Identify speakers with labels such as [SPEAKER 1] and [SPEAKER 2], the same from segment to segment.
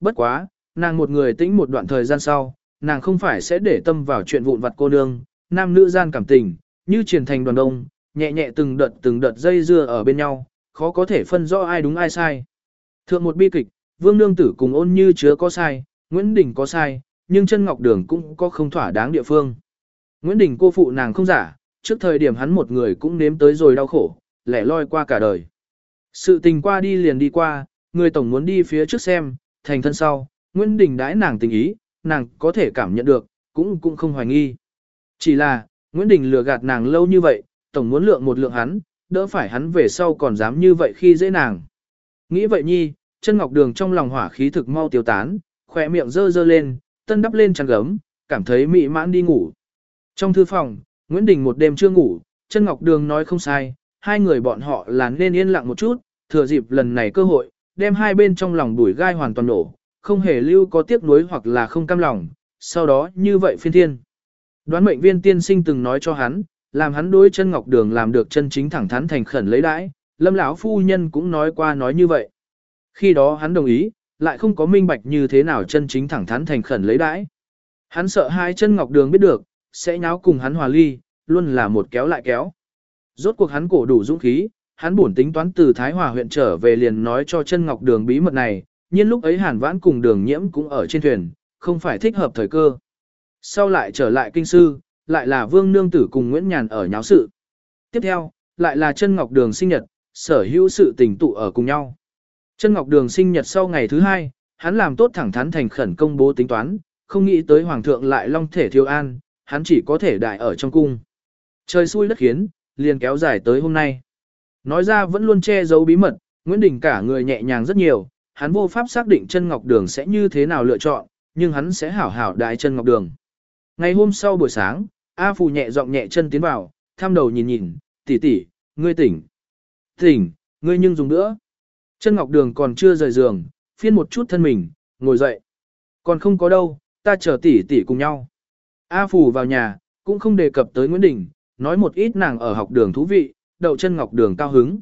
[SPEAKER 1] Bất quá, nàng một người tĩnh một đoạn thời gian sau, nàng không phải sẽ để tâm vào chuyện vụn vặt cô nương, nam nữ gian cảm tình, như triển thành đoàn đông, nhẹ nhẹ từng đợt từng đợt dây dưa ở bên nhau, khó có thể phân rõ ai đúng ai sai. Thượng một bi kịch, Vương Nương Tử cùng ôn như chứa có sai, Nguyễn Đình có sai, nhưng chân ngọc đường cũng có không thỏa đáng địa phương. Nguyễn Đình cô phụ nàng không giả, trước thời điểm hắn một người cũng nếm tới rồi đau khổ, lẻ loi qua cả đời. Sự tình qua đi liền đi qua, người tổng muốn đi phía trước xem, thành thân sau, Nguyễn Đình đãi nàng tình ý, nàng có thể cảm nhận được, cũng cũng không hoài nghi. Chỉ là, Nguyễn Đình lừa gạt nàng lâu như vậy, tổng muốn lượng một lượng hắn, đỡ phải hắn về sau còn dám như vậy khi dễ nàng. Nghĩ vậy nhi, chân ngọc đường trong lòng hỏa khí thực mau tiêu tán, khỏe miệng dơ dơ lên, tân đắp lên chăn gấm, cảm thấy mị mãn đi ngủ. Trong thư phòng, Nguyễn Đình một đêm chưa ngủ, chân ngọc đường nói không sai, hai người bọn họ là nên yên lặng một chút, thừa dịp lần này cơ hội, đem hai bên trong lòng đuổi gai hoàn toàn nổ, không hề lưu có tiếc nuối hoặc là không cam lòng, sau đó như vậy phiên thiên. Đoán mệnh viên tiên sinh từng nói cho hắn, làm hắn đối chân ngọc đường làm được chân chính thẳng thắn thành khẩn lấy đãi, lâm lão phu nhân cũng nói qua nói như vậy. Khi đó hắn đồng ý, lại không có minh bạch như thế nào chân chính thẳng thắn thành khẩn lấy đãi. Hắn sợ hai chân ngọc đường biết được, sẽ nháo cùng hắn hòa ly, luôn là một kéo lại kéo. Rốt cuộc hắn cổ đủ dũng khí, hắn buồn tính toán từ Thái Hòa huyện trở về liền nói cho chân ngọc đường bí mật này, nhưng lúc ấy hàn vãn cùng đường nhiễm cũng ở trên thuyền, không phải thích hợp thời cơ. Sau lại trở lại kinh sư, lại là vương nương tử cùng Nguyễn Nhàn ở nháo sự. Tiếp theo, lại là chân ngọc đường sinh nhật, sở hữu sự tình tụ ở cùng nhau. Chân ngọc đường sinh nhật sau ngày thứ hai, hắn làm tốt thẳng thắn thành khẩn công bố tính toán, không nghĩ tới hoàng thượng lại long thể thiêu an, hắn chỉ có thể đại ở trong cung. Trời xui đất khiến, liền kéo dài tới hôm nay. Nói ra vẫn luôn che giấu bí mật, Nguyễn Đình cả người nhẹ nhàng rất nhiều, hắn vô pháp xác định chân ngọc đường sẽ như thế nào lựa chọn, nhưng hắn sẽ hảo hảo đại chân ngọc đường. Ngày hôm sau buổi sáng, A Phù nhẹ giọng nhẹ chân tiến vào, thăm đầu nhìn nhìn, tỷ tỷ, ngươi tỉnh. Tỉnh, ngươi nhưng dùng nữa. Chân ngọc đường còn chưa rời giường, phiên một chút thân mình, ngồi dậy. Còn không có đâu, ta chờ tỷ tỷ cùng nhau. A Phù vào nhà, cũng không đề cập tới Nguyễn Đình, nói một ít nàng ở học đường thú vị, đậu chân ngọc đường cao hứng.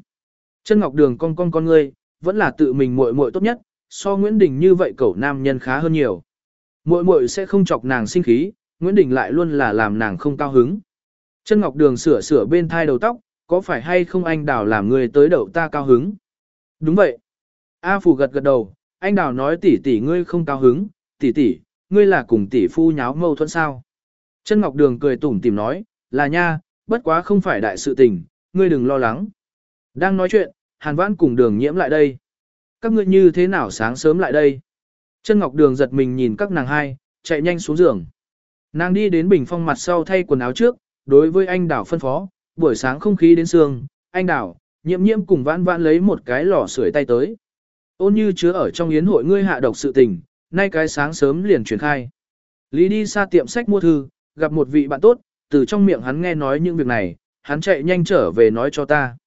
[SPEAKER 1] Chân ngọc đường con con con ngươi, vẫn là tự mình muội muội tốt nhất, so Nguyễn Đình như vậy cậu nam nhân khá hơn nhiều. Muội muội sẽ không chọc nàng sinh khí, Nguyễn Đình lại luôn là làm nàng không cao hứng. Chân ngọc đường sửa sửa bên thai đầu tóc, có phải hay không anh đào làm người tới đậu ta cao hứng? Đúng vậy. A Phù gật gật đầu, anh đào nói tỷ tỷ ngươi không cao hứng, tỷ tỷ, ngươi là cùng tỷ phu nháo mâu thuẫn sao? Chân Ngọc Đường cười tủm tìm nói, là nha, bất quá không phải đại sự tình, ngươi đừng lo lắng. Đang nói chuyện, Hàn Vãn cùng đường nhiễm lại đây. Các ngươi như thế nào sáng sớm lại đây? Chân Ngọc Đường giật mình nhìn các nàng hai, chạy nhanh xuống giường. Nàng đi đến bình phong mặt sau thay quần áo trước, đối với anh đảo phân phó, buổi sáng không khí đến sương, anh đảo, nhiễm nhiễm cùng vãn vãn lấy một cái lò sưởi tay tới. Ôn như chứa ở trong yến hội ngươi hạ độc sự tình, nay cái sáng sớm liền truyền khai. Lý đi xa tiệm sách mua thư, gặp một vị bạn tốt, từ trong miệng hắn nghe nói những việc này, hắn chạy nhanh trở về nói cho ta.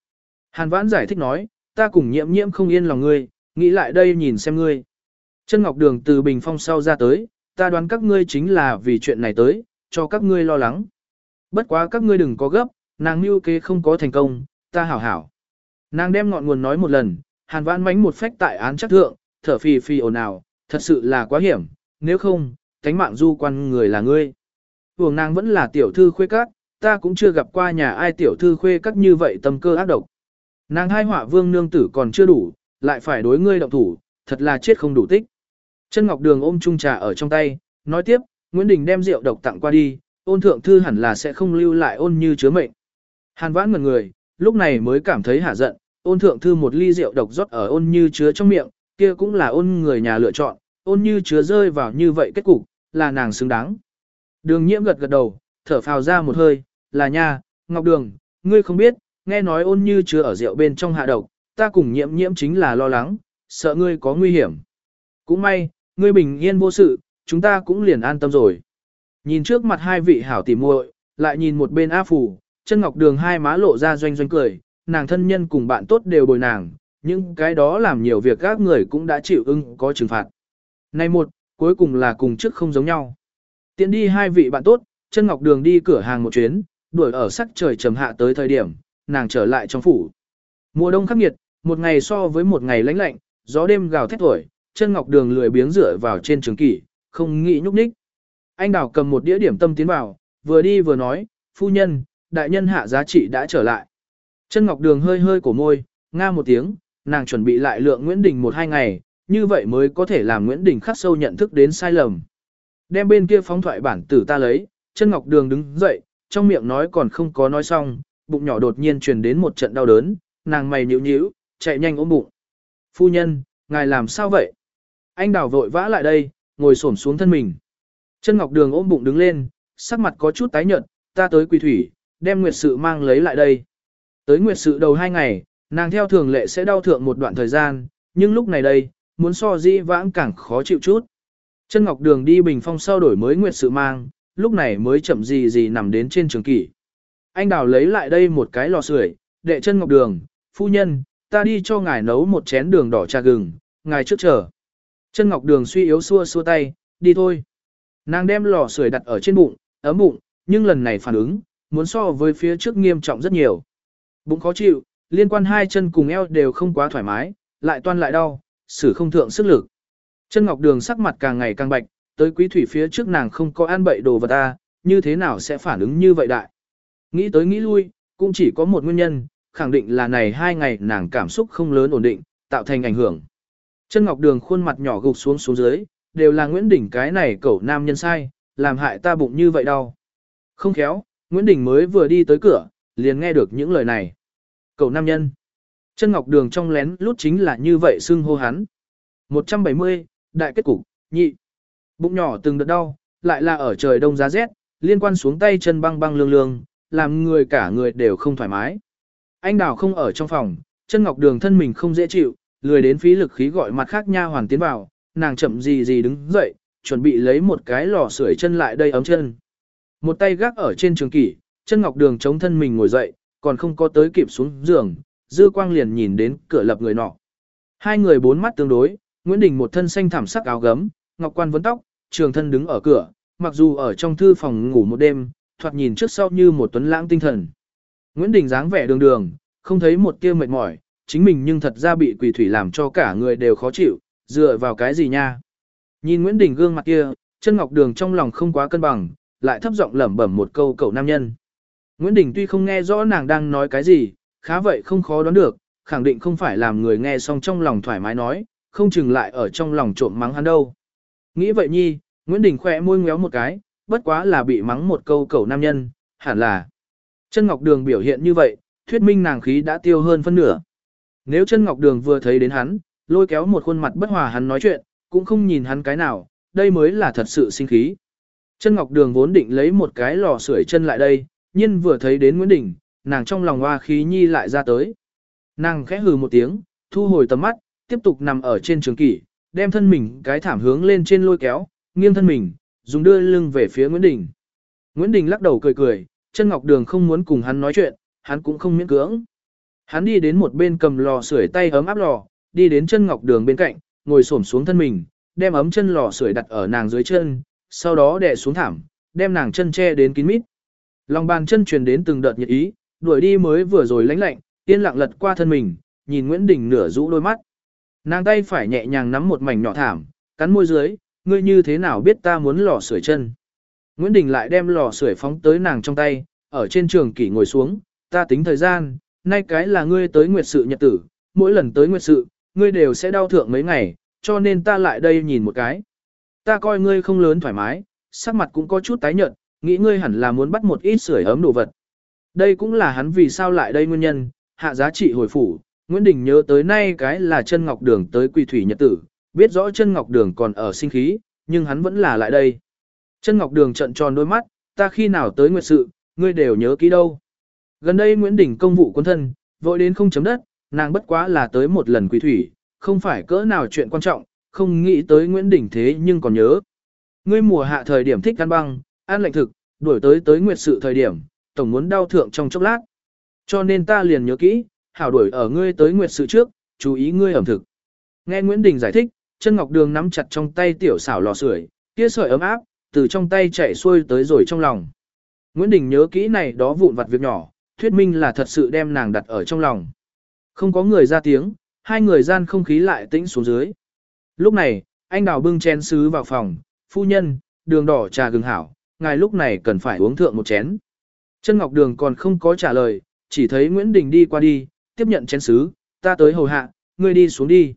[SPEAKER 1] Hàn vãn giải thích nói, ta cùng nhiễm nhiễm không yên lòng ngươi, nghĩ lại đây nhìn xem ngươi. Chân Ngọc Đường từ bình phong sau ra tới, ta đoán các ngươi chính là vì chuyện này tới, cho các ngươi lo lắng. Bất quá các ngươi đừng có gấp, nàng mưu kế không có thành công, ta hảo hảo. Nàng đem ngọn nguồn nói một lần, hàn vãn mánh một phách tại án chắc thượng, thở phì phì ồn ào, thật sự là quá hiểm, nếu không, thánh mạng du quan người là ngươi. Hưởng nàng vẫn là tiểu thư khuê các, ta cũng chưa gặp qua nhà ai tiểu thư khuê các như vậy tâm cơ ác độc. Nàng hai họa vương nương tử còn chưa đủ, lại phải đối ngươi động thủ, thật là chết không đủ tích. Chân Ngọc Đường ôm chung trà ở trong tay, nói tiếp, Nguyễn Đình đem rượu độc tặng qua đi, ôn thượng thư hẳn là sẽ không lưu lại ôn như chứa mệnh. Hàn vãn ngần người, lúc này mới cảm thấy hả giận, ôn thượng thư một ly rượu độc rót ở ôn như chứa trong miệng, kia cũng là ôn người nhà lựa chọn, ôn như chứa rơi vào như vậy kết cục, là nàng xứng đáng. Đường nhiễm gật gật đầu, thở phào ra một hơi, là nha, Ngọc Đường, ngươi không biết, nghe nói ôn như chứa ở rượu bên trong hạ độc, ta cùng nhiễm nhiễm chính là lo lắng, sợ ngươi có nguy hiểm. Cũng may, ngươi bình yên vô sự, chúng ta cũng liền an tâm rồi. Nhìn trước mặt hai vị hảo tỉ muội, lại nhìn một bên A Phủ, chân ngọc đường hai má lộ ra doanh doanh cười, nàng thân nhân cùng bạn tốt đều bồi nàng, nhưng cái đó làm nhiều việc các người cũng đã chịu ưng có trừng phạt. Này một, cuối cùng là cùng trước không giống nhau. Tiến đi hai vị bạn tốt, chân ngọc đường đi cửa hàng một chuyến, đuổi ở sắc trời trầm hạ tới thời điểm, nàng trở lại trong phủ. Mùa đông khắc nghiệt, một ngày so với một ngày lạnh lạnh, gió đêm gào thét thổi, chân ngọc đường lười biếng rửa vào trên trường kỷ, không nghĩ nhúc nhích. Anh đào cầm một đĩa điểm tâm tiến vào, vừa đi vừa nói, phu nhân, đại nhân hạ giá trị đã trở lại. Chân ngọc đường hơi hơi cổ môi, nga một tiếng, nàng chuẩn bị lại lượng Nguyễn Đình một hai ngày, như vậy mới có thể làm Nguyễn Đình khắc sâu nhận thức đến sai lầm. Đem bên kia phóng thoại bản tử ta lấy, chân ngọc đường đứng dậy, trong miệng nói còn không có nói xong, bụng nhỏ đột nhiên truyền đến một trận đau đớn, nàng mày nhíu nhíu, chạy nhanh ôm bụng. Phu nhân, ngài làm sao vậy? Anh đào vội vã lại đây, ngồi xổm xuống thân mình. Chân ngọc đường ôm bụng đứng lên, sắc mặt có chút tái nhợt, ta tới quỳ thủy, đem nguyệt sự mang lấy lại đây. Tới nguyệt sự đầu hai ngày, nàng theo thường lệ sẽ đau thượng một đoạn thời gian, nhưng lúc này đây, muốn so di vãng càng khó chịu chút. Chân Ngọc Đường đi bình phong sau đổi mới nguyệt sự mang, lúc này mới chậm gì gì nằm đến trên trường kỷ. Anh Đào lấy lại đây một cái lò sưởi, đệ chân Ngọc Đường, phu nhân, ta đi cho ngài nấu một chén đường đỏ trà gừng, ngài trước chờ. Chân Ngọc Đường suy yếu xua xua tay, đi thôi. Nàng đem lò sưởi đặt ở trên bụng, ấm bụng, nhưng lần này phản ứng, muốn so với phía trước nghiêm trọng rất nhiều. Bụng khó chịu, liên quan hai chân cùng eo đều không quá thoải mái, lại toan lại đau, xử không thượng sức lực. Chân Ngọc Đường sắc mặt càng ngày càng bạch, tới quý thủy phía trước nàng không có ăn bậy đồ vật ta, như thế nào sẽ phản ứng như vậy đại. Nghĩ tới nghĩ lui, cũng chỉ có một nguyên nhân, khẳng định là này hai ngày nàng cảm xúc không lớn ổn định, tạo thành ảnh hưởng. Chân Ngọc Đường khuôn mặt nhỏ gục xuống xuống dưới, đều là Nguyễn Đình cái này cẩu nam nhân sai, làm hại ta bụng như vậy đau. Không khéo, Nguyễn Đình mới vừa đi tới cửa, liền nghe được những lời này. Cậu nam nhân. Chân Ngọc Đường trong lén lút chính là như vậy xưng hô hắn. 170, đại kết cục, nhị. Bụng nhỏ từng đợt đau, lại là ở trời đông giá rét, liên quan xuống tay chân băng băng lương lương, làm người cả người đều không thoải mái. Anh Đào không ở trong phòng, chân Ngọc Đường thân mình không dễ chịu, lười đến phí lực khí gọi mặt khác nha hoàn tiến vào, nàng chậm gì gì đứng dậy, chuẩn bị lấy một cái lò sưởi chân lại đây ấm chân. Một tay gác ở trên trường kỷ, chân ngọc đường chống thân mình ngồi dậy, còn không có tới kịp xuống giường, dư quang liền nhìn đến cửa lập người nọ. Hai người bốn mắt tương đối, Nguyễn Đình một thân xanh thảm sắc áo gấm, ngọc quan vấn tóc, trường thân đứng ở cửa, mặc dù ở trong thư phòng ngủ một đêm, thoạt nhìn trước sau như một tuấn lãng tinh thần. Nguyễn Đình dáng vẻ đường đường, không thấy một tia mệt mỏi, chính mình nhưng thật ra bị quỷ thủy làm cho cả người đều khó chịu, dựa vào cái gì nha. Nhìn Nguyễn Đình gương mặt kia, chân ngọc đường trong lòng không quá cân bằng, lại thấp giọng lẩm bẩm một câu cậu nam nhân. Nguyễn Đình tuy không nghe rõ nàng đang nói cái gì, khá vậy không khó đoán được, khẳng định không phải làm người nghe xong trong lòng thoải mái nói, không chừng lại ở trong lòng trộm mắng hắn đâu. Nghĩ vậy nhi, Nguyễn Đình khỏe môi ngéo một cái, bất quá là bị mắng một câu cầu nam nhân, hẳn là. Chân Ngọc Đường biểu hiện như vậy, thuyết minh nàng khí đã tiêu hơn phân nửa. Nếu chân Ngọc Đường vừa thấy đến hắn, lôi kéo một khuôn mặt bất hòa hắn nói chuyện, cũng không nhìn hắn cái nào, đây mới là thật sự sinh khí. Chân Ngọc Đường vốn định lấy một cái lò sưởi chân lại đây, nhưng vừa thấy đến Nguyễn Đình, nàng trong lòng hoa khí nhi lại ra tới. Nàng khẽ hừ một tiếng, thu hồi tầm mắt, tiếp tục nằm ở trên trường kỷ, đem thân mình cái thảm hướng lên trên lôi kéo, nghiêng thân mình, dùng đưa lưng về phía Nguyễn Đình. Nguyễn Đình lắc đầu cười cười, chân Ngọc Đường không muốn cùng hắn nói chuyện, hắn cũng không miễn cưỡng. Hắn đi đến một bên cầm lò sưởi tay ấm áp lò, đi đến chân Ngọc Đường bên cạnh, ngồi xổm xuống thân mình, đem ấm chân lò sưởi đặt ở nàng dưới chân, sau đó đè xuống thảm, đem nàng chân che đến kín mít. Lòng bàn chân truyền đến từng đợt nhiệt ý, đuổi đi mới vừa rồi lánh lạnh, yên lặng lật qua thân mình, nhìn Nguyễn Đình nửa rũ đôi mắt. Nàng tay phải nhẹ nhàng nắm một mảnh nhỏ thảm, cắn môi dưới, ngươi như thế nào biết ta muốn lò sưởi chân. Nguyễn Đình lại đem lò sưởi phóng tới nàng trong tay, ở trên trường kỷ ngồi xuống, ta tính thời gian, nay cái là ngươi tới nguyệt sự nhật tử, mỗi lần tới nguyệt sự, ngươi đều sẽ đau thượng mấy ngày, cho nên ta lại đây nhìn một cái. Ta coi ngươi không lớn thoải mái, sắc mặt cũng có chút tái nhợt, nghĩ ngươi hẳn là muốn bắt một ít sưởi ấm đồ vật. Đây cũng là hắn vì sao lại đây nguyên nhân, hạ giá trị hồi phủ, Nguyễn Đình nhớ tới nay cái là chân ngọc đường tới quỳ thủy nhật tử, biết rõ chân ngọc đường còn ở sinh khí, nhưng hắn vẫn là lại đây. Chân ngọc đường trận tròn đôi mắt, ta khi nào tới nguyệt sự, ngươi đều nhớ kỹ đâu. Gần đây Nguyễn Đình công vụ quân thân, vội đến không chấm đất, nàng bất quá là tới một lần quỳ thủy, không phải cỡ nào chuyện quan trọng, không nghĩ tới Nguyễn Đình thế nhưng còn nhớ. Ngươi mùa hạ thời điểm thích ăn băng, ăn lạnh thực, đuổi tới tới nguyệt sự thời điểm, tổng muốn đau thượng trong chốc lát. Cho nên ta liền nhớ kỹ, hảo đuổi ở ngươi tới nguyệt sự trước, chú ý ngươi ẩm thực. Nghe Nguyễn Đình giải thích, chân ngọc đường nắm chặt trong tay tiểu xảo lò sưởi, kia sợi ấm áp, từ trong tay chạy xuôi tới rồi trong lòng. Nguyễn Đình nhớ kỹ này đó vụn vặt việc nhỏ, thuyết minh là thật sự đem nàng đặt ở trong lòng. Không có người ra tiếng, hai người gian không khí lại tĩnh xuống dưới. Lúc này, anh đào bưng chén sứ vào phòng, phu nhân, đường đỏ trà gừng hảo, ngài lúc này cần phải uống thượng một chén. Chân Ngọc Đường còn không có trả lời, chỉ thấy Nguyễn Đình đi qua đi, tiếp nhận chén sứ, ta tới hầu hạ, ngươi đi xuống đi.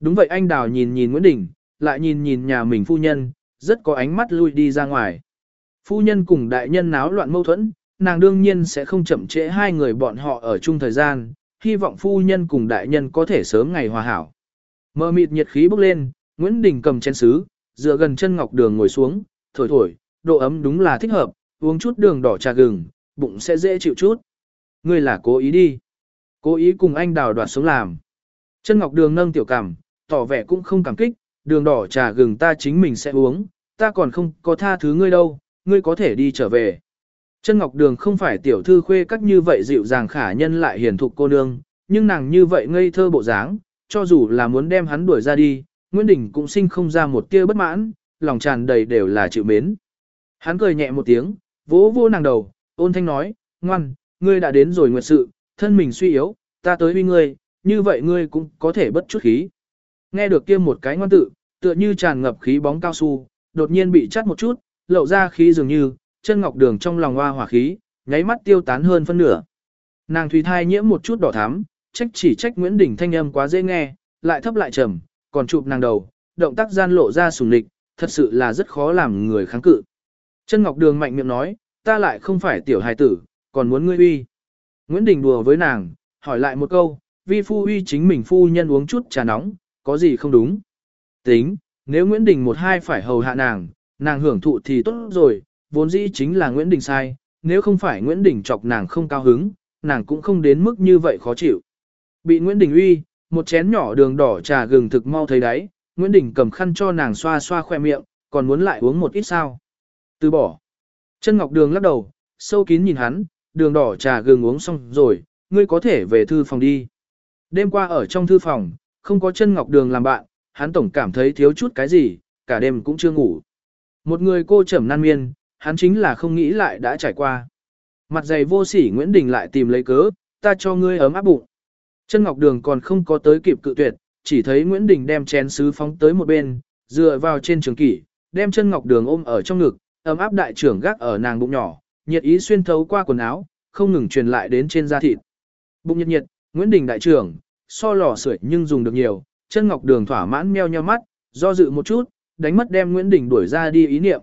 [SPEAKER 1] Đúng vậy anh đào nhìn nhìn Nguyễn Đình, lại nhìn nhìn nhà mình phu nhân, rất có ánh mắt lui đi ra ngoài. Phu nhân cùng đại nhân náo loạn mâu thuẫn, nàng đương nhiên sẽ không chậm trễ hai người bọn họ ở chung thời gian, hy vọng phu nhân cùng đại nhân có thể sớm ngày hòa hảo. Mờ mịt nhiệt khí bốc lên, Nguyễn Đình cầm chén sứ, dựa gần chân ngọc đường ngồi xuống, thổi thổi, độ ấm đúng là thích hợp, uống chút đường đỏ trà gừng, bụng sẽ dễ chịu chút. Ngươi là cố ý đi. Cố ý cùng anh đào đoạt sống làm. Chân ngọc đường nâng tiểu cảm, tỏ vẻ cũng không cảm kích, đường đỏ trà gừng ta chính mình sẽ uống, ta còn không có tha thứ ngươi đâu, ngươi có thể đi trở về. Chân Ngọc Đường không phải tiểu thư khuê các như vậy dịu dàng khả nhân lại hiền thục cô nương, nhưng nàng như vậy ngây thơ bộ dáng, cho dù là muốn đem hắn đuổi ra đi, Nguyễn Đình cũng sinh không ra một tia bất mãn, lòng tràn đầy đều là chịu mến. Hắn cười nhẹ một tiếng, vỗ vô nàng đầu, ôn thanh nói, ngoan, ngươi đã đến rồi nguyệt sự, thân mình suy yếu, ta tới huy ngươi, như vậy ngươi cũng có thể bất chút khí. Nghe được kia một cái ngoan tự, tựa như tràn ngập khí bóng cao su, đột nhiên bị chắt một chút, lậu ra khí dường như, chân ngọc đường trong lòng hoa hỏa khí, nháy mắt tiêu tán hơn phân nửa. Nàng thủy thai nhiễm một chút đỏ thắm, trách chỉ trách Nguyễn Đình thanh âm quá dễ nghe, lại thấp lại trầm, còn chụp nàng đầu, động tác gian lộ ra sùng lịch, thật sự là rất khó làm người kháng cự. Chân Ngọc Đường mạnh miệng nói, ta lại không phải tiểu hài tử, còn muốn ngươi uy. Nguyễn Đình đùa với nàng, hỏi lại một câu, vi phu uy chính mình phu nhân uống chút trà nóng, có gì không đúng. Tính, nếu Nguyễn Đình một hai phải hầu hạ nàng, nàng hưởng thụ thì tốt rồi, vốn dĩ chính là Nguyễn Đình sai, nếu không phải Nguyễn Đình chọc nàng không cao hứng, nàng cũng không đến mức như vậy khó chịu. Bị Nguyễn Đình uy, một chén nhỏ đường đỏ trà gừng thực mau thấy đấy, Nguyễn Đình cầm khăn cho nàng xoa xoa khoe miệng, còn muốn lại uống một ít sao. Từ bỏ. Chân Ngọc Đường lắc đầu, sâu kín nhìn hắn, đường đỏ trà gừng uống xong rồi, ngươi có thể về thư phòng đi. Đêm qua ở trong thư phòng, không có chân Ngọc Đường làm bạn, hắn tổng cảm thấy thiếu chút cái gì, cả đêm cũng chưa ngủ. Một người cô trầm nan miên, hắn chính là không nghĩ lại đã trải qua. Mặt dày vô sỉ Nguyễn Đình lại tìm lấy cớ, ta cho ngươi ấm áp bụng. Chân Ngọc Đường còn không có tới kịp cự tuyệt, chỉ thấy Nguyễn Đình đem chén sứ phóng tới một bên, dựa vào trên trường kỷ, đem chân Ngọc Đường ôm ở trong ngực, ấm áp đại trưởng gác ở nàng bụng nhỏ, nhiệt ý xuyên thấu qua quần áo, không ngừng truyền lại đến trên da thịt. Bụng nhiệt nhiệt, Nguyễn Đình đại trưởng, so lò sưởi nhưng dùng được nhiều, chân Ngọc Đường thỏa mãn meo nheo mắt, do dự một chút, đánh mất đem Nguyễn Đình đuổi ra đi ý niệm.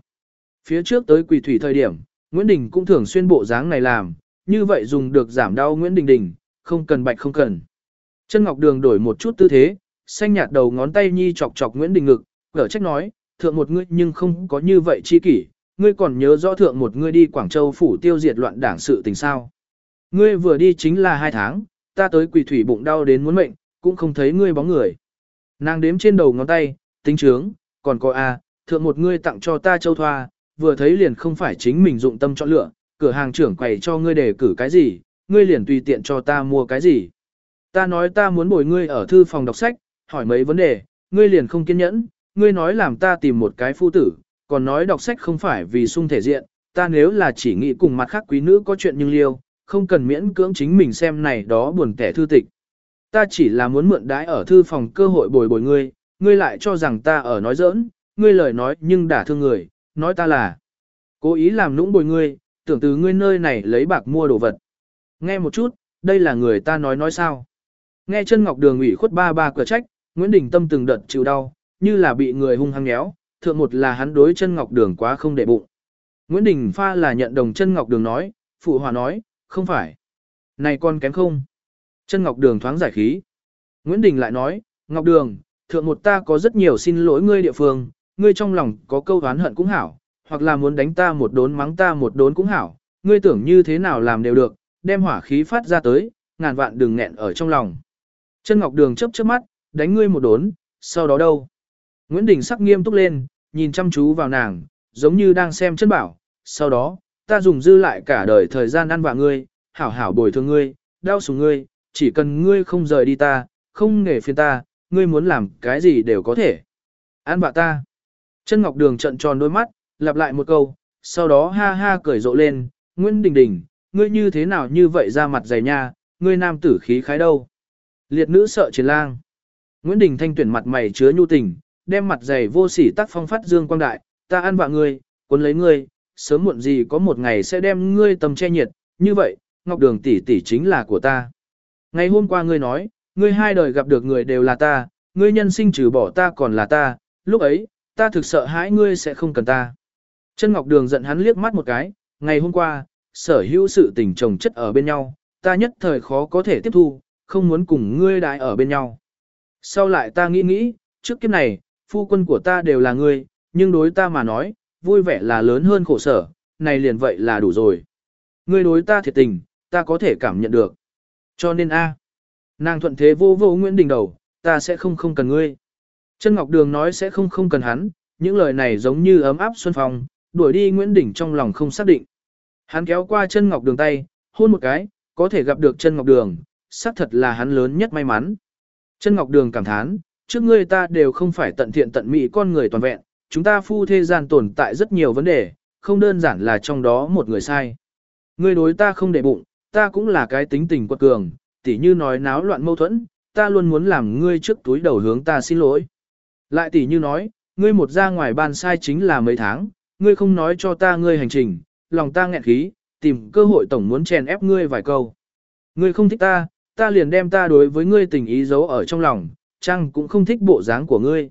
[SPEAKER 1] Phía trước tới quỳ thủy thời điểm, Nguyễn Đình cũng thường xuyên bộ dáng này làm, như vậy dùng được giảm đau Nguyễn Đình Đình, không cần bạch không cần. Chân Ngọc Đường đổi một chút tư thế, xanh nhạt đầu ngón tay nhi chọc chọc Nguyễn Đình ngực, gở trách nói, thượng một ngươi nhưng không có như vậy chi kỷ, ngươi còn nhớ rõ thượng một ngươi đi Quảng Châu phủ tiêu diệt loạn đảng sự tình sao. Ngươi vừa đi chính là hai tháng, ta tới quỳ thủy bụng đau đến muốn mệnh, cũng không thấy ngươi bóng người. Nàng đếm trên đầu ngón tay, tính trướng, còn có a, thượng một ngươi tặng cho ta châu thoa, vừa thấy liền không phải chính mình dụng tâm chọn lựa, cửa hàng trưởng quầy cho ngươi để cử cái gì, ngươi liền tùy tiện cho ta mua cái gì. Ta nói ta muốn bồi ngươi ở thư phòng đọc sách, hỏi mấy vấn đề, ngươi liền không kiên nhẫn, ngươi nói làm ta tìm một cái phu tử, còn nói đọc sách không phải vì sung thể diện, ta nếu là chỉ nghĩ cùng mặt khác quý nữ có chuyện nhưng liêu, không cần miễn cưỡng chính mình xem này đó buồn kẻ thư tịch. Ta chỉ là muốn mượn đái ở thư phòng cơ hội bồi bồi ngươi, ngươi lại cho rằng ta ở nói giỡn, ngươi lời nói nhưng đả thương người, nói ta là cố ý làm nũng bồi ngươi, tưởng từ ngươi nơi này lấy bạc mua đồ vật. Nghe một chút, đây là người ta nói nói sao. Nghe chân ngọc đường ủy khuất ba ba cửa trách, Nguyễn Đình Tâm từng đợt chịu đau, như là bị người hung hăng nhéo, thượng một là hắn đối chân ngọc đường quá không để bụng. Nguyễn Đình pha là nhận đồng chân ngọc đường nói, phụ hòa nói, không phải. Này con kém không? Chân ngọc đường thoáng giải khí. Nguyễn Đình lại nói, ngọc đường, thượng một ta có rất nhiều xin lỗi ngươi địa phương, ngươi trong lòng có câu oán hận cũng hảo, hoặc là muốn đánh ta một đốn mắng ta một đốn cũng hảo, ngươi tưởng như thế nào làm đều được, đem hỏa khí phát ra tới, ngàn vạn đừng nghẹn ở trong lòng. Chân Ngọc Đường chớp chớp mắt, đánh ngươi một đốn, sau đó đâu? Nguyễn Đình sắc nghiêm túc lên, nhìn chăm chú vào nàng, giống như đang xem chân bảo, sau đó, ta dùng dư lại cả đời thời gian ăn vạ ngươi, hảo hảo bồi thường ngươi, đau sủng ngươi, chỉ cần ngươi không rời đi ta, không nghề phiền ta, ngươi muốn làm cái gì đều có thể. Ăn vạ ta. Chân Ngọc Đường trận tròn đôi mắt, lặp lại một câu, sau đó ha ha cười rộ lên, Nguyễn Đình Đình, ngươi như thế nào như vậy ra mặt dày nha, ngươi nam tử khí khái đâu. Liệt nữ sợ chiến lang. Nguyễn Đình Thanh tuyển mặt mày chứa nhu tình, đem mặt dày vô sỉ tác phong phát dương quang đại, ta ăn vạ ngươi, cuốn lấy ngươi, sớm muộn gì có một ngày sẽ đem ngươi tầm che nhiệt, như vậy, Ngọc Đường tỷ tỷ chính là của ta. Ngày hôm qua ngươi nói, ngươi hai đời gặp được người đều là ta, ngươi nhân sinh trừ bỏ ta còn là ta, lúc ấy, ta thực sợ hãi ngươi sẽ không cần ta. Chân Ngọc Đường giận hắn liếc mắt một cái, ngày hôm qua, sở hữu sự tình chồng chất ở bên nhau, ta nhất thời khó có thể tiếp thu, không muốn cùng ngươi đại ở bên nhau. Sau lại ta nghĩ nghĩ, trước kiếp này, phu quân của ta đều là ngươi, nhưng đối ta mà nói, vui vẻ là lớn hơn khổ sở, này liền vậy là đủ rồi. Ngươi đối ta thiệt tình, ta có thể cảm nhận được. Cho nên a, nàng thuận thế vô vô Nguyễn Đình đầu, ta sẽ không không cần ngươi. Chân Ngọc Đường nói sẽ không không cần hắn, những lời này giống như ấm áp xuân phong, đuổi đi Nguyễn Đình trong lòng không xác định. Hắn kéo qua chân Ngọc Đường tay, hôn một cái, có thể gặp được chân Ngọc Đường, xác thật là hắn lớn nhất may mắn. Chân Ngọc Đường cảm thán, trước ngươi ta đều không phải tận thiện tận mỹ con người toàn vẹn, chúng ta phu thế gian tồn tại rất nhiều vấn đề, không đơn giản là trong đó một người sai. Ngươi đối ta không để bụng, ta cũng là cái tính tình quật cường, tỉ như nói náo loạn mâu thuẫn, ta luôn muốn làm ngươi trước túi đầu hướng ta xin lỗi. Lại tỉ như nói, ngươi một ra ngoài ban sai chính là mấy tháng, ngươi không nói cho ta ngươi hành trình, lòng ta nghẹn khí, tìm cơ hội tổng muốn chèn ép ngươi vài câu. Ngươi không thích ta, ta liền đem ta đối với ngươi tình ý giấu ở trong lòng, Trăng cũng không thích bộ dáng của ngươi.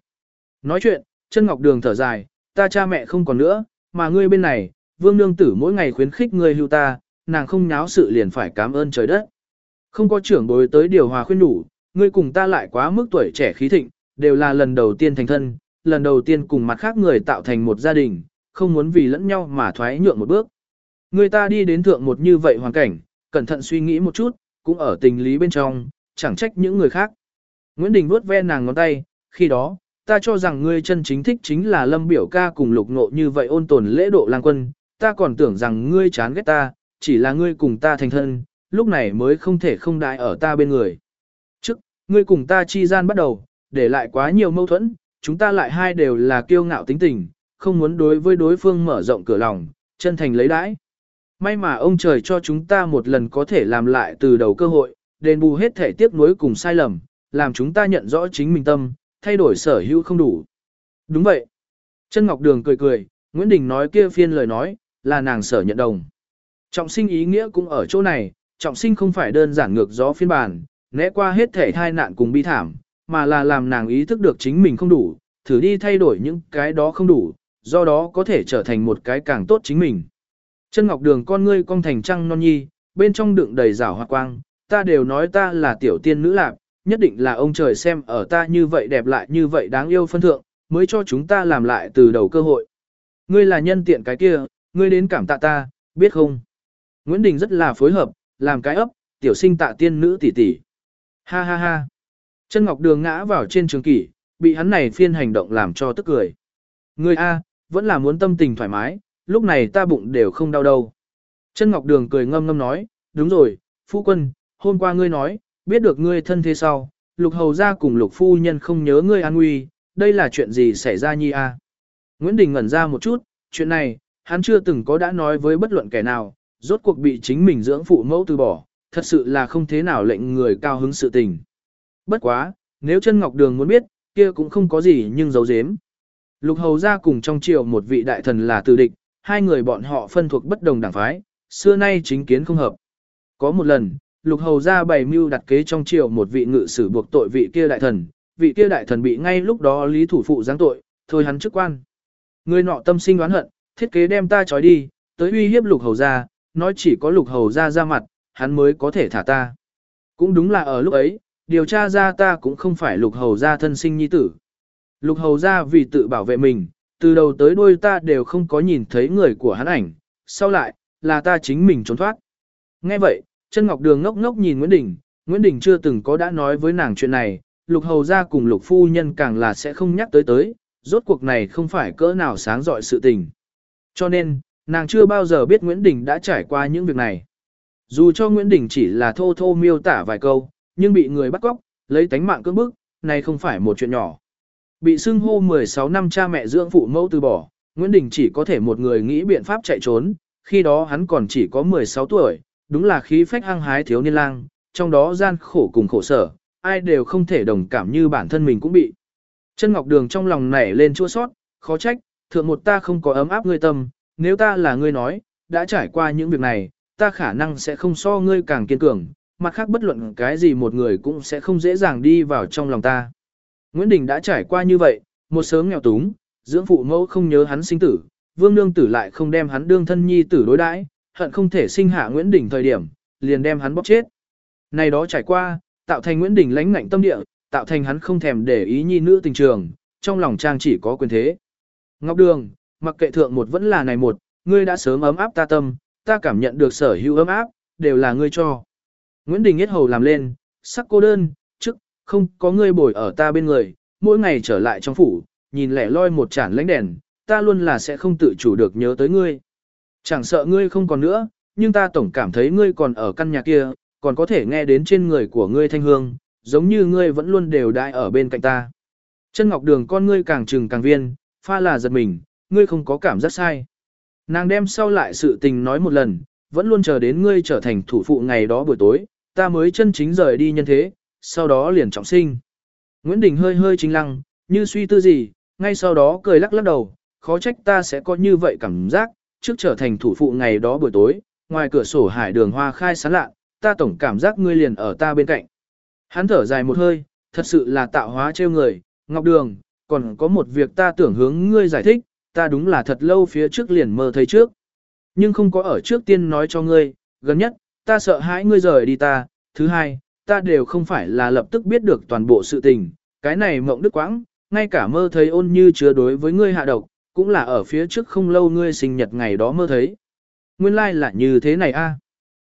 [SPEAKER 1] Nói chuyện, chân ngọc đường thở dài, ta cha mẹ không còn nữa, mà ngươi bên này, vương nương tử mỗi ngày khuyến khích ngươi hưu ta, nàng không nháo sự liền phải cảm ơn trời đất. Không có trưởng bối tới điều hòa khuyên đủ, ngươi cùng ta lại quá mức tuổi trẻ khí thịnh, đều là lần đầu tiên thành thân, lần đầu tiên cùng mặt khác người tạo thành một gia đình, không muốn vì lẫn nhau mà thoái nhượng một bước. Người ta đi đến thượng một như vậy hoàn cảnh, cẩn thận suy nghĩ một chút, cũng ở tình lý bên trong, chẳng trách những người khác. Nguyễn Đình vuốt ve nàng ngón tay, khi đó, ta cho rằng ngươi chân chính thích chính là lâm biểu ca cùng lục ngộ như vậy ôn tồn lễ độ lang quân, ta còn tưởng rằng ngươi chán ghét ta, chỉ là ngươi cùng ta thành thân, lúc này mới không thể không đại ở ta bên người. Trước, ngươi cùng ta chi gian bắt đầu, để lại quá nhiều mâu thuẫn, chúng ta lại hai đều là kiêu ngạo tính tình, không muốn đối với đối phương mở rộng cửa lòng, chân thành lấy đãi. May mà ông trời cho chúng ta một lần có thể làm lại từ đầu cơ hội, đền bù hết thể tiếp nối cùng sai lầm, làm chúng ta nhận rõ chính mình tâm, thay đổi sở hữu không đủ. Đúng vậy. Chân Ngọc Đường cười cười, Nguyễn Đình nói kia phiên lời nói, là nàng sở nhận đồng. Trọng sinh ý nghĩa cũng ở chỗ này, trọng sinh không phải đơn giản ngược gió phiên bản, né qua hết thể thai nạn cùng bi thảm, mà là làm nàng ý thức được chính mình không đủ, thử đi thay đổi những cái đó không đủ, do đó có thể trở thành một cái càng tốt chính mình. Chân ngọc đường con ngươi cong thành trăng non nhi, bên trong đựng đầy rảo hoa quang, ta đều nói ta là tiểu tiên nữ lạc, nhất định là ông trời xem ở ta như vậy đẹp lại như vậy đáng yêu phân thượng, mới cho chúng ta làm lại từ đầu cơ hội. Ngươi là nhân tiện cái kia, ngươi đến cảm tạ ta, biết không? Nguyễn Đình rất là phối hợp, làm cái ấp, tiểu sinh tạ tiên nữ tỷ tỷ. Ha ha ha. Chân Ngọc Đường ngã vào trên trường kỷ, bị hắn này phiên hành động làm cho tức cười. Ngươi A, vẫn là muốn tâm tình thoải mái, lúc này ta bụng đều không đau đâu. Chân Ngọc Đường cười ngâm ngâm nói, đúng rồi, phu quân, hôm qua ngươi nói, biết được ngươi thân thế sau, lục hầu ra cùng lục phu nhân không nhớ ngươi an nguy, đây là chuyện gì xảy ra nhi a? Nguyễn Đình ngẩn ra một chút, chuyện này, hắn chưa từng có đã nói với bất luận kẻ nào, rốt cuộc bị chính mình dưỡng phụ mẫu từ bỏ, thật sự là không thế nào lệnh người cao hứng sự tình. Bất quá, nếu chân Ngọc Đường muốn biết, kia cũng không có gì nhưng giấu giếm. Lục hầu ra cùng trong triều một vị đại thần là từ địch, hai người bọn họ phân thuộc bất đồng đảng phái, xưa nay chính kiến không hợp. Có một lần, lục hầu ra bày mưu đặt kế trong triều một vị ngự sử buộc tội vị kia đại thần, vị kia đại thần bị ngay lúc đó lý thủ phụ giáng tội, thôi hắn chức quan. Người nọ tâm sinh oán hận, thiết kế đem ta trói đi, tới uy hiếp lục hầu ra, nói chỉ có lục hầu ra ra mặt, hắn mới có thể thả ta. Cũng đúng là ở lúc ấy, điều tra ra ta cũng không phải lục hầu ra thân sinh nhi tử. Lục hầu ra vì tự bảo vệ mình, từ đầu tới đuôi ta đều không có nhìn thấy người của hắn ảnh, sau lại, là ta chính mình trốn thoát. Nghe vậy, chân ngọc đường ngốc ngốc nhìn Nguyễn Đình, Nguyễn Đình chưa từng có đã nói với nàng chuyện này, lục hầu ra cùng lục phu nhân càng là sẽ không nhắc tới tới, rốt cuộc này không phải cỡ nào sáng dọi sự tình. Cho nên, nàng chưa bao giờ biết Nguyễn Đình đã trải qua những việc này. Dù cho Nguyễn Đình chỉ là thô thô miêu tả vài câu, nhưng bị người bắt cóc, lấy tánh mạng cưỡng bức, này không phải một chuyện nhỏ. Bị xưng hô 16 năm cha mẹ dưỡng phụ mẫu từ bỏ, Nguyễn Đình chỉ có thể một người nghĩ biện pháp chạy trốn, khi đó hắn còn chỉ có 16 tuổi, đúng là khí phách hăng hái thiếu niên lang, trong đó gian khổ cùng khổ sở, ai đều không thể đồng cảm như bản thân mình cũng bị. Chân Ngọc Đường trong lòng nảy lên chua sót, khó trách, thượng một ta không có ấm áp ngươi tâm, nếu ta là ngươi nói, đã trải qua những việc này, ta khả năng sẽ không so ngươi càng kiên cường, mặt khác bất luận cái gì một người cũng sẽ không dễ dàng đi vào trong lòng ta. Nguyễn Đình đã trải qua như vậy, một sớm nghèo túng, dưỡng phụ mẫu không nhớ hắn sinh tử, vương nương tử lại không đem hắn đương thân nhi tử đối đãi, hận không thể sinh hạ Nguyễn Đình thời điểm, liền đem hắn bóc chết. Này đó trải qua, tạo thành Nguyễn Đình lãnh ngạnh tâm địa, tạo thành hắn không thèm để ý nhi nữ tình trường, trong lòng trang chỉ có quyền thế. Ngọc Đường, mặc kệ thượng một vẫn là này một, ngươi đã sớm ấm áp ta tâm, ta cảm nhận được sở hữu ấm áp, đều là ngươi cho. Nguyễn Đình Yết Hầu làm lên, sắc cô đơn, trước, không có ngươi bồi ở ta bên người, mỗi ngày trở lại trong phủ, nhìn lẻ loi một chản lánh đèn, ta luôn là sẽ không tự chủ được nhớ tới ngươi. Chẳng sợ ngươi không còn nữa, nhưng ta tổng cảm thấy ngươi còn ở căn nhà kia, còn có thể nghe đến trên người của ngươi thanh hương, giống như ngươi vẫn luôn đều đại ở bên cạnh ta. Chân ngọc đường con ngươi càng trừng càng viên, pha là giật mình, ngươi không có cảm giác sai. Nàng đem sau lại sự tình nói một lần, vẫn luôn chờ đến ngươi trở thành thủ phụ ngày đó buổi tối, ta mới chân chính rời đi nhân thế, sau đó liền trọng sinh. Nguyễn Đình hơi hơi chính lăng, như suy tư gì, ngay sau đó cười lắc lắc đầu, khó trách ta sẽ có như vậy cảm giác, trước trở thành thủ phụ ngày đó buổi tối, ngoài cửa sổ hải đường hoa khai sáng lạ, ta tổng cảm giác ngươi liền ở ta bên cạnh. Hắn thở dài một hơi, thật sự là tạo hóa trêu người, Ngọc Đường, còn có một việc ta tưởng hướng ngươi giải thích, ta đúng là thật lâu phía trước liền mơ thấy trước. Nhưng không có ở trước tiên nói cho ngươi, gần nhất, ta sợ hãi ngươi rời đi ta, thứ hai, ta đều không phải là lập tức biết được toàn bộ sự tình, cái này mộng đức quãng, ngay cả mơ thấy ôn như chứa đối với ngươi hạ độc, cũng là ở phía trước không lâu ngươi sinh nhật ngày đó mơ thấy. Nguyên lai like là như thế này a.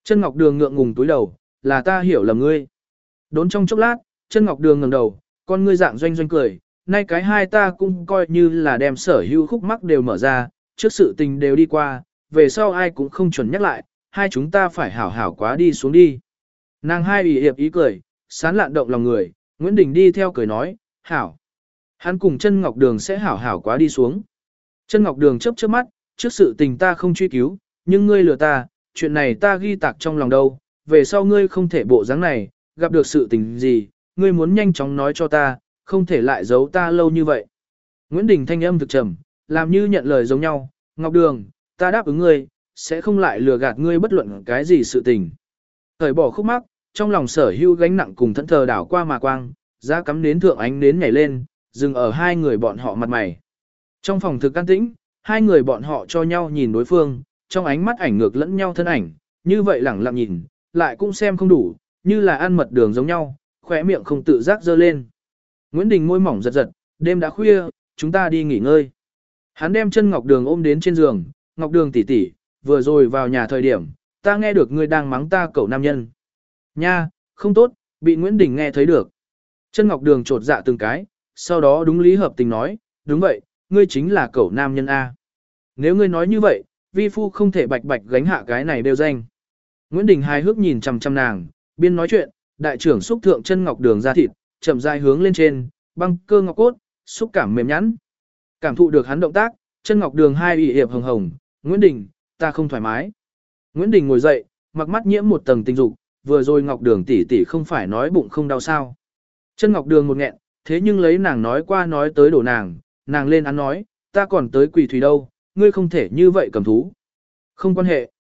[SPEAKER 1] Chân Ngọc Đường ngượng ngùng túi đầu, là ta hiểu lầm ngươi. Đốn trong chốc lát, chân Ngọc Đường ngẩng đầu, con ngươi dạng doanh doanh cười, nay cái hai ta cũng coi như là đem sở hữu khúc mắc đều mở ra, trước sự tình đều đi qua, về sau ai cũng không chuẩn nhắc lại, hai chúng ta phải hảo hảo quá đi xuống đi. Nàng hai ủy hiệp ý cười, sán lạn động lòng người, Nguyễn Đình đi theo cười nói, hảo. Hắn cùng chân Ngọc Đường sẽ hảo hảo quá đi xuống. Chân Ngọc Đường chớp chớp mắt, trước sự tình ta không truy cứu, nhưng ngươi lừa ta, chuyện này ta ghi tạc trong lòng đâu, về sau ngươi không thể bộ dáng này, gặp được sự tình gì, ngươi muốn nhanh chóng nói cho ta, không thể lại giấu ta lâu như vậy. Nguyễn Đình thanh âm thực trầm, làm như nhận lời giống nhau, Ngọc Đường, ta đáp ứng ngươi, sẽ không lại lừa gạt ngươi bất luận cái gì sự tình. Thời bỏ khúc mắc, trong lòng sở hưu gánh nặng cùng thẫn thờ đảo qua mà quang, giá cắm nến thượng ánh nến nhảy lên, dừng ở hai người bọn họ mặt mày. Trong phòng thực an tĩnh, hai người bọn họ cho nhau nhìn đối phương, trong ánh mắt ảnh ngược lẫn nhau thân ảnh, như vậy lẳng lặng nhìn, lại cũng xem không đủ, như là ăn mật đường giống nhau, khỏe miệng không tự giác dơ lên. Nguyễn Đình môi mỏng giật giật, đêm đã khuya, chúng ta đi nghỉ ngơi. Hắn đem chân Ngọc Đường ôm đến trên giường, Ngọc Đường tỉ tỉ, vừa rồi vào nhà thời điểm, ta nghe được ngươi đang mắng ta cậu nam nhân. Nha, không tốt, bị Nguyễn Đình nghe thấy được. Chân Ngọc Đường trột dạ từng cái, sau đó đúng lý hợp tình nói, đúng vậy, ngươi chính là cậu nam nhân A. Nếu ngươi nói như vậy, vi phu không thể bạch bạch gánh hạ cái này đều danh. Nguyễn Đình hài hước nhìn chằm chằm nàng, biên nói chuyện, đại trưởng xúc thượng chân Ngọc Đường ra thịt, chậm rãi hướng lên trên, băng cơ ngọc cốt, xúc cảm mềm nhẵn. Cảm thụ được hắn động tác, chân Ngọc Đường hai ủy hiệp hồng hồng, Nguyễn Đình, ta không thoải mái. Nguyễn Đình ngồi dậy, mặc mắt nhiễm một tầng tình dục, vừa rồi Ngọc Đường tỷ tỷ không phải nói bụng không đau sao. Chân Ngọc Đường một nghẹn, thế nhưng lấy nàng nói qua nói tới đổ nàng, nàng lên ăn nói, ta còn tới quỳ thủy đâu, ngươi không thể như vậy cầm thú. Không quan hệ.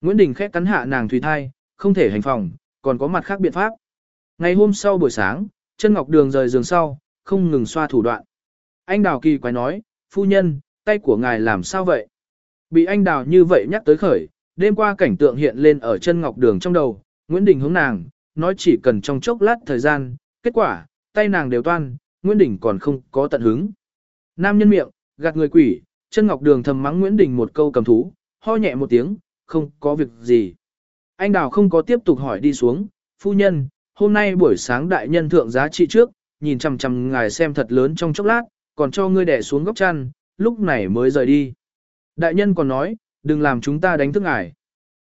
[SPEAKER 1] Nguyễn Đình khét cắn hạ nàng thủy thai, không thể hành phòng, còn có mặt khác biện pháp. Ngày hôm sau buổi sáng, chân Ngọc Đường rời giường sau, không ngừng xoa thủ đoạn. Anh Đào kỳ quái nói, phu nhân, tay của ngài làm sao vậy? Bị anh Đào như vậy nhắc tới khởi, đêm qua cảnh tượng hiện lên ở chân Ngọc Đường trong đầu, Nguyễn Đình hướng nàng, nói chỉ cần trong chốc lát thời gian, kết quả, tay nàng đều toan, Nguyễn Đình còn không có tận hứng. Nam nhân miệng, gạt người quỷ, chân Ngọc Đường thầm mắng Nguyễn Đình một câu cầm thú, ho nhẹ một tiếng, không có việc gì. Anh Đào không có tiếp tục hỏi đi xuống, phu nhân, hôm nay buổi sáng đại nhân thượng giá trị trước, nhìn chằm chằm ngài xem thật lớn trong chốc lát, còn cho ngươi đẻ xuống góc chăn, lúc này mới rời đi. Đại nhân còn nói, đừng làm chúng ta đánh thức ngài.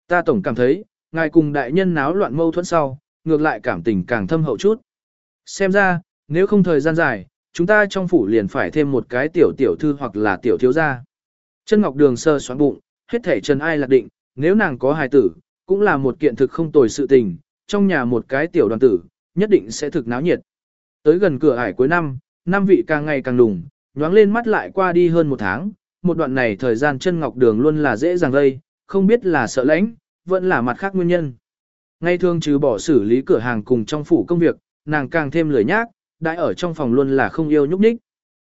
[SPEAKER 1] Ta tổng cảm thấy, ngài cùng đại nhân náo loạn mâu thuẫn sau, ngược lại cảm tình càng thâm hậu chút. Xem ra, nếu không thời gian dài, chúng ta trong phủ liền phải thêm một cái tiểu tiểu thư hoặc là tiểu thiếu gia. Chân Ngọc Đường sơ xoắn bụng, hết thể chân ai lạc định, nếu nàng có hài tử, cũng là một kiện thực không tồi sự tình, trong nhà một cái tiểu đoàn tử, nhất định sẽ thực náo nhiệt. Tới gần cửa ải cuối năm, năm vị càng ngày càng đủng, nhoáng lên mắt lại qua đi hơn một tháng, một đoạn này thời gian chân ngọc đường luôn là dễ dàng gây, không biết là sợ lãnh, vẫn là mặt khác nguyên nhân. Ngay thường trừ bỏ xử lý cửa hàng cùng trong phủ công việc, nàng càng thêm lười nhác, đại ở trong phòng luôn là không yêu nhúc nhích.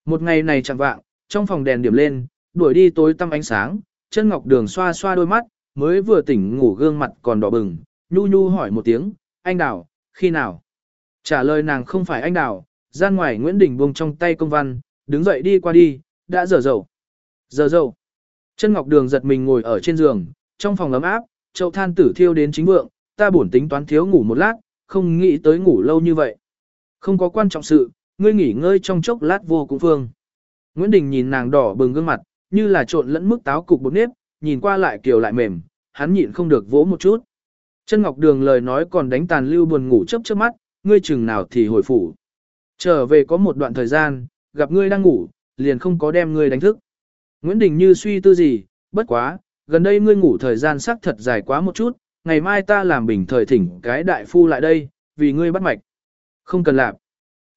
[SPEAKER 1] Một ngày này chẳng vạng, trong phòng đèn điểm lên, đuổi đi tối tăm ánh sáng, chân ngọc đường xoa xoa đôi mắt, mới vừa tỉnh ngủ gương mặt còn đỏ bừng, nhu nhu hỏi một tiếng, anh đào, khi nào? Trả lời nàng không phải anh đào, gian ngoài Nguyễn Đình buông trong tay công văn, đứng dậy đi qua đi, đã giờ dầu. Giờ dầu. Chân ngọc đường giật mình ngồi ở trên giường, trong phòng ấm áp, chậu than tử thiêu đến chính vượng, ta buồn tính toán thiếu ngủ một lát, không nghĩ tới ngủ lâu như vậy. Không có quan trọng sự, ngươi nghỉ ngơi trong chốc lát vô cùng phương. Nguyễn Đình nhìn nàng đỏ bừng gương mặt, như là trộn lẫn mức táo cục bột nếp, nhìn qua lại kiều lại mềm, hắn nhịn không được vỗ một chút. Chân Ngọc Đường lời nói còn đánh tàn lưu buồn ngủ chớp chớp mắt, ngươi chừng nào thì hồi phủ. Trở về có một đoạn thời gian, gặp ngươi đang ngủ, liền không có đem ngươi đánh thức. Nguyễn Đình như suy tư gì, bất quá, gần đây ngươi ngủ thời gian sắc thật dài quá một chút, ngày mai ta làm bình thời thỉnh cái đại phu lại đây, vì ngươi bắt mạch. Không cần làm.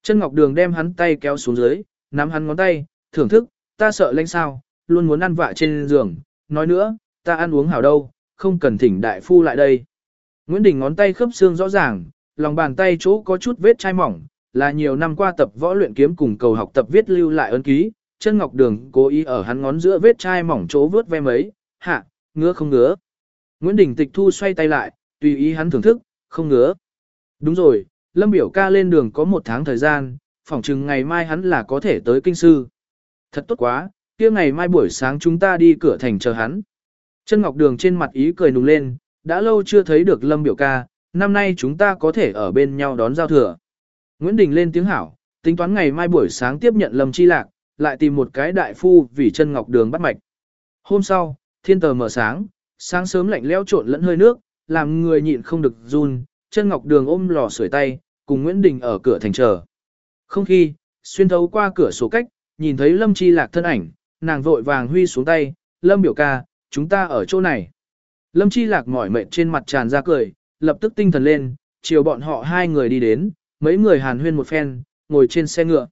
[SPEAKER 1] Chân Ngọc Đường đem hắn tay kéo xuống dưới, nắm hắn ngón tay, thưởng thức, ta sợ lạnh sao, luôn muốn ăn vạ trên giường, nói nữa, ta ăn uống hảo đâu, không cần thỉnh đại phu lại đây. Nguyễn Đình ngón tay khớp xương rõ ràng, lòng bàn tay chỗ có chút vết chai mỏng, là nhiều năm qua tập võ luyện kiếm cùng cầu học tập viết lưu lại ấn ký, chân ngọc đường cố ý ở hắn ngón giữa vết chai mỏng chỗ vớt ve mấy, hạ, ngứa không ngứa. Nguyễn Đình tịch thu xoay tay lại, tùy ý hắn thưởng thức, không ngứa. Đúng rồi, Lâm biểu ca lên đường có một tháng thời gian, phỏng chừng ngày mai hắn là có thể tới kinh sư. Thật tốt quá, kia ngày mai buổi sáng chúng ta đi cửa thành chờ hắn. Chân Ngọc Đường trên mặt ý cười nùng lên, đã lâu chưa thấy được Lâm biểu ca, năm nay chúng ta có thể ở bên nhau đón giao thừa. Nguyễn Đình lên tiếng hảo, tính toán ngày mai buổi sáng tiếp nhận Lâm Chi Lạc, lại tìm một cái đại phu vì chân Ngọc Đường bắt mạch. Hôm sau, thiên tờ mở sáng, sáng sớm lạnh lẽo trộn lẫn hơi nước, làm người nhịn không được run, chân Ngọc Đường ôm lò sưởi tay, cùng Nguyễn Đình ở cửa thành chờ. Không khi, xuyên thấu qua cửa sổ cách, nhìn thấy Lâm Chi Lạc thân ảnh, nàng vội vàng huy xuống tay, Lâm biểu ca, chúng ta ở chỗ này. Lâm Chi Lạc mỏi mệt trên mặt tràn ra cười, lập tức tinh thần lên, chiều bọn họ hai người đi đến, mấy người hàn huyên một phen, ngồi trên xe ngựa.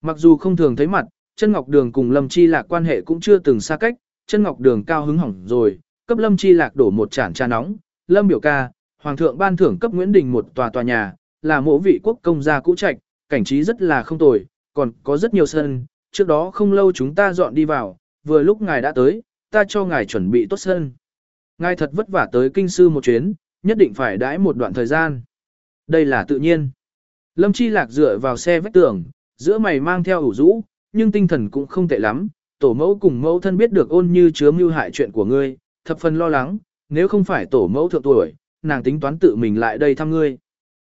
[SPEAKER 1] Mặc dù không thường thấy mặt, chân Ngọc Đường cùng Lâm Chi Lạc quan hệ cũng chưa từng xa cách, chân Ngọc Đường cao hứng hỏng rồi, cấp Lâm Chi Lạc đổ một chản trà nóng, Lâm biểu ca, Hoàng thượng ban thưởng cấp Nguyễn Đình một tòa tòa nhà, là mộ vị quốc công gia cũ trạch, cảnh trí rất là không tồi, còn có rất nhiều sân, trước đó không lâu chúng ta dọn đi vào, vừa lúc ngài đã tới, ta cho ngài chuẩn bị tốt sân. Ngài thật vất vả tới kinh sư một chuyến, nhất định phải đãi một đoạn thời gian. Đây là tự nhiên. Lâm Chi Lạc dựa vào xe vách tường, giữa mày mang theo ủ rũ, nhưng tinh thần cũng không tệ lắm. Tổ mẫu cùng mẫu thân biết được ôn như chứa mưu hại chuyện của ngươi, thập phần lo lắng, nếu không phải tổ mẫu thượng tuổi, nàng tính toán tự mình lại đây thăm ngươi.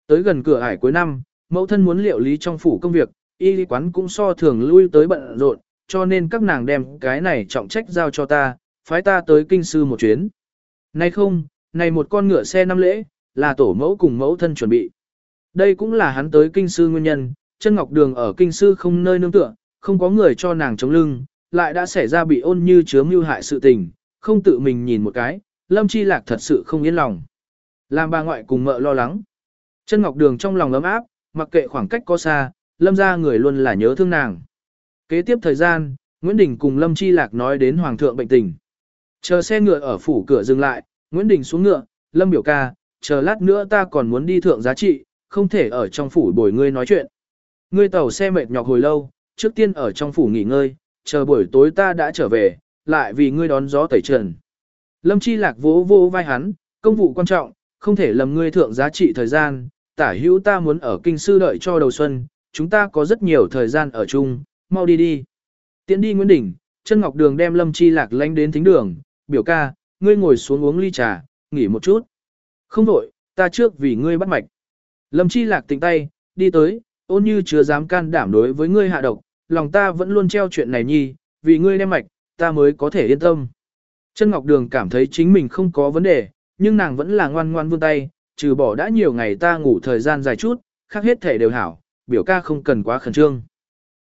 [SPEAKER 1] Tới gần cửa ải cuối năm, mẫu thân muốn liệu lý trong phủ công việc, y lý quán cũng so thường lui tới bận rộn, cho nên các nàng đem cái này trọng trách giao cho ta, phái ta tới kinh sư một chuyến. Nay không, này một con ngựa xe năm lễ, là tổ mẫu cùng mẫu thân chuẩn bị. Đây cũng là hắn tới kinh sư nguyên nhân, chân ngọc đường ở kinh sư không nơi nương tựa, không có người cho nàng chống lưng, lại đã xảy ra bị ôn như chứa mưu hại sự tình, không tự mình nhìn một cái, lâm chi lạc thật sự không yên lòng. Làm bà ngoại cùng mợ lo lắng. Chân ngọc đường trong lòng ấm áp, mặc kệ khoảng cách có xa, lâm ra người luôn là nhớ thương nàng. Kế tiếp thời gian, Nguyễn Đình cùng Lâm Chi Lạc nói đến Hoàng thượng bệnh tình. Chờ xe ngựa ở phủ cửa dừng lại, Nguyễn Đình xuống ngựa, Lâm biểu ca, chờ lát nữa ta còn muốn đi thượng giá trị, không thể ở trong phủ bồi ngươi nói chuyện. Ngươi tàu xe mệt nhọc hồi lâu, trước tiên ở trong phủ nghỉ ngơi, chờ buổi tối ta đã trở về, lại vì ngươi đón gió tẩy trần. Lâm Chi Lạc vỗ vô vai hắn, công vụ quan trọng, không thể lầm ngươi thượng giá trị thời gian, tả hữu ta muốn ở kinh sư đợi cho đầu xuân, chúng ta có rất nhiều thời gian ở chung, mau đi đi. Tiến đi Nguyễn Đình, chân ngọc đường đem Lâm Chi Lạc lánh đến thính đường, biểu ca, ngươi ngồi xuống uống ly trà, nghỉ một chút. Không đổi, ta trước vì ngươi bắt mạch. Lâm Chi Lạc tỉnh tay, đi tới, ôn như chưa dám can đảm đối với ngươi hạ độc, lòng ta vẫn luôn treo chuyện này nhi, vì ngươi đem mạch, ta mới có thể yên tâm. Chân Ngọc Đường cảm thấy chính mình không có vấn đề, nhưng nàng vẫn là ngoan ngoan vươn tay, trừ bỏ đã nhiều ngày ta ngủ thời gian dài chút, khác hết thể đều hảo, biểu ca không cần quá khẩn trương.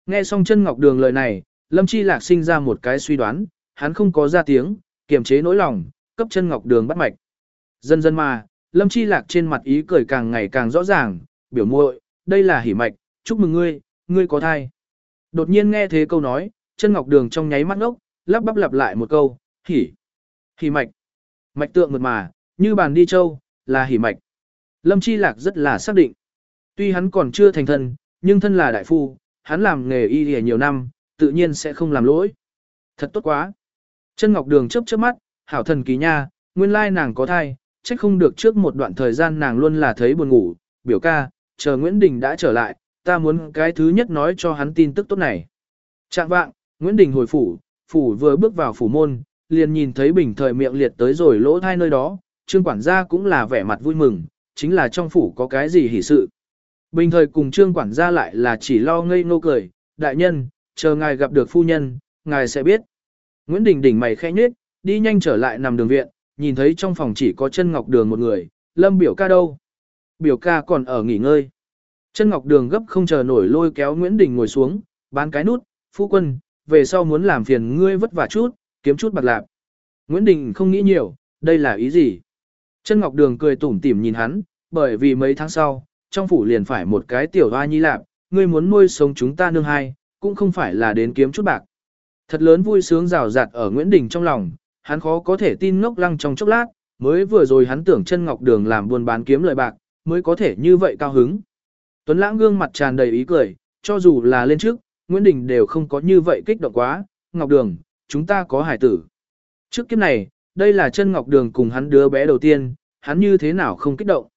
[SPEAKER 1] Nghe xong chân Ngọc Đường lời này, Lâm Chi Lạc sinh ra một cái suy đoán, hắn không có ra tiếng, kiềm chế nỗi lòng, cấp chân Ngọc Đường bắt mạch. Dần dần mà, Lâm Chi Lạc trên mặt ý cười càng ngày càng rõ ràng, biểu muội, đây là hỉ mạch, chúc mừng ngươi, ngươi có thai. Đột nhiên nghe thế câu nói, chân ngọc đường trong nháy mắt ngốc, lắp bắp lặp lại một câu, hỉ, hỉ mạch. Mạch tượng mượt mà, như bàn đi châu, là hỉ mạch. Lâm Chi Lạc rất là xác định. Tuy hắn còn chưa thành thân, nhưng thân là đại phu, hắn làm nghề y lìa nhiều năm, tự nhiên sẽ không làm lỗi. Thật tốt quá. Chân Ngọc Đường chớp chớp mắt, hảo thần kỳ nha, nguyên lai nàng có thai, trách không được trước một đoạn thời gian nàng luôn là thấy buồn ngủ, biểu ca, chờ Nguyễn Đình đã trở lại, ta muốn cái thứ nhất nói cho hắn tin tức tốt này. Trạng vạng, Nguyễn Đình hồi phủ, phủ vừa bước vào phủ môn, liền nhìn thấy bình thời miệng liệt tới rồi lỗ thai nơi đó, trương quản gia cũng là vẻ mặt vui mừng, chính là trong phủ có cái gì hỉ sự. Bình thời cùng trương quản gia lại là chỉ lo ngây ngô cười, đại nhân, chờ ngài gặp được phu nhân, ngài sẽ biết. Nguyễn Đình đỉnh mày khẽ nhếch, đi nhanh trở lại nằm đường viện, nhìn thấy trong phòng chỉ có chân ngọc đường một người, lâm biểu ca đâu. Biểu ca còn ở nghỉ ngơi. Chân ngọc đường gấp không chờ nổi lôi kéo Nguyễn Đình ngồi xuống, bán cái nút, phu quân, về sau muốn làm phiền ngươi vất vả chút, kiếm chút bạc lạp. Nguyễn Đình không nghĩ nhiều, đây là ý gì? Chân ngọc đường cười tủm tỉm nhìn hắn, bởi vì mấy tháng sau, trong phủ liền phải một cái tiểu hoa nhi lạp, ngươi muốn nuôi sống chúng ta nương hai, cũng không phải là đến kiếm chút bạc. Thật lớn vui sướng rào rạt ở Nguyễn Đình trong lòng, hắn khó có thể tin ngốc lăng trong chốc lát, mới vừa rồi hắn tưởng chân ngọc đường làm buôn bán kiếm lợi bạc, mới có thể như vậy cao hứng. Tuấn lãng gương mặt tràn đầy ý cười, cho dù là lên trước, Nguyễn Đình đều không có như vậy kích động quá, ngọc đường, chúng ta có hải tử. Trước kiếp này, đây là chân ngọc đường cùng hắn đứa bé đầu tiên, hắn như thế nào không kích động.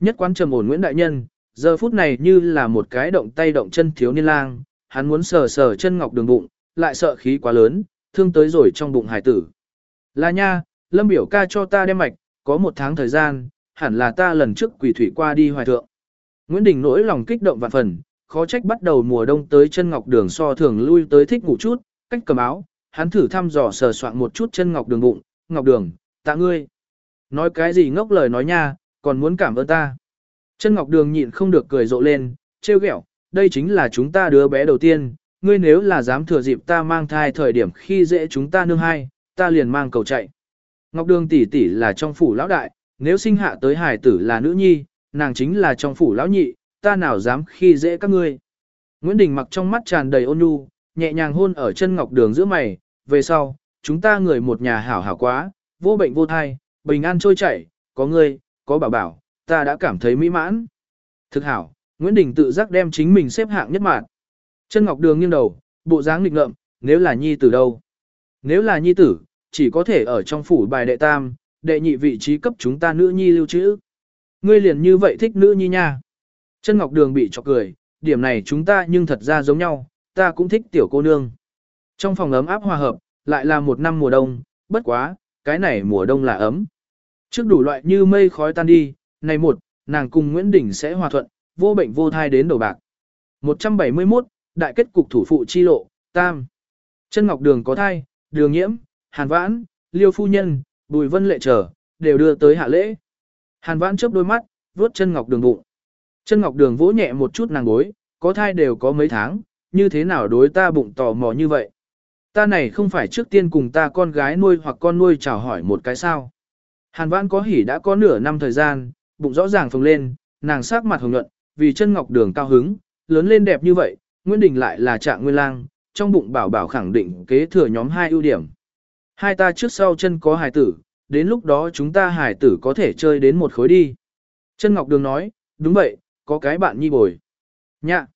[SPEAKER 1] Nhất quán trầm ổn Nguyễn Đại Nhân, giờ phút này như là một cái động tay động chân thiếu niên lang, hắn muốn sờ sờ chân ngọc đường bụng, lại sợ khí quá lớn, thương tới rồi trong bụng hải tử. Là nha, lâm biểu ca cho ta đem mạch, có một tháng thời gian, hẳn là ta lần trước quỷ thủy qua đi hoài thượng. Nguyễn Đình nỗi lòng kích động vạn phần, khó trách bắt đầu mùa đông tới chân ngọc đường so thường lui tới thích ngủ chút, cách cầm áo, hắn thử thăm dò sờ soạn một chút chân ngọc đường bụng, ngọc đường, tạ ngươi. Nói cái gì ngốc lời nói nha, còn muốn cảm ơn ta. Chân ngọc đường nhịn không được cười rộ lên, trêu ghẹo, đây chính là chúng ta đứa bé đầu tiên, ngươi nếu là dám thừa dịp ta mang thai thời điểm khi dễ chúng ta nương hai, ta liền mang cầu chạy. Ngọc đường tỷ tỷ là trong phủ lão đại, nếu sinh hạ tới hài tử là nữ nhi, nàng chính là trong phủ lão nhị, ta nào dám khi dễ các ngươi. Nguyễn Đình mặc trong mắt tràn đầy ôn nhu, nhẹ nhàng hôn ở chân ngọc đường giữa mày, về sau, chúng ta người một nhà hảo hảo quá, vô bệnh vô thai, bình an trôi chảy, có ngươi, có bảo bảo, ta đã cảm thấy mỹ mãn. Thực hảo, Nguyễn Đình tự giác đem chính mình xếp hạng nhất mạng. Chân Ngọc Đường nghiêng đầu, bộ dáng nghịch ngợm, nếu là nhi tử đâu? Nếu là nhi tử, chỉ có thể ở trong phủ bài đệ tam, đệ nhị vị trí cấp chúng ta nữ nhi lưu trữ. Ngươi liền như vậy thích nữ nhi nha. Chân Ngọc Đường bị chọc cười, điểm này chúng ta nhưng thật ra giống nhau, ta cũng thích tiểu cô nương. Trong phòng ấm áp hòa hợp, lại là một năm mùa đông, bất quá, cái này mùa đông là ấm. Trước đủ loại như mây khói tan đi, này một, nàng cùng Nguyễn Đình sẽ hòa thuận, vô bệnh vô thai đến đầu bạc. 171, đại kết cục thủ phụ chi lộ, tam. Chân Ngọc Đường có thai, đường nhiễm, hàn vãn, liêu phu nhân, bùi vân lệ trở, đều đưa tới hạ lễ. Hàn vãn chớp đôi mắt, vuốt chân Ngọc Đường bụng. Chân Ngọc Đường vỗ nhẹ một chút nàng gối, có thai đều có mấy tháng, như thế nào đối ta bụng tò mò như vậy. Ta này không phải trước tiên cùng ta con gái nuôi hoặc con nuôi chào hỏi một cái sao. Hàn vãn có hỉ đã có nửa năm thời gian, bụng rõ ràng phồng lên, nàng sắc mặt hồng nhuận, vì chân ngọc đường cao hứng, lớn lên đẹp như vậy, Nguyễn Đình lại là trạng nguyên lang, trong bụng bảo bảo khẳng định kế thừa nhóm hai ưu điểm. Hai ta trước sau chân có hài tử, đến lúc đó chúng ta hài tử có thể chơi đến một khối đi. Chân Ngọc Đường nói, đúng vậy, có cái bạn nhi bồi. Nhạ.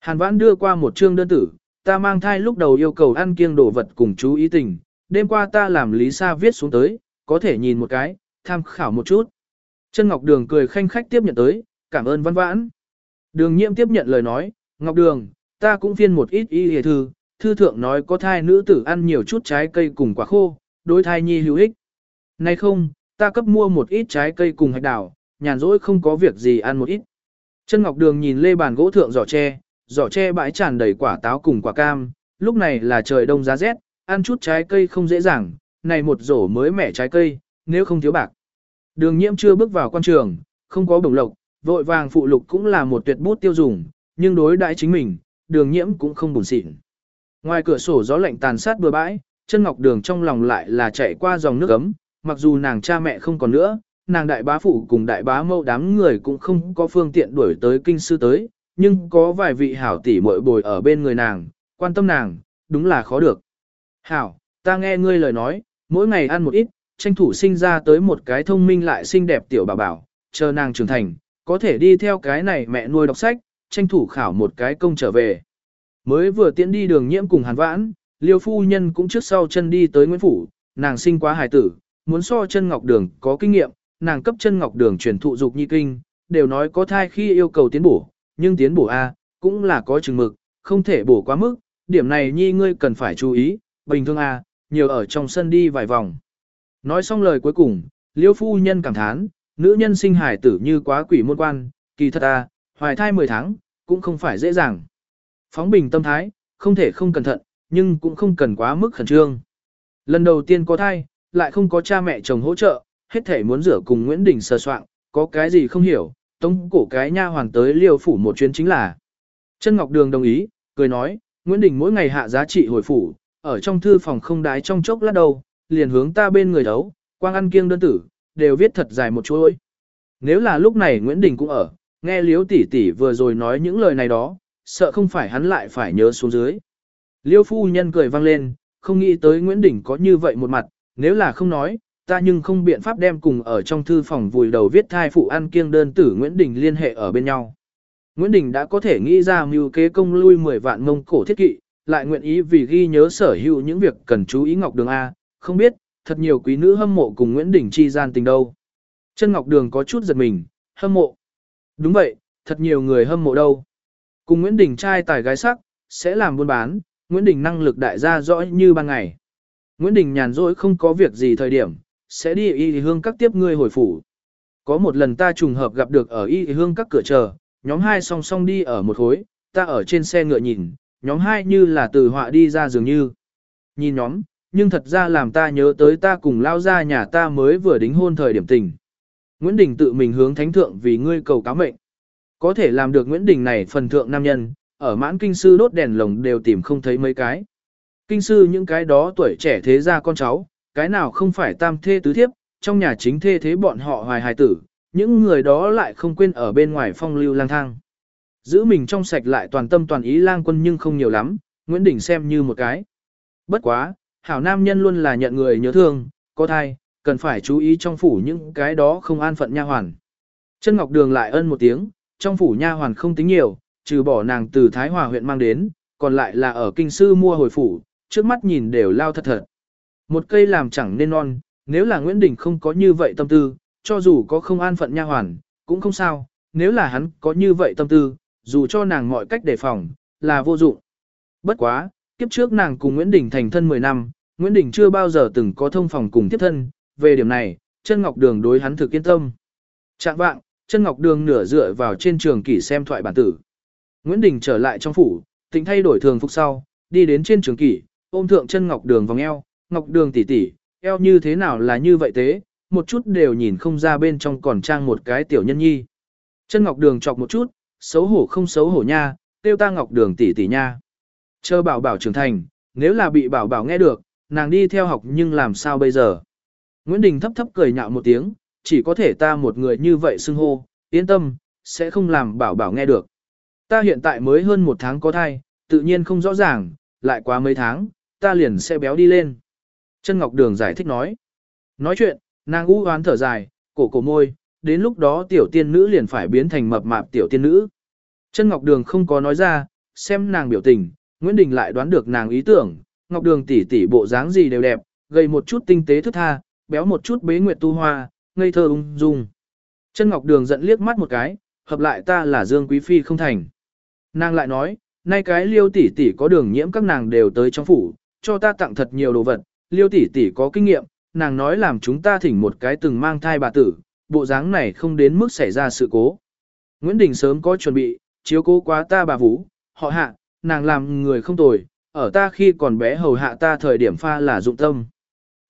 [SPEAKER 1] Hàn Vãn đưa qua một chương đơn tử, ta mang thai lúc đầu yêu cầu ăn kiêng đồ vật cùng chú ý tình, đêm qua ta làm Lý Sa viết xuống tới, có thể nhìn một cái, tham khảo một chút. Chân Ngọc Đường cười khanh khách tiếp nhận tới, cảm ơn văn vãn. Đường nhiễm tiếp nhận lời nói, Ngọc Đường, ta cũng phiên một ít y hề thư, thư thượng nói có thai nữ tử ăn nhiều chút trái cây cùng quả khô, đối thai nhi hữu ích. Nay không, ta cấp mua một ít trái cây cùng hạch đào, nhàn rỗi không có việc gì ăn một ít. Chân Ngọc Đường nhìn lê bàn gỗ thượng giỏ tre, giỏ tre bãi tràn đầy quả táo cùng quả cam, lúc này là trời đông giá rét, ăn chút trái cây không dễ dàng, này một rổ mới mẻ trái cây, nếu không thiếu bạc. Đường nhiễm chưa bước vào quan trường, không có bổng lộc, vội vàng phụ lục cũng là một tuyệt bút tiêu dùng, nhưng đối đại chính mình, đường nhiễm cũng không buồn xịn. Ngoài cửa sổ gió lạnh tàn sát bừa bãi, chân ngọc đường trong lòng lại là chạy qua dòng nước ấm, mặc dù nàng cha mẹ không còn nữa, nàng đại bá phụ cùng đại bá mâu đám người cũng không có phương tiện đuổi tới kinh sư tới, nhưng có vài vị hảo tỷ muội bồi ở bên người nàng, quan tâm nàng, đúng là khó được. Hảo, ta nghe ngươi lời nói, mỗi ngày ăn một ít, tranh thủ sinh ra tới một cái thông minh lại xinh đẹp tiểu bảo bảo, chờ nàng trưởng thành, có thể đi theo cái này mẹ nuôi đọc sách, tranh thủ khảo một cái công trở về. Mới vừa tiễn đi đường nhiễm cùng hàn vãn, liêu phu nhân cũng trước sau chân đi tới Nguyễn Phủ, nàng sinh quá hài tử, muốn so chân ngọc đường có kinh nghiệm, nàng cấp chân ngọc đường truyền thụ dục nhi kinh, đều nói có thai khi yêu cầu tiến bổ, nhưng tiến bổ A, cũng là có chừng mực, không thể bổ quá mức, điểm này nhi ngươi cần phải chú ý, bình thường A, nhiều ở trong sân đi vài vòng. Nói xong lời cuối cùng, liêu phu nhân cảm thán, nữ nhân sinh hải tử như quá quỷ môn quan, kỳ thật A, hoài thai 10 tháng, cũng không phải dễ dàng. Phóng bình tâm thái, không thể không cẩn thận, nhưng cũng không cần quá mức khẩn trương. Lần đầu tiên có thai, lại không có cha mẹ chồng hỗ trợ, hết thể muốn rửa cùng Nguyễn Đình sờ soạn, có cái gì không hiểu, tống cổ cái nha hoàn tới liêu phủ một chuyến chính là. Chân Ngọc Đường đồng ý, cười nói, Nguyễn Đình mỗi ngày hạ giá trị hồi phủ, ở trong thư phòng không đái trong chốc lát đâu, liền hướng ta bên người đấu, quang ăn kiêng đơn tử, đều viết thật dài một chuỗi. Nếu là lúc này Nguyễn Đình cũng ở, nghe Liễu tỷ tỷ vừa rồi nói những lời này đó, sợ không phải hắn lại phải nhớ xuống dưới. Liêu phu nhân cười vang lên, không nghĩ tới Nguyễn Đình có như vậy một mặt, nếu là không nói, ta nhưng không biện pháp đem cùng ở trong thư phòng vùi đầu viết thai phụ ăn kiêng đơn tử Nguyễn Đình liên hệ ở bên nhau. Nguyễn Đình đã có thể nghĩ ra mưu kế công lui 10 vạn mông cổ thiết kỵ, lại nguyện ý vì ghi nhớ sở hữu những việc cần chú ý Ngọc Đường A, không biết, thật nhiều quý nữ hâm mộ cùng Nguyễn Đình chi gian tình đâu. Chân Ngọc Đường có chút giật mình, hâm mộ. Đúng vậy, thật nhiều người hâm mộ đâu. Cùng Nguyễn Đình trai tài gái sắc, sẽ làm buôn bán, Nguyễn Đình năng lực đại gia rõ như ban ngày. Nguyễn Đình nhàn rỗi không có việc gì thời điểm, sẽ đi y hương các tiếp ngươi hồi phủ. Có một lần ta trùng hợp gặp được ở y hương các cửa chờ, nhóm hai song song đi ở một khối, ta ở trên xe ngựa nhìn, nhóm hai như là từ họa đi ra dường như. Nhìn nhóm, nhưng thật ra làm ta nhớ tới ta cùng lao ra nhà ta mới vừa đính hôn thời điểm tình. Nguyễn Đình tự mình hướng thánh thượng vì ngươi cầu cáo mệnh. Có thể làm được Nguyễn Đình này phần thượng nam nhân, ở mãn kinh sư đốt đèn lồng đều tìm không thấy mấy cái. Kinh sư những cái đó tuổi trẻ thế ra con cháu, cái nào không phải tam thê tứ thiếp, trong nhà chính thê thế bọn họ hoài hài tử, những người đó lại không quên ở bên ngoài phong lưu lang thang. Giữ mình trong sạch lại toàn tâm toàn ý lang quân nhưng không nhiều lắm, Nguyễn Đình xem như một cái. Bất quá, hảo nam nhân luôn là nhận người nhớ thương, có thai, cần phải chú ý trong phủ những cái đó không an phận nha hoàn. Chân Ngọc Đường lại ân một tiếng, trong phủ nha hoàn không tính nhiều, trừ bỏ nàng từ Thái Hòa huyện mang đến, còn lại là ở kinh sư mua hồi phủ, trước mắt nhìn đều lao thật thật. Một cây làm chẳng nên non, nếu là Nguyễn Đình không có như vậy tâm tư, cho dù có không an phận nha hoàn, cũng không sao, nếu là hắn có như vậy tâm tư, dù cho nàng mọi cách đề phòng, là vô dụng. Bất quá, kiếp trước nàng cùng Nguyễn Đình thành thân 10 năm, Nguyễn Đình chưa bao giờ từng có thông phòng cùng tiếp thân, về điểm này, chân ngọc đường đối hắn thực yên tâm. Trạng vạng, chân ngọc đường nửa dựa vào trên trường kỷ xem thoại bản tử. Nguyễn Đình trở lại trong phủ, tịnh thay đổi thường phục sau, đi đến trên trường kỷ, ôm thượng chân ngọc đường vòng eo, ngọc đường tỷ tỷ, eo như thế nào là như vậy thế, một chút đều nhìn không ra bên trong còn trang một cái tiểu nhân nhi. Chân ngọc đường chọc một chút, xấu hổ không xấu hổ nha, tiêu ta ngọc đường tỷ tỷ nha. Chờ bảo bảo trưởng thành, nếu là bị bảo bảo nghe được, nàng đi theo học nhưng làm sao bây giờ? Nguyễn Đình thấp thấp cười nhạo một tiếng, chỉ có thể ta một người như vậy xưng hô, yên tâm, sẽ không làm bảo bảo nghe được. Ta hiện tại mới hơn một tháng có thai, tự nhiên không rõ ràng, lại quá mấy tháng, ta liền sẽ béo đi lên. Chân Ngọc Đường giải thích nói. Nói chuyện, nàng u hoán thở dài, cổ cổ môi, đến lúc đó tiểu tiên nữ liền phải biến thành mập mạp tiểu tiên nữ. Chân Ngọc Đường không có nói ra, xem nàng biểu tình, Nguyễn Đình lại đoán được nàng ý tưởng, Ngọc Đường tỷ tỷ bộ dáng gì đều đẹp, gầy một chút tinh tế thức tha, béo một chút bế nguyệt tu hoa, ngây thơ ung dung. Chân Ngọc Đường giận liếc mắt một cái, hợp lại ta là Dương Quý Phi không thành. Nàng lại nói, nay cái liêu tỷ tỷ có đường nhiễm các nàng đều tới trong phủ, cho ta tặng thật nhiều đồ vật, liêu tỷ tỷ có kinh nghiệm, nàng nói làm chúng ta thỉnh một cái từng mang thai bà tử, bộ dáng này không đến mức xảy ra sự cố. Nguyễn Đình sớm có chuẩn bị, chiếu cố quá ta bà vũ, họ hạ, nàng làm người không tồi, ở ta khi còn bé hầu hạ ta thời điểm pha là dụng tâm.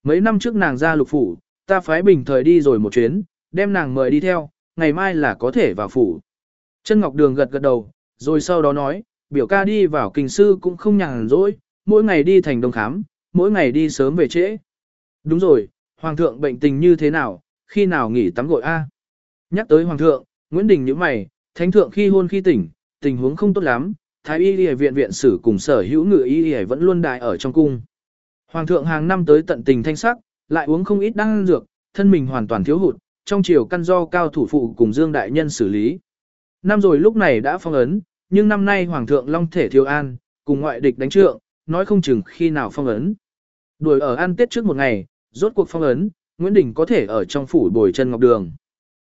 [SPEAKER 1] Mấy năm trước nàng ra lục phủ, ta phái bình thời đi rồi một chuyến, đem nàng mời đi theo, ngày mai là có thể vào phủ. Chân Ngọc Đường gật gật đầu, rồi sau đó nói, biểu ca đi vào kinh sư cũng không nhàn rỗi, mỗi ngày đi thành đông khám, mỗi ngày đi sớm về trễ. Đúng rồi, Hoàng thượng bệnh tình như thế nào, khi nào nghỉ tắm gội a? Nhắc tới Hoàng thượng, Nguyễn Đình nhíu mày, Thánh thượng khi hôn khi tỉnh, tình huống không tốt lắm, thái y y viện viện sử cùng sở hữu ngự y y vẫn luôn đại ở trong cung. Hoàng thượng hàng năm tới tận tình thanh sắc, lại uống không ít đan dược, thân mình hoàn toàn thiếu hụt, trong chiều căn do cao thủ phụ cùng Dương đại nhân xử lý. Năm rồi lúc này đã phong ấn, nhưng năm nay hoàng thượng long thể thiếu an, cùng ngoại địch đánh trượng, nói không chừng khi nào phong ấn. Đuổi ở ăn tết trước một ngày, rốt cuộc phong ấn, Nguyễn Đình có thể ở trong phủ bồi chân ngọc đường.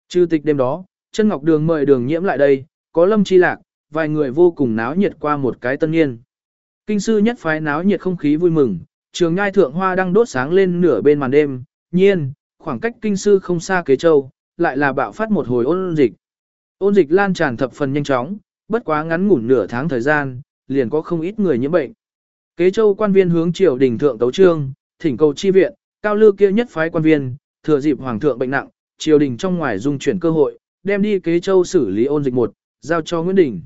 [SPEAKER 1] Trừ tịch đêm đó, chân ngọc đường mời đường nhiễm lại đây, có lâm chi lạc, vài người vô cùng náo nhiệt qua một cái tân niên. Kinh sư nhất phái náo nhiệt không khí vui mừng, trường ngai thượng hoa đang đốt sáng lên nửa bên màn đêm, nhiên, khoảng cách kinh sư không xa kế châu, lại là bạo phát một hồi ôn dịch. Ôn dịch lan tràn thập phần nhanh chóng, bất quá ngắn ngủn nửa tháng thời gian, liền có không ít người nhiễm bệnh. Kế châu quan viên hướng triều đình thượng tấu trương, thỉnh cầu chi viện, cao lư kia nhất phái quan viên, thừa dịp hoàng thượng bệnh nặng, triều đình trong ngoài dung chuyển cơ hội, đem đi kế châu xử lý ôn dịch một, giao cho Nguyễn Đình.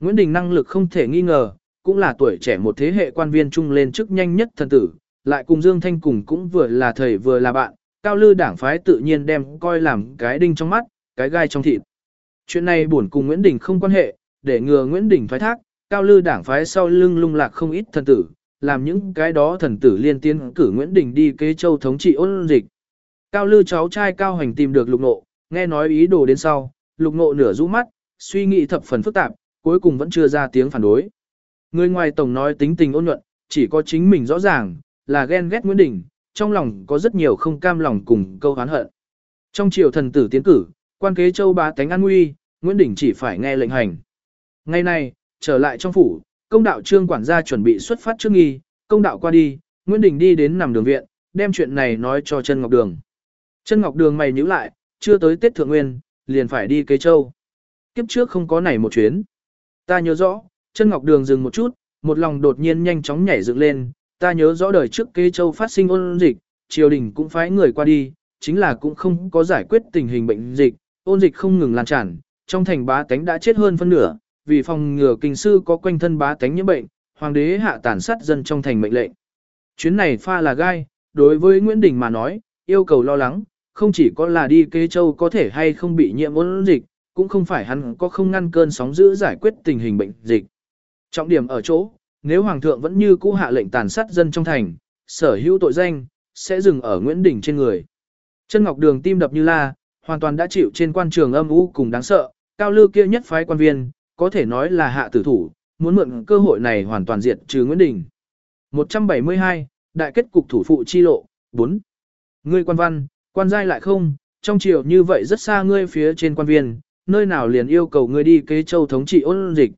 [SPEAKER 1] Nguyễn Đình năng lực không thể nghi ngờ, cũng là tuổi trẻ một thế hệ quan viên trung lên chức nhanh nhất thần tử, lại cùng Dương Thanh cùng cũng vừa là thầy vừa là bạn, cao lư đảng phái tự nhiên đem coi làm cái đinh trong mắt, cái gai trong thịt. Chuyện này buồn cùng Nguyễn Đình không quan hệ, để ngừa Nguyễn Đình thoái thác, cao lư đảng phái sau lưng lung lạc không ít thần tử, làm những cái đó thần tử liên tiên cử Nguyễn Đình đi kế châu thống trị ôn dịch. Cao lư cháu trai cao hành tìm được lục nộ, nghe nói ý đồ đến sau, lục nộ nửa rũ mắt, suy nghĩ thập phần phức tạp, cuối cùng vẫn chưa ra tiếng phản đối. Người ngoài tổng nói tính tình ôn nhuận, chỉ có chính mình rõ ràng, là ghen ghét Nguyễn Đình, trong lòng có rất nhiều không cam lòng cùng câu hán hận. Trong triều thần tử tiến cử, quan kế châu bá tánh an nguy, Nguyễn Đình chỉ phải nghe lệnh hành. Ngày nay, trở lại trong phủ, công đạo trương quản gia chuẩn bị xuất phát trước nghi, công đạo qua đi, Nguyễn Đình đi đến nằm đường viện, đem chuyện này nói cho chân Ngọc Đường. Chân Ngọc Đường mày nhíu lại, chưa tới Tết Thượng Nguyên, liền phải đi kế châu. Kiếp trước không có này một chuyến. Ta nhớ rõ, chân Ngọc Đường dừng một chút, một lòng đột nhiên nhanh chóng nhảy dựng lên, ta nhớ rõ đời trước kế châu phát sinh ôn dịch, triều đình cũng phái người qua đi, chính là cũng không có giải quyết tình hình bệnh dịch, ôn dịch không ngừng lan tràn, trong thành bá tánh đã chết hơn phân nửa, vì phòng ngừa kinh sư có quanh thân bá tánh nhiễm bệnh, hoàng đế hạ tàn sát dân trong thành mệnh lệnh. Chuyến này pha là gai, đối với Nguyễn Đình mà nói, yêu cầu lo lắng, không chỉ có là đi kế châu có thể hay không bị nhiễm ôn dịch, cũng không phải hắn có không ngăn cơn sóng dữ giải quyết tình hình bệnh dịch. Trọng điểm ở chỗ, nếu hoàng thượng vẫn như cũ hạ lệnh tàn sát dân trong thành, sở hữu tội danh, sẽ dừng ở Nguyễn Đình trên người. Chân Ngọc Đường tim đập như la, hoàn toàn đã chịu trên quan trường âm u cùng đáng sợ, cao lư kia nhất phái quan viên, có thể nói là hạ tử thủ, muốn mượn cơ hội này hoàn toàn diệt trừ Nguyễn Đình. 172, Đại kết cục thủ phụ chi lộ, 4. Ngươi quan văn, quan giai lại không, trong chiều như vậy rất xa ngươi phía trên quan viên, nơi nào liền yêu cầu ngươi đi kế châu thống trị ôn dịch.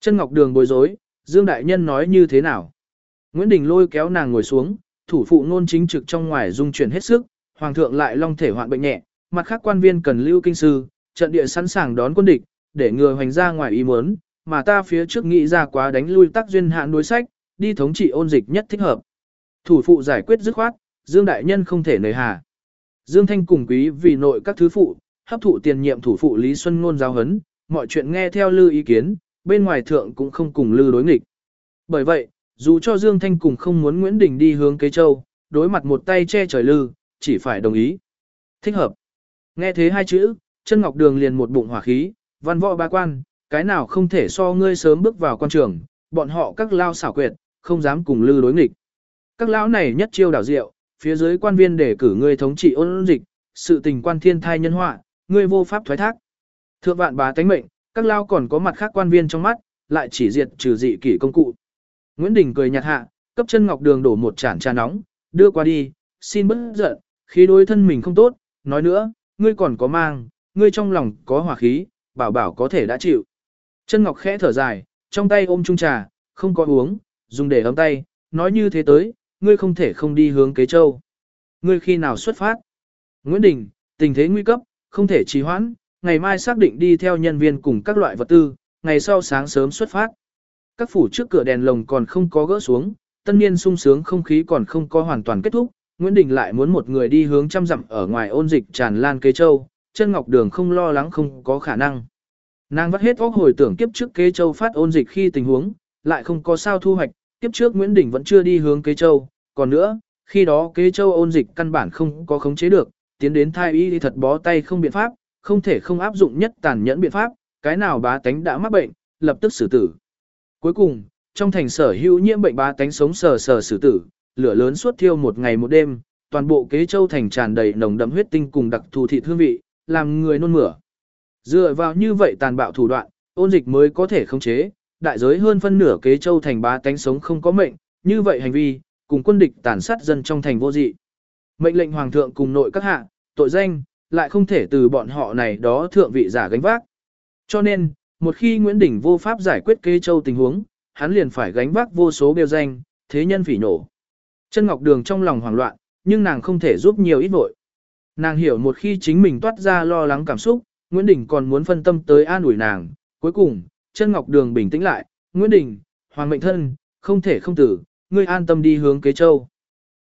[SPEAKER 1] Chân Ngọc Đường bối rối, Dương Đại Nhân nói như thế nào? Nguyễn Đình lôi kéo nàng ngồi xuống, thủ phụ nôn chính trực trong ngoài dung chuyển hết sức, Hoàng thượng lại long thể hoạn bệnh nhẹ, mặt khác quan viên cần lưu kinh sư, trận địa sẵn sàng đón quân địch, để ngừa hoành ra ngoài ý muốn, mà ta phía trước nghĩ ra quá đánh lui tác duyên hạn đối sách, đi thống trị ôn dịch nhất thích hợp. Thủ phụ giải quyết dứt khoát, Dương Đại Nhân không thể nời hà. Dương Thanh cùng quý vì nội các thứ phụ, hấp thụ tiền nhiệm thủ phụ Lý Xuân Ngôn giáo hấn, mọi chuyện nghe theo lư ý kiến, bên ngoài thượng cũng không cùng lư đối nghịch. Bởi vậy, dù cho Dương Thanh cùng không muốn Nguyễn Đình đi hướng Kế Châu, đối mặt một tay che trời lư, chỉ phải đồng ý. Thích hợp. Nghe thế hai chữ, chân ngọc đường liền một bụng hỏa khí, văn võ ba quan, cái nào không thể so ngươi sớm bước vào quan trường, bọn họ các lao xảo quyệt, không dám cùng lư đối nghịch. Các lão này nhất chiêu đảo diệu, phía dưới quan viên để cử ngươi thống trị ôn dịch, sự tình quan thiên thai nhân họa, ngươi vô pháp thoái thác. Thượng vạn bá tánh mệnh, các lao còn có mặt khác quan viên trong mắt, lại chỉ diệt trừ dị kỷ công cụ. Nguyễn Đình cười nhạt hạ, cấp chân ngọc đường đổ một chản trà nóng, đưa qua đi, xin bớt giận, khi đối thân mình không tốt, nói nữa, ngươi còn có mang, ngươi trong lòng có hỏa khí, bảo bảo có thể đã chịu. Chân ngọc khẽ thở dài, trong tay ôm chung trà, không có uống, dùng để ấm tay, nói như thế tới, ngươi không thể không đi hướng kế châu. Ngươi khi nào xuất phát? Nguyễn Đình, tình thế nguy cấp, không thể trì hoãn, ngày mai xác định đi theo nhân viên cùng các loại vật tư, ngày sau sáng sớm xuất phát. Các phủ trước cửa đèn lồng còn không có gỡ xuống, tân niên sung sướng không khí còn không có hoàn toàn kết thúc, Nguyễn Đình lại muốn một người đi hướng trăm dặm ở ngoài ôn dịch tràn lan kế châu, chân ngọc đường không lo lắng không có khả năng. Nàng vắt hết óc hồi tưởng kiếp trước kế châu phát ôn dịch khi tình huống, lại không có sao thu hoạch, kiếp trước Nguyễn Đình vẫn chưa đi hướng kế châu, còn nữa, khi đó kế châu ôn dịch căn bản không có khống chế được, tiến đến thai y thì thật bó tay không biện pháp, không thể không áp dụng nhất tàn nhẫn biện pháp, cái nào bá tánh đã mắc bệnh, lập tức xử tử. Cuối cùng, trong thành sở hữu nhiễm bệnh bá tánh sống sờ sờ xử tử, lửa lớn suốt thiêu một ngày một đêm, toàn bộ kế châu thành tràn đầy nồng đậm huyết tinh cùng đặc thù thịt hương vị, làm người nôn mửa. Dựa vào như vậy tàn bạo thủ đoạn, ôn dịch mới có thể khống chế, đại giới hơn phân nửa kế châu thành bá tánh sống không có mệnh, như vậy hành vi, cùng quân địch tàn sát dân trong thành vô dị. Mệnh lệnh hoàng thượng cùng nội các hạ, tội danh, lại không thể từ bọn họ này đó thượng vị giả gánh vác. Cho nên, một khi Nguyễn Đình vô pháp giải quyết kế châu tình huống, hắn liền phải gánh vác vô số bêu danh, thế nhân phỉ nổ. Chân Ngọc Đường trong lòng hoảng loạn, nhưng nàng không thể giúp nhiều ít vội. Nàng hiểu một khi chính mình toát ra lo lắng cảm xúc, Nguyễn Đình còn muốn phân tâm tới an ủi nàng. Cuối cùng, chân Ngọc Đường bình tĩnh lại, Nguyễn Đình, Hoàng Mệnh Thân, không thể không tử, ngươi an tâm đi hướng kế châu.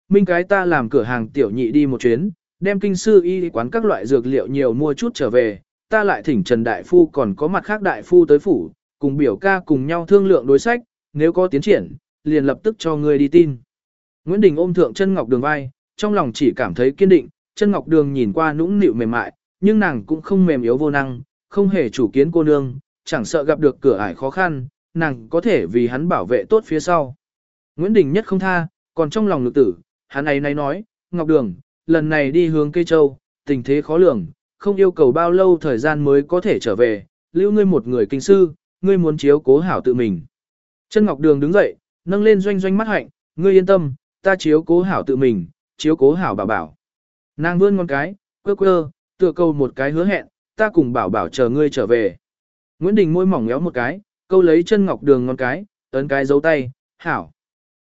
[SPEAKER 1] Minh cái ta làm cửa hàng tiểu nhị đi một chuyến, đem kinh sư y quán các loại dược liệu nhiều mua chút trở về, ta lại thỉnh Trần Đại Phu còn có mặt khác Đại Phu tới phủ, cùng biểu ca cùng nhau thương lượng đối sách, nếu có tiến triển, liền lập tức cho ngươi đi tin. Nguyễn Đình ôm thượng chân ngọc đường vai, trong lòng chỉ cảm thấy kiên định, chân ngọc đường nhìn qua nũng nịu mềm mại, nhưng nàng cũng không mềm yếu vô năng, không hề chủ kiến cô nương, chẳng sợ gặp được cửa ải khó khăn, nàng có thể vì hắn bảo vệ tốt phía sau. Nguyễn Đình nhất không tha, còn trong lòng lực tử, hắn ấy nay nói, Ngọc Đường, lần này đi hướng cây châu, tình thế khó lường, không yêu cầu bao lâu thời gian mới có thể trở về, lưu ngươi một người kinh sư, ngươi muốn chiếu cố hảo tự mình. Chân Ngọc Đường đứng dậy, nâng lên doanh doanh mắt hạnh, ngươi yên tâm, ta chiếu cố hảo tự mình, chiếu cố hảo bảo bảo. Nàng vươn ngón cái, quơ quơ, tựa câu một cái hứa hẹn, ta cùng bảo bảo chờ ngươi trở về. Nguyễn Đình môi mỏng méo một cái, câu lấy chân Ngọc Đường ngón cái, ấn cái dấu tay, hảo.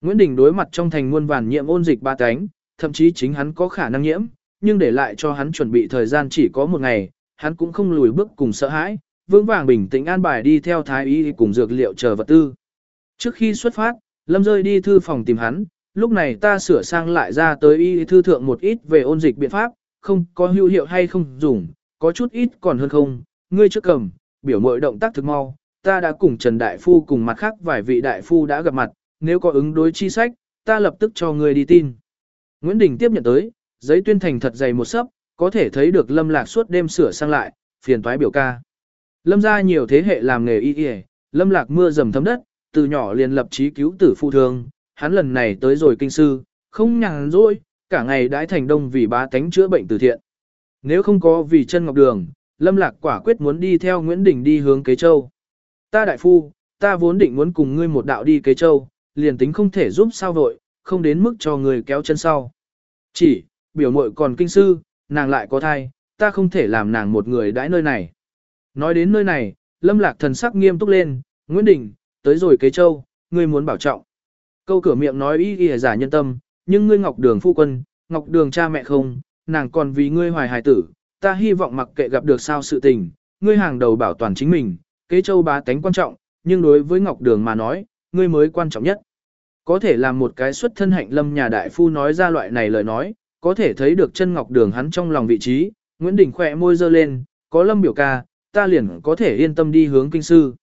[SPEAKER 1] Nguyễn Đình đối mặt trong thành muôn vàn nhiễm ôn dịch ba cánh, thậm chí chính hắn có khả năng nhiễm, nhưng để lại cho hắn chuẩn bị thời gian chỉ có một ngày, hắn cũng không lùi bước cùng sợ hãi, vững vàng bình tĩnh an bài đi theo thái y cùng dược liệu chờ vật tư. Trước khi xuất phát, Lâm rơi đi thư phòng tìm hắn, lúc này ta sửa sang lại ra tới y thư thượng một ít về ôn dịch biện pháp, không có hữu hiệu hay không dùng, có chút ít còn hơn không, ngươi trước cầm, biểu mội động tác thực mau, ta đã cùng Trần Đại Phu cùng mặt khác vài vị Đại Phu đã gặp mặt, nếu có ứng đối chi sách, ta lập tức cho ngươi đi tin. Nguyễn Đình tiếp nhận tới, giấy tuyên thành thật dày một sấp, có thể thấy được Lâm Lạc suốt đêm sửa sang lại, phiền toái biểu ca. Lâm ra nhiều thế hệ làm nghề y y, Lâm Lạc mưa dầm thấm đất, từ nhỏ liền lập chí cứu tử phụ thương, hắn lần này tới rồi kinh sư, không nhàn rỗi, cả ngày đãi thành đông vì bá tánh chữa bệnh từ thiện. Nếu không có vì chân ngọc đường, Lâm Lạc quả quyết muốn đi theo Nguyễn Đình đi hướng Kế Châu. Ta đại phu, ta vốn định muốn cùng ngươi một đạo đi Kế Châu, liền tính không thể giúp sao vội, không đến mức cho người kéo chân sau. Chỉ, biểu mội còn kinh sư, nàng lại có thai, ta không thể làm nàng một người đãi nơi này. Nói đến nơi này, Lâm Lạc thần sắc nghiêm túc lên, Nguyễn Đình, tới rồi kế châu, ngươi muốn bảo trọng. Câu cửa miệng nói ý y giả nhân tâm, nhưng ngươi ngọc đường phu quân, ngọc đường cha mẹ không, nàng còn vì ngươi hoài hài tử, ta hy vọng mặc kệ gặp được sao sự tình, ngươi hàng đầu bảo toàn chính mình, kế châu bá tánh quan trọng, nhưng đối với ngọc đường mà nói, ngươi mới quan trọng nhất. Có thể làm một cái xuất thân hạnh lâm nhà đại phu nói ra loại này lời nói, có thể thấy được chân ngọc đường hắn trong lòng vị trí, Nguyễn Đình khỏe môi dơ lên, có lâm biểu ca, ta liền có thể yên tâm đi hướng kinh sư.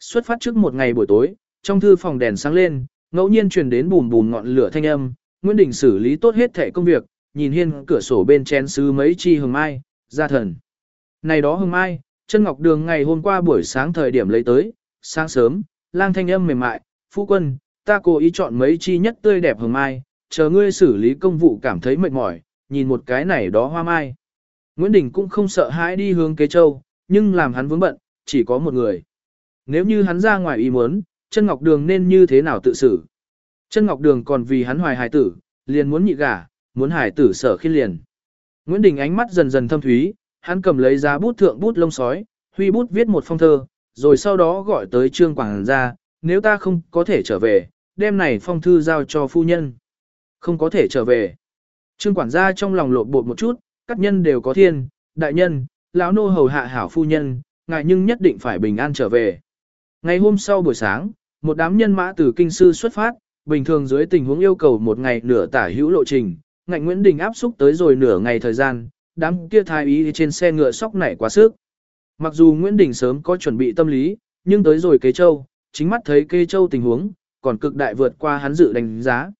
[SPEAKER 1] Xuất phát trước một ngày buổi tối, trong thư phòng đèn sáng lên, ngẫu nhiên truyền đến bùm bùm ngọn lửa thanh âm, Nguyễn Đình xử lý tốt hết thể công việc, nhìn hiên cửa sổ bên chén sứ mấy chi hương mai, ra thần. Này đó hương mai, chân ngọc đường ngày hôm qua buổi sáng thời điểm lấy tới, sáng sớm, lang thanh âm mềm mại, phu quân, ta cố ý chọn mấy chi nhất tươi đẹp hương mai, chờ ngươi xử lý công vụ cảm thấy mệt mỏi, nhìn một cái này đó hoa mai. Nguyễn Đình cũng không sợ hãi đi hướng kế châu, nhưng làm hắn vướng bận, chỉ có một người. Nếu như hắn ra ngoài ý muốn, chân ngọc đường nên như thế nào tự xử? Chân ngọc đường còn vì hắn hoài hài tử, liền muốn nhị gả, muốn hài tử sở khi liền. Nguyễn Đình ánh mắt dần dần thâm thúy, hắn cầm lấy giá bút thượng bút lông sói, huy bút viết một phong thơ, rồi sau đó gọi tới trương quảng ra, nếu ta không có thể trở về, đêm này phong thư giao cho phu nhân. Không có thể trở về. Trương quản gia trong lòng lộn bột một chút, các nhân đều có thiên, đại nhân, lão nô hầu hạ hảo phu nhân, ngài nhưng nhất định phải bình an trở về. Ngày hôm sau buổi sáng, một đám nhân mã từ kinh sư xuất phát, bình thường dưới tình huống yêu cầu một ngày nửa tả hữu lộ trình, ngạnh Nguyễn Đình áp xúc tới rồi nửa ngày thời gian, đám kia thái ý trên xe ngựa sóc nảy quá sức. Mặc dù Nguyễn Đình sớm có chuẩn bị tâm lý, nhưng tới rồi kế châu, chính mắt thấy kế châu tình huống, còn cực đại vượt qua hắn dự đánh giá.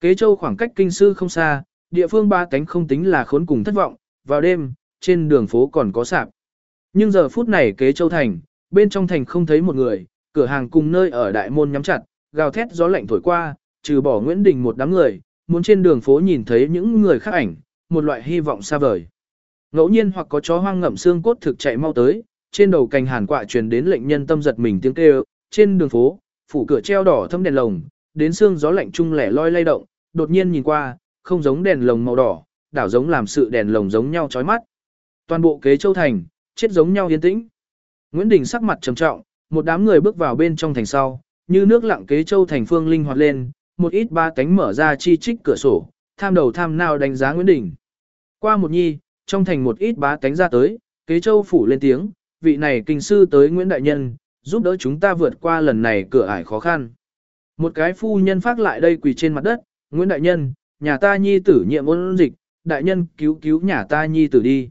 [SPEAKER 1] Kế châu khoảng cách kinh sư không xa, địa phương ba cánh không tính là khốn cùng thất vọng, vào đêm, trên đường phố còn có sạp. Nhưng giờ phút này kế châu thành, bên trong thành không thấy một người, cửa hàng cùng nơi ở đại môn nhắm chặt, gào thét gió lạnh thổi qua, trừ bỏ Nguyễn Đình một đám người, muốn trên đường phố nhìn thấy những người khác ảnh, một loại hy vọng xa vời. Ngẫu nhiên hoặc có chó hoang ngậm xương cốt thực chạy mau tới, trên đầu cành hàn quạ truyền đến lệnh nhân tâm giật mình tiếng kêu, trên đường phố, phủ cửa treo đỏ thâm đèn lồng, đến xương gió lạnh chung lẻ loi lay động, đột nhiên nhìn qua, không giống đèn lồng màu đỏ, đảo giống làm sự đèn lồng giống nhau chói mắt. Toàn bộ kế châu thành, chết giống nhau yên tĩnh. Nguyễn Đình sắc mặt trầm trọng, một đám người bước vào bên trong thành sau, như nước lặng kế châu thành phương linh hoạt lên, một ít ba cánh mở ra chi trích cửa sổ, tham đầu tham nào đánh giá Nguyễn Đình. Qua một nhi, trong thành một ít bá cánh ra tới, kế châu phủ lên tiếng, vị này kinh sư tới Nguyễn Đại Nhân, giúp đỡ chúng ta vượt qua lần này cửa ải khó khăn. Một cái phu nhân phát lại đây quỳ trên mặt đất, Nguyễn Đại Nhân, nhà ta nhi tử nhiệm ôn dịch, Đại Nhân cứu cứu nhà ta nhi tử đi.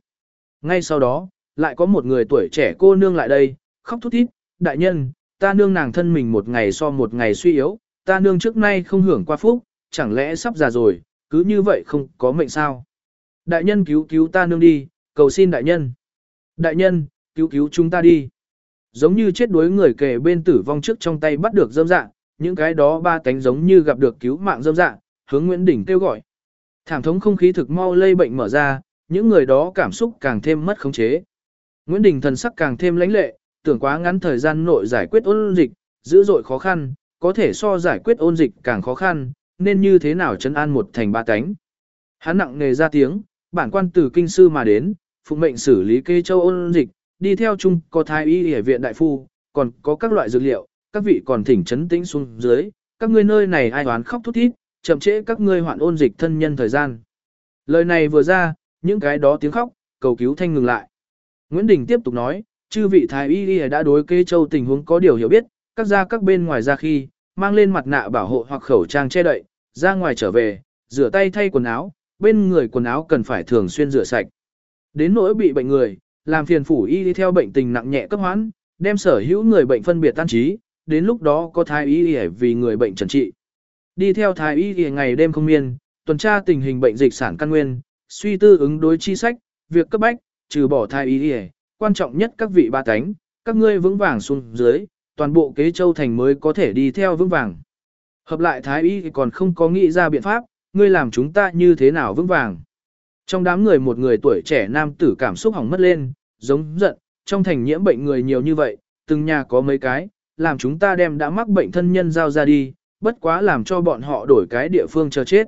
[SPEAKER 1] Ngay sau đó, lại có một người tuổi trẻ cô nương lại đây, khóc thút thít, Đại Nhân, ta nương nàng thân mình một ngày so một ngày suy yếu, ta nương trước nay không hưởng qua phúc, chẳng lẽ sắp già rồi, cứ như vậy không có mệnh sao. Đại nhân cứu cứu ta nương đi, cầu xin đại nhân. Đại nhân, cứu cứu chúng ta đi. Giống như chết đuối người kề bên tử vong trước trong tay bắt được dâm dạng, những cái đó ba cánh giống như gặp được cứu mạng dâm dạng, hướng Nguyễn Đỉnh kêu gọi. Thảm thống không khí thực mau lây bệnh mở ra, những người đó cảm xúc càng thêm mất khống chế. Nguyễn Đình thần sắc càng thêm lãnh lệ, tưởng quá ngắn thời gian nội giải quyết ôn dịch, dữ dội khó khăn, có thể so giải quyết ôn dịch càng khó khăn, nên như thế nào chấn an một thành ba cánh. Hắn nặng nề ra tiếng, bản quan từ kinh sư mà đến, phụ mệnh xử lý kê châu ôn dịch, đi theo chung có thái y y viện đại phu, còn có các loại dược liệu, các vị còn thỉnh chấn tĩnh xuống dưới, các ngươi nơi này ai đoán khóc thút thít, chậm trễ các ngươi hoạn ôn dịch thân nhân thời gian. Lời này vừa ra, những cái đó tiếng khóc, cầu cứu thanh ngừng lại. Nguyễn Đình tiếp tục nói, chư vị thái y y đã đối kê châu tình huống có điều hiểu biết, các gia các bên ngoài ra khi, mang lên mặt nạ bảo hộ hoặc khẩu trang che đậy, ra ngoài trở về, rửa tay thay quần áo, bên người quần áo cần phải thường xuyên rửa sạch. Đến nỗi bị bệnh người, làm phiền phủ y đi theo bệnh tình nặng nhẹ cấp hoãn, đem sở hữu người bệnh phân biệt tan trí, đến lúc đó có thái y y vì người bệnh trần trị. Đi theo thái y y ngày đêm không miên, tuần tra tình hình bệnh dịch sản căn nguyên, suy tư ứng đối chi sách, việc cấp bách, trừ bỏ thái y y, quan trọng nhất các vị ba cánh, các ngươi vững vàng xuống dưới, toàn bộ kế châu thành mới có thể đi theo vững vàng. Hợp lại thái y còn không có nghĩ ra biện pháp, ngươi làm chúng ta như thế nào vững vàng. Trong đám người một người tuổi trẻ nam tử cảm xúc hỏng mất lên, giống giận, trong thành nhiễm bệnh người nhiều như vậy, từng nhà có mấy cái, làm chúng ta đem đã mắc bệnh thân nhân giao ra đi, bất quá làm cho bọn họ đổi cái địa phương chờ chết.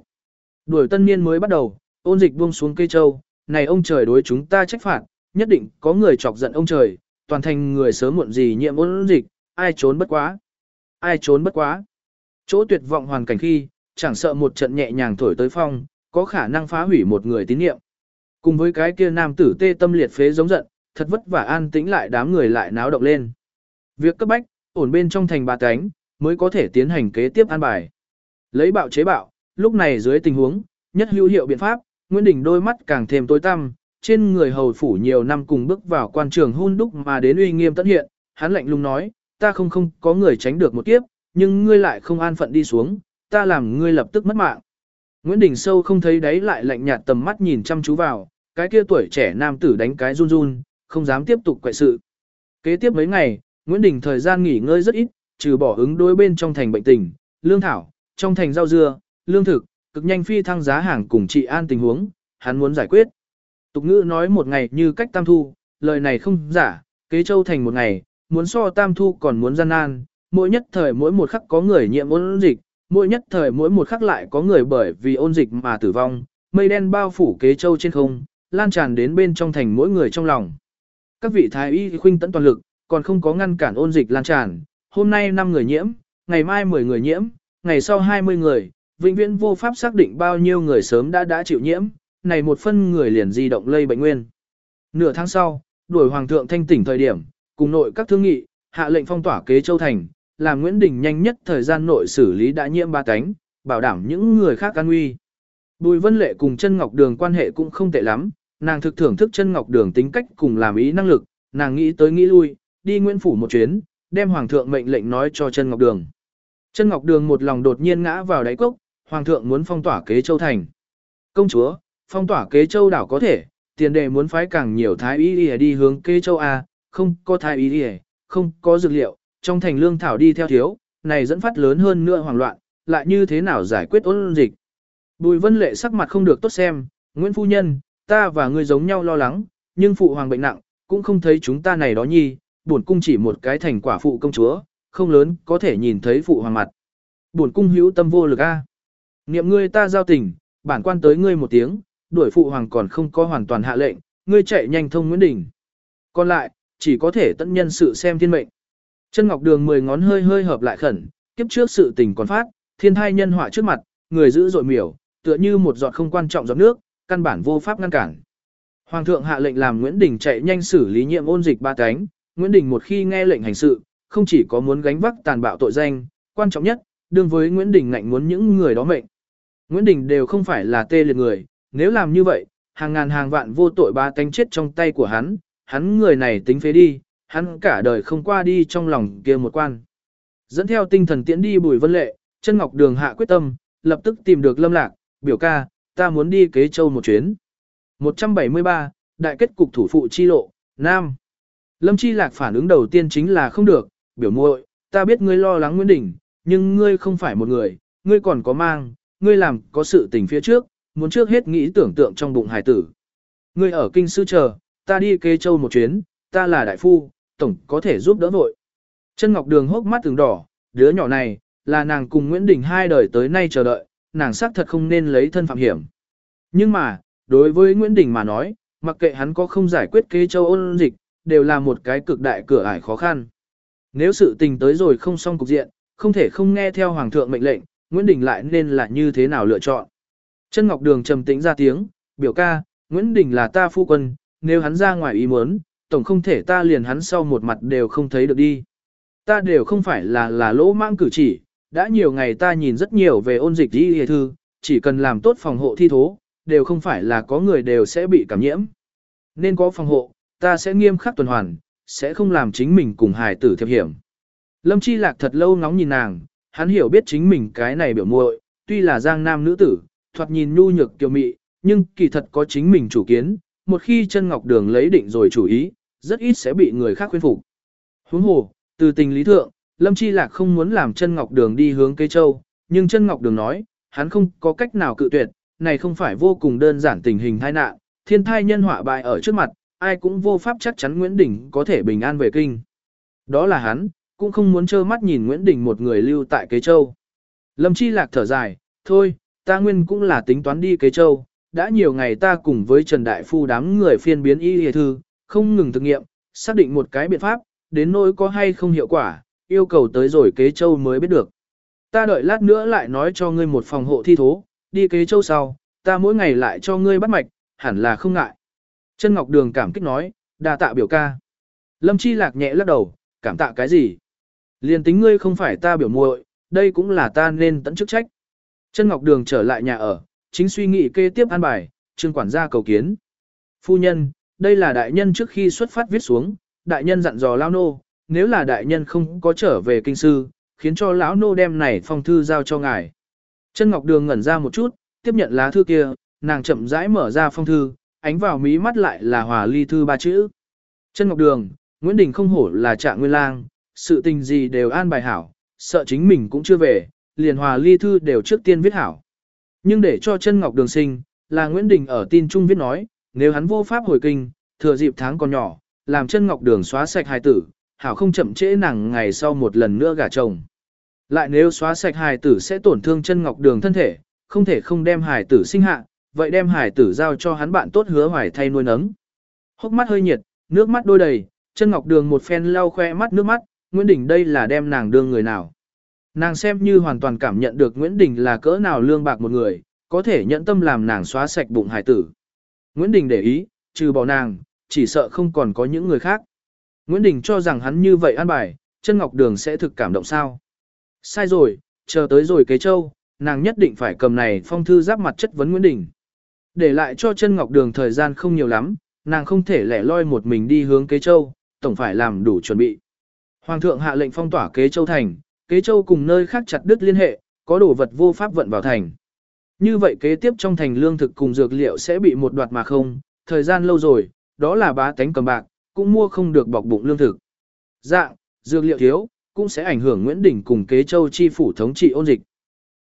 [SPEAKER 1] Đuổi tân niên mới bắt đầu, ôn dịch buông xuống cây châu, này ông trời đối chúng ta trách phạt, nhất định có người chọc giận ông trời, toàn thành người sớm muộn gì nhiễm ôn dịch, ai trốn bất quá. Ai trốn bất quá. Chỗ tuyệt vọng hoàn cảnh khi, chẳng sợ một trận nhẹ nhàng thổi tới phong, có khả năng phá hủy một người tín nhiệm. Cùng với cái kia nam tử tê tâm liệt phế giống giận, thật vất vả an tĩnh lại đám người lại náo động lên. Việc cấp bách, ổn bên trong thành ba cánh, mới có thể tiến hành kế tiếp an bài. Lấy bạo chế bạo, lúc này dưới tình huống, nhất hữu hiệu biện pháp, Nguyễn Đình đôi mắt càng thêm tối tăm, trên người hầu phủ nhiều năm cùng bước vào quan trường hun đúc mà đến uy nghiêm tận hiện, hắn lạnh lùng nói, ta không không có người tránh được một kiếp, nhưng ngươi lại không an phận đi xuống, ta làm ngươi lập tức mất mạng. Nguyễn Đình Sâu không thấy đấy lại lạnh nhạt tầm mắt nhìn chăm chú vào, cái kia tuổi trẻ nam tử đánh cái run run, không dám tiếp tục quậy sự. Kế tiếp mấy ngày, Nguyễn Đình thời gian nghỉ ngơi rất ít, trừ bỏ ứng đối bên trong thành bệnh tình, lương thảo, trong thành rau dưa, lương thực, cực nhanh phi thăng giá hàng cùng trị an tình huống, hắn muốn giải quyết. Tục ngữ nói một ngày như cách tam thu, lời này không giả, kế châu thành một ngày, muốn so tam thu còn muốn gian nan, mỗi nhất thời mỗi một khắc có người nhiễm ôn dịch, mỗi nhất thời mỗi một khắc lại có người bởi vì ôn dịch mà tử vong, mây đen bao phủ kế châu trên không, lan tràn đến bên trong thành mỗi người trong lòng. Các vị thái y khuynh tận toàn lực, còn không có ngăn cản ôn dịch lan tràn, hôm nay 5 người nhiễm, ngày mai 10 người nhiễm, ngày sau 20 người, vĩnh viễn vô pháp xác định bao nhiêu người sớm đã đã chịu nhiễm, này một phân người liền di động lây bệnh nguyên. Nửa tháng sau, đuổi hoàng thượng thanh tỉnh thời điểm, cùng nội các thương nghị, hạ lệnh phong tỏa kế châu thành, làm Nguyễn Đình nhanh nhất thời gian nội xử lý đã nhiễm ba cánh, bảo đảm những người khác an nguy. Bùi Vân Lệ cùng chân Ngọc Đường quan hệ cũng không tệ lắm, nàng thực thưởng thức chân Ngọc Đường tính cách cùng làm ý năng lực, nàng nghĩ tới nghĩ lui, đi Nguyễn Phủ một chuyến, đem Hoàng thượng mệnh lệnh nói cho chân Ngọc Đường. Chân Ngọc Đường một lòng đột nhiên ngã vào đáy cốc, Hoàng thượng muốn phong tỏa kế châu thành. Công chúa, phong tỏa kế châu đảo có thể, tiền đề muốn phái càng nhiều thái y đi hướng kế châu A, không có thái y đi không có dược liệu, trong thành lương thảo đi theo thiếu, này dẫn phát lớn hơn nữa hoảng loạn, lại như thế nào giải quyết ôn dịch. Bùi vân lệ sắc mặt không được tốt xem, Nguyễn Phu Nhân, ta và ngươi giống nhau lo lắng, nhưng phụ hoàng bệnh nặng, cũng không thấy chúng ta này đó nhi, buồn cung chỉ một cái thành quả phụ công chúa, không lớn, có thể nhìn thấy phụ hoàng mặt. Buồn cung hữu tâm vô lực a. Niệm ngươi ta giao tình, bản quan tới ngươi một tiếng, đuổi phụ hoàng còn không có hoàn toàn hạ lệnh, ngươi chạy nhanh thông Nguyễn Đình. Còn lại, chỉ có thể tận nhân sự xem thiên mệnh. Chân Ngọc Đường mười ngón hơi hơi hợp lại khẩn, kiếp trước sự tình còn phát, thiên thai nhân họa trước mặt, người giữ dội miểu, tựa như một giọt không quan trọng giọt nước, căn bản vô pháp ngăn cản. Hoàng thượng hạ lệnh làm Nguyễn Đình chạy nhanh xử lý nhiệm ôn dịch ba cánh, Nguyễn Đình một khi nghe lệnh hành sự, không chỉ có muốn gánh vác tàn bạo tội danh, quan trọng nhất, đương với Nguyễn Đình ngạnh muốn những người đó mệnh. Nguyễn Đình đều không phải là tê liệt người, nếu làm như vậy, hàng ngàn hàng vạn vô tội ba tánh chết trong tay của hắn, hắn người này tính phế đi, hắn cả đời không qua đi trong lòng kia một quan. Dẫn theo tinh thần tiễn đi bùi vân lệ, chân ngọc đường hạ quyết tâm, lập tức tìm được lâm lạc, biểu ca, ta muốn đi kế châu một chuyến. 173, Đại kết cục thủ phụ chi lộ, Nam. Lâm Chi Lạc phản ứng đầu tiên chính là không được, biểu muội, ta biết ngươi lo lắng Nguyễn Đình, nhưng ngươi không phải một người, ngươi còn có mang, ngươi làm có sự tình phía trước, muốn trước hết nghĩ tưởng tượng trong bụng hải tử. Ngươi ở kinh sư chờ, ta đi kê châu một chuyến, ta là đại phu, tổng có thể giúp đỡ vội. Chân Ngọc Đường hốc mắt từng đỏ, đứa nhỏ này, là nàng cùng Nguyễn Đình hai đời tới nay chờ đợi, nàng xác thật không nên lấy thân phạm hiểm. Nhưng mà, đối với Nguyễn Đình mà nói, mặc kệ hắn có không giải quyết kế châu ôn dịch, đều là một cái cực đại cửa ải khó khăn. Nếu sự tình tới rồi không xong cục diện, không thể không nghe theo Hoàng thượng mệnh lệnh, Nguyễn Đình lại nên là như thế nào lựa chọn. Chân Ngọc Đường trầm tĩnh ra tiếng, biểu ca, Nguyễn Đình là ta phu quân, nếu hắn ra ngoài ý muốn, tổng không thể ta liền hắn sau một mặt đều không thấy được đi. Ta đều không phải là là lỗ mang cử chỉ, đã nhiều ngày ta nhìn rất nhiều về ôn dịch đi hề thư, chỉ cần làm tốt phòng hộ thi thố, đều không phải là có người đều sẽ bị cảm nhiễm. Nên có phòng hộ, ta sẽ nghiêm khắc tuần hoàn, sẽ không làm chính mình cùng hài tử thiệp hiểm. Lâm Chi Lạc thật lâu ngóng nhìn nàng, hắn hiểu biết chính mình cái này biểu muội, tuy là giang nam nữ tử, thoạt nhìn nhu nhược kiều mị, nhưng kỳ thật có chính mình chủ kiến, một khi chân ngọc đường lấy định rồi chủ ý, rất ít sẽ bị người khác khuyên phục. Huống hồ, từ tình lý thượng, Lâm Chi Lạc không muốn làm chân ngọc đường đi hướng cây châu, nhưng chân ngọc đường nói, hắn không có cách nào cự tuyệt, này không phải vô cùng đơn giản tình hình tai nạn, thiên thai nhân họa bại ở trước mặt, ai cũng vô pháp chắc chắn Nguyễn Đình có thể bình an về kinh. Đó là hắn, cũng không muốn trơ mắt nhìn Nguyễn Đình một người lưu tại Kế Châu. Lâm Chi Lạc thở dài, thôi, ta nguyên cũng là tính toán đi Kế Châu, đã nhiều ngày ta cùng với Trần Đại Phu đám người phiên biến y hề thư, không ngừng thực nghiệm, xác định một cái biện pháp, đến nỗi có hay không hiệu quả, yêu cầu tới rồi Kế Châu mới biết được. Ta đợi lát nữa lại nói cho ngươi một phòng hộ thi thố, đi Kế Châu sau, ta mỗi ngày lại cho ngươi bắt mạch, hẳn là không ngại. Trân Ngọc Đường cảm kích nói, đa tạ biểu ca. Lâm Chi Lạc nhẹ lắc đầu, cảm tạ cái gì? Liên tính ngươi không phải ta biểu muội, đây cũng là ta nên tận chức trách. Chân Ngọc Đường trở lại nhà ở, chính suy nghĩ kế tiếp an bài, trương quản gia cầu kiến. Phu nhân, đây là đại nhân trước khi xuất phát viết xuống, đại nhân dặn dò lao nô, nếu là đại nhân không có trở về kinh sư, khiến cho lão nô đem này phong thư giao cho ngài. Chân Ngọc Đường ngẩn ra một chút, tiếp nhận lá thư kia, nàng chậm rãi mở ra phong thư, ánh vào mí mắt lại là hòa ly thư ba chữ. Chân Ngọc Đường, Nguyễn Đình không hổ là trạng nguyên lang, sự tình gì đều an bài hảo, sợ chính mình cũng chưa về, liền hòa ly thư đều trước tiên viết hảo. Nhưng để cho chân Ngọc Đường sinh, là Nguyễn Đình ở tin trung viết nói, nếu hắn vô pháp hồi kinh, thừa dịp tháng còn nhỏ, làm chân Ngọc Đường xóa sạch hài tử, hảo không chậm trễ nàng ngày sau một lần nữa gả chồng. Lại nếu xóa sạch hài tử sẽ tổn thương chân Ngọc Đường thân thể, không thể không đem hài tử sinh hạ, vậy đem hài tử giao cho hắn bạn tốt hứa hoài thay nuôi nấng. Hốc mắt hơi nhiệt, nước mắt đôi đầy, chân ngọc đường một phen lau khoe mắt nước mắt, Nguyễn Đình đây là đem nàng đương người nào. Nàng xem như hoàn toàn cảm nhận được Nguyễn Đình là cỡ nào lương bạc một người, có thể nhận tâm làm nàng xóa sạch bụng hải tử. Nguyễn Đình để ý, trừ bỏ nàng, chỉ sợ không còn có những người khác. Nguyễn Đình cho rằng hắn như vậy an bài, chân ngọc đường sẽ thực cảm động sao. Sai rồi, chờ tới rồi kế châu, nàng nhất định phải cầm này phong thư giáp mặt chất vấn Nguyễn Đình. Để lại cho chân ngọc đường thời gian không nhiều lắm, nàng không thể lẻ loi một mình đi hướng kế châu, tổng phải làm đủ chuẩn bị. Hoàng thượng hạ lệnh phong tỏa kế châu thành, kế châu cùng nơi khác chặt đứt liên hệ, có đồ vật vô pháp vận vào thành. Như vậy kế tiếp trong thành lương thực cùng dược liệu sẽ bị một đoạt mà không, thời gian lâu rồi, đó là bá tánh cầm bạc, cũng mua không được bọc bụng lương thực. Dạng, dược liệu thiếu, cũng sẽ ảnh hưởng Nguyễn Đình cùng kế châu chi phủ thống trị ôn dịch.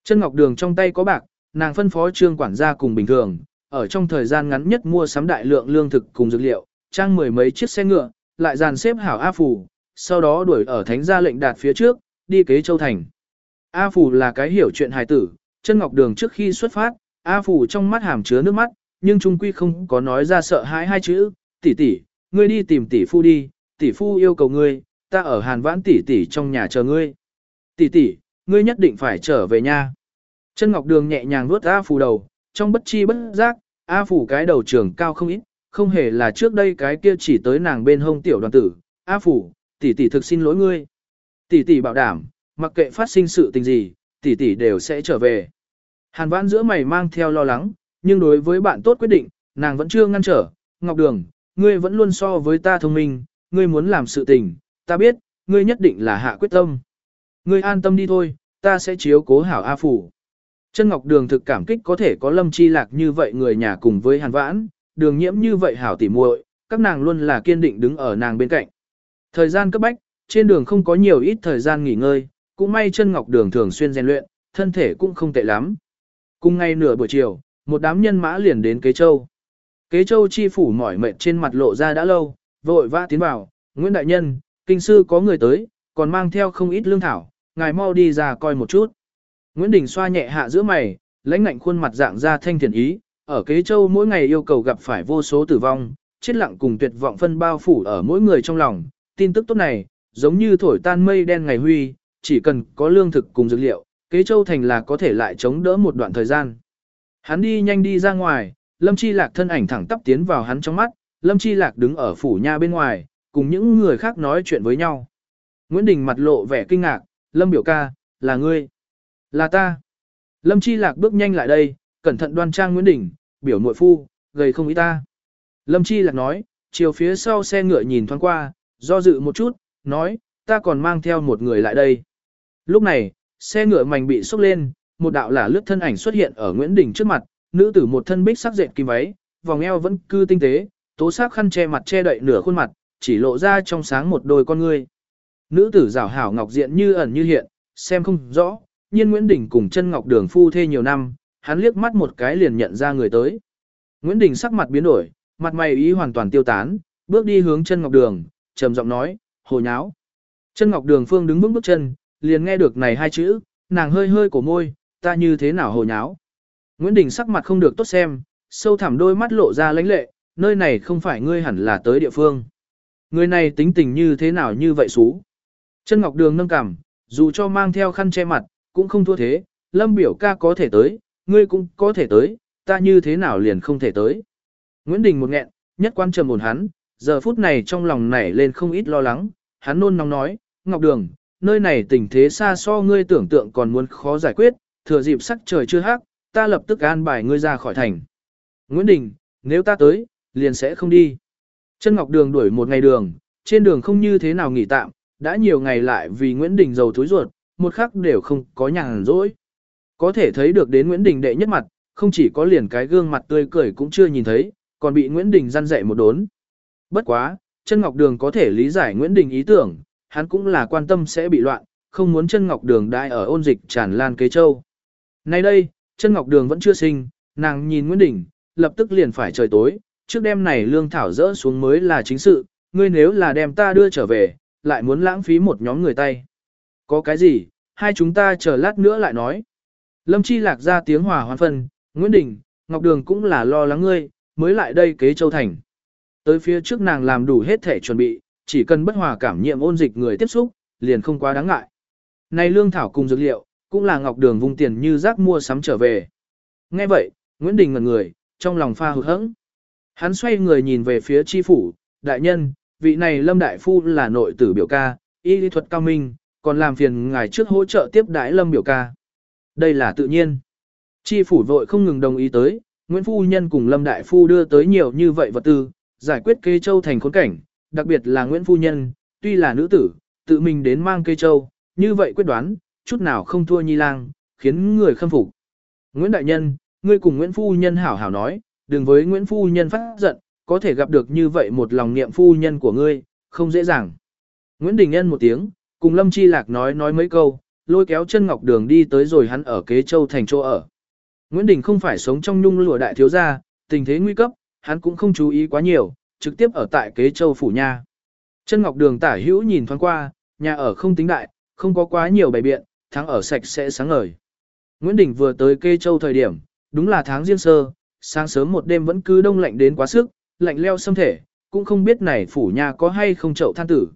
[SPEAKER 1] Chân Ngọc Đường trong tay có bạc, nàng phân phó trương quản gia cùng bình thường, ở trong thời gian ngắn nhất mua sắm đại lượng lương thực cùng dược liệu, trang mười mấy chiếc xe ngựa, lại dàn xếp hảo A Phủ, sau đó đuổi ở thánh gia lệnh đạt phía trước, đi kế châu thành. A Phủ là cái hiểu chuyện hài tử, chân ngọc đường trước khi xuất phát, A Phủ trong mắt hàm chứa nước mắt, nhưng trung quy không có nói ra sợ hãi hai chữ, tỷ tỷ, ngươi đi tìm tỷ phu đi, tỷ phu yêu cầu ngươi, ta ở hàn vãn tỷ tỷ trong nhà chờ ngươi. Tỷ tỷ, ngươi nhất định phải trở về nha. Chân ngọc đường nhẹ nhàng vuốt A Phủ đầu, trong bất chi bất giác, A Phủ cái đầu trường cao không ít, không hề là trước đây cái kia chỉ tới nàng bên hông tiểu đoàn tử. A Phủ, tỷ tỷ thực xin lỗi ngươi. Tỷ tỷ bảo đảm, mặc kệ phát sinh sự tình gì, tỷ tỷ đều sẽ trở về. Hàn vãn giữa mày mang theo lo lắng, nhưng đối với bạn tốt quyết định, nàng vẫn chưa ngăn trở. Ngọc Đường, ngươi vẫn luôn so với ta thông minh, ngươi muốn làm sự tình, ta biết, ngươi nhất định là hạ quyết tâm. Ngươi an tâm đi thôi, ta sẽ chiếu cố hảo A Phủ. Chân Ngọc Đường thực cảm kích có thể có lâm chi lạc như vậy người nhà cùng với hàn vãn, đường nhiễm như vậy hảo tỉ muội, các nàng luôn là kiên định đứng ở nàng bên cạnh. Thời gian cấp bách, trên đường không có nhiều ít thời gian nghỉ ngơi, cũng may chân ngọc đường thường xuyên rèn luyện, thân thể cũng không tệ lắm. Cùng ngay nửa buổi chiều, một đám nhân mã liền đến Kế Châu. Kế Châu chi phủ mỏi mệt trên mặt lộ ra đã lâu, vội vã tiến vào, Nguyễn Đại Nhân, kinh sư có người tới, còn mang theo không ít lương thảo, ngài mau đi ra coi một chút. Nguyễn Đình xoa nhẹ hạ giữa mày, lãnh ngạnh khuôn mặt dạng ra thanh thiện ý, ở Kế Châu mỗi ngày yêu cầu gặp phải vô số tử vong, chết lặng cùng tuyệt vọng phân bao phủ ở mỗi người trong lòng, tin tức tốt này, giống như thổi tan mây đen ngày huy, chỉ cần có lương thực cùng dược liệu, kế châu thành là có thể lại chống đỡ một đoạn thời gian. Hắn đi nhanh đi ra ngoài, Lâm Chi Lạc thân ảnh thẳng tắp tiến vào hắn trong mắt, Lâm Chi Lạc đứng ở phủ nha bên ngoài, cùng những người khác nói chuyện với nhau. Nguyễn Đình mặt lộ vẻ kinh ngạc, Lâm biểu ca, là ngươi, là ta. Lâm Chi Lạc bước nhanh lại đây, cẩn thận đoan trang Nguyễn Đình, biểu nội phu, gầy không ý ta. Lâm Chi Lạc nói, chiều phía sau xe ngựa nhìn thoáng qua, do dự một chút, nói, ta còn mang theo một người lại đây. Lúc này, xe ngựa mảnh bị xúc lên, một đạo là lướt thân ảnh xuất hiện ở Nguyễn Đình trước mặt, nữ tử một thân bích sắc dệt kim váy, vòng eo vẫn cư tinh tế, tố sắc khăn che mặt che đậy nửa khuôn mặt, chỉ lộ ra trong sáng một đôi con ngươi. Nữ tử rảo hảo ngọc diện như ẩn như hiện, xem không rõ, nhiên Nguyễn Đình cùng chân ngọc đường phu thê nhiều năm, hắn liếc mắt một cái liền nhận ra người tới. Nguyễn Đình sắc mặt biến đổi, mặt mày ý hoàn toàn tiêu tán, bước đi hướng chân ngọc đường, trầm giọng nói, hồ nháo. Chân ngọc đường phương đứng vững bước chân, liền nghe được này hai chữ, nàng hơi hơi cổ môi, ta như thế nào hồ nháo. Nguyễn Đình sắc mặt không được tốt xem, sâu thẳm đôi mắt lộ ra lãnh lệ, nơi này không phải ngươi hẳn là tới địa phương. Người này tính tình như thế nào như vậy xú. Chân ngọc đường nâng cằm, dù cho mang theo khăn che mặt, cũng không thua thế, lâm biểu ca có thể tới, ngươi cũng có thể tới, ta như thế nào liền không thể tới. Nguyễn Đình một nghẹn, nhất quan trầm ổn hắn, giờ phút này trong lòng nảy lên không ít lo lắng, hắn nôn nóng nói, Ngọc Đường, nơi này tình thế xa so ngươi tưởng tượng còn muốn khó giải quyết, thừa dịp sắc trời chưa hắc, ta lập tức an bài ngươi ra khỏi thành. Nguyễn Đình, nếu ta tới, liền sẽ không đi. Chân Ngọc Đường đuổi một ngày đường, trên đường không như thế nào nghỉ tạm, đã nhiều ngày lại vì Nguyễn Đình giàu thối ruột, một khắc đều không có nhàn rỗi. Có thể thấy được đến Nguyễn Đình đệ nhất mặt, không chỉ có liền cái gương mặt tươi cười cũng chưa nhìn thấy, còn bị Nguyễn Đình răn dạy một đốn. Bất quá, chân Ngọc Đường có thể lý giải Nguyễn Đình ý tưởng, hắn cũng là quan tâm sẽ bị loạn, không muốn chân Ngọc Đường đại ở ôn dịch tràn lan kế châu. Nay đây, chân Ngọc Đường vẫn chưa sinh, nàng nhìn Nguyễn Đình, lập tức liền phải trời tối, trước đêm này lương thảo rỡ xuống mới là chính sự, ngươi nếu là đem ta đưa trở về, lại muốn lãng phí một nhóm người tay. Có cái gì, hai chúng ta chờ lát nữa lại nói. Lâm Chi Lạc ra tiếng hòa hoan phân, Nguyễn Đình, Ngọc Đường cũng là lo lắng ngươi, mới lại đây kế châu thành. Tới phía trước nàng làm đủ hết thể chuẩn bị, chỉ cần bất hòa cảm nhiễm ôn dịch người tiếp xúc, liền không quá đáng ngại. Này lương thảo cùng dược liệu, cũng là Ngọc Đường vung tiền như rác mua sắm trở về. Nghe vậy, Nguyễn Đình ngẩn người, trong lòng pha hụt hẫng. Hắn xoay người nhìn về phía chi phủ, đại nhân, vị này Lâm Đại Phu là nội tử biểu ca, y lý thuật cao minh, còn làm phiền ngài trước hỗ trợ tiếp đái Lâm biểu ca. Đây là tự nhiên. Chi phủ vội không ngừng đồng ý tới, Nguyễn Phu Nhân cùng Lâm Đại Phu đưa tới nhiều như vậy vật tư, giải quyết kê châu thành khốn cảnh, đặc biệt là Nguyễn Phu Nhân, tuy là nữ tử, tự mình đến mang kê châu, như vậy quyết đoán, chút nào không thua nhi lang, khiến người khâm phục. Nguyễn Đại Nhân, ngươi cùng Nguyễn Phu Nhân hảo hảo nói, đừng với Nguyễn Phu Nhân phát giận, có thể gặp được như vậy một lòng niệm Phu Nhân của ngươi, không dễ dàng. Nguyễn Đình Nhân một tiếng, cùng Lâm Chi Lạc nói nói mấy câu, lôi kéo chân ngọc đường đi tới rồi hắn ở kế châu thành chỗ ở. Nguyễn Đình không phải sống trong nhung lụa đại thiếu gia, tình thế nguy cấp, hắn cũng không chú ý quá nhiều, trực tiếp ở tại kế châu phủ nha. Chân ngọc đường tả hữu nhìn thoáng qua, nhà ở không tính đại, không có quá nhiều bày biện, tháng ở sạch sẽ sáng ngời. Nguyễn Đình vừa tới kế châu thời điểm, đúng là tháng riêng sơ, sáng sớm một đêm vẫn cứ đông lạnh đến quá sức, lạnh leo xâm thể, cũng không biết này phủ nhà có hay không chậu than tử.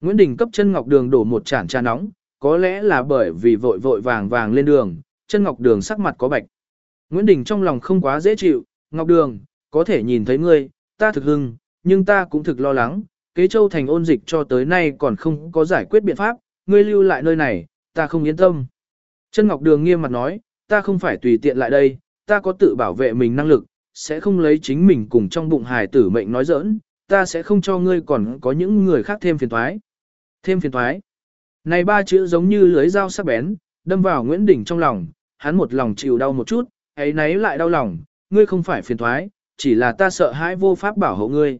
[SPEAKER 1] Nguyễn Đình cấp chân ngọc đường đổ một chản trà nóng, có lẽ là bởi vì vội vội vàng vàng lên đường, chân ngọc đường sắc mặt có bạch. Nguyễn Đình trong lòng không quá dễ chịu, ngọc đường, có thể nhìn thấy ngươi, ta thực hưng, nhưng ta cũng thực lo lắng, kế châu thành ôn dịch cho tới nay còn không có giải quyết biện pháp, ngươi lưu lại nơi này, ta không yên tâm. Chân ngọc đường nghiêm mặt nói, ta không phải tùy tiện lại đây, ta có tự bảo vệ mình năng lực, sẽ không lấy chính mình cùng trong bụng hài tử mệnh nói giỡn, ta sẽ không cho ngươi còn có những người khác thêm phiền thoái. Thêm phiền thoái. Này ba chữ giống như lưới dao sắc bén, đâm vào Nguyễn Đình trong lòng, hắn một lòng chịu đau một chút, ấy nấy lại đau lòng, ngươi không phải phiền thoái, chỉ là ta sợ hãi vô pháp bảo hộ ngươi.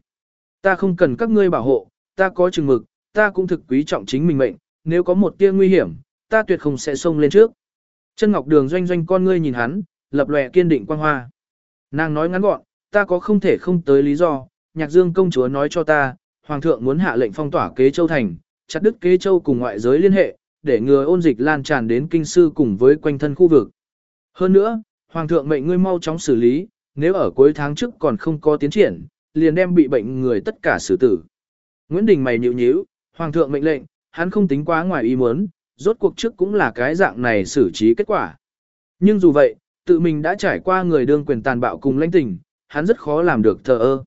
[SPEAKER 1] Ta không cần các ngươi bảo hộ, ta có chừng mực, ta cũng thực quý trọng chính mình mệnh, nếu có một tia nguy hiểm, ta tuyệt không sẽ xông lên trước. Chân Ngọc Đường doanh doanh con ngươi nhìn hắn, lập lòe kiên định quang hoa. Nàng nói ngắn gọn, ta có không thể không tới lý do, nhạc dương công chúa nói cho ta, hoàng thượng muốn hạ lệnh phong tỏa kế châu thành, chặt đứt kế châu cùng ngoại giới liên hệ, để ngừa ôn dịch lan tràn đến kinh sư cùng với quanh thân khu vực. Hơn nữa, hoàng thượng mệnh ngươi mau chóng xử lý, nếu ở cuối tháng trước còn không có tiến triển, liền đem bị bệnh người tất cả xử tử. Nguyễn Đình mày nhíu nhíu, hoàng thượng mệnh lệnh, hắn không tính quá ngoài ý muốn, rốt cuộc trước cũng là cái dạng này xử trí kết quả. Nhưng dù vậy, tự mình đã trải qua người đương quyền tàn bạo cùng lãnh tình, hắn rất khó làm được thờ ơ.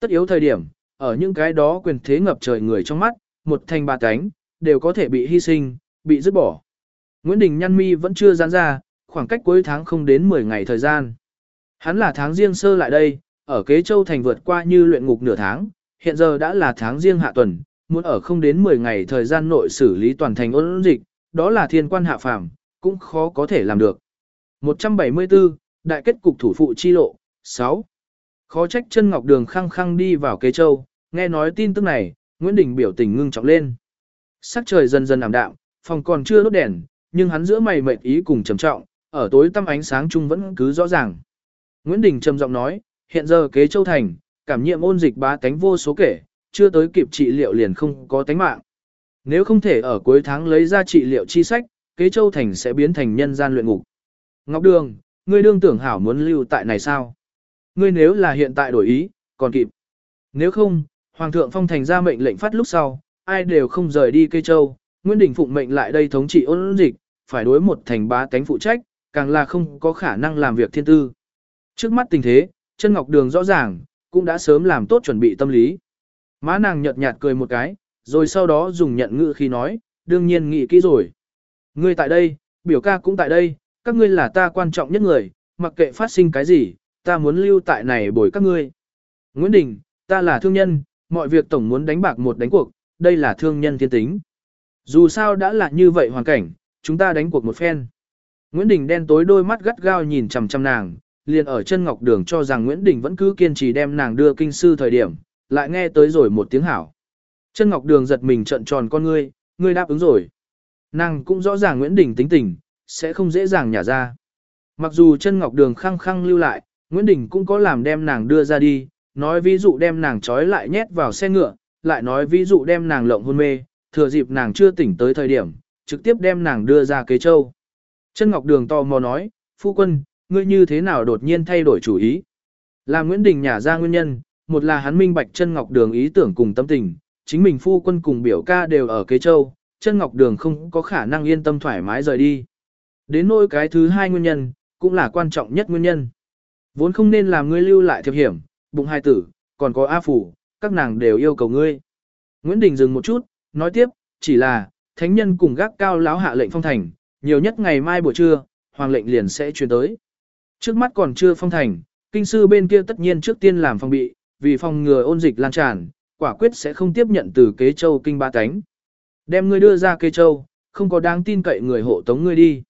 [SPEAKER 1] Tất yếu thời điểm, ở những cái đó quyền thế ngập trời người trong mắt, một thành ba cánh, đều có thể bị hy sinh, bị dứt bỏ. Nguyễn Đình nhăn mi vẫn chưa giãn ra, khoảng cách cuối tháng không đến 10 ngày thời gian. Hắn là tháng riêng sơ lại đây, ở kế châu thành vượt qua như luyện ngục nửa tháng, hiện giờ đã là tháng riêng hạ tuần, muốn ở không đến 10 ngày thời gian nội xử lý toàn thành ôn dịch, đó là thiên quan hạ phàm, cũng khó có thể làm được. 174, Đại kết cục thủ phụ chi lộ, 6. Khó trách chân ngọc đường khăng khăng đi vào kế châu, nghe nói tin tức này, Nguyễn Đình biểu tình ngưng trọng lên. Sắc trời dần dần ảm đạm, phòng còn chưa đốt đèn, nhưng hắn giữa mày mệt ý cùng trầm trọng, ở tối tăm ánh sáng chung vẫn cứ rõ ràng. Nguyễn Đình trầm giọng nói, hiện giờ kế châu thành, cảm nhiễm ôn dịch bá tánh vô số kể, chưa tới kịp trị liệu liền không có tánh mạng. Nếu không thể ở cuối tháng lấy ra trị liệu chi sách, kế châu thành sẽ biến thành nhân gian luyện ngục. Ngọc Đường, ngươi đương tưởng hảo muốn lưu tại này sao? Ngươi nếu là hiện tại đổi ý, còn kịp. Nếu không, Hoàng thượng phong thành ra mệnh lệnh phát lúc sau, ai đều không rời đi cây châu, Nguyễn Đình phụng mệnh lại đây thống trị ôn dịch, phải đối một thành bá tánh phụ trách, càng là không có khả năng làm việc thiên tư. Trước mắt tình thế, chân ngọc đường rõ ràng, cũng đã sớm làm tốt chuẩn bị tâm lý. Má nàng nhợt nhạt cười một cái, rồi sau đó dùng nhận ngữ khi nói, đương nhiên nghĩ kỹ rồi. Ngươi tại đây, biểu ca cũng tại đây, các ngươi là ta quan trọng nhất người, mặc kệ phát sinh cái gì, ta muốn lưu tại này bồi các ngươi. Nguyễn Đình, ta là thương nhân, mọi việc tổng muốn đánh bạc một đánh cuộc, đây là thương nhân thiên tính. Dù sao đã là như vậy hoàn cảnh, chúng ta đánh cuộc một phen. Nguyễn Đình đen tối đôi mắt gắt gao nhìn chằm chằm nàng, liền ở chân ngọc đường cho rằng Nguyễn Đình vẫn cứ kiên trì đem nàng đưa kinh sư thời điểm, lại nghe tới rồi một tiếng hảo. Chân ngọc đường giật mình trận tròn con ngươi, ngươi đáp ứng rồi. Nàng cũng rõ ràng Nguyễn Đình tính tình, sẽ không dễ dàng nhả ra. Mặc dù chân ngọc đường khăng khăng lưu lại, Nguyễn Đình cũng có làm đem nàng đưa ra đi, nói ví dụ đem nàng trói lại nhét vào xe ngựa, lại nói ví dụ đem nàng lộng hôn mê, thừa dịp nàng chưa tỉnh tới thời điểm, trực tiếp đem nàng đưa ra kế châu. Chân Ngọc Đường to mò nói, phu quân, ngươi như thế nào đột nhiên thay đổi chủ ý? Là Nguyễn Đình nhả ra nguyên nhân, một là hắn minh bạch chân Ngọc Đường ý tưởng cùng tâm tình, chính mình phu quân cùng biểu ca đều ở kế châu, chân Ngọc Đường không có khả năng yên tâm thoải mái rời đi. Đến nỗi cái thứ hai nguyên nhân, cũng là quan trọng nhất nguyên nhân. Vốn không nên làm ngươi lưu lại thiệp hiểm, bụng hai tử, còn có A Phủ, các nàng đều yêu cầu ngươi. Nguyễn Đình dừng một chút, nói tiếp, chỉ là, thánh nhân cùng gác cao láo hạ lệnh phong thành, nhiều nhất ngày mai buổi trưa, hoàng lệnh liền sẽ truyền tới. Trước mắt còn chưa phong thành, kinh sư bên kia tất nhiên trước tiên làm phòng bị, vì phòng ngừa ôn dịch lan tràn, quả quyết sẽ không tiếp nhận từ kế châu kinh ba cánh. Đem ngươi đưa ra kế châu, không có đáng tin cậy người hộ tống ngươi đi.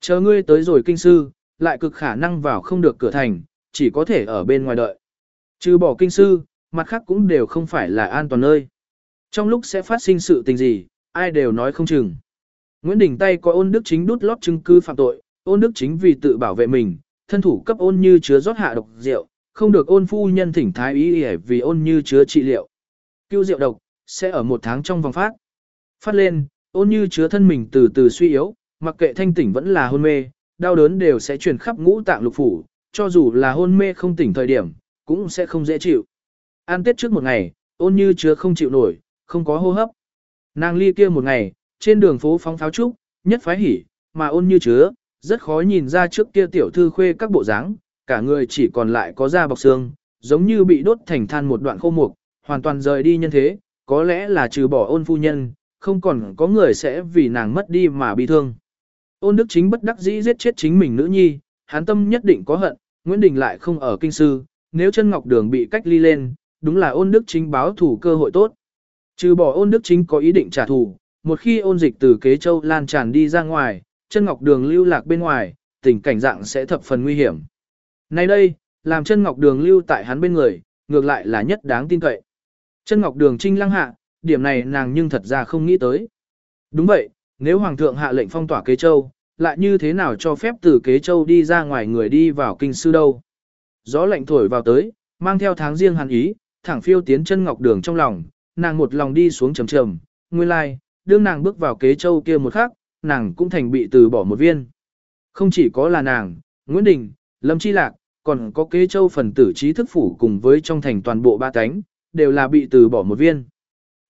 [SPEAKER 1] Chờ ngươi tới rồi kinh sư, lại cực khả năng vào không được cửa thành, chỉ có thể ở bên ngoài đợi. Trừ bỏ kinh sư, mặt khác cũng đều không phải là an toàn nơi. Trong lúc sẽ phát sinh sự tình gì, ai đều nói không chừng. Nguyễn Đình tay có ôn đức chính đút lót chứng cứ phạm tội, ôn đức chính vì tự bảo vệ mình, thân thủ cấp ôn như chứa rót hạ độc rượu, không được ôn phu nhân thỉnh thái ý để vì ôn như chứa trị liệu. cưu rượu độc, sẽ ở một tháng trong vòng phát. Phát lên, ôn như chứa thân mình từ từ suy yếu, mặc kệ thanh tỉnh vẫn là hôn mê, đau đớn đều sẽ truyền khắp ngũ tạng lục phủ, cho dù là hôn mê không tỉnh thời điểm, cũng sẽ không dễ chịu. An tết trước một ngày, ôn như chứa không chịu nổi, không có hô hấp. Nàng ly kia một ngày, trên đường phố phóng pháo trúc, nhất phái hỉ, mà ôn như chứa, rất khó nhìn ra trước kia tiểu thư khuê các bộ dáng, cả người chỉ còn lại có da bọc xương, giống như bị đốt thành than một đoạn khô mục, hoàn toàn rời đi nhân thế, có lẽ là trừ bỏ ôn phu nhân, không còn có người sẽ vì nàng mất đi mà bị thương. Ôn đức chính bất đắc dĩ giết chết chính mình nữ nhi, hắn tâm nhất định có hận, Nguyễn Đình lại không ở kinh sư, nếu chân ngọc đường bị cách ly lên, đúng là ôn đức chính báo thủ cơ hội tốt. Trừ bỏ ôn đức chính có ý định trả thù, một khi ôn dịch từ kế châu lan tràn đi ra ngoài, chân ngọc đường lưu lạc bên ngoài, tình cảnh dạng sẽ thập phần nguy hiểm. Nay đây, làm chân ngọc đường lưu tại hắn bên người, ngược lại là nhất đáng tin cậy. Chân ngọc đường trinh lăng hạ, điểm này nàng nhưng thật ra không nghĩ tới. Đúng vậy, nếu hoàng thượng hạ lệnh phong tỏa kế châu, lại như thế nào cho phép từ kế châu đi ra ngoài người đi vào kinh sư đâu. Gió lạnh thổi vào tới, mang theo tháng riêng hàn ý, thẳng phiêu tiến chân ngọc đường trong lòng, nàng một lòng đi xuống trầm trầm, nguyên lai, đương nàng bước vào kế châu kia một khắc, nàng cũng thành bị từ bỏ một viên. Không chỉ có là nàng, Nguyễn Đình, Lâm Chi Lạc, còn có kế châu phần tử trí thức phủ cùng với trong thành toàn bộ ba cánh, đều là bị từ bỏ một viên.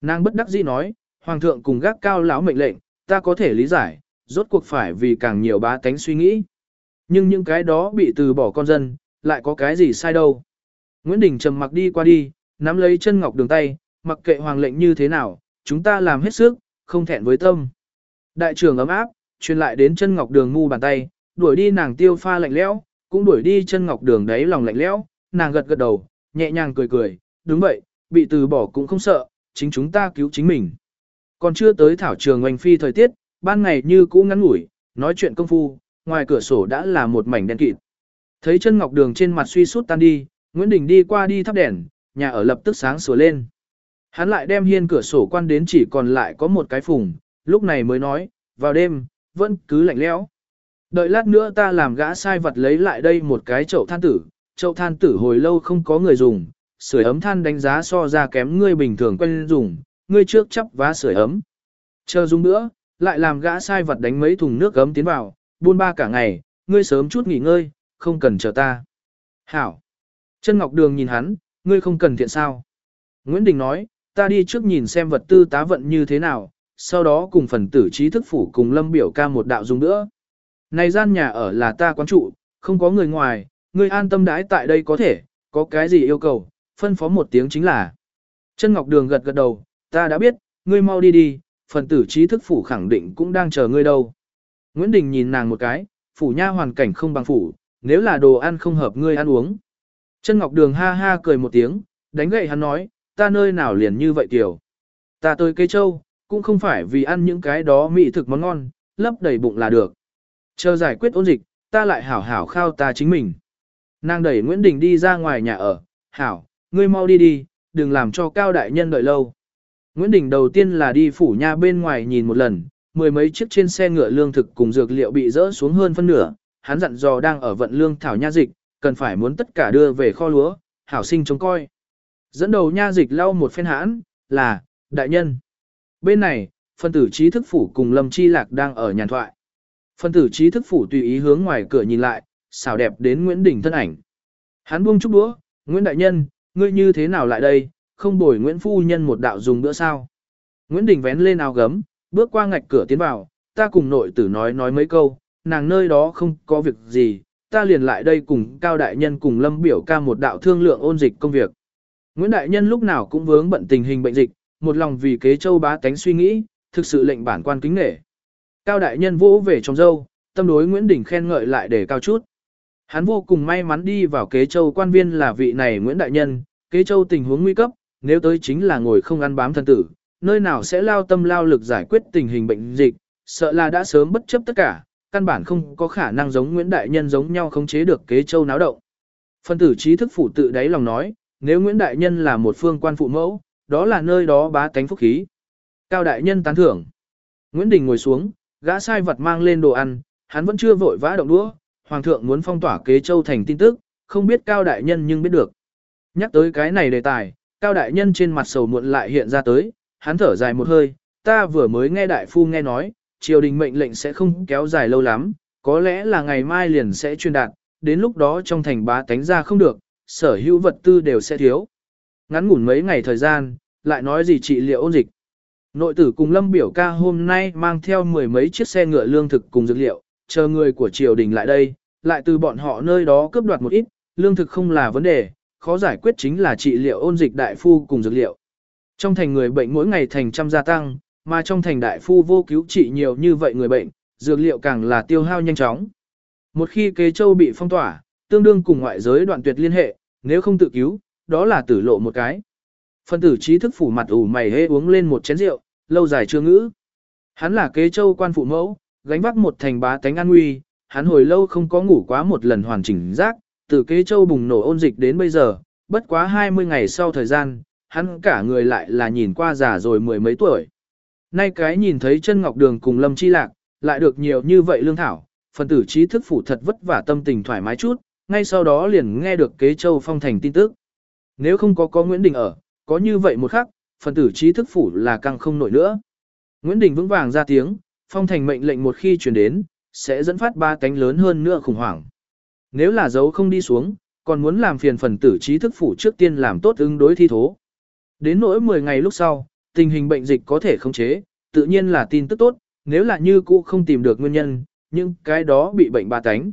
[SPEAKER 1] Nàng bất đắc dĩ nói, Hoàng thượng cùng gác cao lão mệnh lệnh, ta có thể lý giải, rốt cuộc phải vì càng nhiều bá tánh suy nghĩ. Nhưng những cái đó bị từ bỏ con dân, lại có cái gì sai đâu. Nguyễn Đình trầm mặc đi qua đi, nắm lấy chân ngọc đường tay, mặc kệ hoàng lệnh như thế nào, chúng ta làm hết sức, không thẹn với tâm. Đại trưởng ấm áp, truyền lại đến chân ngọc đường ngu bàn tay, đuổi đi nàng tiêu pha lạnh lẽo, cũng đuổi đi chân ngọc đường đáy lòng lạnh lẽo, nàng gật gật đầu, nhẹ nhàng cười cười, đúng vậy, bị từ bỏ cũng không sợ, chính chúng ta cứu chính mình. Còn chưa tới thảo trường oanh phi thời tiết, ban ngày như cũ ngắn ngủi, nói chuyện công phu, ngoài cửa sổ đã là một mảnh đen kịt. Thấy chân ngọc đường trên mặt suy sút tan đi, Nguyễn Đình đi qua đi thắp đèn, nhà ở lập tức sáng sủa lên. Hắn lại đem hiên cửa sổ quan đến chỉ còn lại có một cái phùng, lúc này mới nói, vào đêm, vẫn cứ lạnh lẽo. Đợi lát nữa ta làm gã sai vật lấy lại đây một cái chậu than tử, chậu than tử hồi lâu không có người dùng, sưởi ấm than đánh giá so ra kém ngươi bình thường quen dùng, ngươi trước chấp vá sưởi ấm. Chờ dùng nữa, lại làm gã sai vật đánh mấy thùng nước gấm tiến vào, buôn ba cả ngày, ngươi sớm chút nghỉ ngơi, không cần chờ ta. Hảo. Chân Ngọc Đường nhìn hắn, ngươi không cần thiện sao. Nguyễn Đình nói, ta đi trước nhìn xem vật tư tá vận như thế nào, sau đó cùng phần tử trí thức phủ cùng lâm biểu ca một đạo dùng nữa. Này gian nhà ở là ta quán trụ, không có người ngoài, ngươi an tâm đãi tại đây có thể, có cái gì yêu cầu, phân phó một tiếng chính là. Chân Ngọc Đường gật gật đầu, ta đã biết, ngươi mau đi đi, phần tử trí thức phủ khẳng định cũng đang chờ ngươi đâu. Nguyễn Đình nhìn nàng một cái, phủ nha hoàn cảnh không bằng phủ, nếu là đồ ăn không hợp ngươi ăn uống. Chân Ngọc Đường ha ha cười một tiếng, đánh gậy hắn nói, ta nơi nào liền như vậy tiểu. Ta tới cây châu, cũng không phải vì ăn những cái đó mỹ thực món ngon, lấp đầy bụng là được. Chờ giải quyết ôn dịch, ta lại hảo hảo khao ta chính mình. Nàng đẩy Nguyễn Đình đi ra ngoài nhà ở, hảo, ngươi mau đi đi, đừng làm cho cao đại nhân đợi lâu. Nguyễn Đình đầu tiên là đi phủ nha bên ngoài nhìn một lần, mười mấy chiếc trên xe ngựa lương thực cùng dược liệu bị rỡ xuống hơn phân nửa, hắn dặn dò đang ở vận lương thảo nha dịch, cần phải muốn tất cả đưa về kho lúa, hảo sinh chống coi. Dẫn đầu nha dịch lau một phen hãn, là, đại nhân. Bên này, phân tử trí thức phủ cùng Lâm Chi Lạc đang ở nhàn thoại. Phân tử trí thức phủ tùy ý hướng ngoài cửa nhìn lại, xảo đẹp đến Nguyễn Đình thân ảnh. Hắn buông chút đũa, Nguyễn Đại Nhân, ngươi như thế nào lại đây, không bồi Nguyễn Phu Nhân một đạo dùng bữa sao. Nguyễn Đình vén lên áo gấm, bước qua ngạch cửa tiến vào, ta cùng nội tử nói nói mấy câu, nàng nơi đó không có việc gì, ta liền lại đây cùng Cao Đại Nhân cùng Lâm biểu ca một đạo thương lượng ôn dịch công việc. Nguyễn Đại Nhân lúc nào cũng vướng bận tình hình bệnh dịch, một lòng vì kế châu bá tánh suy nghĩ, thực sự lệnh bản quan kính nể. Cao Đại Nhân vỗ về trong dâu, tâm đối Nguyễn Đình khen ngợi lại để cao chút. Hắn vô cùng may mắn đi vào kế châu quan viên là vị này Nguyễn Đại Nhân, kế châu tình huống nguy cấp, nếu tới chính là ngồi không ăn bám thân tử, nơi nào sẽ lao tâm lao lực giải quyết tình hình bệnh dịch, sợ là đã sớm bất chấp tất cả, căn bản không có khả năng giống Nguyễn Đại Nhân giống nhau khống chế được kế châu náo động. Phân tử trí thức phủ tự đáy lòng nói, nếu Nguyễn Đại Nhân là một phương quan phụ mẫu, đó là nơi đó bá tánh phúc khí. Cao Đại Nhân tán thưởng. Nguyễn Đình ngồi xuống, gã sai vật mang lên đồ ăn, hắn vẫn chưa vội vã động đũa, hoàng thượng muốn phong tỏa kế châu thành tin tức, không biết cao đại nhân nhưng biết được. Nhắc tới cái này đề tài, cao đại nhân trên mặt sầu muộn lại hiện ra tới, hắn thở dài một hơi, ta vừa mới nghe đại phu nghe nói, triều đình mệnh lệnh sẽ không kéo dài lâu lắm, có lẽ là ngày mai liền sẽ truyền đạt, đến lúc đó trong thành bá tánh ra không được, sở hữu vật tư đều sẽ thiếu. Ngắn ngủn mấy ngày thời gian, lại nói gì trị liệu ôn dịch. Nội tử cùng Lâm biểu ca hôm nay mang theo mười mấy chiếc xe ngựa lương thực cùng dược liệu, chờ người của triều đình lại đây, lại từ bọn họ nơi đó cướp đoạt một ít, lương thực không là vấn đề, khó giải quyết chính là trị liệu ôn dịch đại phu cùng dược liệu. Trong thành người bệnh mỗi ngày thành trăm gia tăng, mà trong thành đại phu vô cứu trị nhiều như vậy người bệnh, dược liệu càng là tiêu hao nhanh chóng. Một khi kế châu bị phong tỏa, tương đương cùng ngoại giới đoạn tuyệt liên hệ, nếu không tự cứu, đó là tử lộ một cái. Phân tử trí thức phủ mặt ủ mày hê uống lên một chén rượu, lâu dài chưa ngữ. Hắn là kế châu quan phụ mẫu, gánh vác một thành bá tánh an nguy, hắn hồi lâu không có ngủ quá một lần hoàn chỉnh giác, từ kế châu bùng nổ ôn dịch đến bây giờ, bất quá 20 ngày sau thời gian, hắn cả người lại là nhìn qua già rồi mười mấy tuổi. Nay cái nhìn thấy chân ngọc đường cùng lâm chi lạc, lại được nhiều như vậy lương thảo, phần tử trí thức phủ thật vất vả tâm tình thoải mái chút, ngay sau đó liền nghe được kế châu phong thành tin tức. Nếu không có có Nguyễn Đình ở, có như vậy một khắc, phần tử trí thức phủ là căng không nổi nữa. Nguyễn Đình vững vàng ra tiếng, phong thành mệnh lệnh một khi truyền đến, sẽ dẫn phát ba cánh lớn hơn nữa khủng hoảng. Nếu là dấu không đi xuống, còn muốn làm phiền phần tử trí thức phủ trước tiên làm tốt ứng đối thi thố. Đến nỗi 10 ngày lúc sau, tình hình bệnh dịch có thể khống chế, tự nhiên là tin tức tốt, nếu là như cũ không tìm được nguyên nhân, nhưng cái đó bị bệnh ba cánh.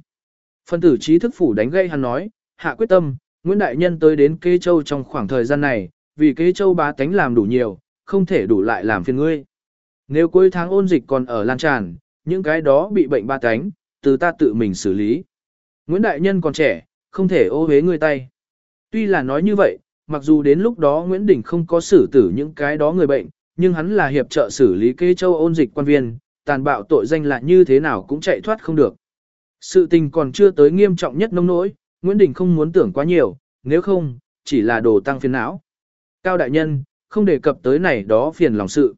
[SPEAKER 1] Phần tử trí thức phủ đánh gây hắn nói, hạ quyết tâm, Nguyễn Đại Nhân tới đến Kê Châu trong khoảng thời gian này, vì Kê Châu bá tánh làm đủ nhiều, không thể đủ lại làm phiền ngươi. Nếu cuối tháng ôn dịch còn ở lan tràn, những cái đó bị bệnh ba tánh, từ ta tự mình xử lý. Nguyễn Đại Nhân còn trẻ, không thể ô hế người tay. Tuy là nói như vậy, mặc dù đến lúc đó Nguyễn Đình không có xử tử những cái đó người bệnh, nhưng hắn là hiệp trợ xử lý kê châu ôn dịch quan viên, tàn bạo tội danh lại như thế nào cũng chạy thoát không được. Sự tình còn chưa tới nghiêm trọng nhất nông nỗi, Nguyễn Đình không muốn tưởng quá nhiều, nếu không, chỉ là đồ tăng phiền não. Cao đại nhân, không đề cập tới này đó phiền lòng sự.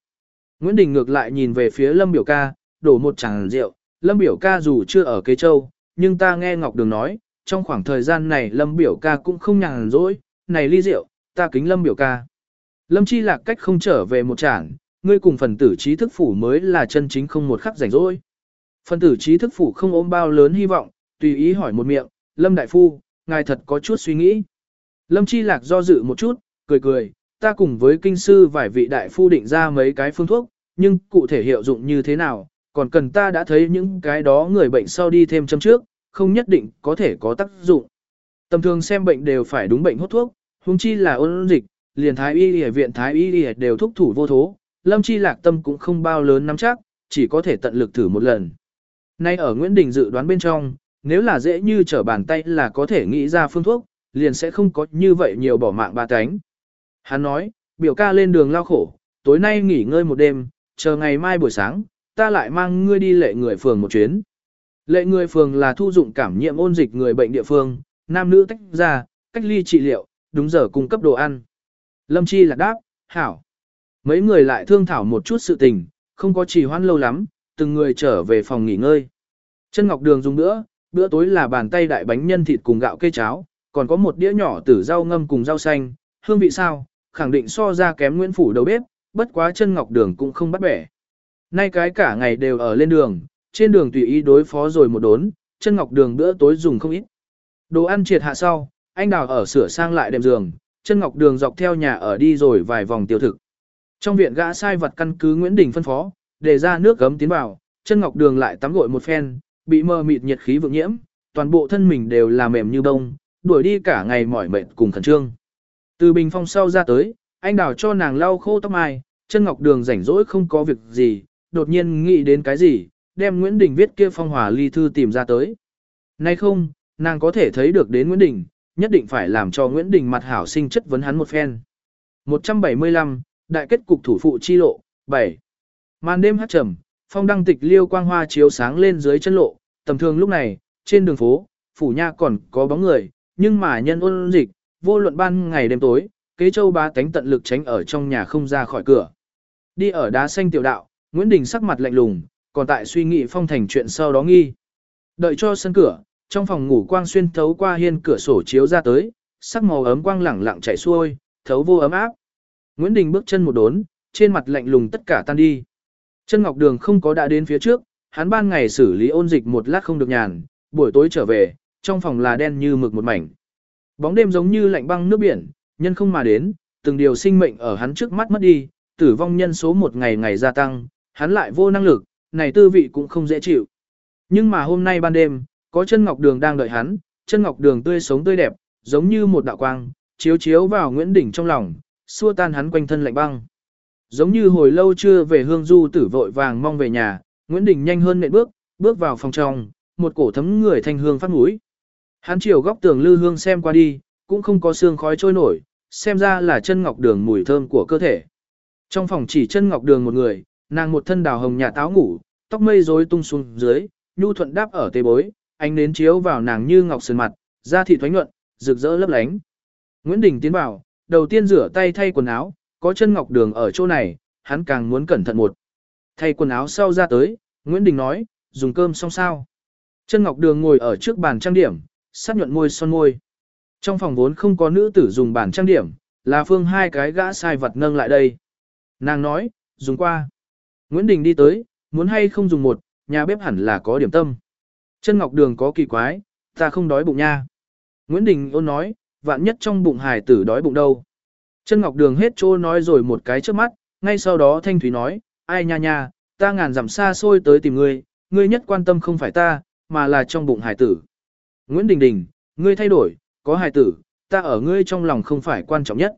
[SPEAKER 1] Nguyễn Đình ngược lại nhìn về phía Lâm Biểu ca, đổ một chàng rượu, Lâm Biểu ca dù chưa ở Kế Châu, nhưng ta nghe Ngọc Đường nói, trong khoảng thời gian này Lâm Biểu ca cũng không nhàn rỗi, này ly rượu, ta kính Lâm Biểu ca. Lâm Chi Lạc cách không trở về một chản, ngươi cùng phần tử trí thức phủ mới là chân chính không một khắc rảnh rỗi. Phần tử trí thức phủ không ôm bao lớn hy vọng, tùy ý hỏi một miệng, Lâm Đại Phu, ngài thật có chút suy nghĩ. Lâm Chi Lạc do dự một chút, cười cười, ta cùng với kinh sư vài vị đại phu định ra mấy cái phương thuốc, nhưng cụ thể hiệu dụng như thế nào, còn cần ta đã thấy những cái đó người bệnh sau đi thêm châm trước, không nhất định có thể có tác dụng. Tầm thường xem bệnh đều phải đúng bệnh hốt thuốc, huống chi là ôn dịch, liền thái y y viện thái y y đều thúc thủ vô thố, Lâm Chi Lạc tâm cũng không bao lớn nắm chắc, chỉ có thể tận lực thử một lần. Nay ở Nguyễn Đình dự đoán bên trong, nếu là dễ như trở bàn tay là có thể nghĩ ra phương thuốc, liền sẽ không có như vậy nhiều bỏ mạng ba cánh. Hắn nói, biểu ca lên đường lao khổ, tối nay nghỉ ngơi một đêm, chờ ngày mai buổi sáng, ta lại mang ngươi đi lệ người phường một chuyến. Lệ người phường là thu dụng cảm nhiễm ôn dịch người bệnh địa phương, nam nữ tách ra, cách ly trị liệu, đúng giờ cung cấp đồ ăn. Lâm Chi là đáp, hảo. Mấy người lại thương thảo một chút sự tình, không có trì hoãn lâu lắm, từng người trở về phòng nghỉ ngơi. Chân Ngọc Đường dùng nữa bữa tối là bàn tay đại bánh nhân thịt cùng gạo cây cháo, còn có một đĩa nhỏ tử rau ngâm cùng rau xanh, hương vị sao, khẳng định so ra kém Nguyễn Phủ đầu bếp, bất quá chân Ngọc Đường cũng không bắt bẻ. Nay cái cả ngày đều ở lên đường, trên đường tùy ý đối phó rồi một đốn, chân Ngọc Đường bữa tối dùng không ít. Đồ ăn triệt hạ sau, anh đào ở sửa sang lại đệm giường, chân Ngọc Đường dọc theo nhà ở đi rồi vài vòng tiêu thực. Trong viện gã sai vật căn cứ Nguyễn Đình phân phó, để ra nước gấm tiến vào, chân ngọc đường lại tắm gội một phen, bị mờ mịt nhiệt khí vượng nhiễm, toàn bộ thân mình đều là mềm như bông, đuổi đi cả ngày mỏi mệt cùng khẩn trương. Từ bình phong sau ra tới, anh đào cho nàng lau khô tóc mai, chân ngọc đường rảnh rỗi không có việc gì, đột nhiên nghĩ đến cái gì, đem Nguyễn Đình viết kia phong hòa ly thư tìm ra tới. Nay không, nàng có thể thấy được đến Nguyễn Đình, nhất định phải làm cho Nguyễn Đình mặt hảo sinh chất vấn hắn một phen. 175, Đại kết cục thủ phụ chi lộ, 7. Màn đêm hát trầm, phong đăng tịch liêu quang hoa chiếu sáng lên dưới chân lộ, tầm thường lúc này, trên đường phố, phủ nha còn có bóng người, nhưng mà nhân ôn dịch, vô luận ban ngày đêm tối, kế châu ba tánh tận lực tránh ở trong nhà không ra khỏi cửa. Đi ở đá xanh tiểu đạo, Nguyễn Đình sắc mặt lạnh lùng, còn tại suy nghĩ phong thành chuyện sau đó nghi. Đợi cho sân cửa, trong phòng ngủ quang xuyên thấu qua hiên cửa sổ chiếu ra tới, sắc màu ấm quang lẳng lặng chảy xuôi, thấu vô ấm áp. Nguyễn Đình bước chân một đốn, trên mặt lạnh lùng tất cả tan đi. Chân Ngọc Đường không có đã đến phía trước, hắn ban ngày xử lý ôn dịch một lát không được nhàn, buổi tối trở về, trong phòng là đen như mực một mảnh. Bóng đêm giống như lạnh băng nước biển, nhân không mà đến, từng điều sinh mệnh ở hắn trước mắt mất đi, tử vong nhân số một ngày ngày gia tăng, hắn lại vô năng lực, này tư vị cũng không dễ chịu. Nhưng mà hôm nay ban đêm, có chân ngọc đường đang đợi hắn, chân ngọc đường tươi sống tươi đẹp, giống như một đạo quang, chiếu chiếu vào Nguyễn Đỉnh trong lòng, xua tan hắn quanh thân lạnh băng. Giống như hồi lâu chưa về hương du tử vội vàng mong về nhà, Nguyễn Đình nhanh hơn nện bước, bước vào phòng trong, một cổ thấm người thanh hương phát mũi. Hắn chiều góc tường lư hương xem qua đi, cũng không có xương khói trôi nổi, xem ra là chân ngọc đường mùi thơm của cơ thể. Trong phòng chỉ chân ngọc đường một người, nàng một thân đào hồng nhà táo ngủ, tóc mây rối tung xuống dưới, nhu thuận đáp ở tê bối, ánh nến chiếu vào nàng như ngọc sơn mặt, da thịt thoánh nhuận, rực rỡ lấp lánh. Nguyễn Đình tiến vào, đầu tiên rửa tay thay quần áo, có chân ngọc đường ở chỗ này, hắn càng muốn cẩn thận một. Thay quần áo sau ra tới, Nguyễn Đình nói, dùng cơm xong sao. Chân ngọc đường ngồi ở trước bàn trang điểm, sát nhuận môi son môi. Trong phòng vốn không có nữ tử dùng bàn trang điểm, là phương hai cái gã sai vật nâng lại đây. Nàng nói, dùng qua. Nguyễn Đình đi tới, muốn hay không dùng một, nhà bếp hẳn là có điểm tâm. Chân ngọc đường có kỳ quái, ta không đói bụng nha. Nguyễn Đình ôn nói, vạn nhất trong bụng hài tử đói bụng đâu. Chân ngọc đường hết trô nói rồi một cái trước mắt, ngay sau đó thanh thúy nói, ai nha nha, ta ngàn dặm xa xôi tới tìm ngươi, ngươi nhất quan tâm không phải ta, mà là trong bụng Hải tử. Nguyễn Đình Đình, ngươi thay đổi, có Hải tử, ta ở ngươi trong lòng không phải quan trọng nhất.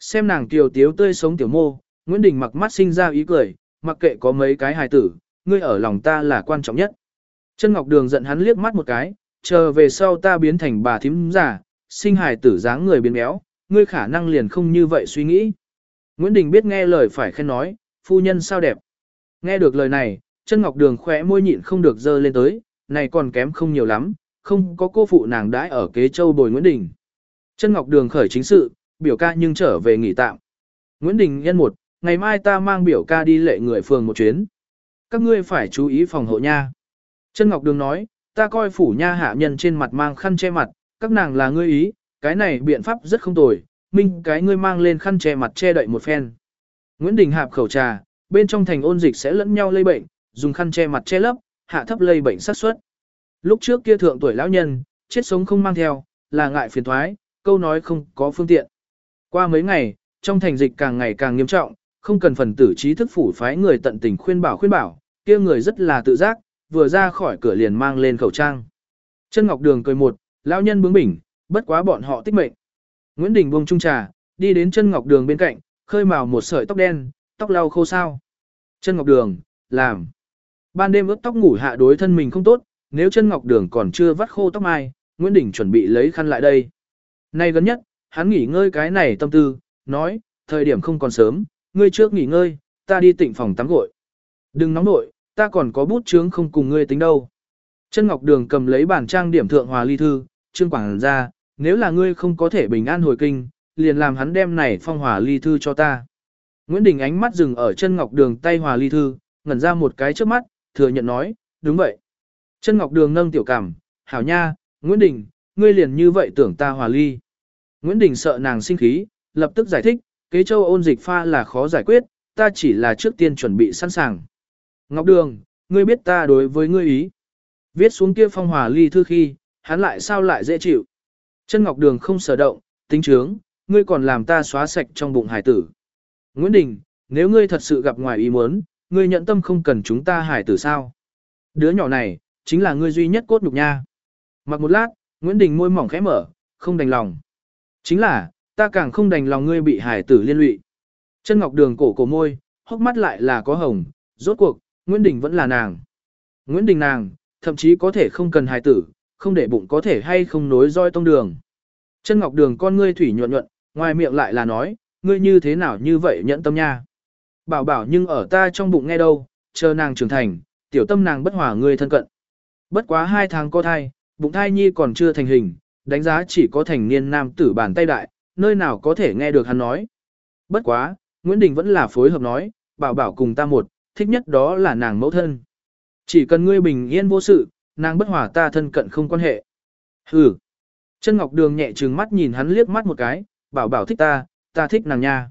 [SPEAKER 1] Xem nàng kiều tiếu tươi sống tiểu mô, Nguyễn Đình mặc mắt sinh ra ý cười, mặc kệ có mấy cái hài tử, ngươi ở lòng ta là quan trọng nhất. Chân Ngọc Đường giận hắn liếc mắt một cái, chờ về sau ta biến thành bà thím giả, sinh hài tử dáng người biến béo, ngươi khả năng liền không như vậy suy nghĩ. Nguyễn Đình biết nghe lời phải khen nói, phu nhân sao đẹp. Nghe được lời này, chân Ngọc Đường khỏe môi nhịn không được dơ lên tới, này còn kém không nhiều lắm, không có cô phụ nàng đãi ở kế châu bồi Nguyễn Đình. Chân Ngọc Đường khởi chính sự, biểu ca nhưng trở về nghỉ tạm. Nguyễn Đình nhân một, ngày mai ta mang biểu ca đi lệ người phường một chuyến. Các ngươi phải chú ý phòng hộ nha. Chân Ngọc Đường nói, ta coi phủ nha hạ nhân trên mặt mang khăn che mặt, các nàng là ngươi ý, cái này biện pháp rất không tồi, minh cái ngươi mang lên khăn che mặt che đậy một phen. Nguyễn Đình hạp khẩu trà, bên trong thành ôn dịch sẽ lẫn nhau lây bệnh, dùng khăn che mặt che lấp, hạ thấp lây bệnh sát suất. Lúc trước kia thượng tuổi lão nhân, chết sống không mang theo, là ngại phiền thoái, câu nói không có phương tiện. Qua mấy ngày, trong thành dịch càng ngày càng nghiêm trọng, không cần phần tử trí thức phủ phái người tận tình khuyên bảo khuyên bảo, kia người rất là tự giác, vừa ra khỏi cửa liền mang lên khẩu trang. Chân Ngọc Đường cười một, lão nhân bướng bỉnh, bất quá bọn họ tích mệnh. Nguyễn Đình buông trung trà, đi đến chân Ngọc Đường bên cạnh, khơi mào một sợi tóc đen, tóc lau khô sao. Chân Ngọc Đường, làm. Ban đêm ướt tóc ngủ hạ đối thân mình không tốt, nếu chân Ngọc Đường còn chưa vắt khô tóc mai, Nguyễn Đình chuẩn bị lấy khăn lại đây. Nay gần nhất, hắn nghỉ ngơi cái này tâm tư, nói, thời điểm không còn sớm, ngươi trước nghỉ ngơi, ta đi tịnh phòng tắm gội. Đừng nóng nội, ta còn có bút chướng không cùng ngươi tính đâu. Chân Ngọc Đường cầm lấy bản trang điểm thượng hòa ly thư, trương quảng ra, nếu là ngươi không có thể bình an hồi kinh, liền làm hắn đem này phong hòa ly thư cho ta. Nguyễn Đình ánh mắt dừng ở chân Ngọc Đường tay hòa ly thư, ngẩn ra một cái trước mắt, thừa nhận nói, đúng vậy. Chân Ngọc Đường nâng tiểu cảm, hảo nha, Nguyễn Đình, ngươi liền như vậy tưởng ta hòa ly. Nguyễn Đình sợ nàng sinh khí, lập tức giải thích, kế châu ôn dịch pha là khó giải quyết, ta chỉ là trước tiên chuẩn bị sẵn sàng. Ngọc Đường, ngươi biết ta đối với ngươi ý. Viết xuống kia phong hòa ly thư khi, hắn lại sao lại dễ chịu. Chân Ngọc Đường không sở động, tính trướng, ngươi còn làm ta xóa sạch trong bụng hải tử. Nguyễn Đình, nếu ngươi thật sự gặp ngoài ý muốn, ngươi nhận tâm không cần chúng ta hải tử sao. Đứa nhỏ này, chính là ngươi duy nhất cốt nhục nha. Mặc một lát, Nguyễn Đình môi mỏng khẽ mở, không đành lòng. Chính là, ta càng không đành lòng ngươi bị hải tử liên lụy. Chân Ngọc Đường cổ cổ môi, hốc mắt lại là có hồng, rốt cuộc, Nguyễn Đình vẫn là nàng. Nguyễn Đình nàng, thậm chí có thể không cần hài tử, không để bụng có thể hay không nối roi tông đường. Chân Ngọc Đường con ngươi thủy nhuận nhuận, ngoài miệng lại là nói, ngươi như thế nào như vậy nhẫn tâm nha. Bảo bảo nhưng ở ta trong bụng nghe đâu, chờ nàng trưởng thành, tiểu tâm nàng bất hòa ngươi thân cận. Bất quá hai tháng có thai, bụng thai nhi còn chưa thành hình, đánh giá chỉ có thành niên nam tử bàn tay đại, nơi nào có thể nghe được hắn nói. Bất quá, Nguyễn Đình vẫn là phối hợp nói, bảo bảo cùng ta một, thích nhất đó là nàng mẫu thân. Chỉ cần ngươi bình yên vô sự, nàng bất hòa ta thân cận không quan hệ. Hừ. Chân Ngọc Đường nhẹ trừng mắt nhìn hắn liếc mắt một cái, bảo bảo thích ta, ta thích nàng nha.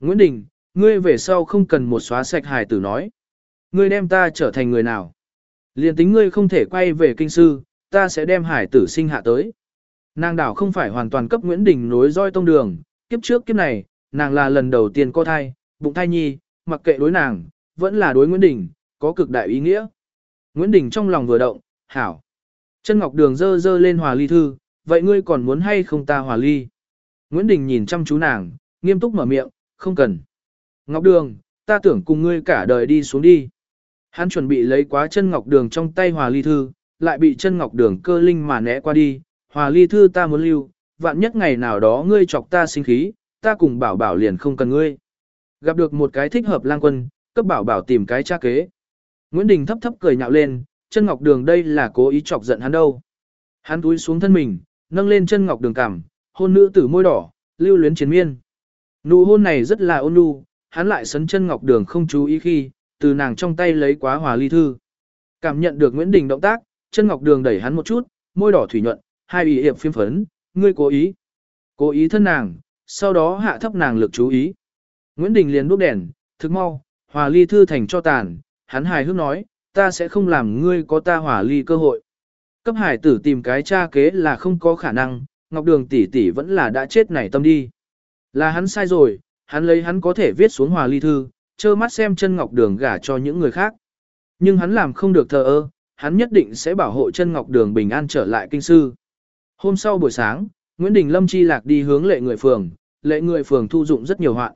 [SPEAKER 1] Nguyễn Đình, ngươi về sau không cần một xóa sạch hài tử nói. Ngươi đem ta trở thành người nào? Liên tính ngươi không thể quay về kinh sư, ta sẽ đem hải tử sinh hạ tới. Nàng đảo không phải hoàn toàn cấp Nguyễn Đình nối roi tông đường, kiếp trước kiếp này, nàng là lần đầu tiên có thai, bụng thai nhi, mặc kệ đối nàng, vẫn là đối Nguyễn Đình, có cực đại ý nghĩa. Nguyễn Đình trong lòng vừa động, hảo. Chân Ngọc Đường dơ dơ lên hòa ly thư, vậy ngươi còn muốn hay không ta hòa ly? Nguyễn Đình nhìn chăm chú nàng, nghiêm túc mở miệng, không cần. Ngọc Đường, ta tưởng cùng ngươi cả đời đi xuống đi. Hắn chuẩn bị lấy quá chân Ngọc Đường trong tay hòa ly thư, lại bị chân Ngọc Đường cơ linh mà né qua đi. Hòa ly thư ta muốn lưu, vạn nhất ngày nào đó ngươi chọc ta sinh khí, ta cùng bảo bảo liền không cần ngươi. Gặp được một cái thích hợp lang quân, cấp bảo bảo tìm cái cha kế. Nguyễn Đình thấp thấp cười nhạo lên, chân ngọc đường đây là cố ý chọc giận hắn đâu. Hắn túi xuống thân mình, nâng lên chân ngọc đường cằm, hôn nữ tử môi đỏ, lưu luyến chiến miên. Nụ hôn này rất là ôn nhu, hắn lại sấn chân ngọc đường không chú ý khi, từ nàng trong tay lấy quá hòa ly thư. Cảm nhận được Nguyễn Đình động tác, chân ngọc đường đẩy hắn một chút, môi đỏ thủy nhuận, hai ủy hiệp phiêm phấn, ngươi cố ý. Cố ý thân nàng, sau đó hạ thấp nàng lực chú ý. Nguyễn Đình liền đuốc đèn, thức mau, hòa ly thư thành cho tàn, hắn hài hước nói, ta sẽ không làm ngươi có ta hòa ly cơ hội. Cấp hải tử tìm cái cha kế là không có khả năng, Ngọc Đường tỷ tỷ vẫn là đã chết nảy tâm đi. Là hắn sai rồi, hắn lấy hắn có thể viết xuống hòa ly thư, trơ mắt xem chân Ngọc Đường gả cho những người khác. Nhưng hắn làm không được thờ ơ, hắn nhất định sẽ bảo hộ chân Ngọc Đường bình an trở lại kinh sư. Hôm sau buổi sáng, Nguyễn Đình Lâm chi lạc đi hướng lệ người phường, lệ người phường thu dụng rất nhiều hoạn.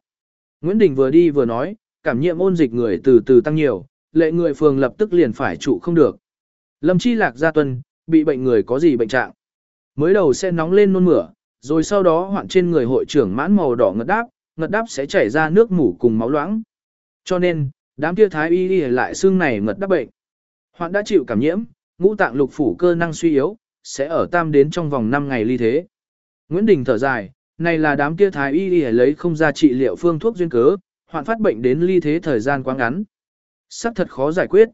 [SPEAKER 1] Nguyễn Đình vừa đi vừa nói, cảm nhiệm ôn dịch người từ từ tăng nhiều, lệ người phường lập tức liền phải trụ không được. Lâm chi lạc ra tuần, bị bệnh người có gì bệnh trạng. Mới đầu sẽ nóng lên nôn mửa, rồi sau đó hoạn trên người hội trưởng mãn màu đỏ ngật đáp, ngật đáp sẽ chảy ra nước mủ cùng máu loãng. Cho nên, đám kia thái y đi lại xương này ngật đáp bệnh. Hoạn đã chịu cảm nhiễm, ngũ tạng lục phủ cơ năng suy yếu, sẽ ở tam đến trong vòng 5 ngày ly thế. Nguyễn Đình thở dài, này là đám kia thái y đi lấy không ra trị liệu phương thuốc duyên cớ, hoạn phát bệnh đến ly thế thời gian quá ngắn. Sắc thật khó giải quyết.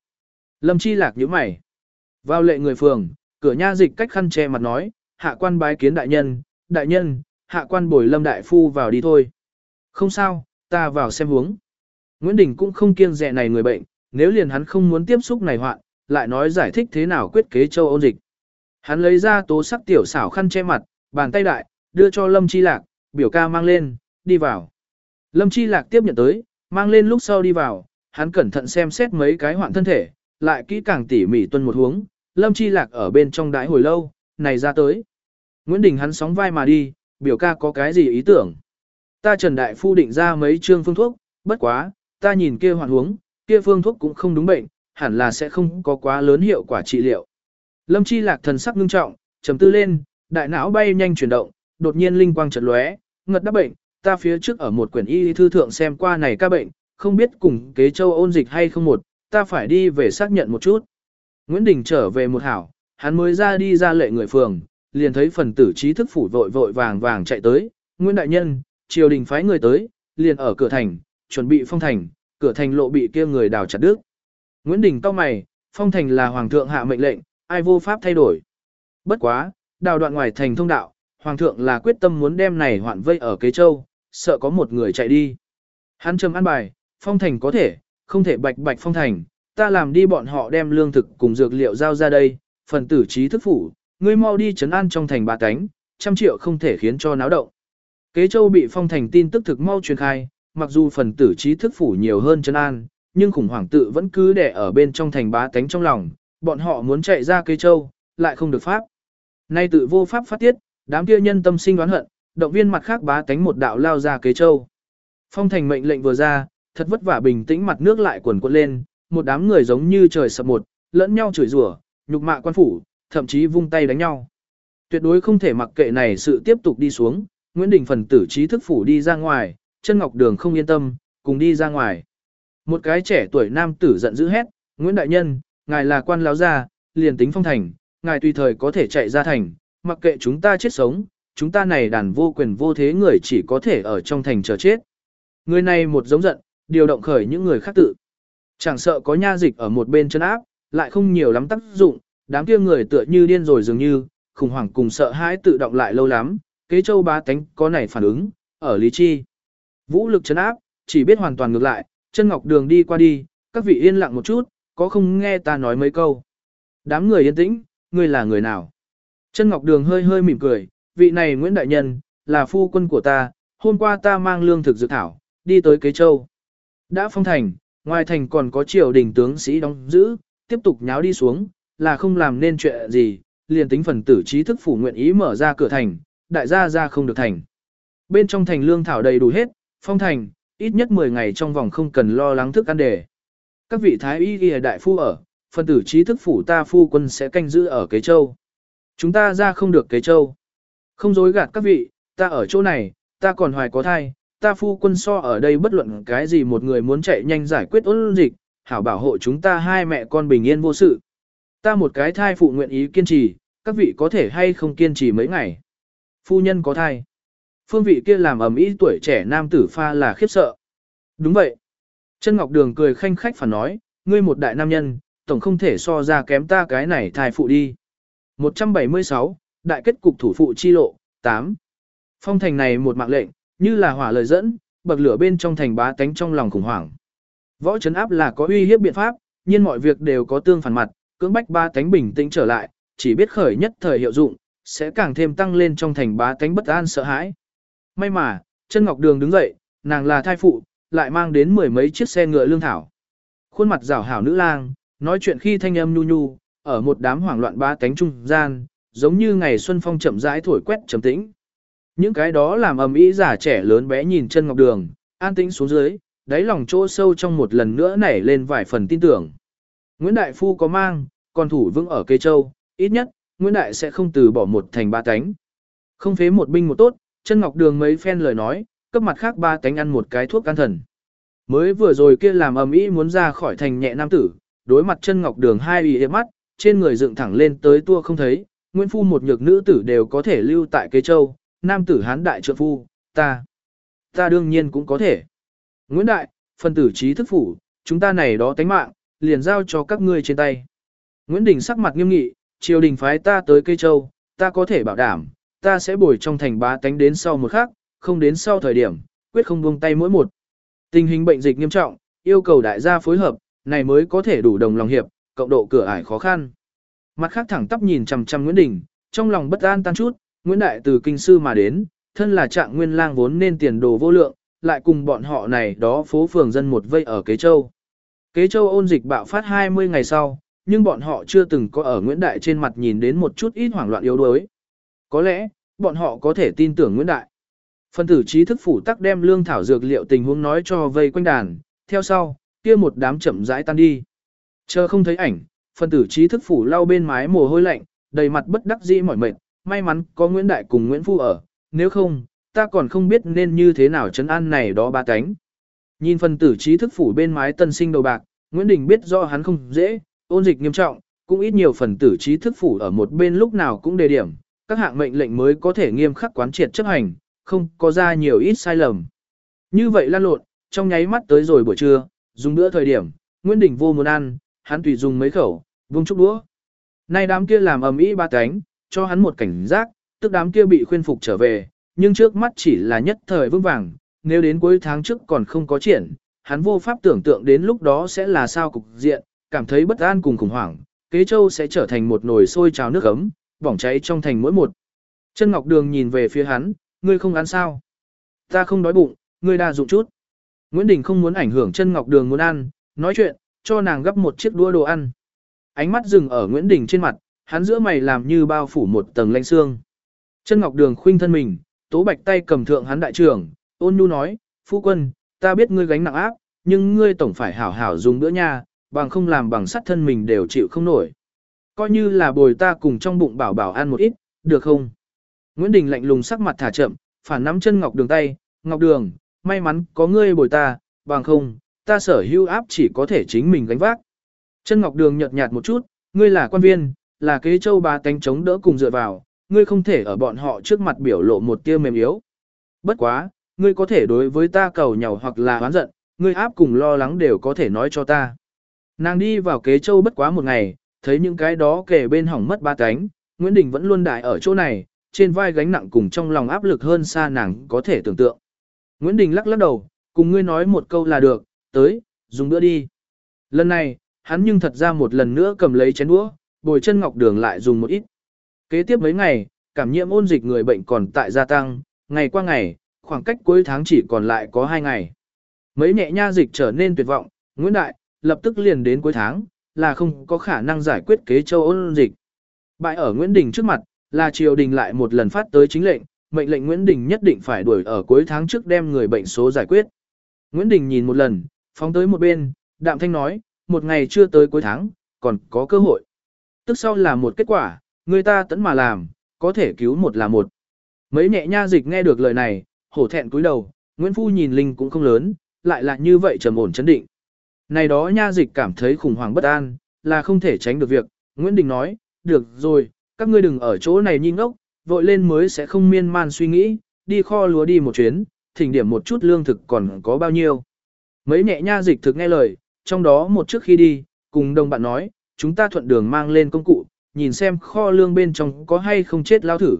[SPEAKER 1] Lâm Chi Lạc nhíu mày. Vào lệ người phường, cửa nha dịch cách khăn che mặt nói, hạ quan bái kiến đại nhân, đại nhân, hạ quan bồi lâm đại phu vào đi thôi. Không sao, ta vào xem huống. Nguyễn Đình cũng không kiêng dè này người bệnh, nếu liền hắn không muốn tiếp xúc này hoạn, lại nói giải thích thế nào quyết kế châu ôn dịch. Hắn lấy ra tố sắc tiểu xảo khăn che mặt, bàn tay đại, đưa cho Lâm Chi Lạc, biểu ca mang lên, đi vào. Lâm Chi Lạc tiếp nhận tới, mang lên lúc sau đi vào, hắn cẩn thận xem xét mấy cái hoạn thân thể, lại kỹ càng tỉ mỉ tuân một huống, Lâm Chi Lạc ở bên trong đái hồi lâu, này ra tới. Nguyễn Đình hắn sóng vai mà đi, biểu ca có cái gì ý tưởng. Ta Trần Đại Phu định ra mấy chương phương thuốc, bất quá, ta nhìn kia hoạn huống, kia phương thuốc cũng không đúng bệnh, hẳn là sẽ không có quá lớn hiệu quả trị liệu. Lâm Chi Lạc thần sắc ngưng trọng, trầm tư lên, đại não bay nhanh chuyển động, đột nhiên linh quang chợt lóe, ngật đáp bệnh, ta phía trước ở một quyển y thư thượng xem qua này ca bệnh, không biết cùng kế châu ôn dịch hay không một, ta phải đi về xác nhận một chút. Nguyễn Đình trở về một hảo, hắn mới ra đi ra lệ người phường, liền thấy phần tử trí thức phủ vội vội vàng vàng chạy tới, Nguyễn Đại Nhân, triều đình phái người tới, liền ở cửa thành, chuẩn bị phong thành, cửa thành lộ bị kia người đào chặt đứt. Nguyễn Đình to mày, phong thành là hoàng thượng hạ mệnh lệnh, ai vô pháp thay đổi. Bất quá, đào đoạn ngoài thành thông đạo, hoàng thượng là quyết tâm muốn đem này hoạn vây ở kế châu, sợ có một người chạy đi. Hắn trầm an bài, phong thành có thể, không thể bạch bạch phong thành, ta làm đi bọn họ đem lương thực cùng dược liệu giao ra đây, phần tử trí thức phủ, ngươi mau đi trấn an trong thành bà cánh, trăm triệu không thể khiến cho náo động. Kế châu bị phong thành tin tức thực mau truyền khai, mặc dù phần tử trí thức phủ nhiều hơn trấn an, nhưng khủng hoảng tự vẫn cứ để ở bên trong thành bá tánh trong lòng, bọn họ muốn chạy ra kế châu, lại không được pháp. Nay tự vô pháp phát tiết, đám kia nhân tâm sinh đoán hận, động viên mặt khác bá tánh một đạo lao ra kế châu. Phong thành mệnh lệnh vừa ra, thật vất vả bình tĩnh mặt nước lại quần quật lên, một đám người giống như trời sập một, lẫn nhau chửi rủa, nhục mạ quan phủ, thậm chí vung tay đánh nhau. Tuyệt đối không thể mặc kệ này sự tiếp tục đi xuống, Nguyễn Đình phần tử trí thức phủ đi ra ngoài, chân ngọc đường không yên tâm, cùng đi ra ngoài. Một cái trẻ tuổi nam tử giận dữ hét, Nguyễn Đại Nhân, ngài là quan láo gia, liền tính phong thành, ngài tùy thời có thể chạy ra thành, mặc kệ chúng ta chết sống, chúng ta này đàn vô quyền vô thế người chỉ có thể ở trong thành chờ chết. Người này một giống giận, điều động khởi những người khác tự. Chẳng sợ có nha dịch ở một bên chân áp, lại không nhiều lắm tác dụng, đám kia người tựa như điên rồi dường như, khủng hoảng cùng sợ hãi tự động lại lâu lắm, kế châu bá tánh có này phản ứng, ở lý chi. Vũ lực chấn áp, chỉ biết hoàn toàn ngược lại, chân ngọc đường đi qua đi, các vị yên lặng một chút, có không nghe ta nói mấy câu. Đám người yên tĩnh, ngươi là người nào? Chân ngọc đường hơi hơi mỉm cười, vị này Nguyễn Đại Nhân, là phu quân của ta, hôm qua ta mang lương thực dự thảo, đi tới kế châu. Đã phong thành, ngoài thành còn có triều đình tướng sĩ đóng giữ, tiếp tục nháo đi xuống, là không làm nên chuyện gì, liền tính phần tử trí thức phủ nguyện ý mở ra cửa thành, đại gia ra không được thành. Bên trong thành lương thảo đầy đủ hết, phong thành, ít nhất 10 ngày trong vòng không cần lo lắng thức ăn đề. Các vị thái y ghi đại phu ở, phần tử trí thức phủ ta phu quân sẽ canh giữ ở kế châu. Chúng ta ra không được kế châu. Không dối gạt các vị, ta ở chỗ này, ta còn hoài có thai, ta phu quân so ở đây bất luận cái gì một người muốn chạy nhanh giải quyết ôn dịch, hảo bảo hộ chúng ta hai mẹ con bình yên vô sự. Ta một cái thai phụ nguyện ý kiên trì, các vị có thể hay không kiên trì mấy ngày. Phu nhân có thai. Phương vị kia làm ầm ĩ tuổi trẻ nam tử pha là khiếp sợ. Đúng vậy. Chân Ngọc Đường cười khanh khách phản nói, ngươi một đại nam nhân, tổng không thể so ra kém ta cái này thai phụ đi. 176, Đại kết cục thủ phụ chi lộ, 8. Phong thành này một mạng lệnh, như là hỏa lời dẫn, bậc lửa bên trong thành bá tánh trong lòng khủng hoảng. Võ trấn áp là có uy hiếp biện pháp, nhưng mọi việc đều có tương phản mặt, cưỡng bách ba tánh bình tĩnh trở lại, chỉ biết khởi nhất thời hiệu dụng, sẽ càng thêm tăng lên trong thành bá tánh bất an sợ hãi. May mà, chân ngọc đường đứng dậy, nàng là thai phụ, lại mang đến mười mấy chiếc xe ngựa lương thảo. Khuôn mặt rảo hảo nữ lang, nói chuyện khi thanh âm nhu nhu, ở một đám hoảng loạn ba tánh trung gian, giống như ngày xuân phong chậm rãi thổi quét trầm tĩnh. Những cái đó làm ầm ĩ giả trẻ lớn bé nhìn chân ngọc đường, an tĩnh xuống dưới, đáy lòng chỗ sâu trong một lần nữa nảy lên vài phần tin tưởng. Nguyễn Đại Phu có mang, còn thủ vững ở cây châu, ít nhất, Nguyễn Đại sẽ không từ bỏ một thành ba cánh. Không phế một binh một tốt, chân ngọc đường mấy phen lời nói, cấp mặt khác ba cánh ăn một cái thuốc can thần. Mới vừa rồi kia làm ầm ĩ muốn ra khỏi thành nhẹ nam tử, đối mặt chân ngọc đường hai ủy mắt, trên người dựng thẳng lên tới tua không thấy, Nguyễn Phu một nhược nữ tử đều có thể lưu tại cây châu, nam tử hán đại trượng phu, ta, ta đương nhiên cũng có thể. Nguyễn Đại, phân tử trí thức phủ, chúng ta này đó tánh mạng, liền giao cho các ngươi trên tay. Nguyễn Đình sắc mặt nghiêm nghị, triều đình phái ta tới cây châu, ta có thể bảo đảm, ta sẽ bồi trong thành bá tánh đến sau một khắc, không đến sau thời điểm, quyết không buông tay mỗi một. Tình hình bệnh dịch nghiêm trọng, yêu cầu đại gia phối hợp, này mới có thể đủ đồng lòng hiệp, cộng độ cửa ải khó khăn. Mặt khác thẳng tắp nhìn chằm chằm Nguyễn Đình, trong lòng bất an tan chút, Nguyễn Đại từ kinh sư mà đến, thân là trạng nguyên lang vốn nên tiền đồ vô lượng, lại cùng bọn họ này đó phố phường dân một vây ở Kế Châu. Kế Châu ôn dịch bạo phát 20 ngày sau, nhưng bọn họ chưa từng có ở Nguyễn Đại trên mặt nhìn đến một chút ít hoảng loạn yếu đuối. Có lẽ, bọn họ có thể tin tưởng Nguyễn Đại. Phân tử trí thức phủ tắc đem lương thảo dược liệu tình huống nói cho vây quanh đàn, theo sau, kia một đám chậm rãi tan đi. Chờ không thấy ảnh, phân tử trí thức phủ lau bên mái mồ hôi lạnh, đầy mặt bất đắc dĩ mỏi mệt, may mắn có Nguyễn Đại cùng Nguyễn Phu ở, nếu không, ta còn không biết nên như thế nào chấn an này đó ba cánh. Nhìn phần tử trí thức phủ bên mái tân sinh đầu bạc, Nguyễn Đình biết do hắn không dễ, ôn dịch nghiêm trọng, cũng ít nhiều phần tử trí thức phủ ở một bên lúc nào cũng đề điểm, các hạng mệnh lệnh mới có thể nghiêm khắc quán triệt chấp hành, không có ra nhiều ít sai lầm. Như vậy lan lộn, trong nháy mắt tới rồi buổi trưa, dùng bữa thời điểm, Nguyễn Đình vô muốn ăn, hắn tùy dùng mấy khẩu, vung chút đũa. Nay đám kia làm ầm ĩ ba cánh, cho hắn một cảnh giác, tức đám kia bị khuyên phục trở về, nhưng trước mắt chỉ là nhất thời vững vàng, nếu đến cuối tháng trước còn không có triển, hắn vô pháp tưởng tượng đến lúc đó sẽ là sao cục diện, cảm thấy bất an cùng khủng hoảng, kế châu sẽ trở thành một nồi sôi trào nước ấm, bỏng cháy trong thành mỗi một. Chân Ngọc Đường nhìn về phía hắn, ngươi không ăn sao? Ta không đói bụng, ngươi đa dụng chút. Nguyễn Đình không muốn ảnh hưởng chân Ngọc Đường muốn ăn, nói chuyện, cho nàng gấp một chiếc đũa đồ ăn. Ánh mắt dừng ở Nguyễn Đình trên mặt, hắn giữa mày làm như bao phủ một tầng lanh xương. Chân Ngọc Đường khuynh thân mình, Tố Bạch tay cầm thượng hắn đại trưởng, ôn nhu nói, phu quân, ta biết ngươi gánh nặng áp, nhưng ngươi tổng phải hảo hảo dùng bữa nha, bằng không làm bằng sắt thân mình đều chịu không nổi. Coi như là bồi ta cùng trong bụng bảo bảo ăn một ít, được không? Nguyễn Đình lạnh lùng sắc mặt thả chậm, phản nắm chân Ngọc Đường tay, Ngọc Đường, may mắn có ngươi bồi ta, bằng không, ta sở hữu áp chỉ có thể chính mình gánh vác. Chân Ngọc Đường nhợt nhạt một chút, ngươi là quan viên, là kế châu ba tánh chống đỡ cùng dựa vào, ngươi không thể ở bọn họ trước mặt biểu lộ một tia mềm yếu. Bất quá, ngươi có thể đối với ta cầu nhàu hoặc là oán giận, ngươi áp cùng lo lắng đều có thể nói cho ta. Nàng đi vào kế châu bất quá một ngày, thấy những cái đó kể bên hỏng mất ba cánh, Nguyễn Đình vẫn luôn đại ở chỗ này, trên vai gánh nặng cùng trong lòng áp lực hơn xa nàng có thể tưởng tượng. Nguyễn Đình lắc lắc đầu, cùng ngươi nói một câu là được, tới, dùng bữa đi. Lần này, hắn nhưng thật ra một lần nữa cầm lấy chén đũa, bồi chân ngọc đường lại dùng một ít. Kế tiếp mấy ngày, cảm nhiễm ôn dịch người bệnh còn tại gia tăng, ngày qua ngày, khoảng cách cuối tháng chỉ còn lại có hai ngày. Mấy nhẹ nha dịch trở nên tuyệt vọng, Nguyễn Đại, lập tức liền đến cuối tháng, là không có khả năng giải quyết kế châu ôn dịch. Bại ở Nguyễn Đình trước mặt, là triều đình lại một lần phát tới chính lệnh, mệnh lệnh Nguyễn Đình nhất định phải đuổi ở cuối tháng trước đem người bệnh số giải quyết. Nguyễn Đình nhìn một lần, phóng tới một bên, đạm thanh nói, một ngày chưa tới cuối tháng, còn có cơ hội. Tức sau là một kết quả, người ta tẫn mà làm, có thể cứu một là một. Mấy nhẹ nha dịch nghe được lời này, hổ thẹn cúi đầu, Nguyễn Phu nhìn Linh cũng không lớn, lại là như vậy trầm ổn chấn định. Này đó nha dịch cảm thấy khủng hoảng bất an, là không thể tránh được việc. Nguyễn Đình nói, được rồi, các ngươi đừng ở chỗ này nhìn ngốc, vội lên mới sẽ không miên man suy nghĩ, đi kho lúa đi một chuyến, thỉnh điểm một chút lương thực còn có bao nhiêu. Mấy nhẹ nha dịch thực nghe lời, trong đó một trước khi đi, cùng đồng bạn nói, chúng ta thuận đường mang lên công cụ, nhìn xem kho lương bên trong có hay không chết lao thử.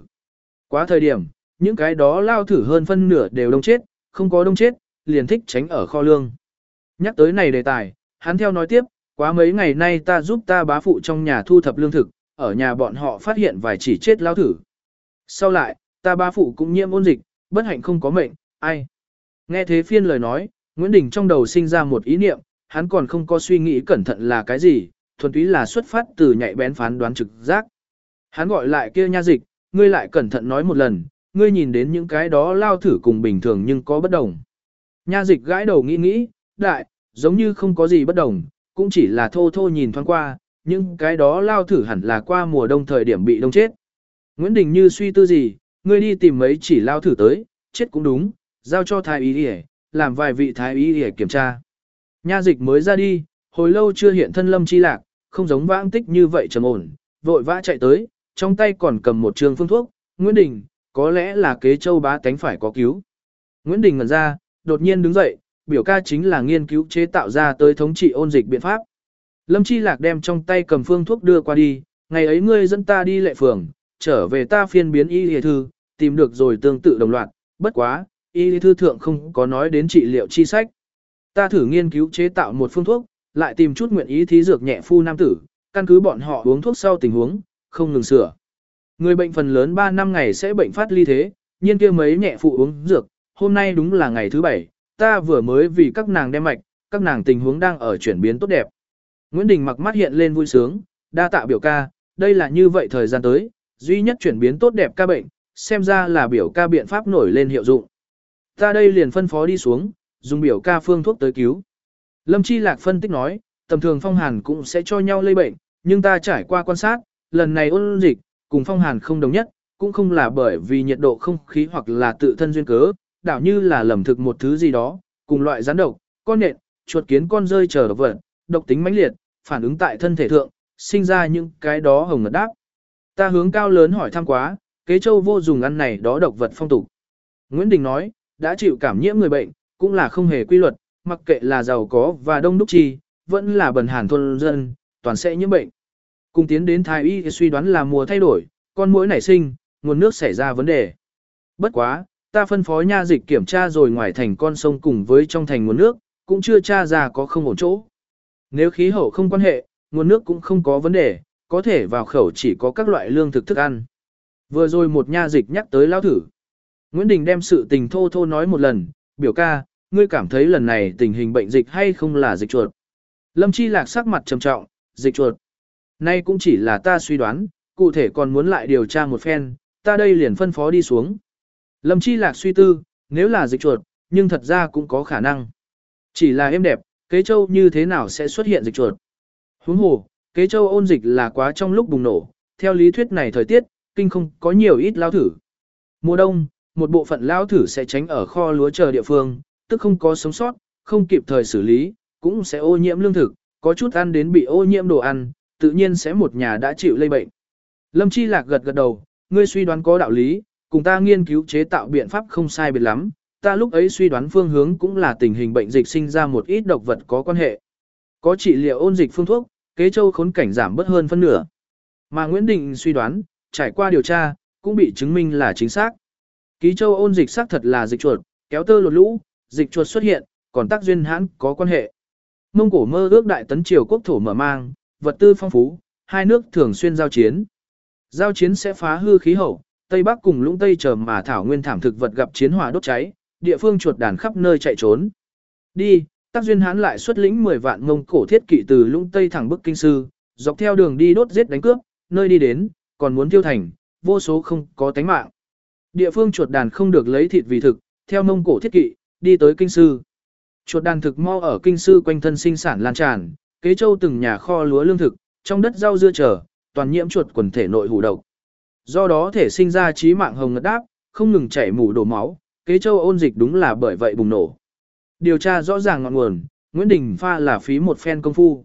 [SPEAKER 1] Quá thời điểm, những cái đó lao thử hơn phân nửa đều đông chết, không có đông chết, liền thích tránh ở kho lương. Nhắc tới này đề tài, hắn theo nói tiếp, quá mấy ngày nay ta giúp ta bá phụ trong nhà thu thập lương thực, ở nhà bọn họ phát hiện vài chỉ chết lao thử. Sau lại, ta bá phụ cũng nhiễm ôn dịch, bất hạnh không có mệnh, ai. Nghe thế phiên lời nói, Nguyễn Đình trong đầu sinh ra một ý niệm, hắn còn không có suy nghĩ cẩn thận là cái gì, thuần túy là xuất phát từ nhạy bén phán đoán trực giác. Hắn gọi lại kia nha dịch, ngươi lại cẩn thận nói một lần, ngươi nhìn đến những cái đó lao thử cùng bình thường nhưng có bất đồng. Nha dịch gãi đầu nghĩ nghĩ, đại, giống như không có gì bất đồng, cũng chỉ là thô thô nhìn thoáng qua, nhưng cái đó lao thử hẳn là qua mùa đông thời điểm bị đông chết. Nguyễn Đình như suy tư gì, ngươi đi tìm mấy chỉ lao thử tới, chết cũng đúng, giao cho thái y y làm vài vị thái y y kiểm tra. Nha dịch mới ra đi, hồi lâu chưa hiện thân lâm chi lạc, không giống vãng tích như vậy trầm ổn, vội vã chạy tới, trong tay còn cầm một trường phương thuốc, Nguyễn Đình, có lẽ là kế châu bá tánh phải có cứu. Nguyễn Đình ngẩn ra, đột nhiên đứng dậy, biểu ca chính là nghiên cứu chế tạo ra tới thống trị ôn dịch biện pháp. Lâm Chi Lạc đem trong tay cầm phương thuốc đưa qua đi, ngày ấy ngươi dẫn ta đi lệ phường, trở về ta phiên biến y hề thư, tìm được rồi tương tự đồng loạt, bất quá, y lý thư thượng không có nói đến trị liệu chi sách. Ta thử nghiên cứu chế tạo một phương thuốc, lại tìm chút nguyện ý thí dược nhẹ phu nam tử, căn cứ bọn họ uống thuốc sau tình huống, không ngừng sửa. Người bệnh phần lớn 3 năm ngày sẽ bệnh phát ly thế, nhiên kia mấy nhẹ phụ uống dược, hôm nay đúng là ngày thứ bảy, ta vừa mới vì các nàng đem mạch, các nàng tình huống đang ở chuyển biến tốt đẹp. Nguyễn Đình mặc mắt hiện lên vui sướng, đa tạ biểu ca, đây là như vậy thời gian tới, duy nhất chuyển biến tốt đẹp ca bệnh, xem ra là biểu ca biện pháp nổi lên hiệu dụng. Ta đây liền phân phó đi xuống, dùng biểu ca phương thuốc tới cứu. Lâm Chi Lạc phân tích nói, tầm thường phong hàn cũng sẽ cho nhau lây bệnh, nhưng ta trải qua quan sát, lần này ôn dịch, cùng phong hàn không đồng nhất, cũng không là bởi vì nhiệt độ không khí hoặc là tự thân duyên cớ, đảo như là lầm thực một thứ gì đó, cùng loại rắn độc, con nện, chuột kiến con rơi chờ độc vật, độc tính mãnh liệt, phản ứng tại thân thể thượng, sinh ra những cái đó hồng ngật đáp. Ta hướng cao lớn hỏi thăm quá, kế châu vô dùng ăn này đó độc vật phong tục. Nguyễn Đình nói, đã chịu cảm nhiễm người bệnh, cũng là không hề quy luật, mặc kệ là giàu có và đông đúc chi, vẫn là bần hàn thôn dân, toàn sẽ nhiễm bệnh. Cùng tiến đến thái y suy đoán là mùa thay đổi, con muỗi nảy sinh, nguồn nước xảy ra vấn đề. Bất quá, ta phân phó nha dịch kiểm tra rồi ngoài thành con sông cùng với trong thành nguồn nước, cũng chưa tra ra có không ổn chỗ. Nếu khí hậu không quan hệ, nguồn nước cũng không có vấn đề, có thể vào khẩu chỉ có các loại lương thực thức ăn. Vừa rồi một nha dịch nhắc tới lao thử. Nguyễn Đình đem sự tình thô thô nói một lần, biểu ca, ngươi cảm thấy lần này tình hình bệnh dịch hay không là dịch chuột. Lâm Chi Lạc sắc mặt trầm trọng, dịch chuột. Nay cũng chỉ là ta suy đoán, cụ thể còn muốn lại điều tra một phen, ta đây liền phân phó đi xuống. Lâm Chi Lạc suy tư, nếu là dịch chuột, nhưng thật ra cũng có khả năng. Chỉ là êm đẹp, kế châu như thế nào sẽ xuất hiện dịch chuột. Huống hồ, kế châu ôn dịch là quá trong lúc bùng nổ, theo lý thuyết này thời tiết, kinh không có nhiều ít lao thử. Mùa đông, một bộ phận lao thử sẽ tránh ở kho lúa chờ địa phương, tức không có sống sót, không kịp thời xử lý, cũng sẽ ô nhiễm lương thực, có chút ăn đến bị ô nhiễm đồ ăn, tự nhiên sẽ một nhà đã chịu lây bệnh. Lâm Chi Lạc gật gật đầu, ngươi suy đoán có đạo lý, cùng ta nghiên cứu chế tạo biện pháp không sai biệt lắm, ta lúc ấy suy đoán phương hướng cũng là tình hình bệnh dịch sinh ra một ít độc vật có quan hệ. Có trị liệu ôn dịch phương thuốc, kế châu khốn cảnh giảm bớt hơn phân nửa. Mà Nguyễn Đình suy đoán, trải qua điều tra, cũng bị chứng minh là chính xác. Ký châu ôn dịch xác thật là dịch chuột, kéo tơ lột lũ, dịch chuột xuất hiện, còn tác duyên hãn có quan hệ. Mông cổ mơ ước đại tấn triều quốc thổ mở mang, vật tư phong phú, hai nước thường xuyên giao chiến. Giao chiến sẽ phá hư khí hậu, Tây Bắc cùng lũng Tây chờ mà thảo nguyên thảm thực vật gặp chiến hỏa đốt cháy, địa phương chuột đàn khắp nơi chạy trốn. Đi, tác duyên hãn lại xuất lĩnh 10 vạn mông cổ thiết kỵ từ lũng Tây thẳng bức kinh sư, dọc theo đường đi đốt giết đánh cướp, nơi đi đến, còn muốn tiêu thành, vô số không có tánh mạng. Địa phương chuột đàn không được lấy thịt vì thực, theo mông cổ thiết kỵ, đi tới kinh sư. Chuột đàn thực mo ở kinh sư quanh thân sinh sản lan tràn, kế châu từng nhà kho lúa lương thực, trong đất rau dưa trở, toàn nhiễm chuột quần thể nội hủ độc. Do đó thể sinh ra trí mạng hồng ngất đáp, không ngừng chảy mủ đổ máu, kế châu ôn dịch đúng là bởi vậy bùng nổ. Điều tra rõ ràng ngọn nguồn, Nguyễn Đình pha là phí một phen công phu.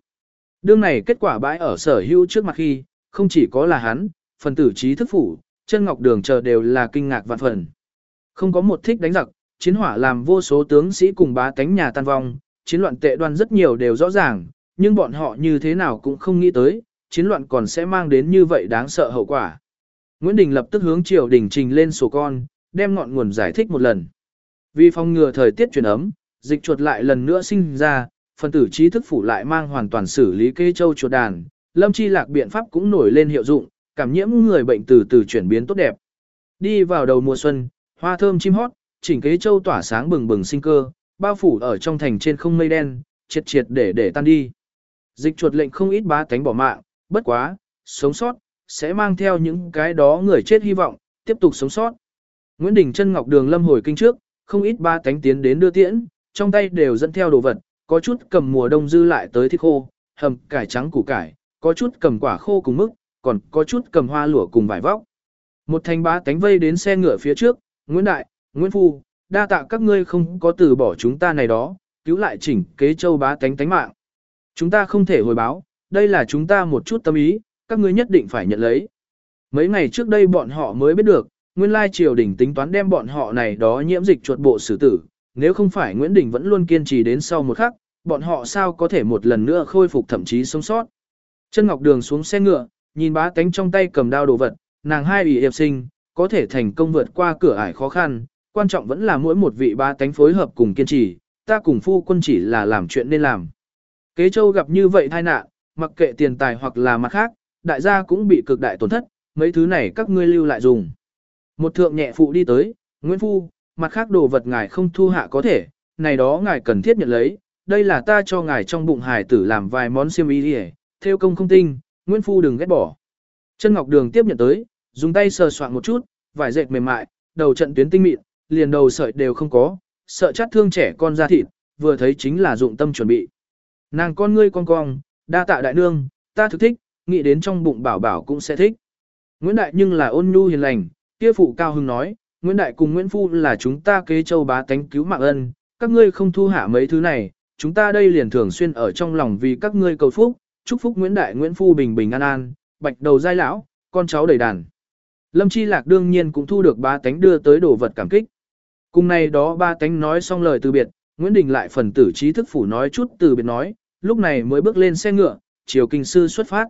[SPEAKER 1] Đương này kết quả bãi ở sở hữu trước mặt khi, không chỉ có là hắn, phần tử trí thức phủ, chân ngọc đường chờ đều là kinh ngạc vạn phần. Không có một thích đánh giặc, chiến hỏa làm vô số tướng sĩ cùng bá tánh nhà tan vong, chiến loạn tệ đoan rất nhiều đều rõ ràng, nhưng bọn họ như thế nào cũng không nghĩ tới, chiến loạn còn sẽ mang đến như vậy đáng sợ hậu quả. Nguyễn Đình lập tức hướng triều đình trình lên sổ con, đem ngọn nguồn giải thích một lần. Vì phòng ngừa thời tiết chuyển ấm, dịch chuột lại lần nữa sinh ra, phần tử trí thức phủ lại mang hoàn toàn xử lý kê châu chuột đàn, lâm chi lạc biện pháp cũng nổi lên hiệu dụng, cảm nhiễm người bệnh từ từ chuyển biến tốt đẹp. Đi vào đầu mùa xuân, hoa thơm chim hót, chỉnh kế châu tỏa sáng bừng bừng sinh cơ, bao phủ ở trong thành trên không mây đen, triệt triệt để để tan đi. Dịch chuột lệnh không ít bá tánh bỏ mạng, bất quá, sống sót, sẽ mang theo những cái đó người chết hy vọng, tiếp tục sống sót. Nguyễn Đình chân Ngọc Đường lâm hồi kinh trước, không ít ba tánh tiến đến đưa tiễn, trong tay đều dẫn theo đồ vật, có chút cầm mùa đông dư lại tới thịt khô, hầm cải trắng củ cải, có chút cầm quả khô cùng mức, còn có chút cầm hoa lụa cùng vải vóc. Một thành ba tánh vây đến xe ngựa phía trước, Nguyễn Đại, Nguyễn Phu, đa tạ các ngươi không có từ bỏ chúng ta này đó, cứu lại chỉnh kế châu bá tánh tánh mạng. Chúng ta không thể hồi báo, đây là chúng ta một chút tâm ý, các ngươi nhất định phải nhận lấy. Mấy ngày trước đây bọn họ mới biết được, nguyên lai triều đình tính toán đem bọn họ này đó nhiễm dịch chuột bộ xử tử, nếu không phải Nguyễn Đình vẫn luôn kiên trì đến sau một khắc, bọn họ sao có thể một lần nữa khôi phục thậm chí sống sót. Chân Ngọc Đường xuống xe ngựa, nhìn bá tánh trong tay cầm đao đồ vật, nàng hai ủy hiệp sinh, có thể thành công vượt qua cửa ải khó khăn, quan trọng vẫn là mỗi một vị ba tánh phối hợp cùng kiên trì, ta cùng phu quân chỉ là làm chuyện nên làm. Kế châu gặp như vậy tai nạn, mặc kệ tiền tài hoặc là mặt khác, đại gia cũng bị cực đại tổn thất, mấy thứ này các ngươi lưu lại dùng. Một thượng nhẹ phụ đi tới, Nguyễn Phu, mặt khác đồ vật ngài không thu hạ có thể, này đó ngài cần thiết nhận lấy, đây là ta cho ngài trong bụng hải tử làm vài món xiêm y đi theo công không tinh, Nguyễn Phu đừng ghét bỏ. Chân Ngọc Đường tiếp nhận tới, dùng tay sờ soạn một chút, vải dệt mềm mại, đầu trận tuyến tinh mịn, liền đầu sợi đều không có, sợ chát thương trẻ con ra thịt, vừa thấy chính là dụng tâm chuẩn bị. Nàng con ngươi con cong, đa tạ đại nương, ta thực thích, nghĩ đến trong bụng bảo bảo cũng sẽ thích. Nguyễn Đại nhưng là ôn nhu hiền lành, kia phụ cao hưng nói, Nguyễn Đại cùng Nguyễn Phu là chúng ta kế châu bá tánh cứu mạng ân, các ngươi không thu hạ mấy thứ này, chúng ta đây liền thường xuyên ở trong lòng vì các ngươi cầu phúc, chúc phúc Nguyễn Đại Nguyễn Phu bình bình an an, bạch đầu giai lão, con cháu đầy đàn. Lâm Chi Lạc đương nhiên cũng thu được bá tánh đưa tới đồ vật cảm kích. Cùng này đó ba tánh nói xong lời từ biệt, Nguyễn Đình lại phần tử trí thức phủ nói chút từ biệt nói, lúc này mới bước lên xe ngựa, chiều kinh sư xuất phát.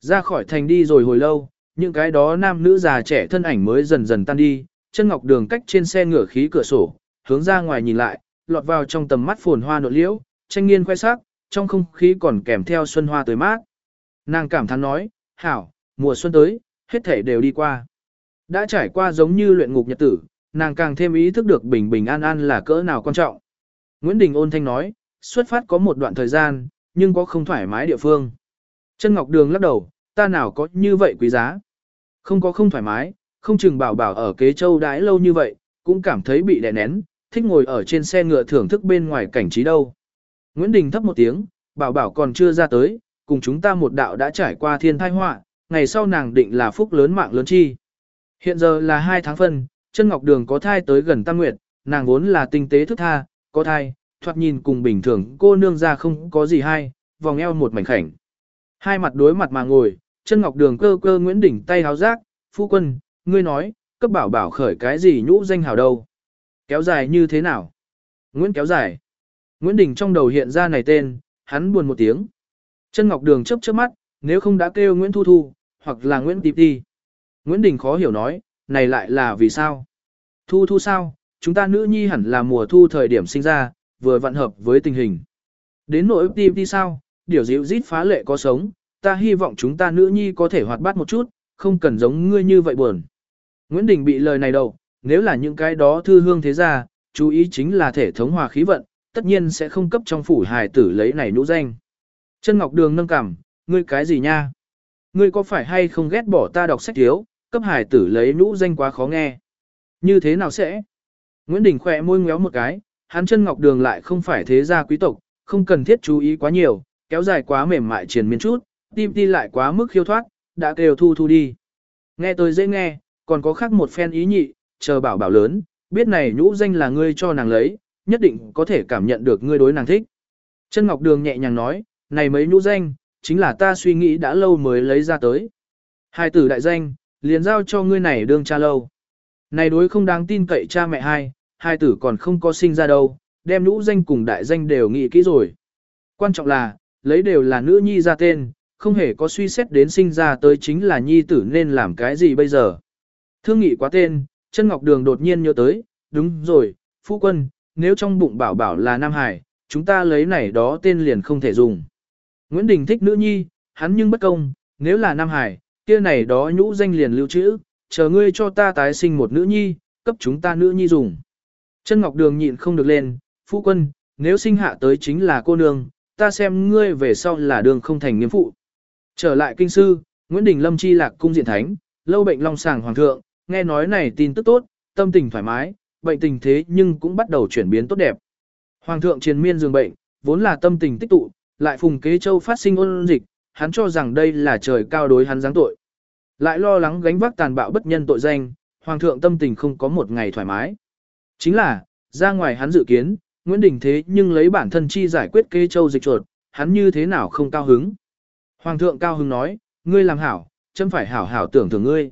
[SPEAKER 1] Ra khỏi thành đi rồi hồi lâu, những cái đó nam nữ già trẻ thân ảnh mới dần dần tan đi, chân ngọc đường cách trên xe ngựa khí cửa sổ, hướng ra ngoài nhìn lại, lọt vào trong tầm mắt phồn hoa nội liễu, tranh nghiên khoe sắc, trong không khí còn kèm theo xuân hoa tới mát. Nàng cảm thán nói, hảo, mùa xuân tới, hết thể đều đi qua. Đã trải qua giống như luyện ngục nhật tử, nàng càng thêm ý thức được bình bình an an là cỡ nào quan trọng. Nguyễn Đình ôn thanh nói, xuất phát có một đoạn thời gian, nhưng có không thoải mái địa phương. Chân Ngọc Đường lắc đầu, ta nào có như vậy quý giá. Không có không thoải mái, không chừng bảo bảo ở kế châu đãi lâu như vậy, cũng cảm thấy bị đè nén, thích ngồi ở trên xe ngựa thưởng thức bên ngoài cảnh trí đâu. Nguyễn Đình thấp một tiếng, bảo bảo còn chưa ra tới, cùng chúng ta một đạo đã trải qua thiên thai họa, ngày sau nàng định là phúc lớn mạng lớn chi. Hiện giờ là hai tháng phân, chân ngọc đường có thai tới gần tam nguyệt, nàng vốn là tinh tế thức tha, có thai, thoạt nhìn cùng bình thường cô nương ra không có gì hay, vòng eo một mảnh khảnh. Hai mặt đối mặt mà ngồi, chân ngọc đường cơ cơ Nguyễn Đỉnh tay háo giác, phu quân, ngươi nói, cấp bảo bảo khởi cái gì nhũ danh hào đâu. Kéo dài như thế nào? Nguyễn kéo dài. Nguyễn Đình trong đầu hiện ra này tên, hắn buồn một tiếng. Chân Ngọc Đường chớp chớp mắt, nếu không đã kêu Nguyễn Thu Thu, hoặc là Nguyễn Tịp Ti. Nguyễn Đình khó hiểu nói, này lại là vì sao? Thu Thu sao? Chúng ta nữ nhi hẳn là mùa thu thời điểm sinh ra, vừa vận hợp với tình hình. Đến nỗi tim đi sao? Điều dịu rít phá lệ có sống, ta hy vọng chúng ta nữ nhi có thể hoạt bát một chút, không cần giống ngươi như vậy buồn. Nguyễn Đình bị lời này đầu, nếu là những cái đó thư hương thế ra, chú ý chính là thể thống hòa khí vận, tất nhiên sẽ không cấp trong phủ hài tử lấy này nhũ danh. Chân Ngọc Đường nâng cằm, ngươi cái gì nha? Ngươi có phải hay không ghét bỏ ta đọc sách thiếu, cấp hải tử lấy nhũ danh quá khó nghe? Như thế nào sẽ? Nguyễn Đình khỏe môi ngéo một cái, hắn chân Ngọc Đường lại không phải thế gia quý tộc, không cần thiết chú ý quá nhiều, kéo dài quá mềm mại triền miên chút, tim ti lại quá mức khiêu thoát, đã kêu thu thu đi. Nghe tôi dễ nghe, còn có khác một phen ý nhị, chờ bảo bảo lớn, biết này nhũ danh là ngươi cho nàng lấy, nhất định có thể cảm nhận được ngươi đối nàng thích. Chân Ngọc Đường nhẹ nhàng nói, này mấy nhũ danh, chính là ta suy nghĩ đã lâu mới lấy ra tới. Hai tử đại danh, liền giao cho ngươi này đương cha lâu. Này đối không đáng tin cậy cha mẹ hai, hai tử còn không có sinh ra đâu, đem nữ danh cùng đại danh đều nghĩ kỹ rồi. Quan trọng là, lấy đều là nữ nhi ra tên, không hề có suy xét đến sinh ra tới chính là nhi tử nên làm cái gì bây giờ. Thương nghị quá tên, chân ngọc đường đột nhiên nhớ tới, đúng rồi, phu quân, nếu trong bụng bảo bảo là Nam Hải, chúng ta lấy này đó tên liền không thể dùng. Nguyễn Đình thích nữ nhi, hắn nhưng bất công, nếu là Nam Hải, kia này đó nhũ danh liền lưu trữ, chờ ngươi cho ta tái sinh một nữ nhi, cấp chúng ta nữ nhi dùng. Chân Ngọc Đường nhịn không được lên, phu quân, nếu sinh hạ tới chính là cô nương, ta xem ngươi về sau là đường không thành nghiêm phụ. Trở lại kinh sư, Nguyễn Đình Lâm chi lạc cung diện thánh, lâu bệnh long sàng hoàng thượng, nghe nói này tin tức tốt, tâm tình thoải mái, bệnh tình thế nhưng cũng bắt đầu chuyển biến tốt đẹp. Hoàng thượng triền miên giường bệnh, vốn là tâm tình tích tụ, lại phùng kế châu phát sinh ôn dịch, hắn cho rằng đây là trời cao đối hắn giáng tội. Lại lo lắng gánh vác tàn bạo bất nhân tội danh, hoàng thượng tâm tình không có một ngày thoải mái. Chính là, ra ngoài hắn dự kiến, Nguyễn Đình thế nhưng lấy bản thân chi giải quyết kê châu dịch chuột, hắn như thế nào không cao hứng. Hoàng thượng cao hứng nói, ngươi làm hảo, chấm phải hảo hảo tưởng thưởng ngươi.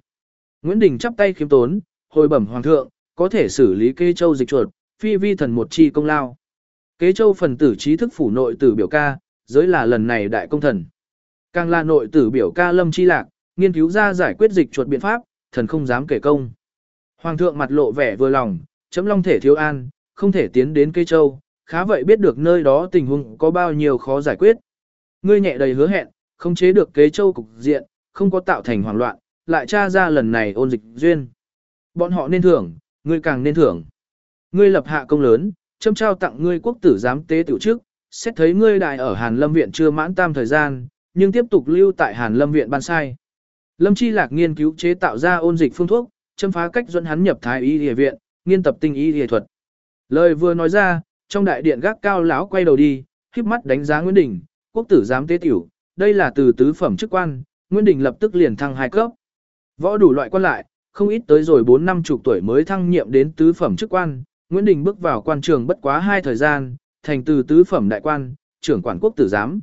[SPEAKER 1] Nguyễn Đình chắp tay khiêm tốn, hồi bẩm hoàng thượng, có thể xử lý kê châu dịch chuột, phi vi thần một chi công lao. Kế châu phần tử trí thức phủ nội tử biểu ca, giới là lần này đại công thần. Càng là nội tử biểu ca lâm chi lạc, nghiên cứu ra giải quyết dịch chuột biện pháp, thần không dám kể công. Hoàng thượng mặt lộ vẻ vừa lòng, chấm long thể thiếu an, không thể tiến đến cây châu, khá vậy biết được nơi đó tình huống có bao nhiêu khó giải quyết. Ngươi nhẹ đầy hứa hẹn, không chế được kế châu cục diện, không có tạo thành hoảng loạn, lại tra ra lần này ôn dịch duyên. Bọn họ nên thưởng, ngươi càng nên thưởng. Ngươi lập hạ công lớn, châm trao tặng ngươi quốc tử giám tế tiểu chức, xét thấy ngươi đại ở Hàn Lâm Viện chưa mãn tam thời gian, nhưng tiếp tục lưu tại Hàn Lâm Viện ban sai. Lâm Chi Lạc nghiên cứu chế tạo ra ôn dịch phương thuốc, châm phá cách dẫn hắn nhập thái y y viện, nghiên tập tinh y y thuật. Lời vừa nói ra, trong đại điện gác cao lão quay đầu đi, khép mắt đánh giá Nguyễn Đình, quốc tử giám tế tiểu, đây là từ tứ phẩm chức quan, Nguyễn Đình lập tức liền thăng hai cấp. Võ đủ loại quan lại, không ít tới rồi 4 năm chục tuổi mới thăng nhiệm đến tứ phẩm chức quan, Nguyễn Đình bước vào quan trường bất quá hai thời gian, thành từ tứ phẩm đại quan, trưởng quản quốc tử giám.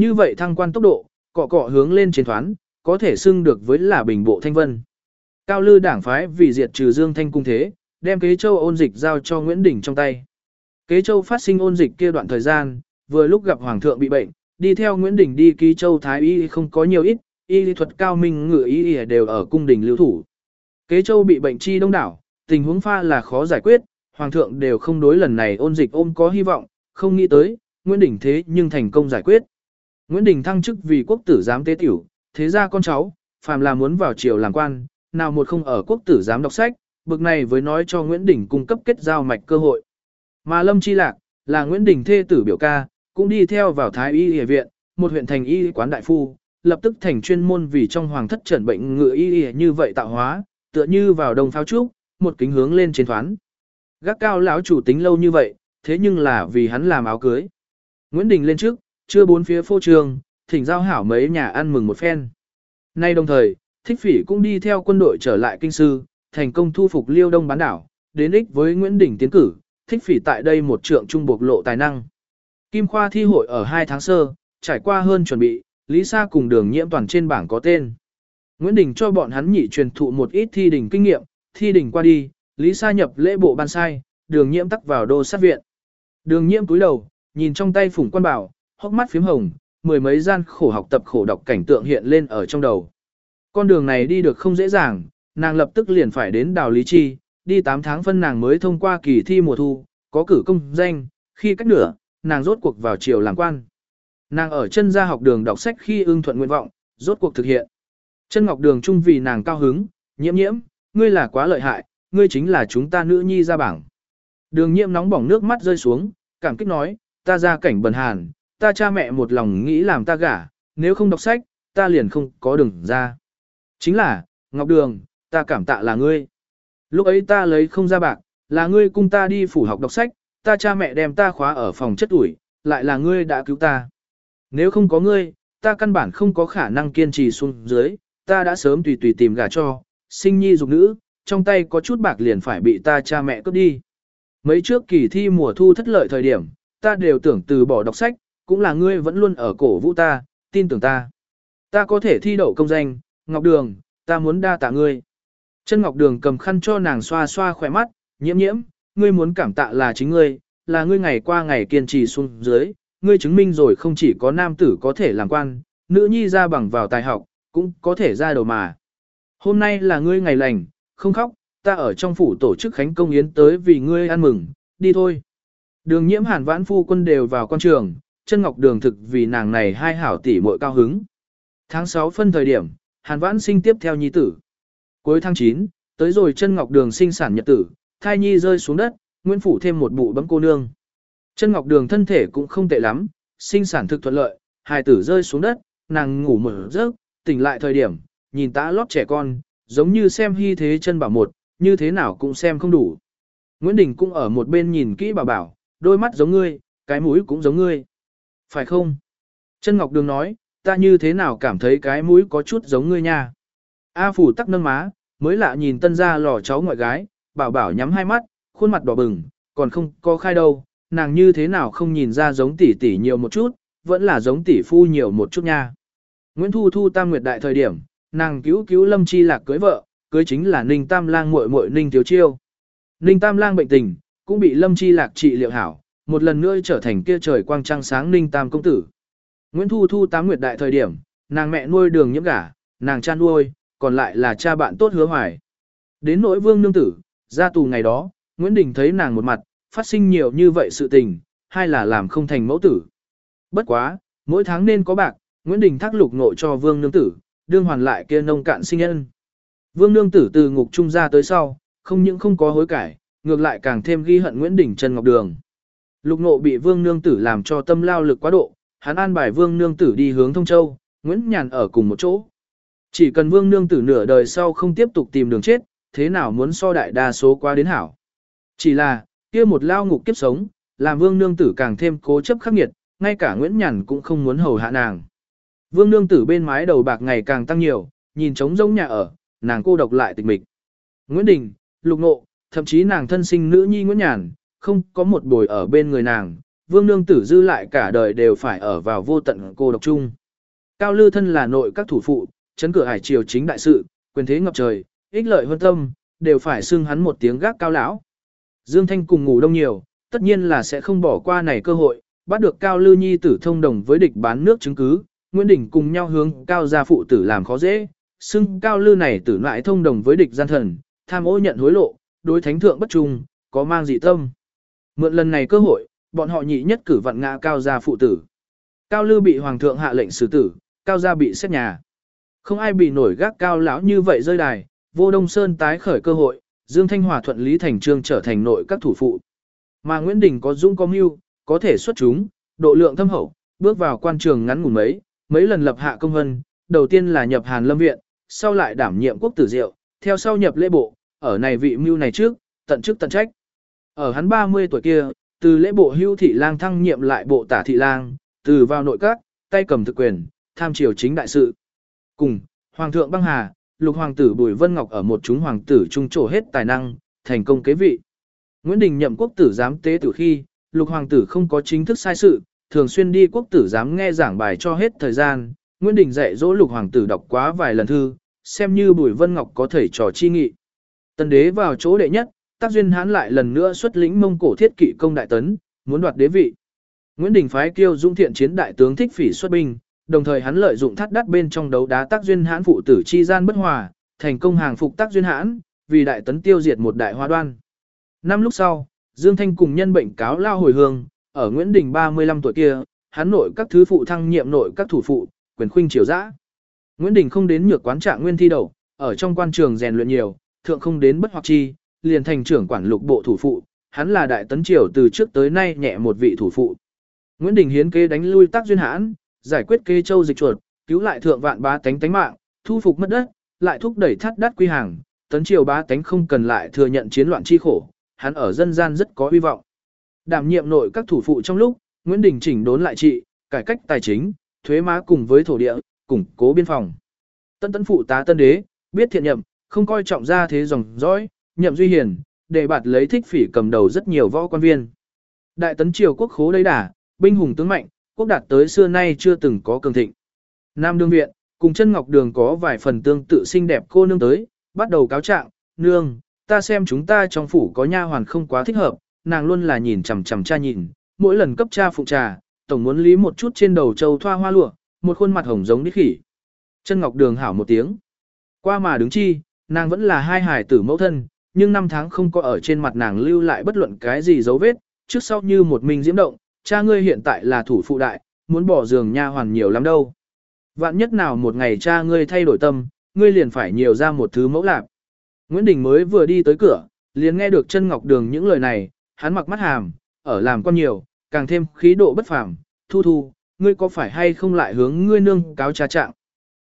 [SPEAKER 1] Như vậy thăng quan tốc độ, cọ cọ hướng lên trên thoán, có thể xưng được với là bình bộ thanh vân. Cao lư đảng phái vì diệt trừ Dương Thanh cung thế, đem kế châu ôn dịch giao cho Nguyễn Đình trong tay. Kế châu phát sinh ôn dịch kia đoạn thời gian, vừa lúc gặp hoàng thượng bị bệnh, đi theo Nguyễn Đình đi ký châu thái y không có nhiều ít, y lý thuật cao minh ngự y y đều ở cung đình lưu thủ. Kế châu bị bệnh chi đông đảo, tình huống pha là khó giải quyết, hoàng thượng đều không đối lần này ôn dịch ôm có hy vọng, không nghĩ tới, Nguyễn Đình thế nhưng thành công giải quyết. Nguyễn Đình thăng chức vì quốc tử giám tế tiểu, thế ra con cháu, phàm là muốn vào triều làm quan, nào một không ở quốc tử giám đọc sách, bực này với nói cho Nguyễn Đình cung cấp kết giao mạch cơ hội. Mà Lâm Chi Lạc, là Nguyễn Đình thê tử biểu ca, cũng đi theo vào Thái Y Y viện, một huyện thành y quán đại phu, lập tức thành chuyên môn vì trong hoàng thất trần bệnh ngựa y y như vậy tạo hóa, tựa như vào đồng pháo trúc, một kính hướng lên trên thoán. Gác cao lão chủ tính lâu như vậy, thế nhưng là vì hắn làm áo cưới. Nguyễn Đình lên trước, chưa bốn phía phô trường, thỉnh giao hảo mấy nhà ăn mừng một phen. Nay đồng thời, thích phỉ cũng đi theo quân đội trở lại kinh sư, thành công thu phục liêu đông bán đảo, đến ích với Nguyễn Đình tiến cử, thích phỉ tại đây một trượng trung bộc lộ tài năng. Kim Khoa thi hội ở 2 tháng sơ, trải qua hơn chuẩn bị, Lý Sa cùng đường nhiễm toàn trên bảng có tên. Nguyễn Đình cho bọn hắn nhị truyền thụ một ít thi đình kinh nghiệm, thi đình qua đi, Lý Sa nhập lễ bộ ban sai, đường nhiễm tắc vào đô sát viện. Đường nhiễm cúi đầu, nhìn trong tay phủng quan bảo, hốc mắt phím hồng, mười mấy gian khổ học tập khổ đọc cảnh tượng hiện lên ở trong đầu. Con đường này đi được không dễ dàng, nàng lập tức liền phải đến đào lý chi, đi 8 tháng phân nàng mới thông qua kỳ thi mùa thu, có cử công danh, khi cách nửa, nàng rốt cuộc vào triều làm quan. Nàng ở chân gia học đường đọc sách khi ưng thuận nguyện vọng, rốt cuộc thực hiện. Chân ngọc đường trung vì nàng cao hứng, nhiễm nhiễm, ngươi là quá lợi hại, ngươi chính là chúng ta nữ nhi ra bảng. Đường nhiễm nóng bỏng nước mắt rơi xuống, cảm kích nói, ta ra cảnh bần hàn, ta cha mẹ một lòng nghĩ làm ta gả, nếu không đọc sách, ta liền không có đường ra. Chính là, Ngọc Đường, ta cảm tạ là ngươi. Lúc ấy ta lấy không ra bạc, là ngươi cung ta đi phủ học đọc sách, ta cha mẹ đem ta khóa ở phòng chất ủi, lại là ngươi đã cứu ta. Nếu không có ngươi, ta căn bản không có khả năng kiên trì xuống dưới, ta đã sớm tùy tùy tìm gà cho, sinh nhi dục nữ, trong tay có chút bạc liền phải bị ta cha mẹ cướp đi. Mấy trước kỳ thi mùa thu thất lợi thời điểm, ta đều tưởng từ bỏ đọc sách, cũng là ngươi vẫn luôn ở cổ vũ ta, tin tưởng ta. Ta có thể thi đậu công danh, Ngọc Đường, ta muốn đa tạ ngươi. Chân Ngọc Đường cầm khăn cho nàng xoa xoa khỏe mắt, nhiễm nhiễm, ngươi muốn cảm tạ là chính ngươi, là ngươi ngày qua ngày kiên trì xuống dưới, ngươi chứng minh rồi không chỉ có nam tử có thể làm quan, nữ nhi ra bằng vào tài học, cũng có thể ra đầu mà. Hôm nay là ngươi ngày lành, không khóc, ta ở trong phủ tổ chức khánh công yến tới vì ngươi ăn mừng, đi thôi. Đường nhiễm hàn vãn phu quân đều vào quan trường, chân ngọc đường thực vì nàng này hai hảo tỷ muội cao hứng. Tháng 6 phân thời điểm, hàn vãn sinh tiếp theo nhi tử. Cuối tháng 9, tới rồi chân ngọc đường sinh sản nhật tử, thai nhi rơi xuống đất, Nguyễn Phủ thêm một bụ bấm cô nương. Chân ngọc đường thân thể cũng không tệ lắm, sinh sản thực thuận lợi, hài tử rơi xuống đất, nàng ngủ mở giấc, tỉnh lại thời điểm, nhìn tã lót trẻ con, giống như xem hy thế chân bảo một, như thế nào cũng xem không đủ. Nguyễn Đình cũng ở một bên nhìn kỹ bảo bảo, đôi mắt giống ngươi, cái mũi cũng giống ngươi. Phải không? Chân Ngọc Đường nói, ta như thế nào cảm thấy cái mũi có chút giống ngươi nha. A phủ tắc nâng má, mới lạ nhìn tân ra lò cháu ngoại gái, bảo bảo nhắm hai mắt, khuôn mặt đỏ bừng, còn không có khai đâu, nàng như thế nào không nhìn ra giống tỷ tỷ nhiều một chút, vẫn là giống tỷ phu nhiều một chút nha. Nguyễn Thu Thu tam nguyệt đại thời điểm, nàng cứu cứu Lâm Chi Lạc cưới vợ, cưới chính là Ninh Tam Lang muội muội Ninh Thiếu Chiêu. Ninh Tam Lang bệnh tình, cũng bị Lâm Chi Lạc trị liệu hảo, một lần nữa trở thành kia trời quang trăng sáng Ninh Tam công tử. Nguyễn Thu Thu tám nguyệt đại thời điểm, nàng mẹ nuôi đường nhiễm gả, nàng cha nuôi, còn lại là cha bạn tốt hứa hoài. Đến nỗi vương nương tử, ra tù ngày đó, Nguyễn Đình thấy nàng một mặt, phát sinh nhiều như vậy sự tình, hay là làm không thành mẫu tử. Bất quá, mỗi tháng nên có bạc, Nguyễn Đình thác lục nội cho vương nương tử, đương hoàn lại kia nông cạn sinh nhân. Vương nương tử từ ngục trung ra tới sau, không những không có hối cải, ngược lại càng thêm ghi hận Nguyễn Đình Trần Ngọc Đường. Lục nộ bị vương nương tử làm cho tâm lao lực quá độ, hắn an bài vương nương tử đi hướng thông châu, Nguyễn Nhàn ở cùng một chỗ. Chỉ cần vương nương tử nửa đời sau không tiếp tục tìm đường chết, thế nào muốn so đại đa số qua đến hảo. Chỉ là, kia một lao ngục kiếp sống, làm vương nương tử càng thêm cố chấp khắc nghiệt, ngay cả Nguyễn Nhàn cũng không muốn hầu hạ nàng. Vương nương tử bên mái đầu bạc ngày càng tăng nhiều, nhìn trống rỗng nhà ở, nàng cô độc lại tịch mịch. Nguyễn Đình, Lục Nộ, thậm chí nàng thân sinh nữ nhi Nguyễn Nhàn, không có một bồi ở bên người nàng, vương nương tử dư lại cả đời đều phải ở vào vô tận cô độc chung. Cao Lư thân là nội các thủ phụ, chấn cửa hải triều chính đại sự, quyền thế ngập trời, ích lợi hơn tâm, đều phải xưng hắn một tiếng gác cao lão. Dương Thanh cùng ngủ đông nhiều, tất nhiên là sẽ không bỏ qua này cơ hội, bắt được Cao Lư Nhi tử thông đồng với địch bán nước chứng cứ, Nguyễn Đình cùng nhau hướng Cao gia phụ tử làm khó dễ, xưng Cao Lư này tử lại thông đồng với địch gian thần, tham ô nhận hối lộ, đối thánh thượng bất trung, có mang dị tâm. Mượn lần này cơ hội, bọn họ nhị nhất cử vận ngã Cao gia phụ tử. Cao Lư bị hoàng thượng hạ lệnh xử tử, Cao gia bị xét nhà. Không ai bị nổi gác cao lão như vậy rơi đài, vô đông sơn tái khởi cơ hội, Dương Thanh Hòa thuận lý thành trương trở thành nội các thủ phụ. Mà Nguyễn Đình có dũng có mưu, có thể xuất chúng, độ lượng thâm hậu, bước vào quan trường ngắn ngủn mấy, mấy lần lập hạ công vân, đầu tiên là nhập Hàn Lâm Viện, sau lại đảm nhiệm quốc tử diệu, theo sau nhập lễ bộ, ở này vị mưu này trước, tận chức tận trách. Ở hắn 30 tuổi kia, từ lễ bộ hưu thị lang thăng nhiệm lại bộ tả thị lang, từ vào nội các, tay cầm thực quyền, tham triều chính đại sự. Cùng, Hoàng thượng băng hà, lục hoàng tử Bùi Vân Ngọc ở một chúng hoàng tử trung trổ hết tài năng, thành công kế vị. Nguyễn Đình nhậm quốc tử giám tế tử khi, lục hoàng tử không có chính thức sai sự, thường xuyên đi quốc tử giám nghe giảng bài cho hết thời gian. Nguyễn Đình dạy dỗ lục hoàng tử đọc quá vài lần thư, xem như Bùi Vân Ngọc có thể trò chi nghị. Tân đế vào chỗ đệ nhất, tác duyên hãn lại lần nữa xuất lĩnh mông cổ thiết kỵ công đại tấn, muốn đoạt đế vị. Nguyễn Đình phái kêu Dung thiện chiến đại tướng thích phỉ xuất binh, đồng thời hắn lợi dụng thắt đắt bên trong đấu đá tác duyên hãn phụ tử chi gian bất hòa, thành công hàng phục tác duyên hãn, vì đại tấn tiêu diệt một đại hoa đoan. Năm lúc sau, Dương Thanh cùng nhân bệnh cáo lao hồi hương, ở Nguyễn Đình 35 tuổi kia, hắn nội các thứ phụ thăng nhiệm nội các thủ phụ, quyền khuynh triều dã. Nguyễn Đình không đến nhược quán trạng nguyên thi đầu, ở trong quan trường rèn luyện nhiều, thượng không đến bất hoặc chi, liền thành trưởng quản lục bộ thủ phụ, hắn là đại tấn triều từ trước tới nay nhẹ một vị thủ phụ. Nguyễn Đình hiến kế đánh lui tác duyên hãn, giải quyết kê châu dịch chuột, cứu lại thượng vạn bá tánh tánh mạng, thu phục mất đất, lại thúc đẩy thắt đắt quy hàng, tấn triều bá tánh không cần lại thừa nhận chiến loạn chi khổ, hắn ở dân gian rất có hy vọng. Đảm nhiệm nội các thủ phụ trong lúc, Nguyễn Đình chỉnh đốn lại trị, cải cách tài chính, thuế má cùng với thổ địa, củng cố biên phòng. Tân tấn phụ tá tân đế, biết thiện nhậm, không coi trọng ra thế dòng dõi, nhậm duy hiền, để bạt lấy thích phỉ cầm đầu rất nhiều võ quan viên. Đại tấn triều quốc khố đấy đà, binh hùng tướng mạnh, quốc đạt tới xưa nay chưa từng có cường thịnh. Nam đương viện, cùng chân ngọc đường có vài phần tương tự xinh đẹp cô nương tới, bắt đầu cáo trạng, nương, ta xem chúng ta trong phủ có nha hoàn không quá thích hợp, nàng luôn là nhìn chằm chằm cha nhìn, mỗi lần cấp cha phụ trà, tổng muốn lý một chút trên đầu châu thoa hoa lụa, một khuôn mặt hồng giống đít khỉ. Chân ngọc đường hảo một tiếng. Qua mà đứng chi, nàng vẫn là hai hải tử mẫu thân, nhưng năm tháng không có ở trên mặt nàng lưu lại bất luận cái gì dấu vết, trước sau như một mình diễm động, cha ngươi hiện tại là thủ phụ đại, muốn bỏ giường nha hoàn nhiều lắm đâu. Vạn nhất nào một ngày cha ngươi thay đổi tâm, ngươi liền phải nhiều ra một thứ mẫu lạc. Nguyễn Đình mới vừa đi tới cửa, liền nghe được chân ngọc đường những lời này, hắn mặc mắt hàm, ở làm con nhiều, càng thêm khí độ bất phàm. Thu thu, ngươi có phải hay không lại hướng ngươi nương cáo cha trạng?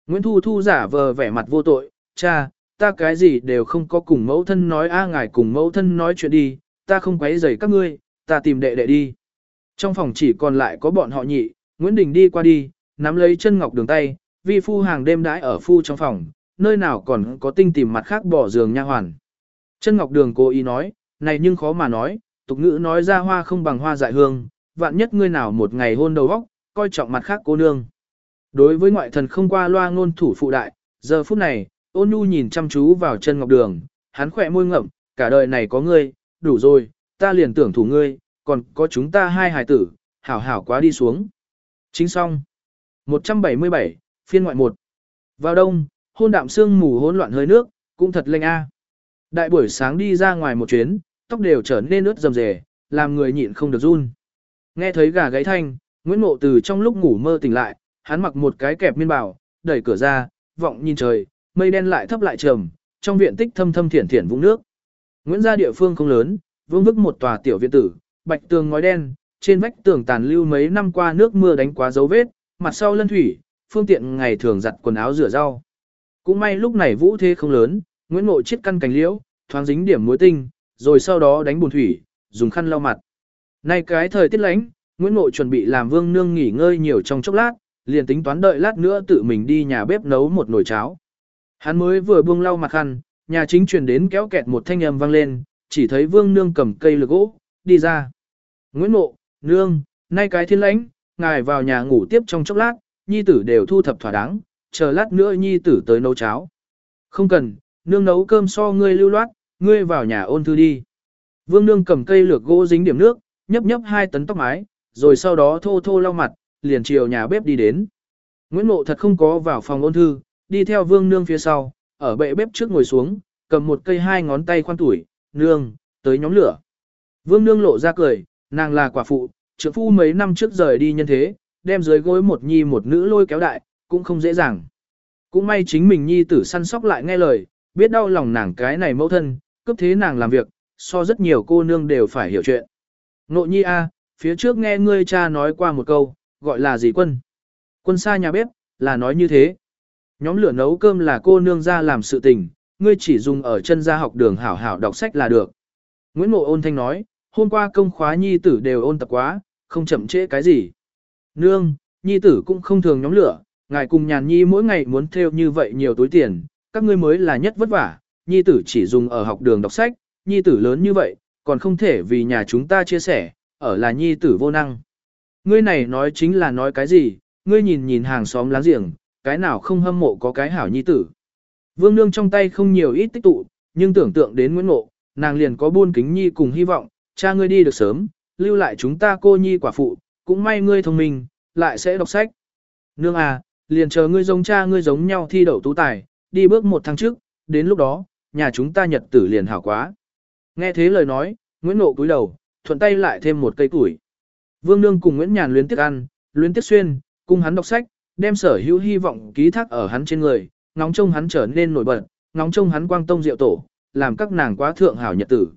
[SPEAKER 1] Nguyễn Thu Thu giả vờ vẻ mặt vô tội, cha, ta cái gì đều không có cùng mẫu thân nói a ngài cùng mẫu thân nói chuyện đi, ta không quấy rầy các ngươi, ta tìm đệ đệ đi. Trong phòng chỉ còn lại có bọn họ nhị, Nguyễn Đình đi qua đi, nắm lấy chân ngọc đường tay, vi phu hàng đêm đãi ở phu trong phòng, nơi nào còn có tinh tìm mặt khác bỏ giường nha hoàn. Chân ngọc đường cố ý nói, này nhưng khó mà nói, tục ngữ nói ra hoa không bằng hoa dại hương, vạn nhất ngươi nào một ngày hôn đầu óc, coi trọng mặt khác cô nương. Đối với ngoại thần không qua loa ngôn thủ phụ đại, giờ phút này, ôn nhu nhìn chăm chú vào chân ngọc đường, hắn khỏe môi ngậm, cả đời này có ngươi, đủ rồi, ta liền tưởng thủ ngươi, còn có chúng ta hai hài tử, hảo hảo quá đi xuống. Chính xong. 177, phiên ngoại 1. Vào đông, hôn đạm sương mù hỗn loạn hơi nước, cũng thật lênh a. Đại buổi sáng đi ra ngoài một chuyến, tóc đều trở nên ướt rầm rề, làm người nhịn không được run. Nghe thấy gà gáy thanh, Nguyễn Mộ từ trong lúc ngủ mơ tỉnh lại, hắn mặc một cái kẹp miên bảo, đẩy cửa ra, vọng nhìn trời, mây đen lại thấp lại trầm, trong viện tích thâm thâm thiển thiển vũng nước. Nguyễn gia địa phương không lớn, vương vức một tòa tiểu viện tử, bạch tường ngói đen, trên vách tường tàn lưu mấy năm qua nước mưa đánh quá dấu vết, mặt sau lân thủy, phương tiện ngày thường giặt quần áo rửa rau. Cũng may lúc này vũ thế không lớn, Nguyễn Ngộ chiết căn cành liễu, thoáng dính điểm muối tinh, rồi sau đó đánh bùn thủy, dùng khăn lau mặt. Nay cái thời tiết lạnh, Nguyễn Ngộ chuẩn bị làm vương nương nghỉ ngơi nhiều trong chốc lát, liền tính toán đợi lát nữa tự mình đi nhà bếp nấu một nồi cháo. Hắn mới vừa buông lau mặt khăn, nhà chính truyền đến kéo kẹt một thanh âm vang lên, chỉ thấy vương nương cầm cây lược gỗ, đi ra. Nguyễn Mộ, nương, nay cái thiên lãnh, ngài vào nhà ngủ tiếp trong chốc lát, nhi tử đều thu thập thỏa đáng, chờ lát nữa nhi tử tới nấu cháo. Không cần, nương nấu cơm so ngươi lưu loát, ngươi vào nhà ôn thư đi. Vương nương cầm cây lược gỗ dính điểm nước, nhấp nhấp hai tấn tóc mái, rồi sau đó thô thô lau mặt, liền chiều nhà bếp đi đến. Nguyễn Mộ thật không có vào phòng ôn thư, đi theo vương nương phía sau, ở bệ bếp trước ngồi xuống, cầm một cây hai ngón tay khoan tuổi, nương, tới nhóm lửa. Vương nương lộ ra cười, nàng là quả phụ, trưởng phu mấy năm trước rời đi nhân thế, đem dưới gối một nhi một nữ lôi kéo đại, cũng không dễ dàng. Cũng may chính mình nhi tử săn sóc lại nghe lời, biết đau lòng nàng cái này mẫu thân, cấp thế nàng làm việc, so rất nhiều cô nương đều phải hiểu chuyện. Nộ nhi a, phía trước nghe ngươi cha nói qua một câu, gọi là gì quân? Quân xa nhà bếp, là nói như thế. Nhóm lửa nấu cơm là cô nương ra làm sự tình, ngươi chỉ dùng ở chân ra học đường hảo hảo đọc sách là được. Nguyễn Ngộ ôn thanh nói, hôm qua công khóa nhi tử đều ôn tập quá, không chậm trễ cái gì. Nương, nhi tử cũng không thường nhóm lửa, ngài cùng nhàn nhi mỗi ngày muốn theo như vậy nhiều túi tiền, các ngươi mới là nhất vất vả, nhi tử chỉ dùng ở học đường đọc sách, nhi tử lớn như vậy, còn không thể vì nhà chúng ta chia sẻ, ở là nhi tử vô năng. Ngươi này nói chính là nói cái gì, ngươi nhìn nhìn hàng xóm láng giềng, cái nào không hâm mộ có cái hảo nhi tử. Vương Nương trong tay không nhiều ít tích tụ, nhưng tưởng tượng đến Nguyễn Ngộ, nàng liền có buôn kính nhi cùng hy vọng, cha ngươi đi được sớm, lưu lại chúng ta cô nhi quả phụ, cũng may ngươi thông minh, lại sẽ đọc sách. Nương à, liền chờ ngươi giống cha ngươi giống nhau thi đậu tú tài, đi bước một tháng trước, đến lúc đó, nhà chúng ta nhật tử liền hảo quá. Nghe thế lời nói, Nguyễn Nộ cúi đầu, thuận tay lại thêm một cây củi. Vương Nương cùng Nguyễn Nhàn luyến tiếc ăn, luyến tiếc xuyên, cùng hắn đọc sách, đem sở hữu hy vọng ký thác ở hắn trên người, ngóng trông hắn trở nên nổi bật, ngóng trông hắn quang tông diệu tổ, làm các nàng quá thượng hảo nhật tử.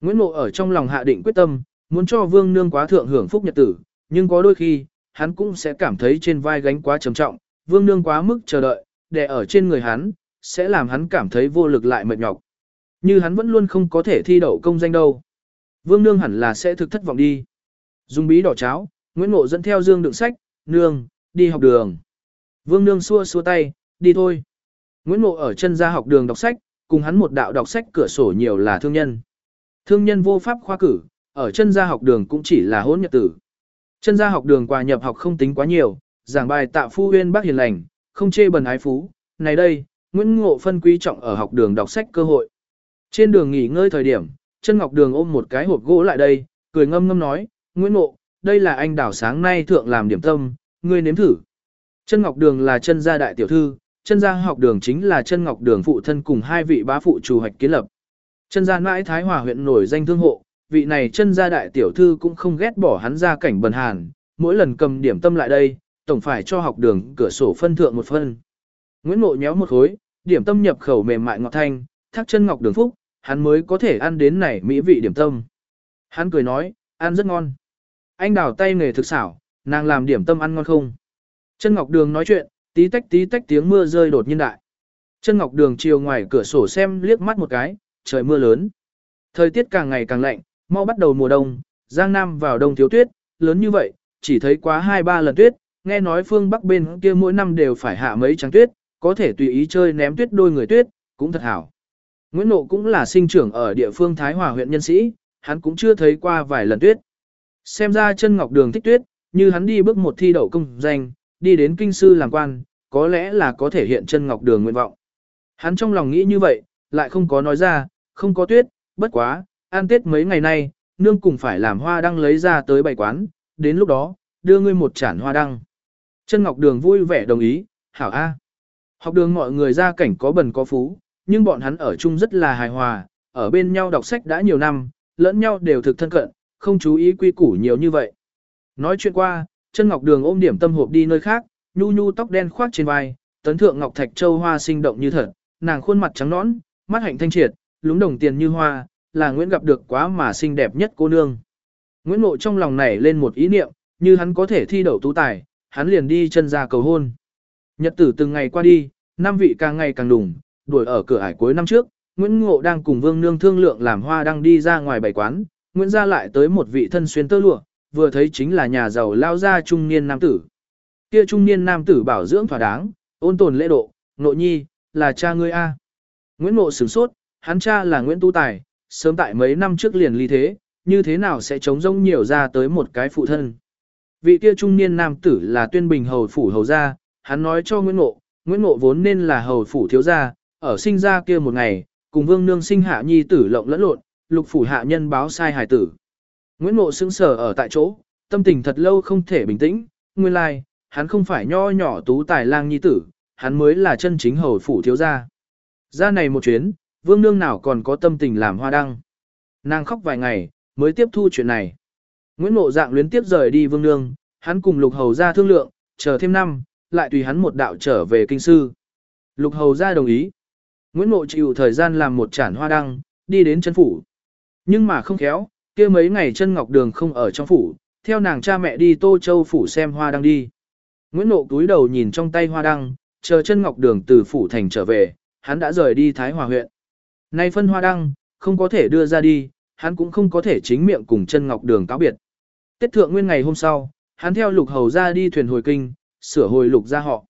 [SPEAKER 1] Nguyễn Nộ ở trong lòng hạ định quyết tâm, muốn cho Vương Nương quá thượng hưởng phúc nhật tử, nhưng có đôi khi, hắn cũng sẽ cảm thấy trên vai gánh quá trầm trọng, Vương Nương quá mức chờ đợi, để ở trên người hắn, sẽ làm hắn cảm thấy vô lực lại mệt nhọc. Như hắn vẫn luôn không có thể thi đậu công danh đâu. Vương Nương hẳn là sẽ thực thất vọng đi. Dùng bí đỏ cháo, Nguyễn Mộ dẫn theo Dương đựng sách, Nương, đi học đường. Vương Nương xua xua tay, đi thôi. Nguyễn Ngộ ở chân ra học đường đọc sách, cùng hắn một đạo đọc sách cửa sổ nhiều là thương nhân. Thương nhân vô pháp khoa cử, ở chân gia học đường cũng chỉ là hôn nhật tử. Chân gia học đường quà nhập học không tính quá nhiều, giảng bài tạ phu huyên bác hiền lành, không chê bần ái phú. Này đây, Nguyễn Ngộ phân quý trọng ở học đường đọc sách cơ hội. Trên đường nghỉ ngơi thời điểm, chân ngọc đường ôm một cái hộp gỗ lại đây, cười ngâm ngâm nói, Nguyễn Ngộ, đây là anh đảo sáng nay thượng làm điểm tâm, ngươi nếm thử. Chân ngọc đường là chân gia đại tiểu thư, chân gia học đường chính là chân ngọc đường phụ thân cùng hai vị bá phụ chủ hoạch kiến lập. Chân gia mãi Thái Hòa huyện nổi danh thương hộ, vị này chân gia đại tiểu thư cũng không ghét bỏ hắn ra cảnh bần hàn, mỗi lần cầm điểm tâm lại đây, tổng phải cho học đường cửa sổ phân thượng một phân. Nguyễn Ngộ nhéo một khối, điểm tâm nhập khẩu mềm mại ngọt thanh, thác chân ngọc đường phúc, hắn mới có thể ăn đến này mỹ vị điểm tâm. Hắn cười nói, ăn rất ngon. Anh đào tay nghề thực xảo, nàng làm điểm tâm ăn ngon không? Chân ngọc đường nói chuyện, tí tách tí tách tiếng mưa rơi đột nhiên đại. Chân ngọc đường chiều ngoài cửa sổ xem liếc mắt một cái, trời mưa lớn. Thời tiết càng ngày càng lạnh, mau bắt đầu mùa đông, Giang Nam vào đông thiếu tuyết, lớn như vậy, chỉ thấy quá hai ba lần tuyết, nghe nói phương Bắc bên kia mỗi năm đều phải hạ mấy trắng tuyết, có thể tùy ý chơi ném tuyết đôi người tuyết, cũng thật hảo. Nguyễn Nộ cũng là sinh trưởng ở địa phương Thái Hòa huyện nhân sĩ, hắn cũng chưa thấy qua vài lần tuyết. Xem ra chân ngọc đường thích tuyết, như hắn đi bước một thi đậu công danh, đi đến kinh sư làm quan, có lẽ là có thể hiện chân ngọc đường nguyện vọng. Hắn trong lòng nghĩ như vậy, lại không có nói ra, không có tuyết, bất quá, an tết mấy ngày nay, nương cùng phải làm hoa đăng lấy ra tới bày quán, đến lúc đó, đưa ngươi một chản hoa đăng. Chân ngọc đường vui vẻ đồng ý, hảo A. Học đường mọi người ra cảnh có bần có phú, nhưng bọn hắn ở chung rất là hài hòa, ở bên nhau đọc sách đã nhiều năm, lẫn nhau đều thực thân cận, không chú ý quy củ nhiều như vậy. Nói chuyện qua, chân ngọc đường ôm điểm tâm hộp đi nơi khác, nhu nhu tóc đen khoác trên vai, tấn thượng ngọc thạch châu hoa sinh động như thật, nàng khuôn mặt trắng nõn, mắt hạnh thanh triệt, lúng đồng tiền như hoa, là Nguyễn gặp được quá mà xinh đẹp nhất cô nương. Nguyễn Ngộ trong lòng nảy lên một ý niệm, như hắn có thể thi đậu tú tài, hắn liền đi chân ra cầu hôn. Nhật tử từng ngày qua đi, năm vị càng ngày càng đủng, đuổi ở cửa ải cuối năm trước, Nguyễn Ngộ đang cùng Vương Nương thương lượng làm hoa đang đi ra ngoài bày quán, Nguyễn gia lại tới một vị thân xuyên tơ lụa, vừa thấy chính là nhà giàu lao gia trung niên nam tử. Kia trung niên nam tử bảo dưỡng thỏa đáng, ôn tồn lễ độ, nộ nhi, là cha ngươi a. Nguyễn Ngộ sửng sốt, hắn cha là Nguyễn Tu Tài, sớm tại mấy năm trước liền ly thế, như thế nào sẽ chống rông nhiều ra tới một cái phụ thân. Vị kia trung niên nam tử là tuyên bình hầu phủ hầu gia, hắn nói cho Nguyễn Ngộ, Nguyễn Ngộ vốn nên là hầu phủ thiếu gia, ở sinh ra kia một ngày, cùng vương nương sinh hạ nhi tử lộng lẫn lộn, lục phủ hạ nhân báo sai hài tử. Nguyễn Mộ sững sờ ở tại chỗ, tâm tình thật lâu không thể bình tĩnh, nguyên lai, like, hắn không phải nho nhỏ tú tài lang nhi tử, hắn mới là chân chính hầu phủ thiếu gia. Ra này một chuyến, vương nương nào còn có tâm tình làm hoa đăng. Nàng khóc vài ngày, mới tiếp thu chuyện này. Nguyễn Mộ dạng luyến tiếp rời đi vương nương, hắn cùng lục hầu ra thương lượng, chờ thêm năm, lại tùy hắn một đạo trở về kinh sư. Lục hầu ra đồng ý. Nguyễn Mộ chịu thời gian làm một chản hoa đăng, đi đến chân phủ. Nhưng mà không khéo, kia mấy ngày chân ngọc đường không ở trong phủ, theo nàng cha mẹ đi Tô Châu phủ xem hoa đăng đi. Nguyễn Nộ túi đầu nhìn trong tay hoa đăng, chờ chân ngọc đường từ phủ thành trở về, hắn đã rời đi Thái Hòa huyện. Nay phân hoa đăng, không có thể đưa ra đi, hắn cũng không có thể chính miệng cùng chân ngọc đường cáo biệt. Tết thượng nguyên ngày hôm sau, hắn theo lục hầu ra đi thuyền hồi kinh, sửa hồi lục ra họ.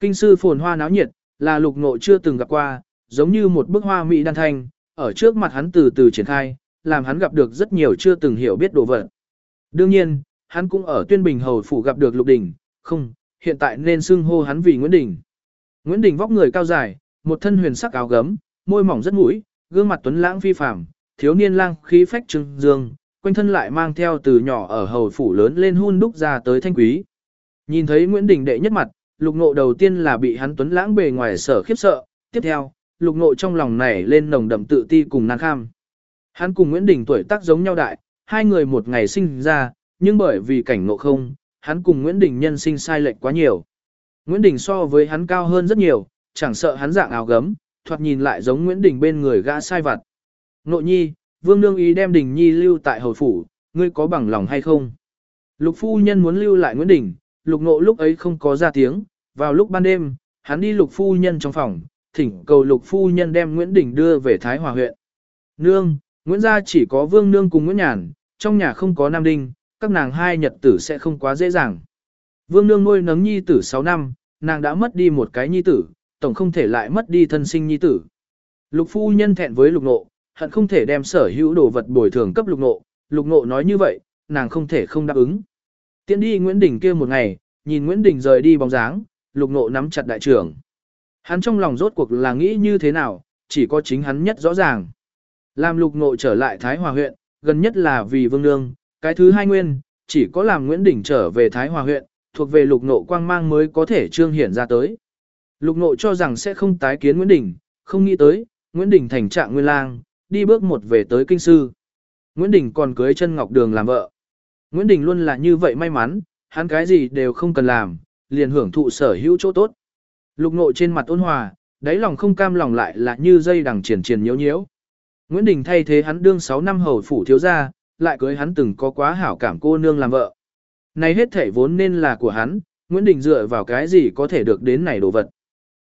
[SPEAKER 1] Kinh sư phồn hoa náo nhiệt, là lục ngộ chưa từng gặp qua, giống như một bức hoa mỹ đan thanh, ở trước mặt hắn từ từ triển khai, làm hắn gặp được rất nhiều chưa từng hiểu biết đồ vật. Đương nhiên, hắn cũng ở tuyên bình hầu phủ gặp được lục đình, không, hiện tại nên xưng hô hắn vì Nguyễn Đình. Nguyễn Đình vóc người cao dài, một thân huyền sắc áo gấm, môi mỏng rất mũi, gương mặt tuấn lãng phi phàm, thiếu niên lang khí phách trưng dương, quanh thân lại mang theo từ nhỏ ở hầu phủ lớn lên hun đúc ra tới thanh quý. Nhìn thấy Nguyễn Đình đệ nhất mặt, lục ngộ đầu tiên là bị hắn tuấn lãng bề ngoài sở khiếp sợ, tiếp theo, lục ngộ trong lòng này lên nồng đậm tự ti cùng năng kham. Hắn cùng Nguyễn Đình tuổi tác giống nhau đại, hai người một ngày sinh ra, nhưng bởi vì cảnh ngộ không, hắn cùng Nguyễn Đình nhân sinh sai lệch quá nhiều. Nguyễn Đình so với hắn cao hơn rất nhiều, chẳng sợ hắn dạng áo gấm, thoạt nhìn lại giống Nguyễn Đình bên người gã sai vặt. Nội nhi, vương nương ý đem Đình nhi lưu tại hồi phủ, ngươi có bằng lòng hay không? Lục phu nhân muốn lưu lại Nguyễn Đình, lục nộ lúc ấy không có ra tiếng, vào lúc ban đêm, hắn đi lục phu nhân trong phòng, thỉnh cầu lục phu nhân đem Nguyễn Đình đưa về Thái Hòa huyện. Nương, Nguyễn gia chỉ có vương nương cùng Nguyễn Nhàn, trong nhà không có nam đinh, các nàng hai nhật tử sẽ không quá dễ dàng. Vương nương nuôi nấng nhi tử 6 năm, nàng đã mất đi một cái nhi tử, tổng không thể lại mất đi thân sinh nhi tử. Lục phu nhân thẹn với lục nộ, hận không thể đem sở hữu đồ vật bồi thường cấp lục nộ, lục nộ nói như vậy, nàng không thể không đáp ứng. Tiến đi Nguyễn Đình kia một ngày, nhìn Nguyễn Đình rời đi bóng dáng, lục nộ nắm chặt đại trưởng. Hắn trong lòng rốt cuộc là nghĩ như thế nào, chỉ có chính hắn nhất rõ ràng. Làm lục ngộ trở lại Thái Hòa huyện, gần nhất là vì vương nương, cái thứ hai nguyên, chỉ có làm Nguyễn Đình trở về Thái Hòa huyện, thuộc về lục ngộ quang mang mới có thể trương hiển ra tới. Lục ngộ cho rằng sẽ không tái kiến Nguyễn Đình, không nghĩ tới, Nguyễn Đình thành trạng nguyên lang, đi bước một về tới kinh sư. Nguyễn Đình còn cưới chân ngọc đường làm vợ. Nguyễn Đình luôn là như vậy may mắn, hắn cái gì đều không cần làm, liền hưởng thụ sở hữu chỗ tốt. Lục ngộ trên mặt ôn hòa, đáy lòng không cam lòng lại là như dây đằng triển triển nhiễu nhiễu. Nguyễn Đình thay thế hắn đương 6 năm hầu phủ thiếu gia, lại cưới hắn từng có quá hảo cảm cô nương làm vợ. Này hết thể vốn nên là của hắn, Nguyễn Đình dựa vào cái gì có thể được đến này đồ vật.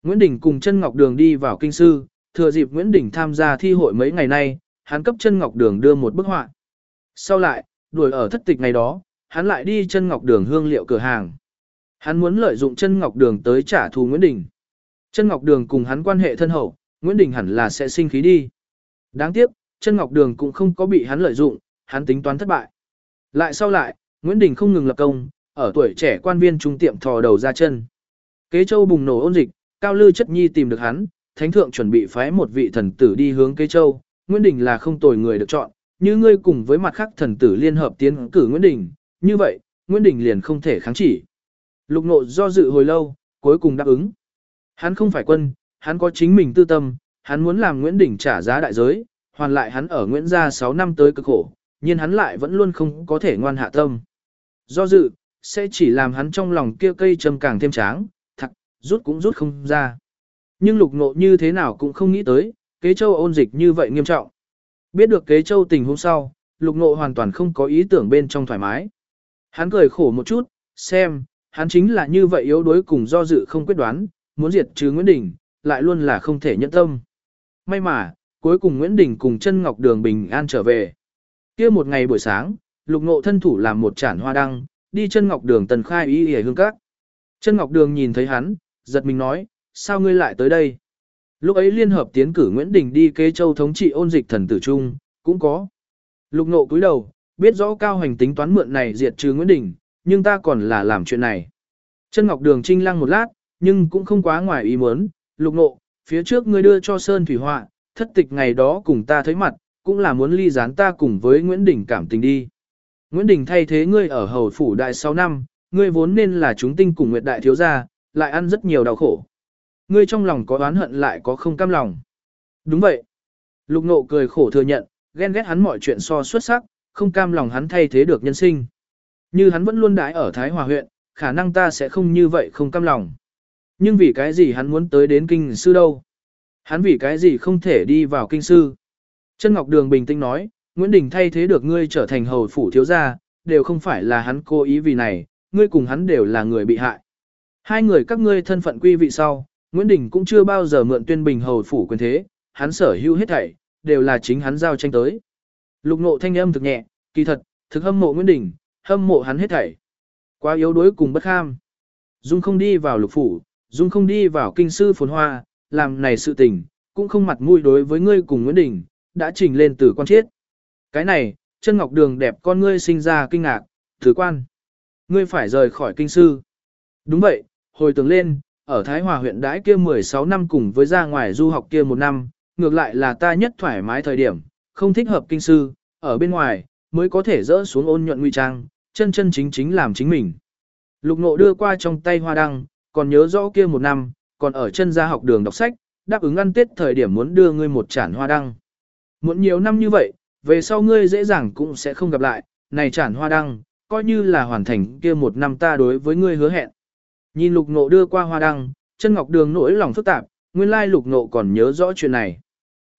[SPEAKER 1] Nguyễn Đình cùng chân Ngọc Đường đi vào kinh sư, thừa dịp Nguyễn Đình tham gia thi hội mấy ngày nay, hắn cấp chân Ngọc Đường đưa một bức họa. Sau lại, đuổi ở thất tịch ngày đó, hắn lại đi chân Ngọc Đường hương liệu cửa hàng. Hắn muốn lợi dụng chân Ngọc Đường tới trả thù Nguyễn Đình. Chân Ngọc Đường cùng hắn quan hệ thân hậu, Nguyễn Đình hẳn là sẽ sinh khí đi. Đáng tiếc, chân Ngọc Đường cũng không có bị hắn lợi dụng, hắn tính toán thất bại. Lại sau lại, Nguyễn Đình không ngừng lập công, ở tuổi trẻ quan viên trung tiệm thò đầu ra chân. Kế châu bùng nổ ôn dịch, Cao Lư Chất Nhi tìm được hắn, Thánh Thượng chuẩn bị phái một vị thần tử đi hướng Kế châu, Nguyễn Đình là không tồi người được chọn, như ngươi cùng với mặt khác thần tử liên hợp tiến cử Nguyễn Đình, như vậy, Nguyễn Đình liền không thể kháng chỉ. Lục nộ do dự hồi lâu, cuối cùng đáp ứng. Hắn không phải quân, hắn có chính mình tư tâm, hắn muốn làm Nguyễn Đình trả giá đại giới, hoàn lại hắn ở Nguyễn gia 6 năm tới cực khổ, nhưng hắn lại vẫn luôn không có thể ngoan hạ tâm. Do dự, sẽ chỉ làm hắn trong lòng kia cây trầm càng thêm tráng, thật, rút cũng rút không ra. Nhưng lục ngộ như thế nào cũng không nghĩ tới, kế châu ôn dịch như vậy nghiêm trọng. Biết được kế châu tình hôm sau, lục ngộ hoàn toàn không có ý tưởng bên trong thoải mái. Hắn cười khổ một chút, xem, hắn chính là như vậy yếu đuối cùng do dự không quyết đoán, muốn diệt trừ Nguyễn Đình, lại luôn là không thể nhẫn tâm. May mà, cuối cùng Nguyễn Đình cùng chân Ngọc Đường bình an trở về. kia một ngày buổi sáng, lục ngộ thân thủ làm một chản hoa đăng, đi chân Ngọc Đường tần khai ý hề hương các. Chân Ngọc Đường nhìn thấy hắn, giật mình nói, sao ngươi lại tới đây? Lúc ấy liên hợp tiến cử Nguyễn Đình đi kế châu thống trị ôn dịch thần tử trung, cũng có. Lục ngộ cúi đầu, biết rõ cao hành tính toán mượn này diệt trừ Nguyễn Đình, nhưng ta còn là làm chuyện này. Chân Ngọc Đường trinh lăng một lát, nhưng cũng không quá ngoài ý muốn, lục ngộ, phía trước ngươi đưa cho Sơn Thủy Họa, thất tịch ngày đó cùng ta thấy mặt, cũng là muốn ly gián ta cùng với Nguyễn Đình cảm tình đi. Nguyễn Đình thay thế ngươi ở hầu phủ đại 6 năm, ngươi vốn nên là chúng tinh cùng Nguyệt đại thiếu gia, lại ăn rất nhiều đau khổ. Ngươi trong lòng có oán hận lại có không cam lòng. Đúng vậy. Lục nộ cười khổ thừa nhận, ghen ghét hắn mọi chuyện so xuất sắc, không cam lòng hắn thay thế được nhân sinh. Như hắn vẫn luôn đãi ở Thái Hòa huyện, khả năng ta sẽ không như vậy không cam lòng. Nhưng vì cái gì hắn muốn tới đến kinh sư đâu? Hắn vì cái gì không thể đi vào kinh sư? Chân Ngọc Đường bình tĩnh nói, Nguyễn Đình thay thế được ngươi trở thành hầu phủ thiếu gia, đều không phải là hắn cố ý vì này, ngươi cùng hắn đều là người bị hại. Hai người các ngươi thân phận quy vị sau, Nguyễn Đình cũng chưa bao giờ mượn tuyên bình hầu phủ quyền thế, hắn sở hữu hết thảy, đều là chính hắn giao tranh tới. Lục nộ thanh âm thực nhẹ, kỳ thật, thực hâm mộ Nguyễn Đình, hâm mộ hắn hết thảy. Quá yếu đuối cùng bất kham. Dung không đi vào lục phủ, Dung không đi vào kinh sư phồn hoa, làm này sự tình, cũng không mặt mũi đối với ngươi cùng Nguyễn Đình, đã trình lên từ quan chết. Cái này, chân ngọc đường đẹp con ngươi sinh ra kinh ngạc, thứ quan. Ngươi phải rời khỏi kinh sư. Đúng vậy, hồi tưởng lên, ở Thái Hòa huyện đãi kia 16 năm cùng với ra ngoài du học kia một năm, ngược lại là ta nhất thoải mái thời điểm, không thích hợp kinh sư, ở bên ngoài, mới có thể dỡ xuống ôn nhuận nguy trang, chân chân chính chính làm chính mình. Lục nộ đưa qua trong tay hoa đăng, còn nhớ rõ kia một năm, còn ở chân gia học đường đọc sách, đáp ứng ăn tết thời điểm muốn đưa ngươi một chản hoa đăng. Muốn nhiều năm như vậy, về sau ngươi dễ dàng cũng sẽ không gặp lại, này chản hoa đăng, coi như là hoàn thành kia một năm ta đối với ngươi hứa hẹn. Nhìn lục nộ đưa qua hoa đăng, chân ngọc đường nỗi lòng phức tạp, nguyên lai lục nộ còn nhớ rõ chuyện này.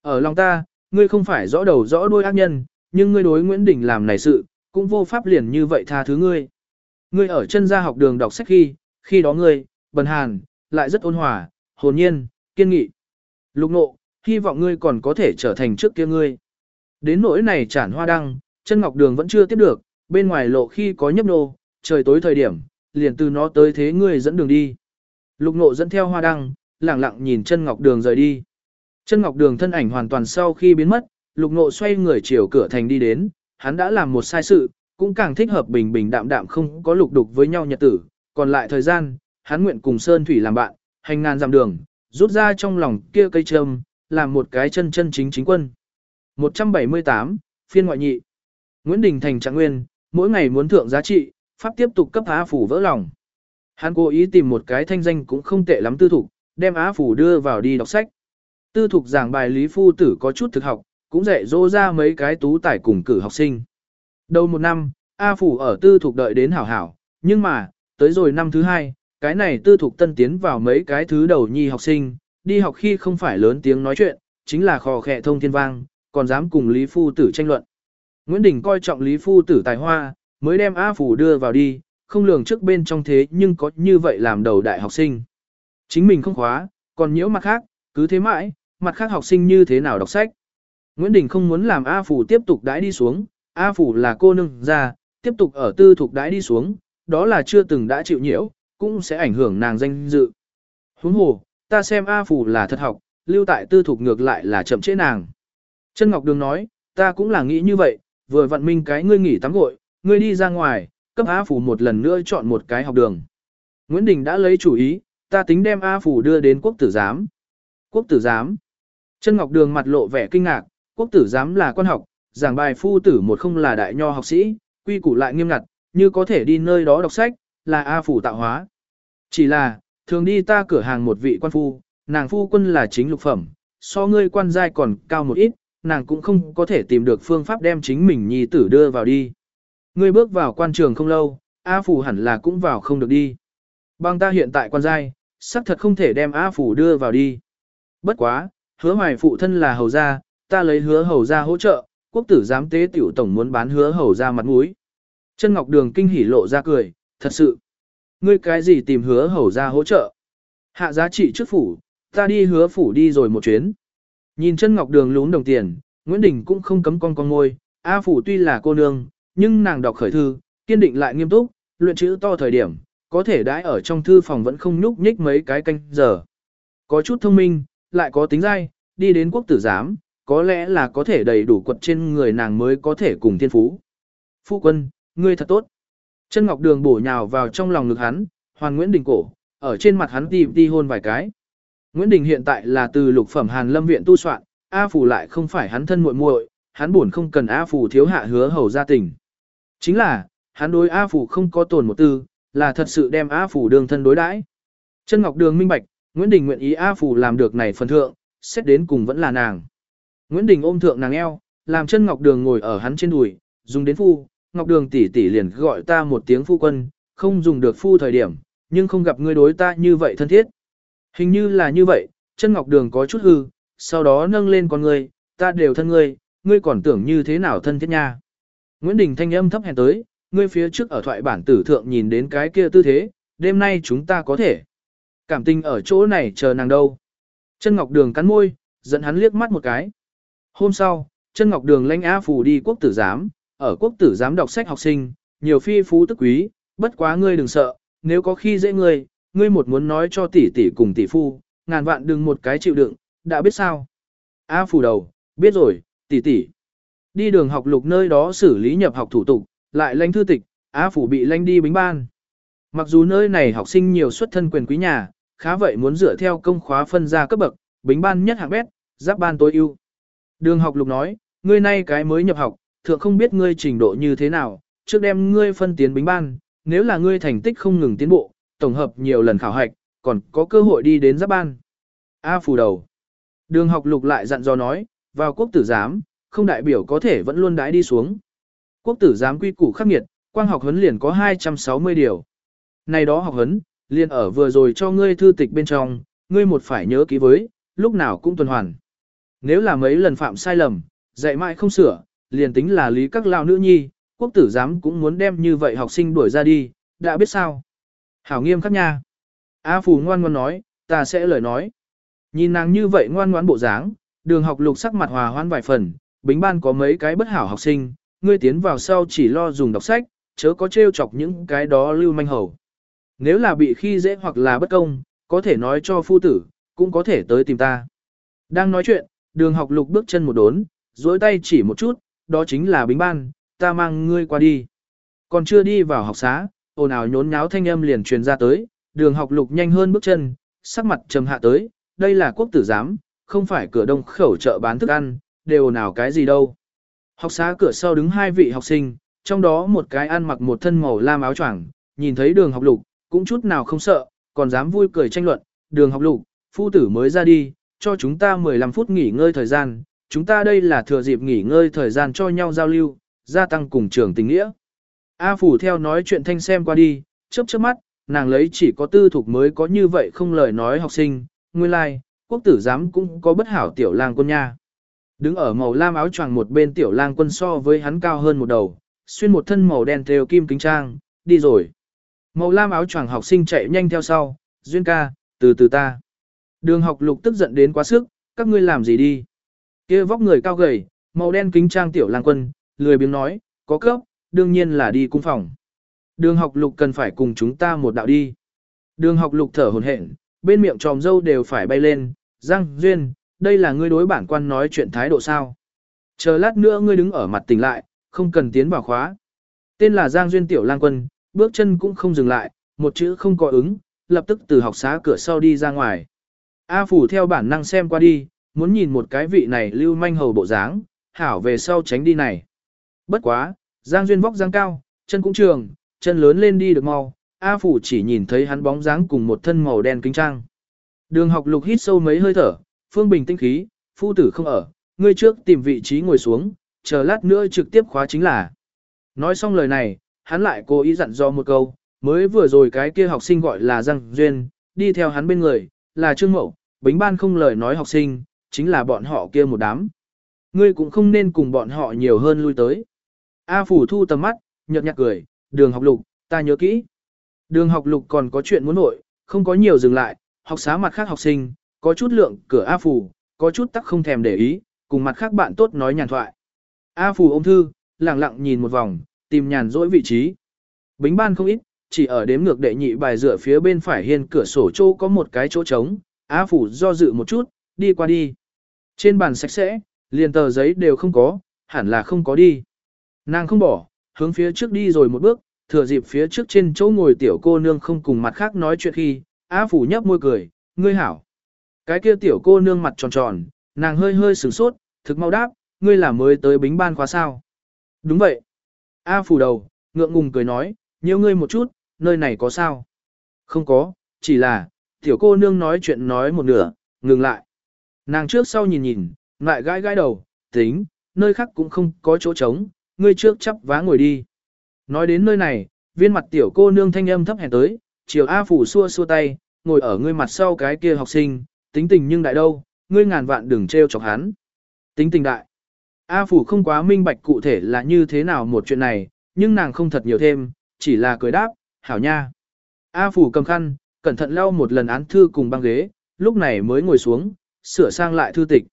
[SPEAKER 1] Ở lòng ta, ngươi không phải rõ đầu rõ đuôi ác nhân, nhưng ngươi đối Nguyễn Đình làm này sự, cũng vô pháp liền như vậy tha thứ ngươi. Ngươi ở chân gia học đường đọc sách khi, khi đó ngươi, bần hàn, lại rất ôn hòa, hồn nhiên, kiên nghị. Lục nộ, hy vọng ngươi còn có thể trở thành trước kia ngươi. Đến nỗi này chản hoa đăng, chân ngọc đường vẫn chưa tiếp được, bên ngoài lộ khi có nhấp nô, trời tối thời điểm, liền từ nó tới thế ngươi dẫn đường đi. Lục nộ dẫn theo hoa đăng, lặng lặng nhìn chân ngọc đường rời đi. Chân ngọc đường thân ảnh hoàn toàn sau khi biến mất, lục nộ xoay người chiều cửa thành đi đến, hắn đã làm một sai sự, cũng càng thích hợp bình bình đạm đạm không có lục đục với nhau nhật tử, còn lại thời gian, hắn nguyện cùng Sơn Thủy làm bạn, hành ngàn dặm đường, rút ra trong lòng kia cây trâm, làm một cái chân chân chính chính quân. 178, phiên ngoại nhị. Nguyễn Đình Thành Trạng Nguyên, mỗi ngày muốn thượng giá trị, pháp tiếp tục cấp Á Phủ vỡ lòng. Hắn cố ý tìm một cái thanh danh cũng không tệ lắm tư thục, đem Á Phủ đưa vào đi đọc sách. Tư thục giảng bài lý phu tử có chút thực học, cũng dạy dỗ ra mấy cái tú tài cùng cử học sinh. Đầu một năm, A Phủ ở tư thục đợi đến hảo hảo, nhưng mà, tới rồi năm thứ hai, cái này tư thục tân tiến vào mấy cái thứ đầu nhi học sinh, đi học khi không phải lớn tiếng nói chuyện, chính là khò khẽ thông thiên vang, còn dám cùng Lý Phu Tử tranh luận. Nguyễn Đình coi trọng Lý Phu Tử tài hoa, mới đem A Phủ đưa vào đi, không lường trước bên trong thế nhưng có như vậy làm đầu đại học sinh. Chính mình không khóa, còn nhiễu mặt khác, cứ thế mãi, mặt khác học sinh như thế nào đọc sách. Nguyễn Đình không muốn làm A Phủ tiếp tục đãi đi xuống, A Phủ là cô nương ra, tiếp tục ở tư thục đãi đi xuống, đó là chưa từng đã chịu nhiễu, cũng sẽ ảnh hưởng nàng danh dự. Huống hồ, ta xem A Phủ là thật học, lưu tại tư thục ngược lại là chậm chế nàng. Trân Ngọc Đường nói, ta cũng là nghĩ như vậy, vừa vận minh cái ngươi nghỉ tắm gội, ngươi đi ra ngoài, cấp A Phủ một lần nữa chọn một cái học đường. Nguyễn Đình đã lấy chủ ý, ta tính đem A Phủ đưa đến quốc tử giám. Quốc tử giám. Trân Ngọc Đường mặt lộ vẻ kinh ngạc, quốc tử giám là quan học, giảng bài phu tử một không là đại nho học sĩ, quy củ lại nghiêm ngặt, như có thể đi nơi đó đọc sách, là A Phủ tạo hóa. Chỉ là, thường đi ta cửa hàng một vị quan phu, nàng phu quân là chính lục phẩm, so ngươi quan giai còn cao một ít, nàng cũng không có thể tìm được phương pháp đem chính mình nhi tử đưa vào đi. Ngươi bước vào quan trường không lâu, A Phủ hẳn là cũng vào không được đi. Bằng ta hiện tại quan giai, xác thật không thể đem A Phủ đưa vào đi. Bất quá, hứa hoài phụ thân là hầu gia, ta lấy hứa hầu gia hỗ trợ, quốc tử giám tế tiểu tổng muốn bán hứa hầu gia mặt mũi. Chân Ngọc Đường kinh hỉ lộ ra cười, thật sự. Ngươi cái gì tìm hứa hầu gia hỗ trợ? Hạ giá trị trước phủ, ta đi hứa phủ đi rồi một chuyến. Nhìn chân Ngọc Đường lún đồng tiền, Nguyễn Đình cũng không cấm con con ngôi, A phủ tuy là cô nương, nhưng nàng đọc khởi thư, kiên định lại nghiêm túc, luyện chữ to thời điểm, có thể đãi ở trong thư phòng vẫn không nhúc nhích mấy cái canh giờ. Có chút thông minh, lại có tính dai, đi đến quốc tử giám, có lẽ là có thể đầy đủ quật trên người nàng mới có thể cùng thiên phú. Phu quân, ngươi thật tốt. Chân Ngọc Đường bổ nhào vào trong lòng ngực hắn, Hoàn Nguyễn Đình cổ, ở trên mặt hắn tìm đi hôn vài cái. Nguyễn Đình hiện tại là từ lục phẩm Hàn Lâm viện tu soạn, A Phủ lại không phải hắn thân muội muội, hắn buồn không cần A Phủ thiếu hạ hứa hầu gia tình. Chính là, hắn đối A Phủ không có tồn một tư, là thật sự đem A Phủ đường thân đối đãi. Chân Ngọc Đường minh bạch, Nguyễn Đình nguyện ý A Phủ làm được này phần thượng, xét đến cùng vẫn là nàng. Nguyễn Đình ôm thượng nàng eo, làm chân Ngọc Đường ngồi ở hắn trên đùi, dùng đến phu, Ngọc Đường tỷ tỷ liền gọi ta một tiếng phu quân, không dùng được phu thời điểm, nhưng không gặp ngươi đối ta như vậy thân thiết. Hình như là như vậy, chân Ngọc Đường có chút hư, sau đó nâng lên con ngươi, ta đều thân ngươi, ngươi còn tưởng như thế nào thân thiết nha. Nguyễn Đình thanh âm thấp hèn tới, ngươi phía trước ở thoại bản tử thượng nhìn đến cái kia tư thế, đêm nay chúng ta có thể. Cảm tình ở chỗ này chờ nàng đâu. Chân Ngọc Đường cắn môi, dẫn hắn liếc mắt một cái. Hôm sau, chân Ngọc Đường lãnh Á Phù đi quốc tử giám, ở quốc tử giám đọc sách học sinh, nhiều phi phú tức quý, bất quá ngươi đừng sợ, nếu có khi dễ ngươi, ngươi một muốn nói cho tỷ tỷ cùng tỷ phu, ngàn vạn đừng một cái chịu đựng, đã biết sao. A Phù đầu, biết rồi, tỷ tỷ. Đi đường học lục nơi đó xử lý nhập học thủ tục, lại lãnh thư tịch, A Phủ bị lãnh đi bính ban. Mặc dù nơi này học sinh nhiều xuất thân quyền quý nhà, khá vậy muốn dựa theo công khóa phân ra cấp bậc, bính ban nhất hạng bét, giáp ban tối ưu. Đường học lục nói, ngươi nay cái mới nhập học, thượng không biết ngươi trình độ như thế nào, trước đem ngươi phân tiến bính ban, nếu là ngươi thành tích không ngừng tiến bộ, tổng hợp nhiều lần khảo hạch, còn có cơ hội đi đến giáp ban. A phù đầu. Đường học lục lại dặn dò nói, vào quốc tử giám, không đại biểu có thể vẫn luôn đãi đi xuống. Quốc tử giám quy củ khắc nghiệt, quang học huấn liền có 260 điều. Này đó học huấn, liền ở vừa rồi cho ngươi thư tịch bên trong, ngươi một phải nhớ ký với, lúc nào cũng tuần hoàn. Nếu là mấy lần phạm sai lầm, dạy mãi không sửa, liền tính là lý các lao nữ nhi, quốc tử giám cũng muốn đem như vậy học sinh đuổi ra đi, đã biết sao. Hảo nghiêm khắc nha. A Phù ngoan ngoan nói, ta sẽ lời nói. Nhìn nàng như vậy ngoan ngoãn bộ dáng, đường học lục sắc mặt hòa hoan vài phần, bính ban có mấy cái bất hảo học sinh, ngươi tiến vào sau chỉ lo dùng đọc sách, chớ có trêu chọc những cái đó lưu manh hầu. Nếu là bị khi dễ hoặc là bất công, có thể nói cho phu tử, cũng có thể tới tìm ta. Đang nói chuyện, đường học lục bước chân một đốn, dối tay chỉ một chút, đó chính là bính ban, ta mang ngươi qua đi. Còn chưa đi vào học xá, ồn ào nhốn nháo thanh âm liền truyền ra tới, đường học lục nhanh hơn bước chân, sắc mặt trầm hạ tới, đây là quốc tử giám, không phải cửa đông khẩu chợ bán thức ăn, đều ồn ào cái gì đâu. Học xá cửa sau đứng hai vị học sinh, trong đó một cái ăn mặc một thân màu lam áo choàng, nhìn thấy đường học lục, cũng chút nào không sợ, còn dám vui cười tranh luận, đường học lục, phu tử mới ra đi, cho chúng ta 15 phút nghỉ ngơi thời gian, chúng ta đây là thừa dịp nghỉ ngơi thời gian cho nhau giao lưu, gia tăng cùng trường tình nghĩa. A Phủ theo nói chuyện thanh xem qua đi, chớp chớp mắt, nàng lấy chỉ có tư thục mới có như vậy không lời nói học sinh, nguyên lai, like, quốc tử giám cũng có bất hảo tiểu lang quân nha. Đứng ở màu lam áo choàng một bên tiểu lang quân so với hắn cao hơn một đầu, xuyên một thân màu đen theo kim kính trang, đi rồi. Màu lam áo choàng học sinh chạy nhanh theo sau, duyên ca, từ từ ta. Đường học lục tức giận đến quá sức, các ngươi làm gì đi kia vóc người cao gầy, màu đen kính trang tiểu lang quân, lười biếng nói, có cấp, đương nhiên là đi cung phòng. Đường học lục cần phải cùng chúng ta một đạo đi. Đường học lục thở hồn hển, bên miệng tròm dâu đều phải bay lên, Giang Duyên, đây là ngươi đối bản quan nói chuyện thái độ sao. Chờ lát nữa ngươi đứng ở mặt tỉnh lại, không cần tiến vào khóa. Tên là Giang Duyên Tiểu Lang Quân, bước chân cũng không dừng lại, một chữ không có ứng, lập tức từ học xá cửa sau đi ra ngoài. A Phủ theo bản năng xem qua đi, muốn nhìn một cái vị này lưu manh hầu bộ dáng, hảo về sau tránh đi này. Bất quá, Giang Duyên vóc dáng cao, chân cũng trường, chân lớn lên đi được mau, A Phủ chỉ nhìn thấy hắn bóng dáng cùng một thân màu đen kính trang. Đường học lục hít sâu mấy hơi thở, phương bình tinh khí, phu tử không ở, ngươi trước tìm vị trí ngồi xuống, chờ lát nữa trực tiếp khóa chính là. Nói xong lời này, hắn lại cố ý dặn dò một câu, mới vừa rồi cái kia học sinh gọi là Giang Duyên, đi theo hắn bên người, là Trương Mậu, bính ban không lời nói học sinh, chính là bọn họ kia một đám. Ngươi cũng không nên cùng bọn họ nhiều hơn lui tới. A Phủ thu tầm mắt, nhợt nhạt cười, đường học lục, ta nhớ kỹ. Đường học lục còn có chuyện muốn nội, không có nhiều dừng lại, học xá mặt khác học sinh, có chút lượng cửa A Phủ, có chút tắc không thèm để ý, cùng mặt khác bạn tốt nói nhàn thoại. A Phủ ôm thư, lặng lặng nhìn một vòng, tìm nhàn rỗi vị trí. Bính ban không ít, chỉ ở đếm ngược đệ nhị bài dựa phía bên phải hiên cửa sổ chỗ có một cái chỗ trống, A Phủ do dự một chút, đi qua đi. Trên bàn sạch sẽ, liền tờ giấy đều không có, hẳn là không có đi. Nàng không bỏ, hướng phía trước đi rồi một bước, thừa dịp phía trước trên chỗ ngồi tiểu cô nương không cùng mặt khác nói chuyện khi, A Phủ nhấp môi cười, ngươi hảo. Cái kia tiểu cô nương mặt tròn tròn, nàng hơi hơi sửng sốt, thực mau đáp, ngươi là mới tới bính ban khóa sao. Đúng vậy. A Phủ đầu, ngượng ngùng cười nói, nhiều ngươi một chút, nơi này có sao? Không có, chỉ là, tiểu cô nương nói chuyện nói một nửa, ngừng lại. Nàng trước sau nhìn nhìn, lại gãi gãi đầu, tính, nơi khác cũng không có chỗ trống, ngươi trước chắp vá ngồi đi. Nói đến nơi này, viên mặt tiểu cô nương thanh âm thấp hèn tới, chiều A phủ xua xua tay, ngồi ở ngươi mặt sau cái kia học sinh, tính tình nhưng đại đâu, ngươi ngàn vạn đừng trêu chọc hắn. Tính tình đại. A phủ không quá minh bạch cụ thể là như thế nào một chuyện này, nhưng nàng không thật nhiều thêm, chỉ là cười đáp, hảo nha. A phủ cầm khăn, cẩn thận lau một lần án thư cùng băng ghế, lúc này mới ngồi xuống, sửa sang lại thư tịch.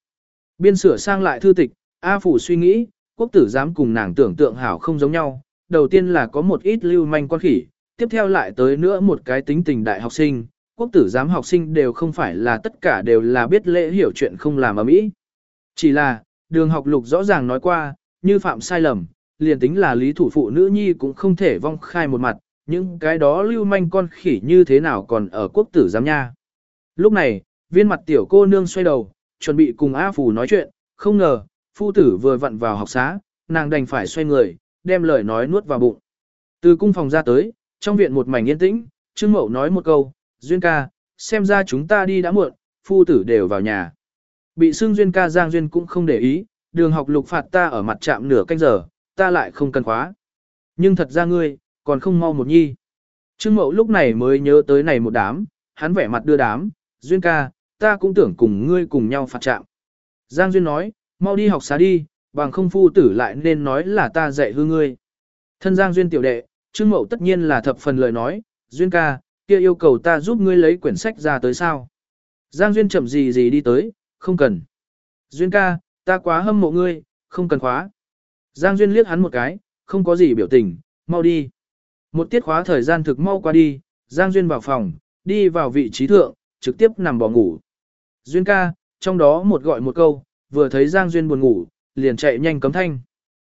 [SPEAKER 1] Biên sửa sang lại thư tịch, A phủ suy nghĩ, quốc tử giám cùng nàng tưởng tượng hảo không giống nhau, đầu tiên là có một ít lưu manh quan khỉ, tiếp theo lại tới nữa một cái tính tình đại học sinh, quốc tử giám học sinh đều không phải là tất cả đều là biết lễ hiểu chuyện không làm ở mỹ. Chỉ là, đường học lục rõ ràng nói qua, như phạm sai lầm, liền tính là lý thủ phụ nữ nhi cũng không thể vong khai một mặt, những cái đó lưu manh con khỉ như thế nào còn ở quốc tử giám nha. Lúc này, viên mặt tiểu cô nương xoay đầu, chuẩn bị cùng A Phủ nói chuyện, không ngờ, phu tử vừa vặn vào học xá, nàng đành phải xoay người, đem lời nói nuốt vào bụng. Từ cung phòng ra tới, trong viện một mảnh yên tĩnh, Trương Mậu nói một câu, Duyên ca, xem ra chúng ta đi đã muộn, phu tử đều vào nhà. Bị xưng Duyên ca Giang Duyên cũng không để ý, đường học lục phạt ta ở mặt trạm nửa canh giờ, ta lại không cần khóa. Nhưng thật ra ngươi, còn không mau một nhi. Trương Mậu lúc này mới nhớ tới này một đám, hắn vẻ mặt đưa đám, Duyên ca, ta cũng tưởng cùng ngươi cùng nhau phạt trạm. Giang Duyên nói, mau đi học xá đi, bằng không phu tử lại nên nói là ta dạy hư ngươi. Thân Giang Duyên tiểu đệ, Trương Mậu tất nhiên là thập phần lời nói, Duyên ca, kia yêu cầu ta giúp ngươi lấy quyển sách ra tới sao. Giang Duyên chậm gì gì đi tới, không cần. Duyên ca, ta quá hâm mộ ngươi, không cần khóa. Giang Duyên liếc hắn một cái, không có gì biểu tình, mau đi. Một tiết khóa thời gian thực mau qua đi, Giang Duyên vào phòng, đi vào vị trí thượng, trực tiếp nằm bỏ ngủ. Duyên ca, trong đó một gọi một câu, vừa thấy Giang Duyên buồn ngủ, liền chạy nhanh cấm thanh.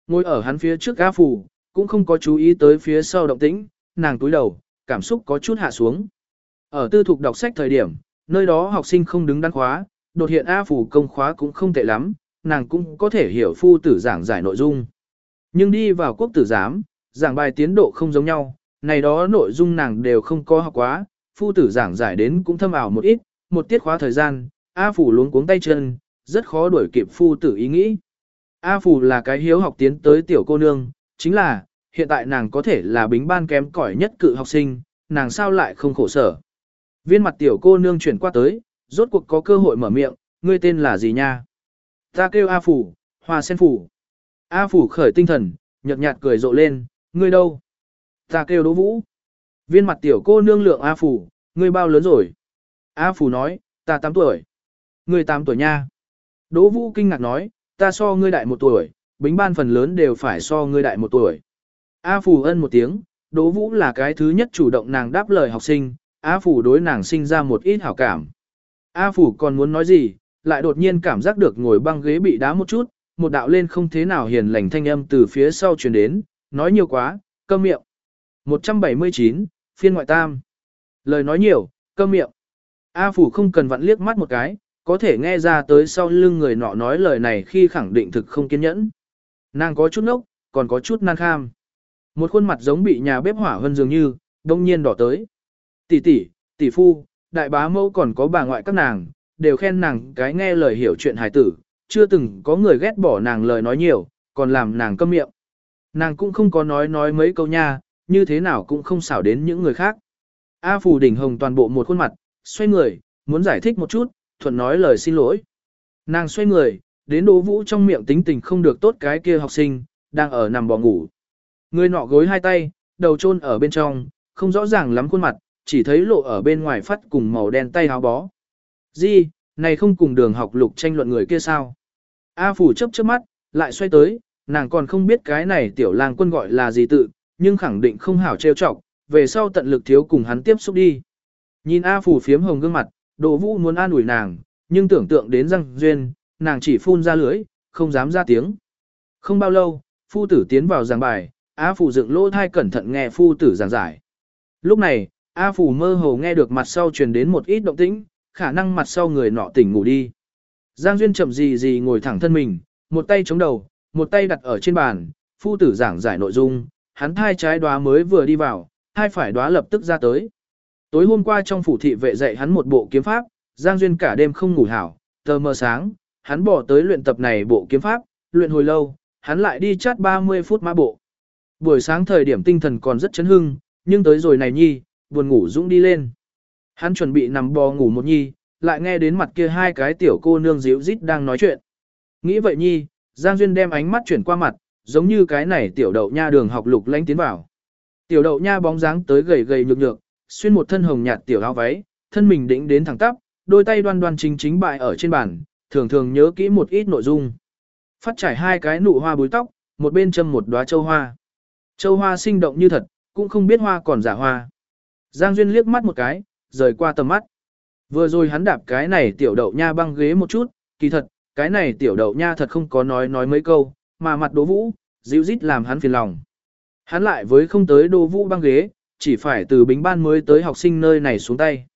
[SPEAKER 1] Ngồi ở hắn phía trước gã phủ, cũng không có chú ý tới phía sau động tĩnh, nàng túi đầu, cảm xúc có chút hạ xuống. Ở tư thục đọc sách thời điểm, nơi đó học sinh không đứng đắn khóa, đột hiện A phủ công khóa cũng không tệ lắm, nàng cũng có thể hiểu phu tử giảng giải nội dung. Nhưng đi vào quốc tử giám, giảng bài tiến độ không giống nhau, này đó nội dung nàng đều không có học quá, phu tử giảng giải đến cũng thâm ảo một ít, một tiết khóa thời gian, A phủ luống cuống tay chân, rất khó đuổi kịp phu tử ý nghĩ. A phủ là cái hiếu học tiến tới tiểu cô nương, chính là, hiện tại nàng có thể là bính ban kém cỏi nhất cự học sinh, nàng sao lại không khổ sở. Viên mặt tiểu cô nương chuyển qua tới, rốt cuộc có cơ hội mở miệng, ngươi tên là gì nha? Ta kêu A Phủ, Hoa Sen Phủ. A Phủ khởi tinh thần, nhợt nhạt cười rộ lên, ngươi đâu? Ta kêu Đỗ Vũ. Viên mặt tiểu cô nương lượng A Phủ, ngươi bao lớn rồi? A Phủ nói, ta 8 tuổi. Ngươi 8 tuổi nha. Đỗ Vũ kinh ngạc nói, ta so ngươi đại một tuổi, bính ban phần lớn đều phải so ngươi đại một tuổi. A Phủ ân một tiếng, Đỗ Vũ là cái thứ nhất chủ động nàng đáp lời học sinh, A Phủ đối nàng sinh ra một ít hảo cảm. A Phủ còn muốn nói gì, lại đột nhiên cảm giác được ngồi băng ghế bị đá một chút, một đạo lên không thế nào hiền lành thanh âm từ phía sau truyền đến, nói nhiều quá, câm miệng. 179, phiên ngoại tam. Lời nói nhiều, câm miệng. A Phủ không cần vặn liếc mắt một cái, có thể nghe ra tới sau lưng người nọ nói lời này khi khẳng định thực không kiên nhẫn. Nàng có chút nốc, còn có chút nan kham. Một khuôn mặt giống bị nhà bếp hỏa hơn dường như, đông nhiên đỏ tới. Tỷ tỷ, tỷ phu, đại bá mẫu còn có bà ngoại các nàng, đều khen nàng cái nghe lời hiểu chuyện hài tử, chưa từng có người ghét bỏ nàng lời nói nhiều, còn làm nàng câm miệng. Nàng cũng không có nói nói mấy câu nha, như thế nào cũng không xảo đến những người khác. A Phù đỉnh hồng toàn bộ một khuôn mặt, xoay người, muốn giải thích một chút, thuận nói lời xin lỗi. Nàng xoay người, đến Đỗ Vũ trong miệng tính tình không được tốt cái kia học sinh, đang ở nằm bò ngủ. Người nọ gối hai tay, đầu chôn ở bên trong, không rõ ràng lắm khuôn mặt, chỉ thấy lộ ở bên ngoài phát cùng màu đen tay áo bó. Di, này không cùng đường học lục tranh luận người kia sao? A phủ chấp chớp mắt, lại xoay tới, nàng còn không biết cái này tiểu lang quân gọi là gì tự, nhưng khẳng định không hảo trêu chọc, về sau tận lực thiếu cùng hắn tiếp xúc đi. Nhìn A phủ phiếm hồng gương mặt, Đỗ Vũ muốn an ủi nàng, nhưng tưởng tượng đến răng duyên, nàng chỉ phun ra lưỡi, không dám ra tiếng. Không bao lâu, phu tử tiến vào giảng bài, A phủ dựng lỗ thai cẩn thận nghe phu tử giảng giải. Lúc này, A phủ mơ hồ nghe được mặt sau truyền đến một ít động tĩnh, khả năng mặt sau người nọ tỉnh ngủ đi. Giang Duyên chậm gì gì ngồi thẳng thân mình, một tay chống đầu, một tay đặt ở trên bàn, phu tử giảng giải nội dung, hắn thai trái đóa mới vừa đi vào, hai phải đóa lập tức ra tới. Tối hôm qua trong phủ thị vệ dạy hắn một bộ kiếm pháp, Giang Duyên cả đêm không ngủ hảo, tờ mờ sáng, hắn bỏ tới luyện tập này bộ kiếm pháp, luyện hồi lâu, hắn lại đi chát 30 phút mã bộ. Buổi sáng thời điểm tinh thần còn rất chấn hưng, nhưng tới rồi này nhi, buồn ngủ dũng đi lên. Hắn chuẩn bị nằm bò ngủ một nhi, lại nghe đến mặt kia hai cái tiểu cô nương díu dít đang nói chuyện. Nghĩ vậy nhi, Giang Duyên đem ánh mắt chuyển qua mặt, giống như cái này tiểu đậu nha đường học lục lánh tiến vào. Tiểu đậu nha bóng dáng tới gầy gầy nhược nhược, xuyên một thân hồng nhạt tiểu áo váy, thân mình đĩnh đến thẳng tắp, đôi tay đoan đoan chính chính bại ở trên bàn, thường thường nhớ kỹ một ít nội dung. Phát trải hai cái nụ hoa búi tóc, một bên châm một đóa châu hoa. Châu hoa sinh động như thật, cũng không biết hoa còn giả hoa. Giang Duyên liếc mắt một cái, rời qua tầm mắt. Vừa rồi hắn đạp cái này tiểu đậu nha băng ghế một chút, kỳ thật, cái này tiểu đậu nha thật không có nói nói mấy câu, mà mặt đố vũ, dịu dít làm hắn phiền lòng. Hắn lại với không tới đố vũ băng ghế, chỉ phải từ bính ban mới tới học sinh nơi này xuống tay.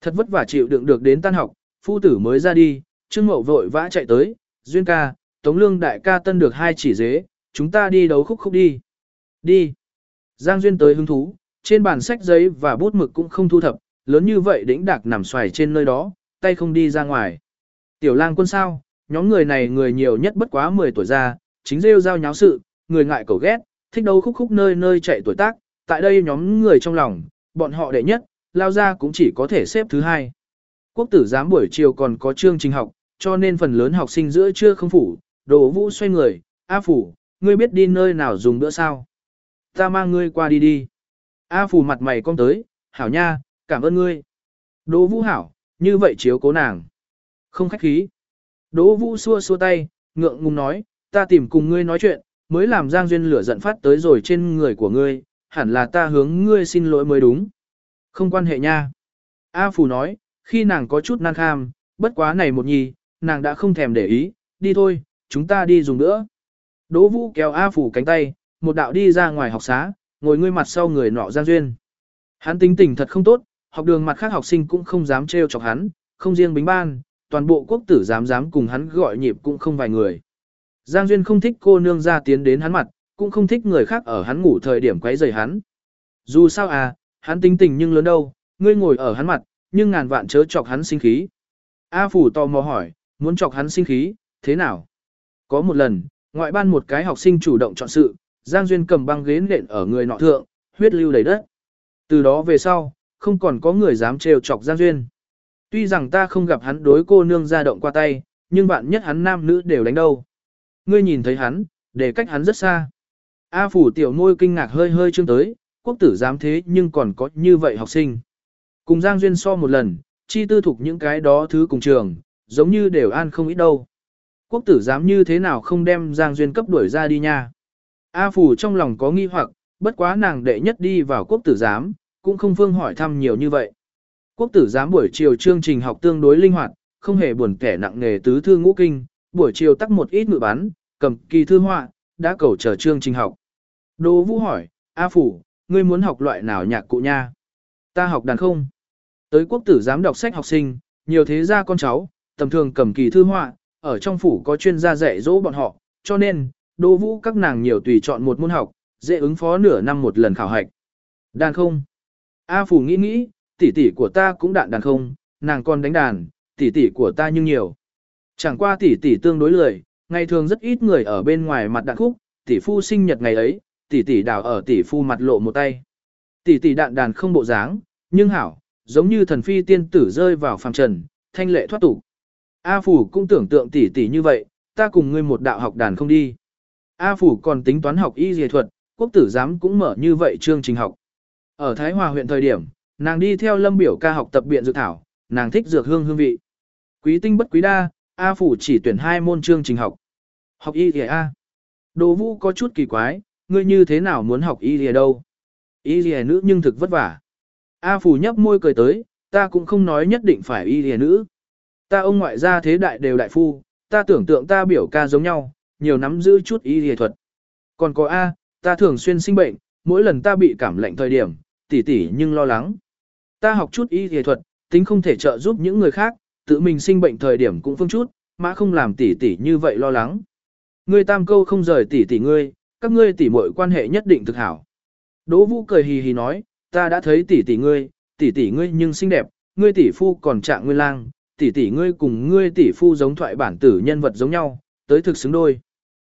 [SPEAKER 1] Thật vất vả chịu đựng được đến tan học, phu tử mới ra đi, Trương Mậu vội vã chạy tới, Duyên ca, Tống Lương đại ca tân được hai chỉ dế, chúng ta đi đấu khúc khúc đi. Đi. Giang Duyên tới hứng thú, trên bàn sách giấy và bút mực cũng không thu thập, lớn như vậy đĩnh đạc nằm xoài trên nơi đó, tay không đi ra ngoài. Tiểu lang quân sao, nhóm người này người nhiều nhất bất quá 10 tuổi ra, chính rêu giao nháo sự, người ngại cầu ghét, thích đấu khúc khúc nơi nơi chạy tuổi tác, tại đây nhóm người trong lòng, bọn họ đệ nhất, lao ra cũng chỉ có thể xếp thứ hai. Quốc tử giám buổi chiều còn có chương trình học, cho nên phần lớn học sinh giữa trưa không phủ, đồ vũ xoay người, A phủ, ngươi biết đi nơi nào dùng bữa sao? Ta mang ngươi qua đi đi. A phủ mặt mày cong tới, hảo nha, cảm ơn ngươi. Đỗ vũ hảo, như vậy chiếu cố nàng. Không khách khí. Đỗ vũ xua xua tay, ngượng ngùng nói, ta tìm cùng ngươi nói chuyện, mới làm Giang Duyên lửa giận phát tới rồi trên người của ngươi, hẳn là ta hướng ngươi xin lỗi mới đúng. Không quan hệ nha. A Phù nói, khi nàng có chút nan kham, bất quá này một nhì, nàng đã không thèm để ý, đi thôi, chúng ta đi dùng nữa. Đỗ Vũ kéo A Phù cánh tay, một đạo đi ra ngoài học xá, ngồi ngươi mặt sau người nọ Giang Duyên. Hắn tính tình thật không tốt, học đường mặt khác học sinh cũng không dám trêu chọc hắn, không riêng bính ban, toàn bộ quốc tử dám dám cùng hắn gọi nhịp cũng không vài người. Giang Duyên không thích cô nương ra tiến đến hắn mặt, cũng không thích người khác ở hắn ngủ thời điểm quấy rầy hắn. Dù sao à, hắn tính tình nhưng lớn đâu, ngươi ngồi ở hắn mặt, nhưng ngàn vạn chớ chọc hắn sinh khí. A Phủ tò mò hỏi, muốn chọc hắn sinh khí, thế nào? Có một lần, ngoại ban một cái học sinh chủ động chọn sự, Giang Duyên cầm băng ghế nện ở người nọ thượng, huyết lưu đầy đất. Từ đó về sau, không còn có người dám trêu chọc Giang Duyên. Tuy rằng ta không gặp hắn đối cô nương ra động qua tay, nhưng bạn nhất hắn nam nữ đều đánh đâu. Ngươi nhìn thấy hắn, để cách hắn rất xa. A phủ tiểu môi kinh ngạc hơi hơi chương tới, quốc tử dám thế nhưng còn có như vậy học sinh. Cùng Giang Duyên so một lần, chi tư thục những cái đó thứ cùng trường, giống như đều an không ít đâu. Quốc tử dám như thế nào không đem Giang Duyên cấp đuổi ra đi nha. A phủ trong lòng có nghi hoặc, bất quá nàng đệ nhất đi vào quốc tử giám, cũng không phương hỏi thăm nhiều như vậy. Quốc tử giám buổi chiều chương trình học tương đối linh hoạt, không hề buồn kẻ nặng nghề tứ thư ngũ kinh, buổi chiều tắt một ít ngự bán, cầm kỳ thư họa, đã cầu chờ chương trình học. Đỗ Vũ hỏi, A Phủ, ngươi muốn học loại nào nhạc cụ nha? Ta học đàn không? Tới quốc tử giám đọc sách học sinh, nhiều thế gia con cháu, tầm thường cầm kỳ thư họa, ở trong phủ có chuyên gia dạy dỗ bọn họ, cho nên, Đỗ Vũ các nàng nhiều tùy chọn một môn học, dễ ứng phó nửa năm một lần khảo hạch. Đàn không? A Phủ nghĩ nghĩ, tỷ tỷ của ta cũng đạn đàn không, nàng còn đánh đàn, tỷ tỷ của ta nhưng nhiều. Chẳng qua tỷ tỷ tương đối lười, ngày thường rất ít người ở bên ngoài mặt đạn khúc, tỷ phu sinh nhật ngày ấy, tỷ tỷ đào ở tỷ phu mặt lộ một tay. Tỷ tỷ đạn đàn không bộ dáng, nhưng hảo, giống như thần phi tiên tử rơi vào phàm trần, thanh lệ thoát tục. A phủ cũng tưởng tượng tỷ tỷ như vậy, ta cùng ngươi một đạo học đàn không đi. A phủ còn tính toán học y dề thuật, quốc tử giám cũng mở như vậy chương trình học. Ở Thái Hòa huyện thời điểm, nàng đi theo lâm biểu ca học tập biện dược thảo, nàng thích dược hương hương vị. Quý tinh bất quý đa, A phủ chỉ tuyển hai môn chương trình học. Học y lìa A. Đồ vũ có chút kỳ quái, ngươi như thế nào muốn học y lìa đâu? Y lìa nữ nhưng thực vất vả. A phủ nhấp môi cười tới, ta cũng không nói nhất định phải y lìa nữ. Ta ông ngoại gia thế đại đều đại phu, ta tưởng tượng ta biểu ca giống nhau, nhiều nắm giữ chút y lìa thuật. Còn có A, ta thường xuyên sinh bệnh, mỗi lần ta bị cảm lạnh thời điểm, tỉ tỉ nhưng lo lắng. Ta học chút y lìa thuật, tính không thể trợ giúp những người khác, tự mình sinh bệnh thời điểm cũng phương chút, mà không làm tỷ tỷ như vậy lo lắng. Ngươi tam câu không rời tỷ tỷ ngươi, các ngươi tỷ muội quan hệ nhất định thực hảo. Đỗ Vũ cười hì hì nói, ta đã thấy tỷ tỷ ngươi, tỷ tỷ ngươi nhưng xinh đẹp, ngươi tỷ phu còn trạng nguyên lang, tỷ tỷ ngươi cùng ngươi tỷ phu giống thoại bản tử nhân vật giống nhau, tới thực xứng đôi.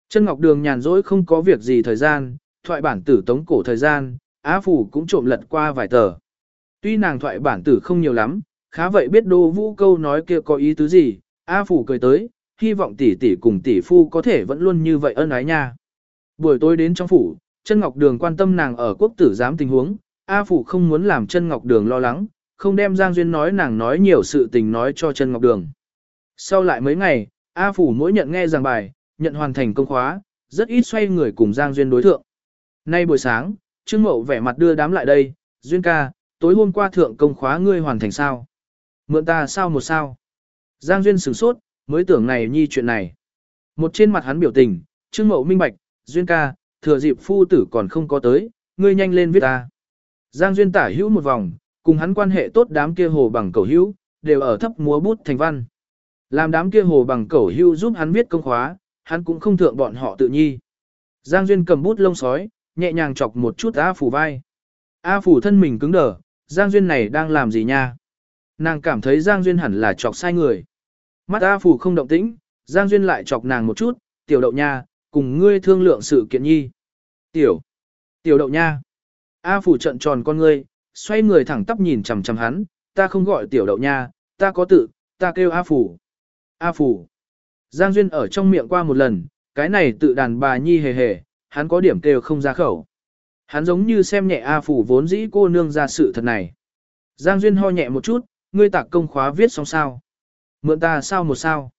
[SPEAKER 1] Chân Ngọc Đường nhàn rỗi không có việc gì thời gian, thoại bản tử tống cổ thời gian, Á Phủ cũng trộm lật qua vài tờ. Tuy nàng thoại bản tử không nhiều lắm, khá vậy biết Đỗ Vũ câu nói kia có ý tứ gì, A Phủ cười tới, hy vọng tỷ tỷ cùng tỷ phu có thể vẫn luôn như vậy ân ái nha. Buổi tối đến trong phủ, chân Ngọc Đường quan tâm nàng ở quốc tử giám tình huống, A Phủ không muốn làm chân Ngọc Đường lo lắng, không đem Giang Duyên nói nàng nói nhiều sự tình nói cho chân Ngọc Đường. Sau lại mấy ngày, A Phủ mỗi nhận nghe giảng bài, nhận hoàn thành công khóa, rất ít xoay người cùng Giang Duyên đối thượng. Nay buổi sáng, Trương Mậu vẻ mặt đưa đám lại đây, Duyên ca, tối hôm qua thượng công khóa ngươi hoàn thành sao? Mượn ta sao một sao? Giang Duyên sửng sốt, mới tưởng này nhi chuyện này. Một trên mặt hắn biểu tình, Trương Mậu minh bạch, Duyên ca, thừa dịp phu tử còn không có tới, ngươi nhanh lên viết ta. Giang Duyên tả hữu một vòng, cùng hắn quan hệ tốt đám kia hồ bằng cầu hữu, đều ở thấp múa bút thành văn. Làm đám kia hồ bằng cầu hữu giúp hắn viết công khóa, hắn cũng không thượng bọn họ tự nhi. Giang Duyên cầm bút lông sói, nhẹ nhàng chọc một chút A Phủ vai. A Phủ thân mình cứng đờ, Giang Duyên này đang làm gì nha? Nàng cảm thấy Giang Duyên hẳn là chọc sai người. Mắt A Phủ không động tĩnh, Giang Duyên lại chọc nàng một chút, tiểu đậu nha, cùng ngươi thương lượng sự kiện nhi. Tiểu, tiểu đậu nha. A Phủ trận tròn con ngươi, xoay người thẳng tắp nhìn chằm chằm hắn, ta không gọi tiểu đậu nha, ta có tự, ta kêu A Phủ. A Phủ. Giang Duyên ở trong miệng qua một lần, cái này tự đàn bà nhi hề hề, hắn có điểm kêu không ra khẩu. Hắn giống như xem nhẹ A Phủ vốn dĩ cô nương ra sự thật này. Giang Duyên ho nhẹ một chút, ngươi tạc công khóa viết xong sao. Mượn ta sao một sao.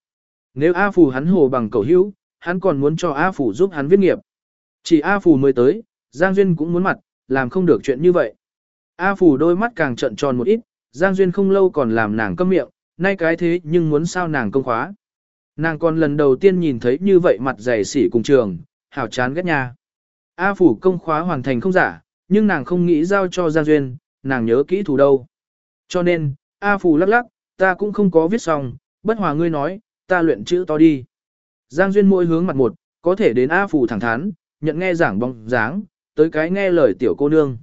[SPEAKER 1] Nếu A Phủ hắn hồ bằng cầu hữu, hắn còn muốn cho A Phủ giúp hắn viết nghiệp. Chỉ A Phủ mới tới, Giang Duyên cũng muốn mặt, làm không được chuyện như vậy. A Phủ đôi mắt càng trận tròn một ít, Giang Duyên không lâu còn làm nàng câm miệng, nay cái thế nhưng muốn sao nàng công khóa. Nàng còn lần đầu tiên nhìn thấy như vậy mặt dày sỉ cùng trường, hảo chán ghét nha. A Phủ công khóa hoàn thành không giả, nhưng nàng không nghĩ giao cho Giang Duyên, nàng nhớ kỹ thủ đâu. Cho nên, A Phủ lắc lắc, ta cũng không có viết xong, bất hòa ngươi nói, ta luyện chữ to đi. Giang Duyên mỗi hướng mặt một, có thể đến A Phủ thẳng thắn, nhận nghe giảng bóng dáng, tới cái nghe lời tiểu cô nương.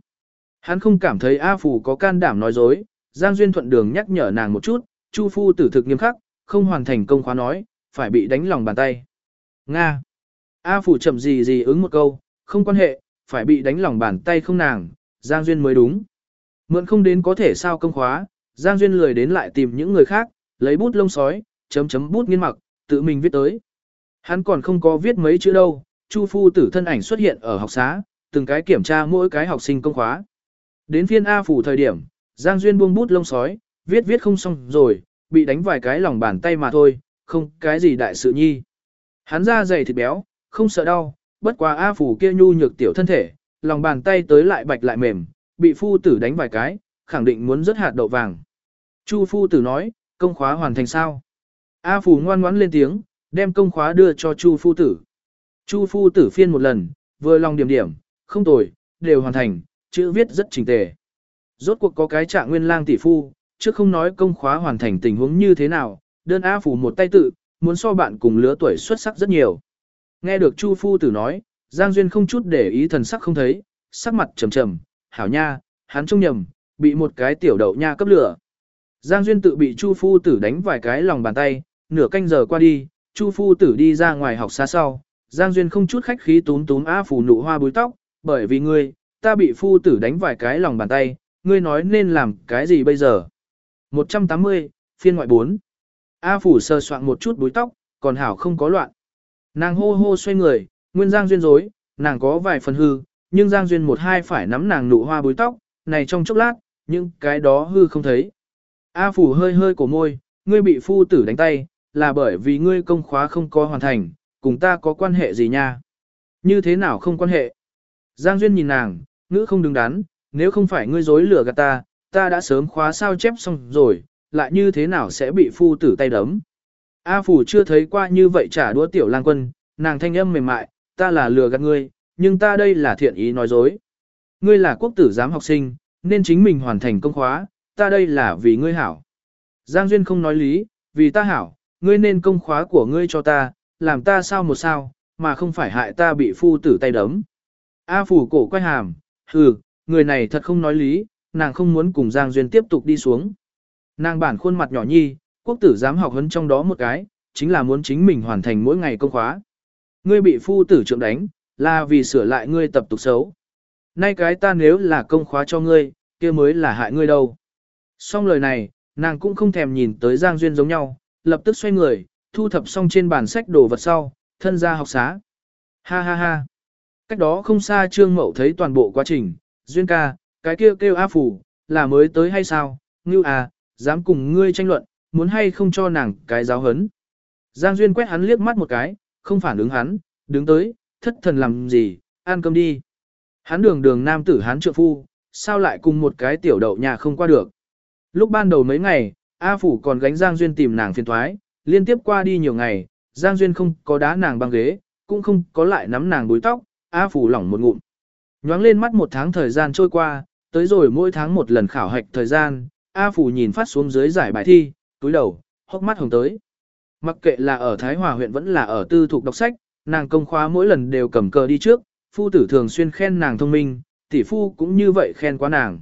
[SPEAKER 1] Hắn không cảm thấy A Phủ có can đảm nói dối, Giang Duyên thuận đường nhắc nhở nàng một chút, Chu Phu tử thực nghiêm khắc, không hoàn thành công khóa nói, phải bị đánh lòng bàn tay. Nga. A Phủ chậm gì gì ứng một câu, không quan hệ, phải bị đánh lòng bàn tay không nàng, Giang Duyên mới đúng. Mượn không đến có thể sao công khóa, Giang Duyên lười đến lại tìm những người khác, lấy bút lông sói, chấm chấm bút nghiên mặc, tự mình viết tới. Hắn còn không có viết mấy chữ đâu, Chu phu tử thân ảnh xuất hiện ở học xá, từng cái kiểm tra mỗi cái học sinh công khóa. Đến phiên A phủ thời điểm, Giang Duyên buông bút lông sói, viết viết không xong rồi, bị đánh vài cái lòng bàn tay mà thôi, không cái gì đại sự nhi. Hắn ra dày thịt béo, không sợ đau, bất quá A phủ kia nhu nhược tiểu thân thể, lòng bàn tay tới lại bạch lại mềm, bị phu tử đánh vài cái, khẳng định muốn rất hạt đậu vàng. Chu phu tử nói, công khóa hoàn thành sao? A phủ ngoan ngoãn lên tiếng, đem công khóa đưa cho Chu phu tử. Chu phu tử phiên một lần, vừa lòng điểm điểm, không tồi, đều hoàn thành, chữ viết rất chỉnh tề. Rốt cuộc có cái trạng nguyên lang tỷ phu, chứ không nói công khóa hoàn thành tình huống như thế nào, đơn A phủ một tay tự, muốn so bạn cùng lứa tuổi xuất sắc rất nhiều. Nghe được Chu phu tử nói, Giang Duyên không chút để ý thần sắc không thấy, sắc mặt trầm trầm, hảo nha, hắn trông nhầm, bị một cái tiểu đậu nha cấp lửa. Giang Duyên tự bị Chu phu tử đánh vài cái lòng bàn tay, nửa canh giờ qua đi, Chu phu tử đi ra ngoài học xa sau, Giang Duyên không chút khách khí túm túm A phủ nụ hoa búi tóc, bởi vì ngươi, ta bị phu tử đánh vài cái lòng bàn tay, ngươi nói nên làm cái gì bây giờ? 180, phiên ngoại 4. A phủ sơ soạn một chút búi tóc, còn hảo không có loạn. Nàng hô hô xoay người, nguyên Giang Duyên dối, nàng có vài phần hư, nhưng Giang Duyên một hai phải nắm nàng nụ hoa búi tóc, này trong chốc lát, nhưng cái đó hư không thấy. A phủ hơi hơi cổ môi, ngươi bị phu tử đánh tay, là bởi vì ngươi công khóa không có hoàn thành, cùng ta có quan hệ gì nha? Như thế nào không quan hệ? Giang Duyên nhìn nàng, ngữ không đứng đắn, nếu không phải ngươi dối lừa gạt ta, ta đã sớm khóa sao chép xong rồi, lại như thế nào sẽ bị phu tử tay đấm? A Phủ chưa thấy qua như vậy trả đũa tiểu lang quân, nàng thanh âm mềm mại, ta là lừa gạt ngươi, nhưng ta đây là thiện ý nói dối. Ngươi là quốc tử giám học sinh, nên chính mình hoàn thành công khóa, ta đây là vì ngươi hảo. Giang Duyên không nói lý, vì ta hảo, ngươi nên công khóa của ngươi cho ta, làm ta sao một sao, mà không phải hại ta bị phu tử tay đấm. A phủ cổ quay hàm, hừ, người này thật không nói lý, nàng không muốn cùng Giang Duyên tiếp tục đi xuống. Nàng bản khuôn mặt nhỏ nhi, quốc tử dám học hấn trong đó một cái, chính là muốn chính mình hoàn thành mỗi ngày công khóa. Ngươi bị phu tử trượng đánh, là vì sửa lại ngươi tập tục xấu. Nay cái ta nếu là công khóa cho ngươi, kia mới là hại ngươi đâu. Xong lời này, nàng cũng không thèm nhìn tới Giang Duyên giống nhau, lập tức xoay người, thu thập xong trên bàn sách đồ vật sau, thân ra học xá. Ha ha ha. Cách đó không xa Trương Mậu thấy toàn bộ quá trình, Duyên ca, cái kia kêu, kêu A Phủ, là mới tới hay sao, ngưu à, dám cùng ngươi tranh luận, muốn hay không cho nàng cái giáo hấn. Giang Duyên quét hắn liếc mắt một cái, không phản ứng hắn, đứng tới, thất thần làm gì, ăn cơm đi. Hắn đường đường nam tử hắn trượng phu, sao lại cùng một cái tiểu đậu nhà không qua được. Lúc ban đầu mấy ngày, A Phủ còn gánh Giang Duyên tìm nàng phiền thoái, liên tiếp qua đi nhiều ngày, Giang Duyên không có đá nàng băng ghế, cũng không có lại nắm nàng búi tóc, A Phủ lỏng một ngụm. Nhoáng lên mắt một tháng thời gian trôi qua, tới rồi mỗi tháng một lần khảo hạch thời gian, A Phủ nhìn phát xuống dưới giải bài thi, túi đầu, hốc mắt hồng tới. Mặc kệ là ở Thái Hòa huyện vẫn là ở tư thục đọc sách, nàng công khóa mỗi lần đều cầm cờ đi trước, phu tử thường xuyên khen nàng thông minh, tỷ phu cũng như vậy khen quá nàng.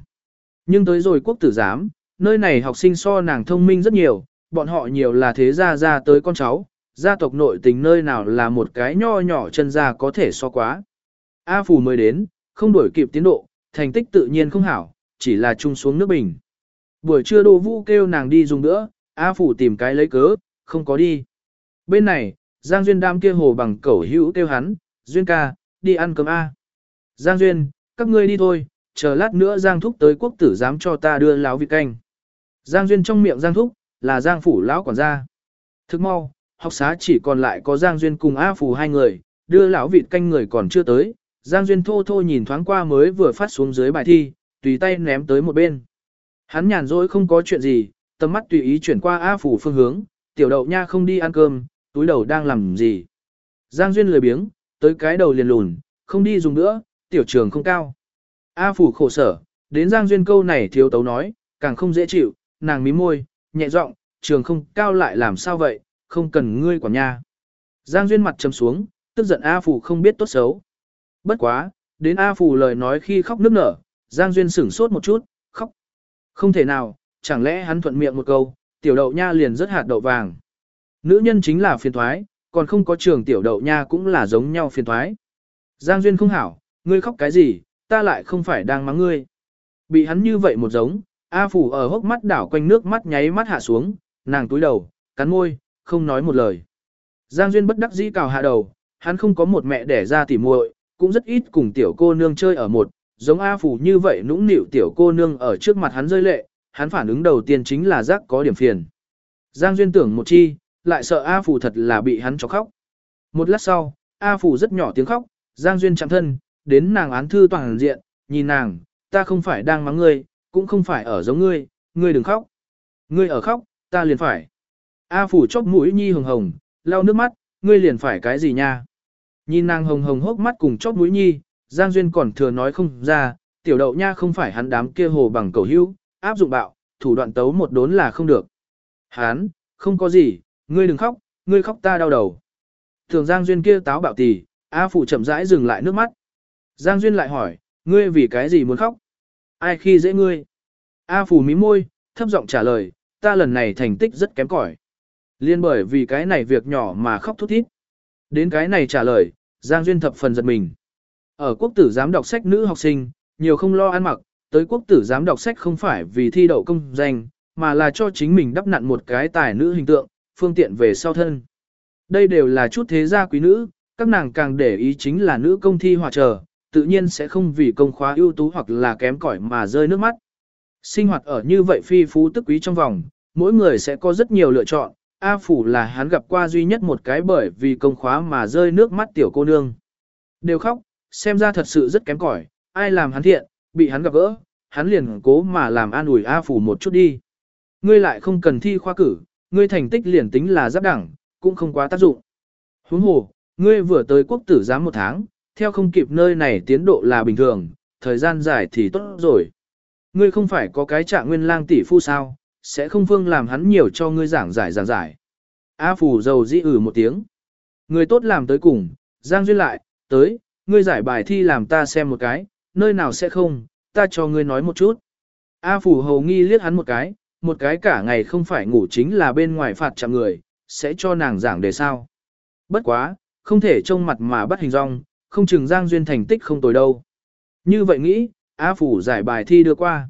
[SPEAKER 1] Nhưng tới rồi quốc tử giám, nơi này học sinh so nàng thông minh rất nhiều, bọn họ nhiều là thế gia ra tới con cháu, gia tộc nội tình nơi nào là một cái nho nhỏ chân ra có thể so quá. A Phù mới đến, không đuổi kịp tiến độ, thành tích tự nhiên không hảo, chỉ là chung xuống nước bình. Buổi trưa Đỗ Vũ kêu nàng đi dùng nữa, A Phủ tìm cái lấy cớ, không có đi. Bên này, Giang Duyên đam kia hồ bằng cẩu hữu kêu hắn, Duyên ca, đi ăn cơm A. Giang Duyên, các ngươi đi thôi, chờ lát nữa Giang Thúc tới quốc tử dám cho ta đưa láo vị canh. Giang Duyên trong miệng Giang Thúc, là Giang Phủ lão quản gia. Thức mau, học xá chỉ còn lại có Giang Duyên cùng A Phủ hai người, đưa lão vịt canh người còn chưa tới. Giang Duyên thô thô nhìn thoáng qua mới vừa phát xuống dưới bài thi, tùy tay ném tới một bên. Hắn nhàn rỗi không có chuyện gì, tầm mắt tùy ý chuyển qua A Phủ phương hướng, tiểu đậu nha không đi ăn cơm, túi đầu đang làm gì. Giang Duyên lười biếng, tới cái đầu liền lùn, không đi dùng nữa, tiểu trường không cao. A Phủ khổ sở, đến Giang Duyên câu này thiếu tấu nói, càng không dễ chịu, nàng mím môi, nhẹ giọng, trường không cao lại làm sao vậy, không cần ngươi quản nha. Giang Duyên mặt trầm xuống, tức giận A Phủ không biết tốt xấu. Bất quá, đến A Phủ lời nói khi khóc nức nở, Giang Duyên sửng sốt một chút, khóc. Không thể nào, chẳng lẽ hắn thuận miệng một câu, tiểu đậu nha liền rất hạt đậu vàng. Nữ nhân chính là phiền thoái, còn không có trường tiểu đậu nha cũng là giống nhau phiền thoái. Giang Duyên không hảo, ngươi khóc cái gì, ta lại không phải đang mắng ngươi. Bị hắn như vậy một giống, A Phủ ở hốc mắt đảo quanh nước mắt nháy mắt hạ xuống, nàng túi đầu, cắn môi, không nói một lời. Giang Duyên bất đắc dĩ cào hạ đầu, hắn không có một mẹ đẻ ra tỉ muội, cũng rất ít cùng tiểu cô nương chơi ở một, giống A Phủ như vậy nũng nịu tiểu cô nương ở trước mặt hắn rơi lệ, hắn phản ứng đầu tiên chính là giác có điểm phiền. Giang Duyên tưởng một chi, lại sợ A Phủ thật là bị hắn cho khóc. Một lát sau, A Phủ rất nhỏ tiếng khóc, Giang Duyên chạm thân, đến nàng án thư toàn diện, nhìn nàng, ta không phải đang mắng ngươi, cũng không phải ở giống ngươi, ngươi đừng khóc. Ngươi ở khóc, ta liền phải. A Phủ chốc mũi nhi hồng hồng, lau nước mắt, ngươi liền phải cái gì nha. Nhìn nàng hồng hồng hốc mắt cùng chốc mũi nhi, Giang Duyên còn thừa nói không ra, tiểu đậu nha không phải hắn đám kia hồ bằng cầu hữu, áp dụng bạo, thủ đoạn tấu một đốn là không được. Hán, không có gì, ngươi đừng khóc, ngươi khóc ta đau đầu. Thường Giang Duyên kia táo bạo tỷ, A Phụ chậm rãi dừng lại nước mắt. Giang Duyên lại hỏi, ngươi vì cái gì muốn khóc? Ai khi dễ ngươi? A Phụ mím môi, thấp giọng trả lời, ta lần này thành tích rất kém cỏi. Liên bởi vì cái này việc nhỏ mà khóc thút thít. Đến cái này trả lời, Giang Duyên thập phần giật mình. Ở quốc tử giám đọc sách nữ học sinh, nhiều không lo ăn mặc, tới quốc tử giám đọc sách không phải vì thi đậu công danh, mà là cho chính mình đắp nặn một cái tài nữ hình tượng, phương tiện về sau thân. Đây đều là chút thế gia quý nữ, các nàng càng để ý chính là nữ công thi hòa trở, tự nhiên sẽ không vì công khóa ưu tú hoặc là kém cỏi mà rơi nước mắt. Sinh hoạt ở như vậy phi phú tức quý trong vòng, mỗi người sẽ có rất nhiều lựa chọn, A Phủ là hắn gặp qua duy nhất một cái bởi vì công khóa mà rơi nước mắt tiểu cô nương. Đều khóc, xem ra thật sự rất kém cỏi, ai làm hắn thiện, bị hắn gặp gỡ, hắn liền cố mà làm an ủi A Phủ một chút đi. Ngươi lại không cần thi khoa cử, ngươi thành tích liền tính là giáp đẳng, cũng không quá tác dụng. Huống hồ, ngươi vừa tới quốc tử giám một tháng, theo không kịp nơi này tiến độ là bình thường, thời gian dài thì tốt rồi. Ngươi không phải có cái trạng nguyên lang tỷ phu sao, sẽ không phương làm hắn nhiều cho ngươi giảng giải giảng giải. A phủ dầu dĩ ử một tiếng. Người tốt làm tới cùng, Giang Duyên lại, tới, ngươi giải bài thi làm ta xem một cái, nơi nào sẽ không, ta cho ngươi nói một chút. A phủ hầu nghi liếc hắn một cái, một cái cả ngày không phải ngủ chính là bên ngoài phạt chạm người, sẽ cho nàng giảng đề sao. Bất quá, không thể trông mặt mà bắt hình rong, không chừng Giang Duyên thành tích không tồi đâu. Như vậy nghĩ, A Phủ giải bài thi đưa qua.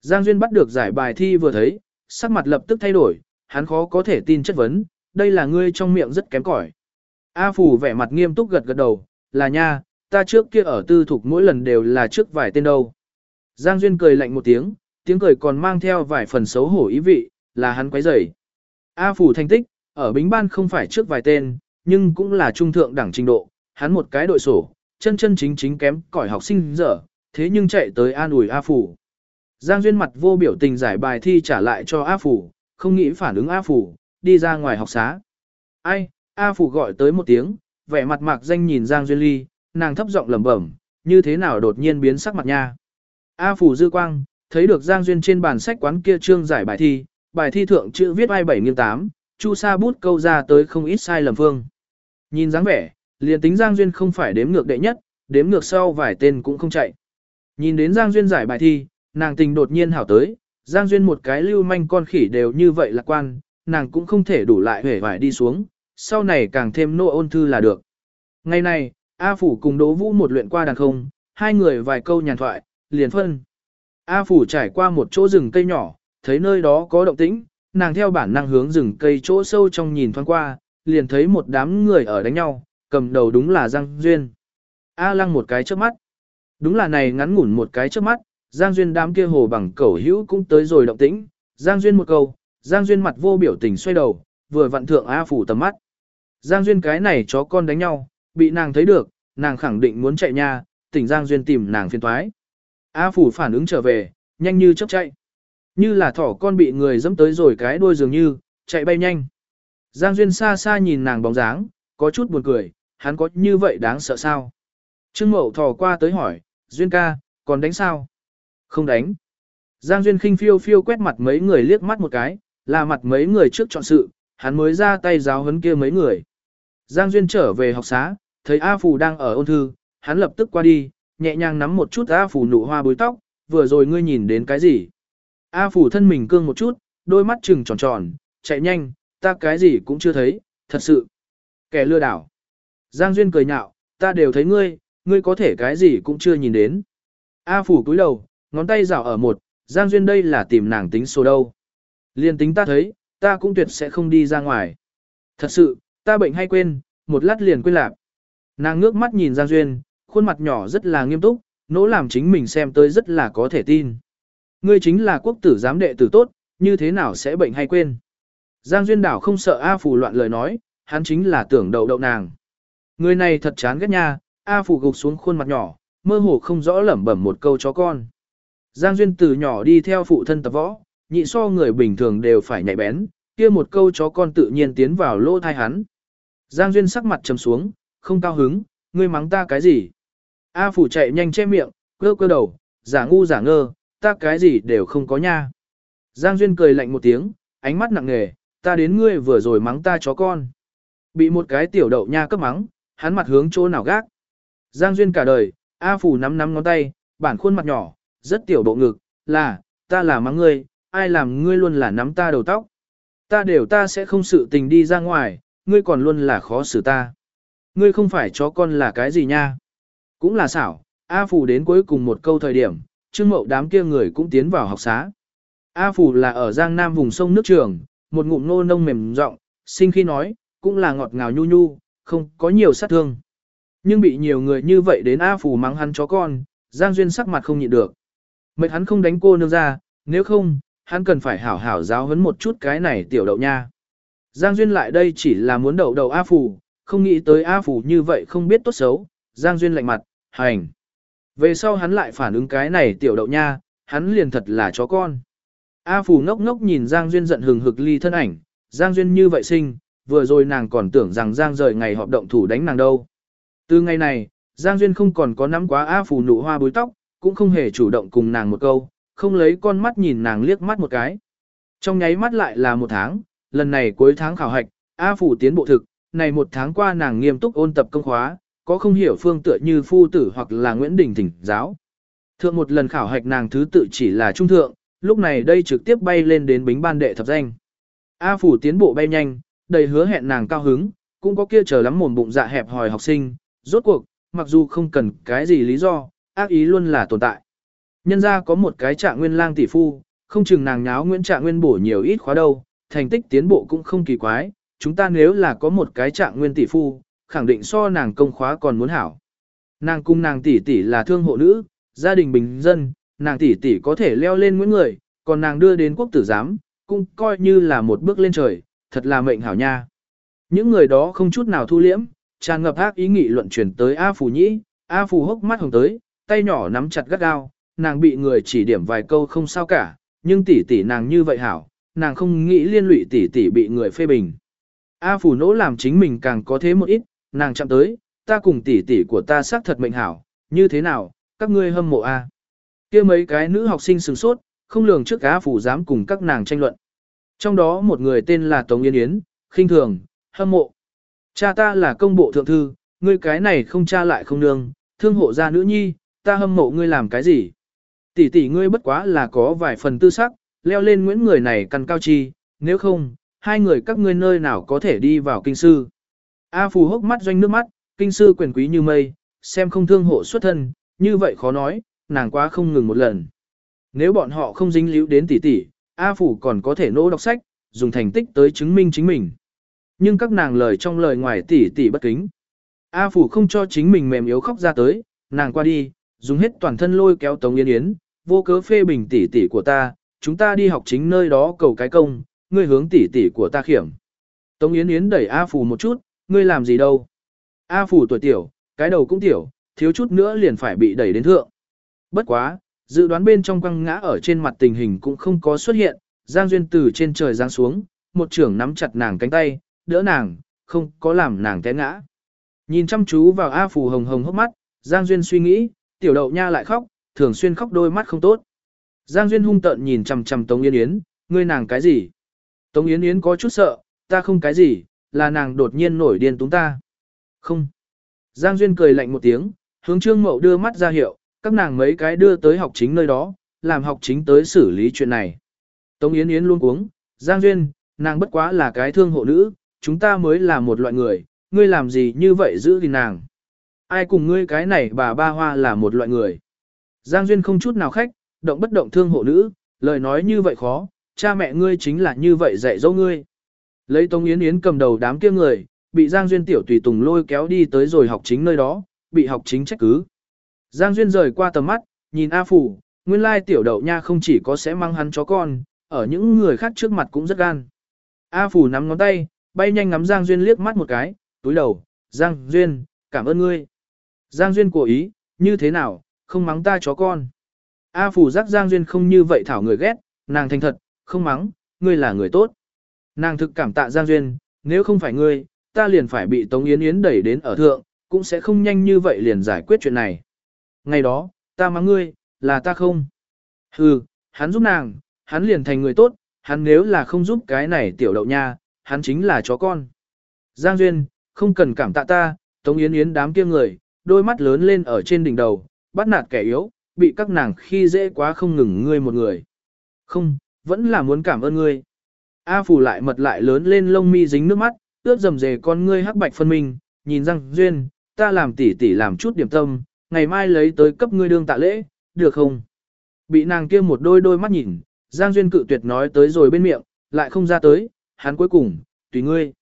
[SPEAKER 1] Giang Duyên bắt được giải bài thi vừa thấy, sắc mặt lập tức thay đổi, hắn khó có thể tin chất vấn, đây là ngươi trong miệng rất kém cỏi. A Phủ vẻ mặt nghiêm túc gật gật đầu, là nha, ta trước kia ở tư thục mỗi lần đều là trước vài tên đâu. Giang Duyên cười lạnh một tiếng, tiếng cười còn mang theo vài phần xấu hổ ý vị, là hắn quấy rầy. A Phủ thành tích, ở bính ban không phải trước vài tên, nhưng cũng là trung thượng đẳng trình độ, hắn một cái đội sổ, chân chân chính chính kém cỏi học sinh dở, thế nhưng chạy tới an ủi A Phủ. Giang Duyên mặt vô biểu tình giải bài thi trả lại cho A Phủ, không nghĩ phản ứng A Phủ, đi ra ngoài học xá. Ai, A Phủ gọi tới một tiếng, vẻ mặt mạc danh nhìn Giang Duyên ly, nàng thấp giọng lẩm bẩm, như thế nào đột nhiên biến sắc mặt nha. A Phủ dư quang, thấy được Giang Duyên trên bàn sách quán kia trương giải bài thi, bài thi thượng chữ viết ai bảy nghiêng tám, chu sa bút câu ra tới không ít sai lầm phương. Nhìn dáng vẻ, liền tính Giang Duyên không phải đếm ngược đệ nhất, đếm ngược sau vài tên cũng không chạy. Nhìn đến Giang Duyên giải bài thi, nàng tình đột nhiên hảo tới, Giang Duyên một cái lưu manh con khỉ đều như vậy lạc quan, nàng cũng không thể đủ lại hể vải đi xuống, sau này càng thêm nô ôn thư là được. Ngày này, A Phủ cùng Đỗ Vũ một luyện qua đàn không, hai người vài câu nhàn thoại, liền phân. A Phủ trải qua một chỗ rừng cây nhỏ, thấy nơi đó có động tĩnh, nàng theo bản năng hướng rừng cây chỗ sâu trong nhìn thoáng qua, liền thấy một đám người ở đánh nhau, cầm đầu đúng là Giang Duyên. A lăng một cái trước mắt. Đúng là này ngắn ngủn một cái trước mắt, Giang Duyên đám kia hồ bằng cẩu hữu cũng tới rồi động tĩnh. Giang Duyên một câu, Giang Duyên mặt vô biểu tình xoay đầu, vừa vặn thượng A phủ tầm mắt. Giang Duyên cái này chó con đánh nhau, bị nàng thấy được, nàng khẳng định muốn chạy nha, tỉnh Giang Duyên tìm nàng phiền toái. A phủ phản ứng trở về, nhanh như chớp chạy. Như là thỏ con bị người dẫm tới rồi cái đuôi dường như, chạy bay nhanh. Giang Duyên xa xa nhìn nàng bóng dáng, có chút buồn cười, hắn có như vậy đáng sợ sao? Trương Mậu thò qua tới hỏi, Duyên ca, còn đánh sao? Không đánh. Giang Duyên khinh phiêu phiêu quét mặt mấy người liếc mắt một cái, là mặt mấy người trước chọn sự, hắn mới ra tay giáo huấn kia mấy người. Giang Duyên trở về học xá, thấy A Phù đang ở ôn thư, hắn lập tức qua đi, nhẹ nhàng nắm một chút A phủ nụ hoa bối tóc, vừa rồi ngươi nhìn đến cái gì? A phủ thân mình cương một chút, đôi mắt trừng tròn tròn, chạy nhanh, ta cái gì cũng chưa thấy, thật sự. Kẻ lừa đảo. Giang Duyên cười nhạo, ta đều thấy ngươi, ngươi có thể cái gì cũng chưa nhìn đến. A Phủ cúi đầu, ngón tay rảo ở một, Giang Duyên đây là tìm nàng tính số đâu. Liên tính ta thấy, ta cũng tuyệt sẽ không đi ra ngoài. Thật sự, ta bệnh hay quên, một lát liền quên lạc. Nàng ngước mắt nhìn Giang Duyên, khuôn mặt nhỏ rất là nghiêm túc, nỗ làm chính mình xem tới rất là có thể tin. Ngươi chính là quốc tử giám đệ tử tốt, như thế nào sẽ bệnh hay quên. Giang Duyên đảo không sợ A Phủ loạn lời nói, hắn chính là tưởng đầu đậu nàng. Người này thật chán ghét nha, A Phủ gục xuống khuôn mặt nhỏ, mơ hồ không rõ lẩm bẩm một câu chó con. Giang Duyên từ nhỏ đi theo phụ thân tập võ, nhị so người bình thường đều phải nhạy bén, kia một câu chó con tự nhiên tiến vào lỗ thai hắn. Giang Duyên sắc mặt trầm xuống, không cao hứng, ngươi mắng ta cái gì? A Phủ chạy nhanh che miệng, cơ cơ đầu, giả ngu giả ngơ, ta cái gì đều không có nha. Giang Duyên cười lạnh một tiếng, ánh mắt nặng nề, ta đến ngươi vừa rồi mắng ta chó con. Bị một cái tiểu đậu nha cấp mắng, hắn mặt hướng chỗ nào gác. Giang Duyên cả đời, A Phủ nắm nắm ngón tay, bản khuôn mặt nhỏ, rất tiểu bộ ngực, là, ta là mắng ngươi, ai làm ngươi luôn là nắm ta đầu tóc. Ta đều ta sẽ không sự tình đi ra ngoài, ngươi còn luôn là khó xử ta. Ngươi không phải chó con là cái gì nha. Cũng là xảo, A Phủ đến cuối cùng một câu thời điểm, trương mậu đám kia người cũng tiến vào học xá. A Phủ là ở Giang Nam vùng sông nước trường, một ngụm nô nông mềm rộng, sinh khi nói, cũng là ngọt ngào nhu nhu, không có nhiều sát thương. Nhưng bị nhiều người như vậy đến A Phủ mắng hắn chó con, Giang Duyên sắc mặt không nhịn được. Mệt hắn không đánh cô nương ra, nếu không, hắn cần phải hảo hảo giáo huấn một chút cái này tiểu đậu nha. Giang Duyên lại đây chỉ là muốn đậu đầu A Phủ, không nghĩ tới A Phủ như vậy không biết tốt xấu, Giang Duyên lạnh mặt, hành. Về sau hắn lại phản ứng cái này tiểu đậu nha, hắn liền thật là chó con. A phù ngốc ngốc nhìn Giang Duyên giận hừng hực ly thân ảnh, Giang Duyên như vậy sinh, vừa rồi nàng còn tưởng rằng Giang rời ngày họp động thủ đánh nàng đâu. Từ ngày này, Giang Duyên không còn có nắm quá A phù nụ hoa bối tóc, cũng không hề chủ động cùng nàng một câu, không lấy con mắt nhìn nàng liếc mắt một cái. Trong nháy mắt lại là một tháng, lần này cuối tháng khảo hạch, A phù tiến bộ thực, này một tháng qua nàng nghiêm túc ôn tập công khóa, có không hiểu phương tựa như phu tử hoặc là Nguyễn Đình thỉnh giáo. Thượng một lần khảo hạch nàng thứ tự chỉ là trung thượng, lúc này đây trực tiếp bay lên đến bính ban đệ thập danh. A Phủ tiến bộ bay nhanh, đầy hứa hẹn nàng cao hứng, cũng có kia chờ lắm mồm bụng dạ hẹp hòi học sinh, rốt cuộc, mặc dù không cần cái gì lý do, ác ý luôn là tồn tại. Nhân ra có một cái trạng nguyên lang tỷ phu, không chừng nàng nháo Nguyễn Trạng Nguyên bổ nhiều ít khóa đâu, thành tích tiến bộ cũng không kỳ quái, chúng ta nếu là có một cái trạng nguyên tỷ phu, khẳng định so nàng công khóa còn muốn hảo. Nàng cung nàng tỷ tỷ là thương hộ nữ, gia đình bình dân, nàng tỷ tỷ có thể leo lên mỗi người, còn nàng đưa đến quốc tử giám, cũng coi như là một bước lên trời, thật là mệnh hảo nha. Những người đó không chút nào thu liễm, tràn ngập ác ý nghị luận chuyển tới A Phù Nhĩ, A Phù hốc mắt hồng tới, tay nhỏ nắm chặt gắt gao, nàng bị người chỉ điểm vài câu không sao cả, nhưng tỷ tỷ nàng như vậy hảo, nàng không nghĩ liên lụy tỷ tỷ bị người phê bình. A Phù nỗ làm chính mình càng có thế một ít, nàng chạm tới, ta cùng tỷ tỷ của ta xác thật mệnh hảo, như thế nào, các ngươi hâm mộ A. kia mấy cái nữ học sinh sừng sốt, không lường trước cá phủ dám cùng các nàng tranh luận. Trong đó một người tên là Tống Yên Yến, khinh thường, hâm mộ. Cha ta là công bộ thượng thư, ngươi cái này không cha lại không nương, thương hộ gia nữ nhi, ta hâm mộ ngươi làm cái gì? Tỷ tỷ ngươi bất quá là có vài phần tư sắc, leo lên nguyễn người này căn cao chi, nếu không, hai người các ngươi nơi nào có thể đi vào kinh sư. A Phù hốc mắt doanh nước mắt, kinh sư quyền quý như mây, xem không thương hộ xuất thân, như vậy khó nói, nàng quá không ngừng một lần. Nếu bọn họ không dính líu đến tỷ tỷ, A Phủ còn có thể nỗ đọc sách, dùng thành tích tới chứng minh chính mình. Nhưng các nàng lời trong lời ngoài tỷ tỷ bất kính. A Phủ không cho chính mình mềm yếu khóc ra tới, nàng qua đi, dùng hết toàn thân lôi kéo Tống Yên Yến, vô cớ phê bình tỷ tỷ của ta, chúng ta đi học chính nơi đó cầu cái công, ngươi hướng tỷ tỷ của ta khiểm. Tống Yến Yến đẩy A Phủ một chút, ngươi làm gì đâu. A Phủ tuổi tiểu, cái đầu cũng tiểu, thiếu chút nữa liền phải bị đẩy đến thượng. Bất quá, dự đoán bên trong quăng ngã ở trên mặt tình hình cũng không có xuất hiện, Giang Duyên từ trên trời giáng xuống, một trưởng nắm chặt nàng cánh tay, đỡ nàng, không có làm nàng té ngã. Nhìn chăm chú vào A Phù hồng hồng hốc mắt, Giang Duyên suy nghĩ, tiểu đậu nha lại khóc, thường xuyên khóc đôi mắt không tốt. Giang Duyên hung tợn nhìn chằm chằm Tống Yến Yến, ngươi nàng cái gì? Tống Yến Yến có chút sợ, ta không cái gì, là nàng đột nhiên nổi điên túng ta. Không. Giang Duyên cười lạnh một tiếng, hướng Trương Mậu đưa mắt ra hiệu, các nàng mấy cái đưa tới học chính nơi đó, làm học chính tới xử lý chuyện này. Tống Yến Yến luôn cuống, Giang Duyên, nàng bất quá là cái thương hộ nữ, chúng ta mới là một loại người, ngươi làm gì như vậy giữ gìn nàng. Ai cùng ngươi cái này bà ba hoa là một loại người. Giang Duyên không chút nào khách, động bất động thương hộ nữ, lời nói như vậy khó, cha mẹ ngươi chính là như vậy dạy dỗ ngươi. Lấy Tống Yến Yến cầm đầu đám kia người, bị Giang Duyên tiểu tùy tùng lôi kéo đi tới rồi học chính nơi đó, bị học chính trách cứ. Giang Duyên rời qua tầm mắt, nhìn A Phủ, nguyên lai tiểu đậu nha không chỉ có sẽ mang hắn chó con, ở những người khác trước mặt cũng rất gan. A Phủ nắm ngón tay, bay nhanh ngắm Giang Duyên liếc mắt một cái, túi đầu, Giang Duyên, cảm ơn ngươi. Giang Duyên cố ý, như thế nào, không mắng ta chó con. A Phủ giác Giang Duyên không như vậy thảo người ghét, nàng thành thật, không mắng, ngươi là người tốt. Nàng thực cảm tạ Giang Duyên, nếu không phải ngươi, ta liền phải bị Tống Yến Yến đẩy đến ở thượng, cũng sẽ không nhanh như vậy liền giải quyết chuyện này. Ngày đó, ta mắng ngươi, là ta không. Hừ, hắn giúp nàng, hắn liền thành người tốt, hắn nếu là không giúp cái này tiểu đậu nha, hắn chính là chó con. Giang Duyên, không cần cảm tạ ta, Tống Yến Yến đám kia người, đôi mắt lớn lên ở trên đỉnh đầu, bắt nạt kẻ yếu, bị các nàng khi dễ quá không ngừng ngươi một người. Không, vẫn là muốn cảm ơn ngươi. A phủ lại mật lại lớn lên lông mi dính nước mắt, ướt dầm dề con ngươi hắc bạch phân minh, nhìn răng, Duyên, ta làm tỉ tỉ làm chút điểm tâm, ngày mai lấy tới cấp ngươi đương tạ lễ, được không? Bị nàng kia một đôi đôi mắt nhìn, Giang Duyên cự tuyệt nói tới rồi bên miệng, lại không ra tới, hắn cuối cùng, tùy ngươi.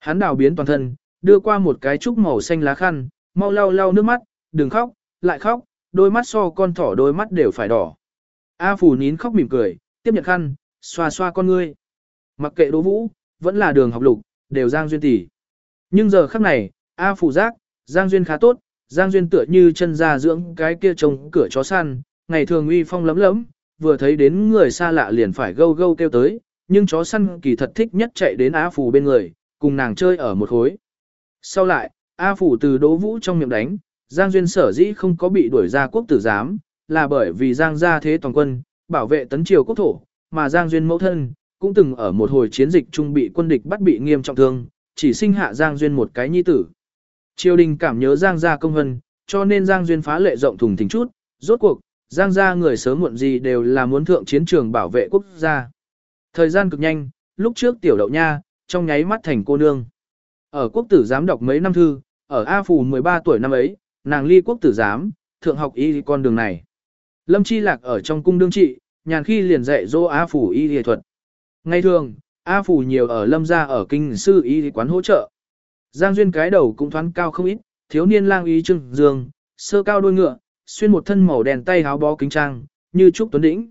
[SPEAKER 1] Hắn đào biến toàn thân, đưa qua một cái trúc màu xanh lá khăn, mau lau lau nước mắt, đừng khóc, lại khóc, đôi mắt so con thỏ đôi mắt đều phải đỏ. A phủ nín khóc mỉm cười, tiếp nhận khăn, xoa xoa con ngươi. Mặc kệ Đỗ Vũ, vẫn là đường học lục, đều Giang Duyên tỷ. Nhưng giờ khắc này, A phủ giác, Giang Duyên khá tốt, Giang Duyên tựa như chân ra dưỡng cái kia trông cửa chó săn, ngày thường uy phong lấm lấm, vừa thấy đến người xa lạ liền phải gâu gâu kêu tới, nhưng chó săn kỳ thật thích nhất chạy đến A Phủ bên người, cùng nàng chơi ở một khối. Sau lại, A Phủ từ Đỗ Vũ trong miệng đánh, Giang Duyên sở dĩ không có bị đuổi ra quốc tử giám, là bởi vì Giang gia thế toàn quân, bảo vệ tấn triều quốc thổ, mà Giang Duyên mẫu thân, cũng từng ở một hồi chiến dịch trung bị quân địch bắt bị nghiêm trọng thương, chỉ sinh hạ Giang Duyên một cái nhi tử. Triều đình cảm nhớ Giang gia công hân, cho nên Giang Duyên phá lệ rộng thùng thình chút, rốt cuộc, Giang gia người sớm muộn gì đều là muốn thượng chiến trường bảo vệ quốc gia. Thời gian cực nhanh, lúc trước tiểu đậu nha, trong nháy mắt thành cô nương. Ở quốc tử giám đọc mấy năm thư, ở A Phù 13 tuổi năm ấy, nàng ly quốc tử giám, thượng học y con đường này. Lâm Chi Lạc ở trong cung đương trị, nhàn khi liền dạy dỗ A Phù y y thuật. Ngày thường, A phủ nhiều ở Lâm gia ở kinh sư y quán hỗ trợ. Giang Duyên cái đầu cũng thoáng cao không ít, thiếu niên lang ý trưng dương, sơ cao đôi ngựa, xuyên một thân màu đèn tay háo bó kính trang, như trúc tuấn đỉnh.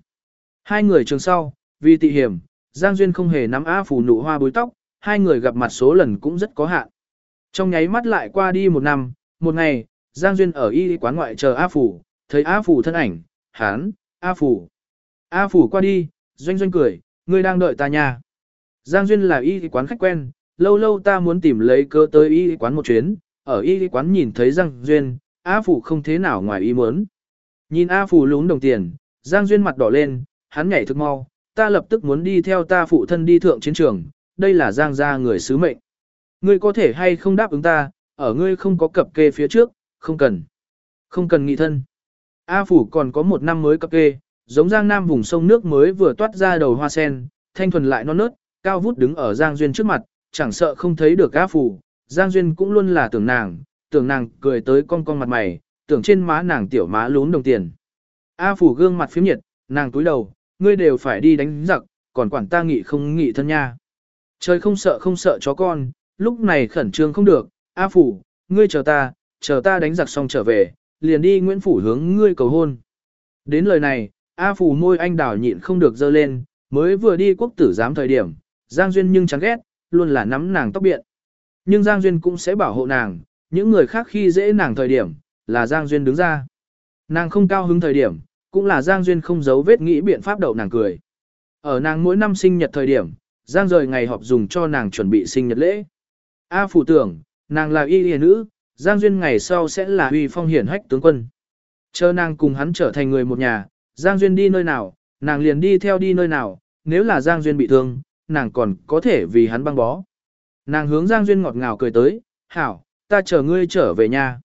[SPEAKER 1] Hai người trường sau, vì tị hiểm, Giang Duyên không hề nắm A Phủ nụ hoa bối tóc, hai người gặp mặt số lần cũng rất có hạn. Trong nháy mắt lại qua đi một năm, một ngày, Giang Duyên ở y quán ngoại chờ A Phủ, thấy A Phủ thân ảnh, hán, A Phủ. A Phủ qua đi, doanh doanh cười, ngươi đang đợi ta nha. Giang Duyên là y quán khách quen, lâu lâu ta muốn tìm lấy cơ tới y quán một chuyến, ở y quán nhìn thấy Giang Duyên, A Phủ không thế nào ngoài ý muốn. Nhìn A Phủ lún đồng tiền, Giang Duyên mặt đỏ lên, hắn nhảy thức mau, ta lập tức muốn đi theo ta phụ thân đi thượng chiến trường, đây là Giang gia người sứ mệnh. Ngươi có thể hay không đáp ứng ta, ở ngươi không có cập kê phía trước, không cần. Không cần nghị thân. A Phủ còn có một năm mới cập kê, giống Giang Nam vùng sông nước mới vừa toát ra đầu hoa sen, thanh thuần lại non nớt, cao vút đứng ở Giang Duyên trước mặt, chẳng sợ không thấy được A Phủ, Giang Duyên cũng luôn là tưởng nàng, tưởng nàng cười tới cong cong mặt mày, tưởng trên má nàng tiểu má lún đồng tiền. A Phủ gương mặt phím nhiệt, nàng túi đầu, ngươi đều phải đi đánh giặc, còn quản ta nghị không nghị thân nha. Trời không sợ không sợ chó con, lúc này khẩn trương không được, A Phủ, ngươi chờ ta, chờ ta đánh giặc xong trở về, liền đi Nguyễn Phủ hướng ngươi cầu hôn. Đến lời này, A Phủ môi anh đào nhịn không được dơ lên, mới vừa đi quốc tử giám thời điểm, Giang Duyên nhưng chán ghét, luôn là nắm nàng tóc biện. Nhưng Giang Duyên cũng sẽ bảo hộ nàng, những người khác khi dễ nàng thời điểm, là Giang Duyên đứng ra. Nàng không cao hứng thời điểm, cũng là Giang Duyên không giấu vết nghĩ biện pháp đậu nàng cười. Ở nàng mỗi năm sinh nhật thời điểm, Giang rời ngày họp dùng cho nàng chuẩn bị sinh nhật lễ. A phủ tưởng, nàng là y y nữ, Giang Duyên ngày sau sẽ là uy phong hiển hách tướng quân. Chờ nàng cùng hắn trở thành người một nhà, Giang Duyên đi nơi nào, nàng liền đi theo đi nơi nào, nếu là Giang Duyên bị thương, nàng còn có thể vì hắn băng bó. Nàng hướng Giang Duyên ngọt ngào cười tới, hảo, ta chờ ngươi trở về nhà.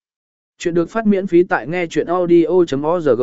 [SPEAKER 1] Chuyện được phát miễn phí tại nghe chuyện audio.org.